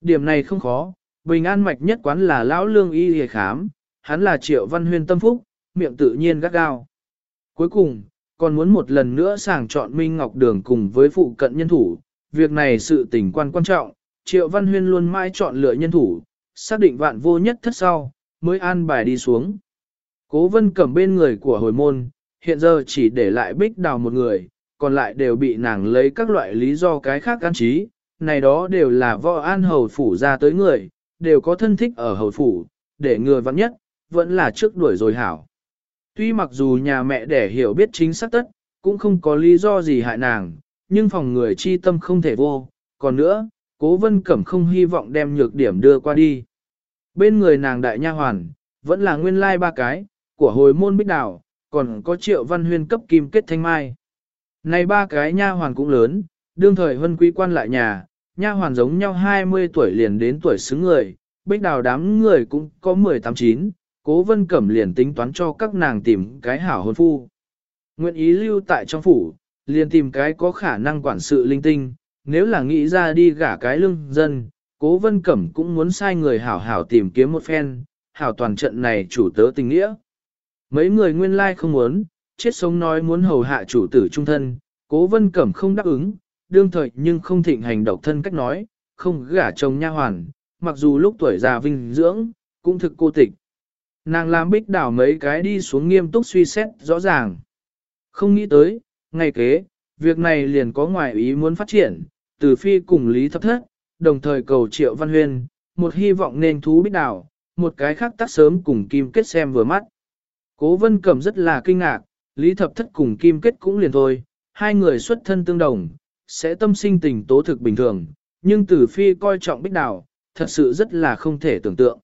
Điểm này không khó, bình an mạch nhất quán là lão lương y hề khám, hắn là triệu văn huyên tâm phúc, miệng tự nhiên gắt gao. Cuối cùng, còn muốn một lần nữa sàng chọn Minh Ngọc Đường cùng với phụ cận nhân thủ, việc này sự tình quan quan trọng, triệu văn huyên luôn mãi chọn lựa nhân thủ, xác định vạn vô nhất thất sau, mới an bài đi xuống. Cố vân cầm bên người của hồi môn, hiện giờ chỉ để lại bích đào một người, còn lại đều bị nàng lấy các loại lý do cái khác an trí, này đó đều là võ an hầu phủ ra tới người, đều có thân thích ở hầu phủ, để người vắng nhất, vẫn là trước đuổi rồi hảo. Tuy mặc dù nhà mẹ đẻ hiểu biết chính xác tất, cũng không có lý do gì hại nàng, nhưng phòng người chi tâm không thể vô, còn nữa, cố vân cẩm không hy vọng đem nhược điểm đưa qua đi. Bên người nàng đại nha hoàn, vẫn là nguyên lai ba cái, của hồi môn bích đảo, còn có triệu văn huyên cấp kim kết thanh mai. Này ba cái nha hoàn cũng lớn, đương thời huân quý quan lại nhà, nha hoàn giống nhau 20 tuổi liền đến tuổi xứng người, bích đào đám người cũng có 18-9, cố vân cẩm liền tính toán cho các nàng tìm cái hảo hôn phu. Nguyện ý lưu tại trong phủ, liền tìm cái có khả năng quản sự linh tinh, nếu là nghĩ ra đi gả cái lương dân, cố vân cẩm cũng muốn sai người hảo hảo tìm kiếm một phen, hảo toàn trận này chủ tớ tình nghĩa. Mấy người nguyên lai không muốn, chết sống nói muốn hầu hạ chủ tử trung thân, cố vân cẩm không đáp ứng, đương thời nhưng không thịnh hành độc thân cách nói, không gả chồng nha hoàn, mặc dù lúc tuổi già vinh dưỡng, cũng thực cô tịch. Nàng làm bích đảo mấy cái đi xuống nghiêm túc suy xét rõ ràng. Không nghĩ tới, ngày kế, việc này liền có ngoài ý muốn phát triển, từ phi cùng Lý Thập Thất, đồng thời cầu triệu văn huyên, một hy vọng nên thú bích đảo, một cái khác tắt sớm cùng kim kết xem vừa mắt. Cố vân cẩm rất là kinh ngạc, Lý Thập Thất cùng kim kết cũng liền thôi, hai người xuất thân tương đồng, sẽ tâm sinh tình tố thực bình thường, nhưng Tử Phi coi trọng Bích Đào, thật sự rất là không thể tưởng tượng.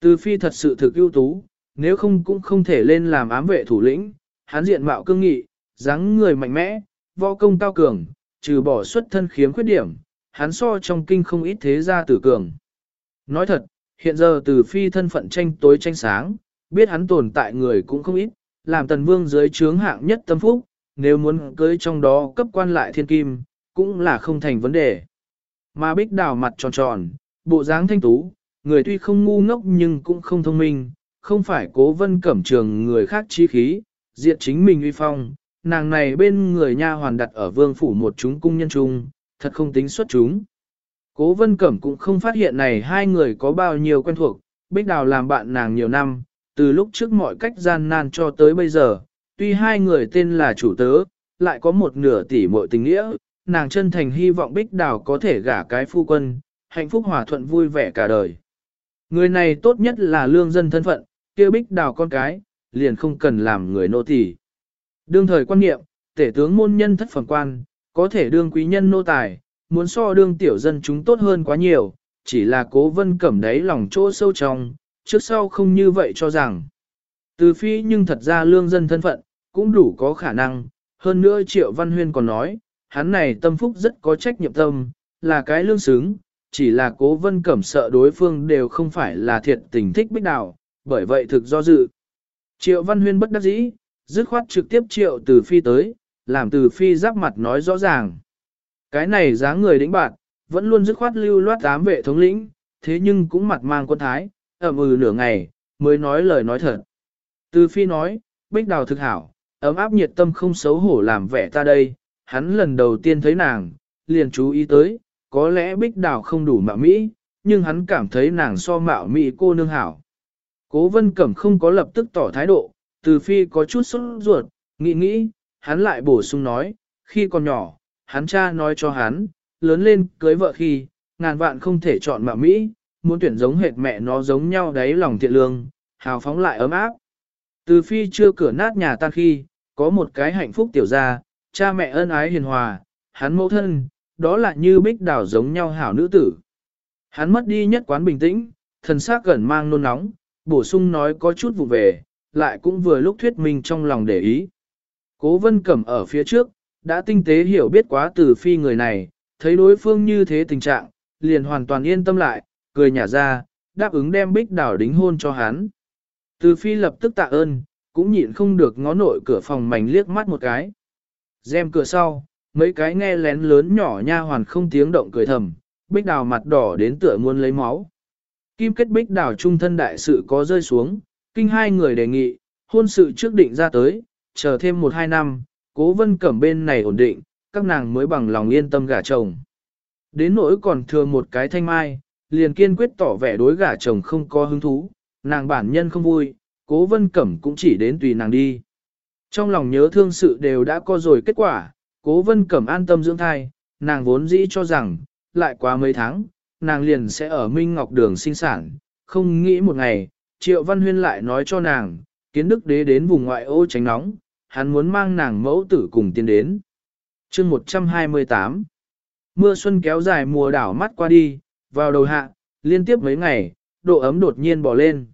Tử Phi thật sự thực ưu tú, nếu không cũng không thể lên làm ám vệ thủ lĩnh, hắn diện mạo cương nghị, dáng người mạnh mẽ, võ công cao cường, trừ bỏ xuất thân khiếm khuyết điểm, hắn so trong kinh không ít thế gia tử cường. Nói thật, hiện giờ Tử Phi thân phận tranh tối tranh sáng, biết hắn tồn tại người cũng không ít, làm tần vương dưới trướng hạng nhất tâm phúc, nếu muốn cưới trong đó cấp quan lại thiên kim, cũng là không thành vấn đề. Mà bích đào mặt tròn tròn, bộ dáng thanh tú, người tuy không ngu ngốc nhưng cũng không thông minh, không phải cố vân cẩm trường người khác chi khí, diện chính mình uy phong, nàng này bên người nha hoàn đặt ở vương phủ một chúng cung nhân trung, thật không tính xuất chúng. Cố vân cẩm cũng không phát hiện này hai người có bao nhiêu quen thuộc, bích đào làm bạn nàng nhiều năm, từ lúc trước mọi cách gian nan cho tới bây giờ, tuy hai người tên là chủ tớ, lại có một nửa tỷ muội tình nghĩa, nàng chân thành hy vọng Bích Đào có thể gả cái phu quân, hạnh phúc hòa thuận vui vẻ cả đời. Người này tốt nhất là lương dân thân phận, kia Bích Đào con cái, liền không cần làm người nô tỳ. Đương thời quan niệm, tể tướng môn nhân thất phẩm quan, có thể đương quý nhân nô tài, muốn so đương tiểu dân chúng tốt hơn quá nhiều, chỉ là cố vân cẩm đáy lòng chỗ sâu trong, trước sau không như vậy cho rằng. Từ phi nhưng thật ra lương dân thân phận, cũng đủ có khả năng, hơn nữa triệu văn huyên còn nói, hắn này tâm phúc rất có trách nhiệm tâm, là cái lương xứng, chỉ là cố vân cẩm sợ đối phương đều không phải là thiệt tình thích bích đào, bởi vậy thực do dự. Triệu văn huyên bất đắc dĩ, dứt khoát trực tiếp triệu từ phi tới, làm từ phi giáp mặt nói rõ ràng. Cái này dáng người đĩnh bạn, vẫn luôn dứt khoát lưu loát ám vệ thống lĩnh, thế nhưng cũng mặt mang quân thái, ẩm ừ nửa ngày, mới nói lời nói thật. Từ phi nói, bích đào thực hảo, ấm áp nhiệt tâm không xấu hổ làm vẻ ta đây, hắn lần đầu tiên thấy nàng, liền chú ý tới, có lẽ bích đào không đủ mạo mỹ, nhưng hắn cảm thấy nàng so mạo mỹ cô nương hảo. Cố vân cẩm không có lập tức tỏ thái độ, từ phi có chút sốt ruột, nghĩ nghĩ, hắn lại bổ sung nói, khi còn nhỏ, hắn cha nói cho hắn, lớn lên cưới vợ khi, ngàn vạn không thể chọn mạo mỹ, muốn tuyển giống hệt mẹ nó giống nhau đấy lòng thiện lương, hào phóng lại ấm áp. Từ phi chưa cửa nát nhà tan khi, có một cái hạnh phúc tiểu gia, cha mẹ ân ái hiền hòa, hắn mẫu thân, đó là như bích đảo giống nhau hảo nữ tử. Hắn mất đi nhất quán bình tĩnh, thần xác gần mang nôn nóng, bổ sung nói có chút vụ về, lại cũng vừa lúc thuyết minh trong lòng để ý. Cố vân cẩm ở phía trước, đã tinh tế hiểu biết quá từ phi người này, thấy đối phương như thế tình trạng, liền hoàn toàn yên tâm lại, cười nhả ra, đáp ứng đem bích đảo đính hôn cho hắn. Từ phi lập tức tạ ơn, cũng nhịn không được ngó nội cửa phòng mảnh liếc mắt một cái. Dèm cửa sau, mấy cái nghe lén lớn nhỏ nha hoàn không tiếng động cười thầm, bích đào mặt đỏ đến tựa muôn lấy máu. Kim kết bích đào trung thân đại sự có rơi xuống, kinh hai người đề nghị, hôn sự trước định ra tới, chờ thêm một hai năm, cố vân cẩm bên này ổn định, các nàng mới bằng lòng yên tâm gả chồng. Đến nỗi còn thừa một cái thanh mai, liền kiên quyết tỏ vẻ đối gả chồng không có hứng thú, nàng bản nhân không vui, cố vân cẩm cũng chỉ đến tùy nàng đi. Trong lòng nhớ thương sự đều đã có rồi kết quả, cố vân cẩm an tâm dưỡng thai, nàng vốn dĩ cho rằng, lại qua mấy tháng, nàng liền sẽ ở Minh Ngọc Đường sinh sản, không nghĩ một ngày, Triệu Văn Huyên lại nói cho nàng, kiến đức đế đến vùng ngoại ô tránh nóng, hắn muốn mang nàng mẫu tử cùng tiến đến. chương 128 Mưa xuân kéo dài mùa đảo mắt qua đi, vào đầu hạ, liên tiếp mấy ngày, độ ấm đột nhiên bỏ lên.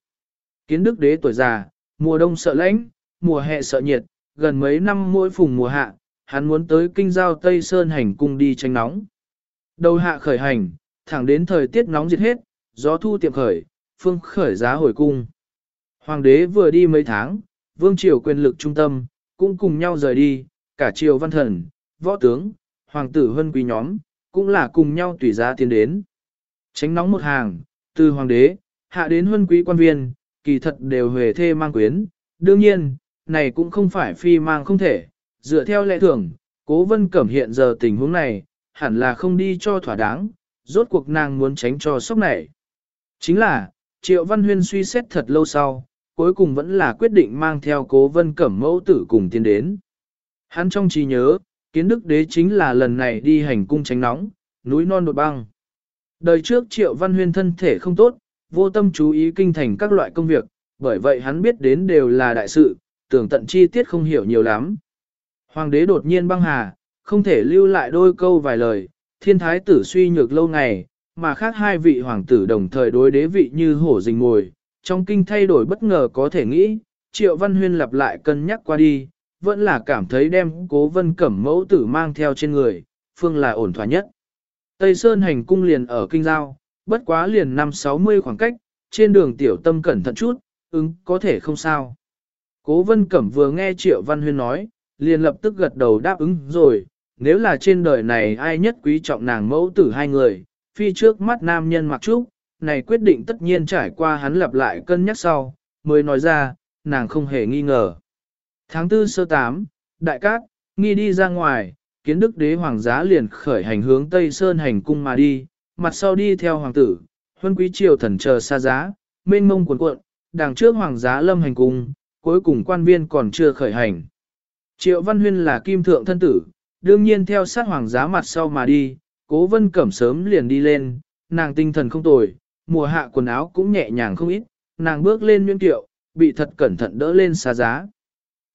Kiến đức đế tuổi già, mùa đông sợ lạnh, mùa hè sợ nhiệt, gần mấy năm mỗi phùng mùa hạ, hắn muốn tới kinh giao Tây Sơn hành cung đi tranh nóng. Đầu hạ khởi hành, thẳng đến thời tiết nóng diệt hết, gió thu tiệm khởi, phương khởi giá hồi cung. Hoàng đế vừa đi mấy tháng, vương triều quyền lực trung tâm, cũng cùng nhau rời đi, cả triều văn thần, võ tướng, hoàng tử hân quý nhóm, cũng là cùng nhau tùy giá tiến đến. Tránh nóng một hàng, từ hoàng đế, hạ đến huân quý quan viên, kỳ thật đều huề thê mang quyến. Đương nhiên, này cũng không phải phi mang không thể, dựa theo lệ thường, cố vân cẩm hiện giờ tình huống này, hẳn là không đi cho thỏa đáng, rốt cuộc nàng muốn tránh cho sốc này. Chính là, Triệu Văn Huyên suy xét thật lâu sau, cuối cùng vẫn là quyết định mang theo cố vân cẩm mẫu tử cùng tiến đến. Hắn trong trí nhớ, kiến đức đế chính là lần này đi hành cung tránh nóng, núi non đột băng. Đời trước Triệu Văn Huyên thân thể không tốt, vô tâm chú ý kinh thành các loại công việc, bởi vậy hắn biết đến đều là đại sự, tưởng tận chi tiết không hiểu nhiều lắm. Hoàng đế đột nhiên băng hà, không thể lưu lại đôi câu vài lời, thiên thái tử suy nhược lâu ngày, mà khác hai vị hoàng tử đồng thời đối đế vị như hổ rình ngồi, trong kinh thay đổi bất ngờ có thể nghĩ, triệu văn huyên lặp lại cân nhắc qua đi, vẫn là cảm thấy đem cố vân cẩm mẫu tử mang theo trên người, phương là ổn thỏa nhất. Tây Sơn hành cung liền ở kinh giao, bất quá liền năm 60 khoảng cách, trên đường tiểu tâm cẩn thận chút, ứng có thể không sao. Cố vân cẩm vừa nghe triệu văn huyên nói, liền lập tức gật đầu đáp ứng rồi, nếu là trên đời này ai nhất quý trọng nàng mẫu tử hai người, phi trước mắt nam nhân mặc trúc, này quyết định tất nhiên trải qua hắn lặp lại cân nhắc sau, mới nói ra, nàng không hề nghi ngờ. Tháng tư sơ tám, đại cát, nghi đi ra ngoài, kiến đức đế hoàng giá liền khởi hành hướng Tây Sơn hành cung mà đi, mặt sau đi theo hoàng tử, huân quý triều thần chờ xa giá, mênh mông cuộn cuộn, đằng trước hoàng giá lâm hành cung, cuối cùng quan viên còn chưa khởi hành. Triệu Văn Huyên là kim thượng thân tử, đương nhiên theo sát hoàng giá mặt sau mà đi, cố vân cẩm sớm liền đi lên, nàng tinh thần không tồi, mùa hạ quần áo cũng nhẹ nhàng không ít, nàng bước lên nguyên tiệu, bị thật cẩn thận đỡ lên xa giá.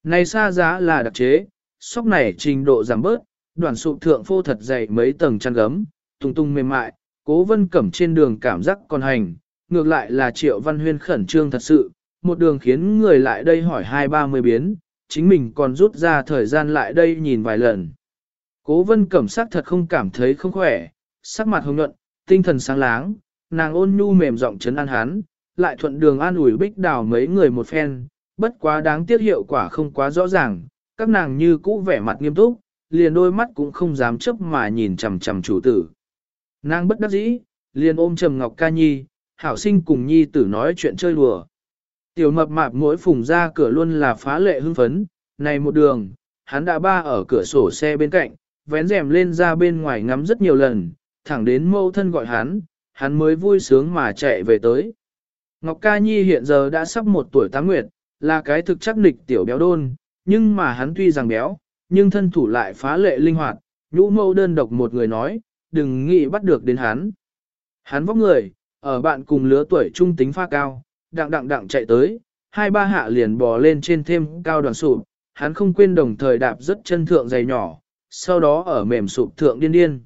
Này xa giá là đặc chế, sóc này trình độ giảm bớt, đoàn sụp thượng phô thật dày mấy tầng chăn gấm, tung tung mềm mại, cố vân cẩm trên đường cảm giác còn hành, ngược lại là triệu văn huyên khẩn trương thật sự, một đường khiến người lại đây hỏi hai ba mươi biến, chính mình còn rút ra thời gian lại đây nhìn vài lần. Cố vân cẩm sắc thật không cảm thấy không khỏe, sắc mặt hồng nhuận, tinh thần sáng láng, nàng ôn nhu mềm giọng chấn an hắn, lại thuận đường an ủi bích đào mấy người một phen, bất quá đáng tiếc hiệu quả không quá rõ ràng, các nàng như cũ vẻ mặt nghiêm túc, liền đôi mắt cũng không dám chấp mà nhìn chằm chằm chủ tử. Nàng bất đắc dĩ, liền ôm Trầm Ngọc Ca Nhi, hảo sinh cùng Nhi tử nói chuyện chơi đùa. Tiểu mập mạp mỗi phùng ra cửa luôn là phá lệ hưng phấn, này một đường, hắn đã ba ở cửa sổ xe bên cạnh, vén rèm lên ra bên ngoài ngắm rất nhiều lần, thẳng đến mâu thân gọi hắn, hắn mới vui sướng mà chạy về tới. Ngọc Ca Nhi hiện giờ đã sắp một tuổi tám nguyệt, là cái thực chắc nịch tiểu béo đôn, nhưng mà hắn tuy rằng béo, nhưng thân thủ lại phá lệ linh hoạt, nhũ mâu đơn độc một người nói, đừng nghĩ bắt được đến hắn. Hắn vóc người, ở bạn cùng lứa tuổi trung tính pha cao, đặng đặng đặng chạy tới, hai ba hạ liền bò lên trên thêm cao đoàn sụp, hắn không quên đồng thời đạp rất chân thượng dày nhỏ, sau đó ở mềm sụp thượng điên điên.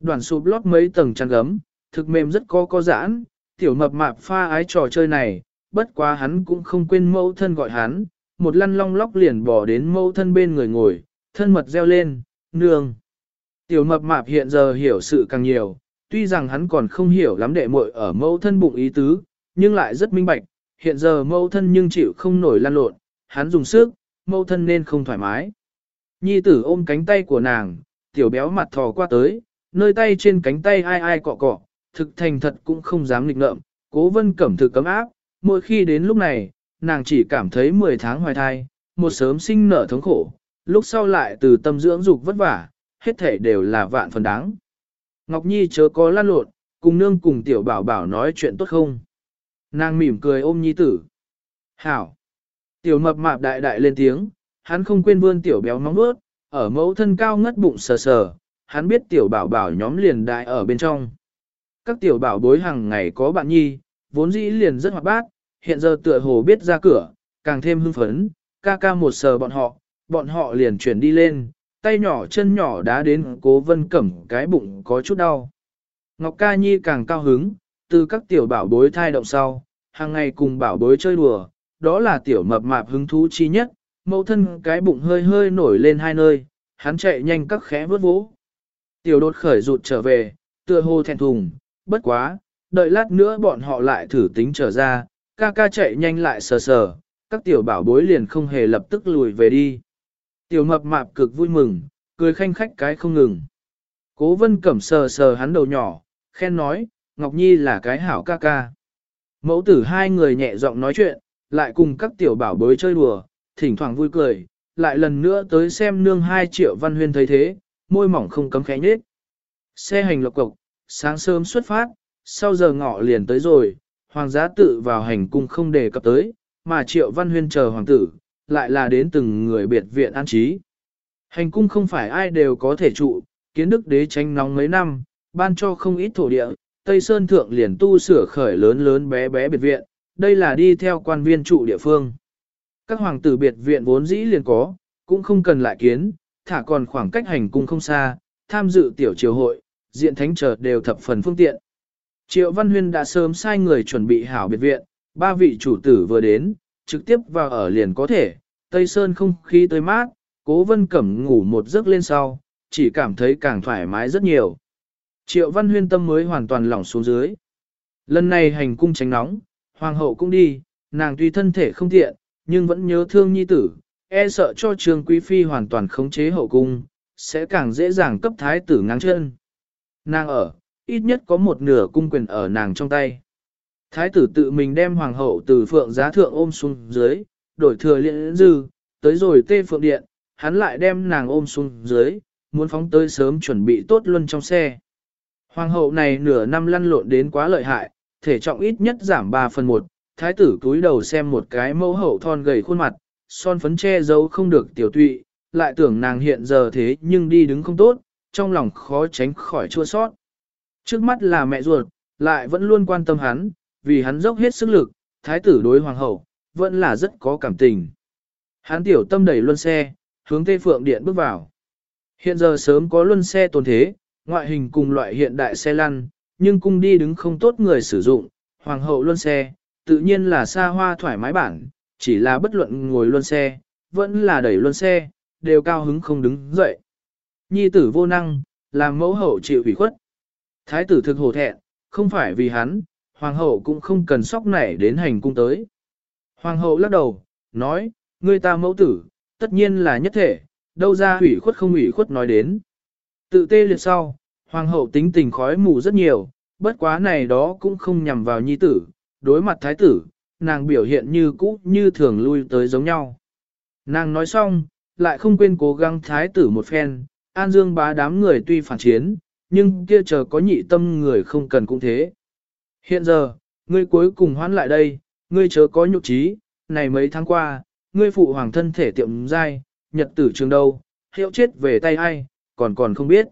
Đoàn sụp lót mấy tầng chăn gấm, thực mềm rất có có giãn, tiểu mập mạp pha ái trò chơi này, bất quá hắn cũng không quên mẫu thân gọi hắn, một lăn long lóc liền bỏ đến mẫu thân bên người ngồi, thân mật reo lên, nương. Tiểu mập mạp hiện giờ hiểu sự càng nhiều, tuy rằng hắn còn không hiểu lắm đệ muội ở mẫu thân bụng ý tứ, nhưng lại rất minh bạch, hiện giờ mẫu thân nhưng chịu không nổi lan lộn, hắn dùng sức, mẫu thân nên không thoải mái. Nhi tử ôm cánh tay của nàng, tiểu béo mặt thò qua tới, nơi tay trên cánh tay ai ai cọ cọ, thực thành thật cũng không dám nghịch ngợm, cố vân cẩm thực cấm áp, mỗi khi đến lúc này, nàng chỉ cảm thấy 10 tháng hoài thai, một sớm sinh nở thống khổ, lúc sau lại từ tâm dưỡng dục vất vả, hết thể đều là vạn phần đáng. Ngọc Nhi chớ có lan lộn, cùng nương cùng tiểu bảo bảo nói chuyện tốt không. Nàng mỉm cười ôm Nhi tử. Hảo. Tiểu mập mạp đại đại lên tiếng, hắn không quên vươn tiểu béo móng nuốt, ở mẫu thân cao ngất bụng sờ sờ, hắn biết tiểu bảo bảo nhóm liền đại ở bên trong. Các tiểu bảo bối hàng ngày có bạn nhi, vốn dĩ liền rất hoạt bát, hiện giờ tựa hồ biết ra cửa, càng thêm hưng phấn, ca ca một sờ bọn họ, bọn họ liền chuyển đi lên, tay nhỏ chân nhỏ đá đến cố vân cẩm cái bụng có chút đau. Ngọc ca nhi càng cao hứng, từ các tiểu bảo bối thai động sau, hàng ngày cùng bảo bối chơi đùa, đó là tiểu mập mạp hứng thú chi nhất, mẫu thân cái bụng hơi hơi nổi lên hai nơi, hắn chạy nhanh các khẽ vớt vỗ. Tiểu đột khởi rụt trở về, tựa hồ thẹn thùng, bất quá, đợi lát nữa bọn họ lại thử tính trở ra, ca ca chạy nhanh lại sờ sờ, các tiểu bảo bối liền không hề lập tức lùi về đi. Tiểu mập mạp cực vui mừng, cười khanh khách cái không ngừng. Cố vân cẩm sờ sờ hắn đầu nhỏ, khen nói, Ngọc Nhi là cái hảo ca ca. Mẫu tử hai người nhẹ giọng nói chuyện, lại cùng các tiểu bảo bối chơi đùa, thỉnh thoảng vui cười, lại lần nữa tới xem nương hai triệu văn huyên thấy thế, môi mỏng không cấm khẽ nhết. Xe hành lộc cộc, sáng sớm xuất phát, sau giờ ngọ liền tới rồi, hoàng giá tự vào hành cung không đề cập tới, mà triệu văn huyên chờ hoàng tử, lại là đến từng người biệt viện an trí. Hành cung không phải ai đều có thể trụ, kiến đức đế tranh nóng mấy năm, ban cho không ít thổ địa, Tây Sơn Thượng liền tu sửa khởi lớn lớn bé bé biệt viện, đây là đi theo quan viên trụ địa phương. Các hoàng tử biệt viện vốn dĩ liền có, cũng không cần lại kiến, thả còn khoảng cách hành cung không xa, tham dự tiểu triều hội, diện thánh trở đều thập phần phương tiện. Triệu Văn Huyên đã sớm sai người chuẩn bị hảo biệt viện, ba vị chủ tử vừa đến, trực tiếp vào ở liền có thể, Tây Sơn không khí tới mát, cố vân cẩm ngủ một giấc lên sau, chỉ cảm thấy càng thoải mái rất nhiều. Triệu Văn Huyên tâm mới hoàn toàn lỏng xuống dưới. Lần này hành cung tránh nóng, hoàng hậu cũng đi, nàng tuy thân thể không tiện, nhưng vẫn nhớ thương nhi tử, e sợ cho trường quý phi hoàn toàn khống chế hậu cung, sẽ càng dễ dàng cấp thái tử ngang chân. Nàng ở, ít nhất có một nửa cung quyền ở nàng trong tay. Thái tử tự mình đem hoàng hậu từ phượng giá thượng ôm xuống dưới, đổi thừa liễn dư, tới rồi tê phượng điện, hắn lại đem nàng ôm xuống dưới, muốn phóng tới sớm chuẩn bị tốt luôn trong xe. Hoàng hậu này nửa năm lăn lộn đến quá lợi hại, thể trọng ít nhất giảm 3 phần 1, thái tử cúi đầu xem một cái mẫu hậu thon gầy khuôn mặt, son phấn che giấu không được tiểu tụy, lại tưởng nàng hiện giờ thế nhưng đi đứng không tốt, trong lòng khó tránh khỏi chua sót. Trước mắt là mẹ ruột, lại vẫn luôn quan tâm hắn, vì hắn dốc hết sức lực, thái tử đối hoàng hậu, vẫn là rất có cảm tình. Hắn tiểu tâm đẩy luân xe, hướng Tây Phượng Điện bước vào. Hiện giờ sớm có luân xe tồn thế, ngoại hình cùng loại hiện đại xe lăn, nhưng cung đi đứng không tốt người sử dụng, hoàng hậu luân xe, tự nhiên là xa hoa thoải mái bản, chỉ là bất luận ngồi luân xe, vẫn là đẩy luân xe, đều cao hứng không đứng dậy. Nhi tử vô năng, làm mẫu hậu chịu ủy khuất. Thái tử thực hổ thẹn, không phải vì hắn, hoàng hậu cũng không cần sóc nảy đến hành cung tới. Hoàng hậu lắc đầu, nói, Ngươi ta mẫu tử, tất nhiên là nhất thể, đâu ra ủy khuất không ủy khuất nói đến. Tự tê liệt sau, hoàng hậu tính tình khói mù rất nhiều, bất quá này đó cũng không nhằm vào nhi tử, đối mặt thái tử, nàng biểu hiện như cũ như thường lui tới giống nhau. Nàng nói xong, lại không quên cố gắng thái tử một phen, an dương bá đám người tuy phản chiến, nhưng kia chờ có nhị tâm người không cần cũng thế. Hiện giờ, ngươi cuối cùng hoán lại đây, ngươi chớ có nhục trí, này mấy tháng qua, ngươi phụ hoàng thân thể tiệm dai, nhật tử trường đâu, hiệu chết về tay ai, còn còn không biết.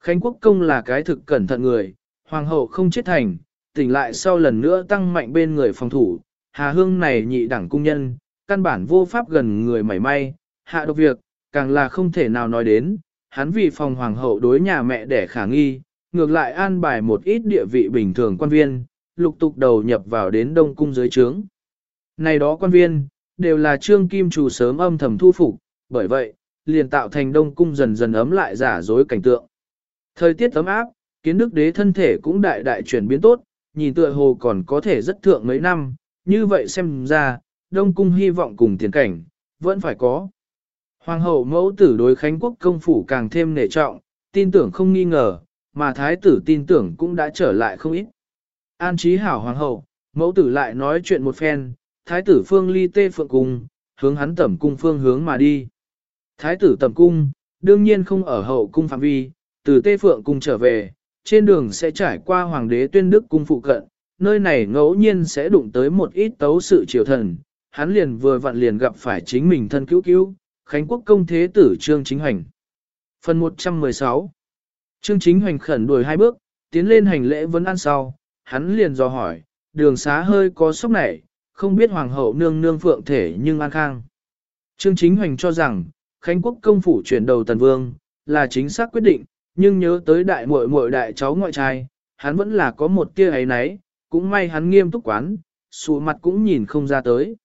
Khánh Quốc Công là cái thực cẩn thận người, hoàng hậu không chết thành, tỉnh lại sau lần nữa tăng mạnh bên người phòng thủ, Hà Hương này nhị đẳng cung nhân, căn bản vô pháp gần người mảy may, hạ độc việc, càng là không thể nào nói đến, hắn vì phòng hoàng hậu đối nhà mẹ để khả nghi, ngược lại an bài một ít địa vị bình thường quan viên, lục tục đầu nhập vào đến đông cung dưới trướng. Này đó quan viên, đều là trương kim chủ sớm âm thầm thu phục, bởi vậy, liền tạo thành đông cung dần dần ấm lại giả dối cảnh tượng. Thời tiết ấm áp, kiến đức đế thân thể cũng đại đại chuyển biến tốt, nhìn tựa hồ còn có thể rất thượng mấy năm, như vậy xem ra, đông cung hy vọng cùng tiền cảnh, vẫn phải có. Hoàng hậu mẫu tử đối Khánh Quốc công phủ càng thêm nể trọng, tin tưởng không nghi ngờ, mà thái tử tin tưởng cũng đã trở lại không ít. An trí hảo hoàng hậu, mẫu tử lại nói chuyện một phen, thái tử phương ly tê phượng cung, hướng hắn tẩm cung phương hướng mà đi. Thái tử tẩm cung, đương nhiên không ở hậu cung phạm vi, từ tê phượng cung trở về, trên đường sẽ trải qua hoàng đế tuyên đức cung phụ cận, nơi này ngẫu nhiên sẽ đụng tới một ít tấu sự triều thần, hắn liền vừa vặn liền gặp phải chính mình thân cứu cứu, Khánh Quốc công thế tử Trương Chính hành. Phần 116 Trương Chính Hoành khẩn đuổi hai bước, tiến lên hành lễ vấn ăn sau, hắn liền dò hỏi, đường xá hơi có sốc nảy, không biết hoàng hậu nương nương phượng thể nhưng an khang. Trương Chính Hoành cho rằng, Khánh Quốc công phủ chuyển đầu tần vương, là chính xác quyết định, nhưng nhớ tới đại muội muội đại cháu ngoại trai, hắn vẫn là có một tia ấy nấy, cũng may hắn nghiêm túc quán, sụ mặt cũng nhìn không ra tới.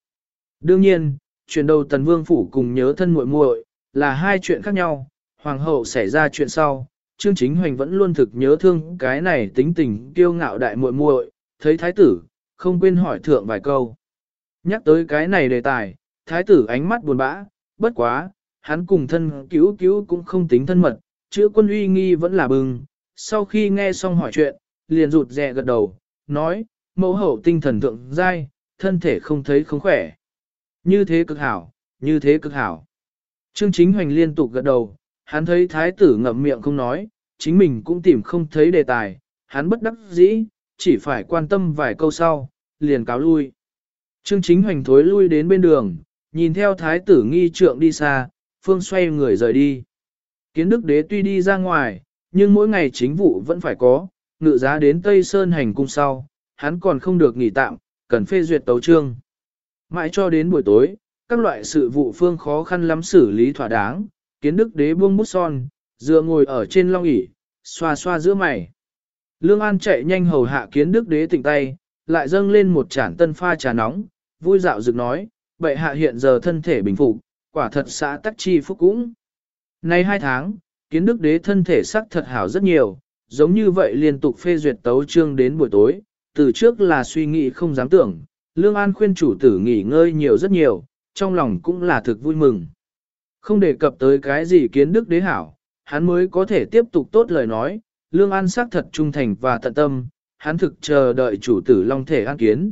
Đương nhiên, chuyển đầu tần vương phủ cùng nhớ thân muội muội là hai chuyện khác nhau, hoàng hậu xảy ra chuyện sau, Trương Chính Hoành vẫn luôn thực nhớ thương cái này tính tình kiêu ngạo đại muội muội, thấy thái tử, không quên hỏi thượng vài câu. Nhắc tới cái này đề tài, thái tử ánh mắt buồn bã, bất quá, hắn cùng thân cứu cứu cũng không tính thân mật, chữa quân uy nghi vẫn là bừng. Sau khi nghe xong hỏi chuyện, liền rụt rè gật đầu, nói, mẫu hậu tinh thần thượng giai, thân thể không thấy không khỏe. Như thế cực hảo, như thế cực hảo. Trương Chính Hoành liên tục gật đầu, hắn thấy thái tử ngậm miệng không nói, chính mình cũng tìm không thấy đề tài, hắn bất đắc dĩ, chỉ phải quan tâm vài câu sau, liền cáo lui. Trương Chính Hoành thối lui đến bên đường, nhìn theo thái tử nghi trượng đi xa, phương xoay người rời đi. Kiến đức đế tuy đi ra ngoài, nhưng mỗi ngày chính vụ vẫn phải có, ngự giá đến Tây Sơn hành cung sau, hắn còn không được nghỉ tạm, cần phê duyệt tấu trương. Mãi cho đến buổi tối, các loại sự vụ phương khó khăn lắm xử lý thỏa đáng, kiến đức đế buông bút son, dựa ngồi ở trên long ỷ xoa xoa giữa mày. Lương An chạy nhanh hầu hạ kiến đức đế tỉnh tay, lại dâng lên một chản tân pha trà nóng, vui dạo dựng nói, bệ hạ hiện giờ thân thể bình phục, quả thật xã tắc chi phúc cũng. Nay hai tháng, kiến đức đế thân thể sắc thật hảo rất nhiều, giống như vậy liên tục phê duyệt tấu trương đến buổi tối, từ trước là suy nghĩ không dám tưởng, Lương An khuyên chủ tử nghỉ ngơi nhiều rất nhiều, trong lòng cũng là thực vui mừng. Không đề cập tới cái gì kiến đức đế hảo, hắn mới có thể tiếp tục tốt lời nói, Lương An sắc thật trung thành và tận tâm, hắn thực chờ đợi chủ tử long thể an kiến.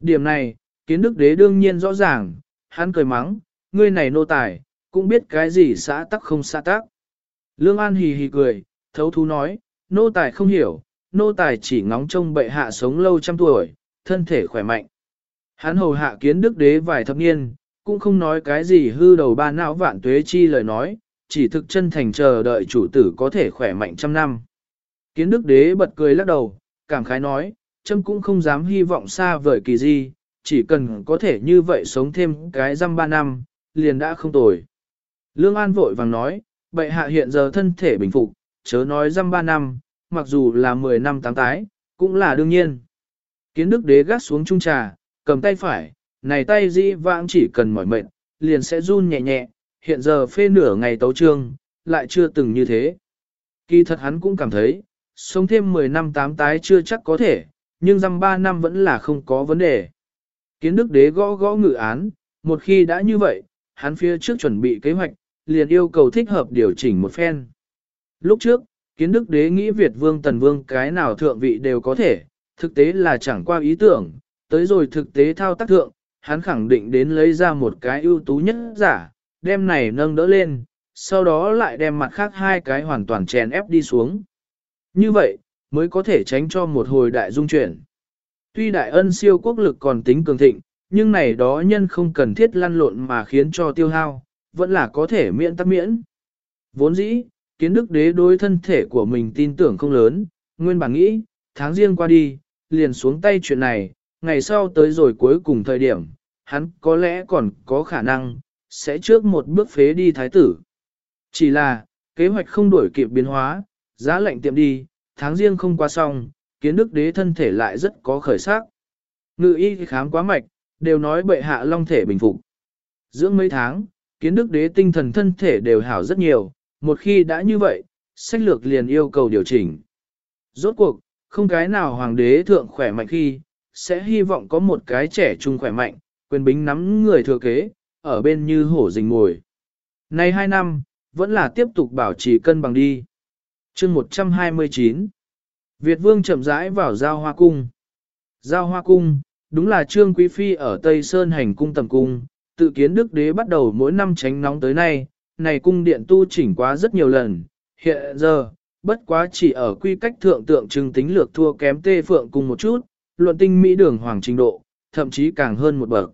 Điểm này, kiến đức đế đương nhiên rõ ràng, hắn cười mắng, ngươi này nô tài, cũng biết cái gì xã tắc không xã tắc. Lương An hì hì cười, thấu thú nói, nô tài không hiểu, nô tài chỉ ngóng trông bệ hạ sống lâu trăm tuổi, thân thể khỏe mạnh. Hắn hầu hạ kiến đức đế vài thập niên, cũng không nói cái gì hư đầu ba não vạn tuế chi lời nói, chỉ thực chân thành chờ đợi chủ tử có thể khỏe mạnh trăm năm. Kiến đức đế bật cười lắc đầu, cảm khái nói, châm cũng không dám hy vọng xa vời kỳ gì, chỉ cần có thể như vậy sống thêm cái răm ba năm, liền đã không tồi. Lương An vội vàng nói, bệ hạ hiện giờ thân thể bình phục, chớ nói răm ba năm, mặc dù là 10 năm tám tái, cũng là đương nhiên. Kiến đức đế gác xuống trung trà, cầm tay phải, này tay di vãng chỉ cần mỏi mệt, liền sẽ run nhẹ nhẹ, hiện giờ phê nửa ngày tấu trương, lại chưa từng như thế. Kỳ thật hắn cũng cảm thấy, sống thêm 10 năm tám tái chưa chắc có thể, nhưng dăm 3 năm vẫn là không có vấn đề. Kiến đức đế gõ gõ ngự án, một khi đã như vậy, hắn phía trước chuẩn bị kế hoạch, liền yêu cầu thích hợp điều chỉnh một phen. Lúc trước, kiến đức đế nghĩ Việt vương tần vương cái nào thượng vị đều có thể, thực tế là chẳng qua ý tưởng, tới rồi thực tế thao tác thượng, hắn khẳng định đến lấy ra một cái ưu tú nhất giả, đem này nâng đỡ lên, sau đó lại đem mặt khác hai cái hoàn toàn chèn ép đi xuống. Như vậy, mới có thể tránh cho một hồi đại dung chuyển. Tuy đại ân siêu quốc lực còn tính cường thịnh, nhưng này đó nhân không cần thiết lăn lộn mà khiến cho tiêu hao, vẫn là có thể miễn tắc miễn. Vốn dĩ, kiến đức đế đối thân thể của mình tin tưởng không lớn, nguyên bản nghĩ, tháng riêng qua đi, liền xuống tay chuyện này, ngày sau tới rồi cuối cùng thời điểm, hắn có lẽ còn có khả năng, sẽ trước một bước phế đi thái tử. Chỉ là, kế hoạch không đổi kịp biến hóa, giá lệnh tiệm đi, tháng riêng không qua xong, kiến đức đế thân thể lại rất có khởi sắc. Ngự y khám quá mạch, đều nói bệ hạ long thể bình phục. Dưỡng mấy tháng, kiến đức đế tinh thần thân thể đều hảo rất nhiều, một khi đã như vậy, sách lược liền yêu cầu điều chỉnh. Rốt cuộc, không cái nào hoàng đế thượng khỏe mạnh khi, sẽ hy vọng có một cái trẻ trung khỏe mạnh, quyền bính nắm người thừa kế, ở bên như hổ rình ngồi. Nay hai năm, vẫn là tiếp tục bảo trì cân bằng đi. chương 129 Việt Vương chậm rãi vào Giao Hoa Cung. Giao Hoa Cung, đúng là Trương Quý Phi ở Tây Sơn hành cung tầm cung, tự kiến Đức Đế bắt đầu mỗi năm tránh nóng tới nay, này cung điện tu chỉnh quá rất nhiều lần, hiện giờ, bất quá chỉ ở quy cách thượng tượng trưng tính lược thua kém tê phượng cùng một chút, luận tinh mỹ đường hoàng trình độ, thậm chí càng hơn một bậc.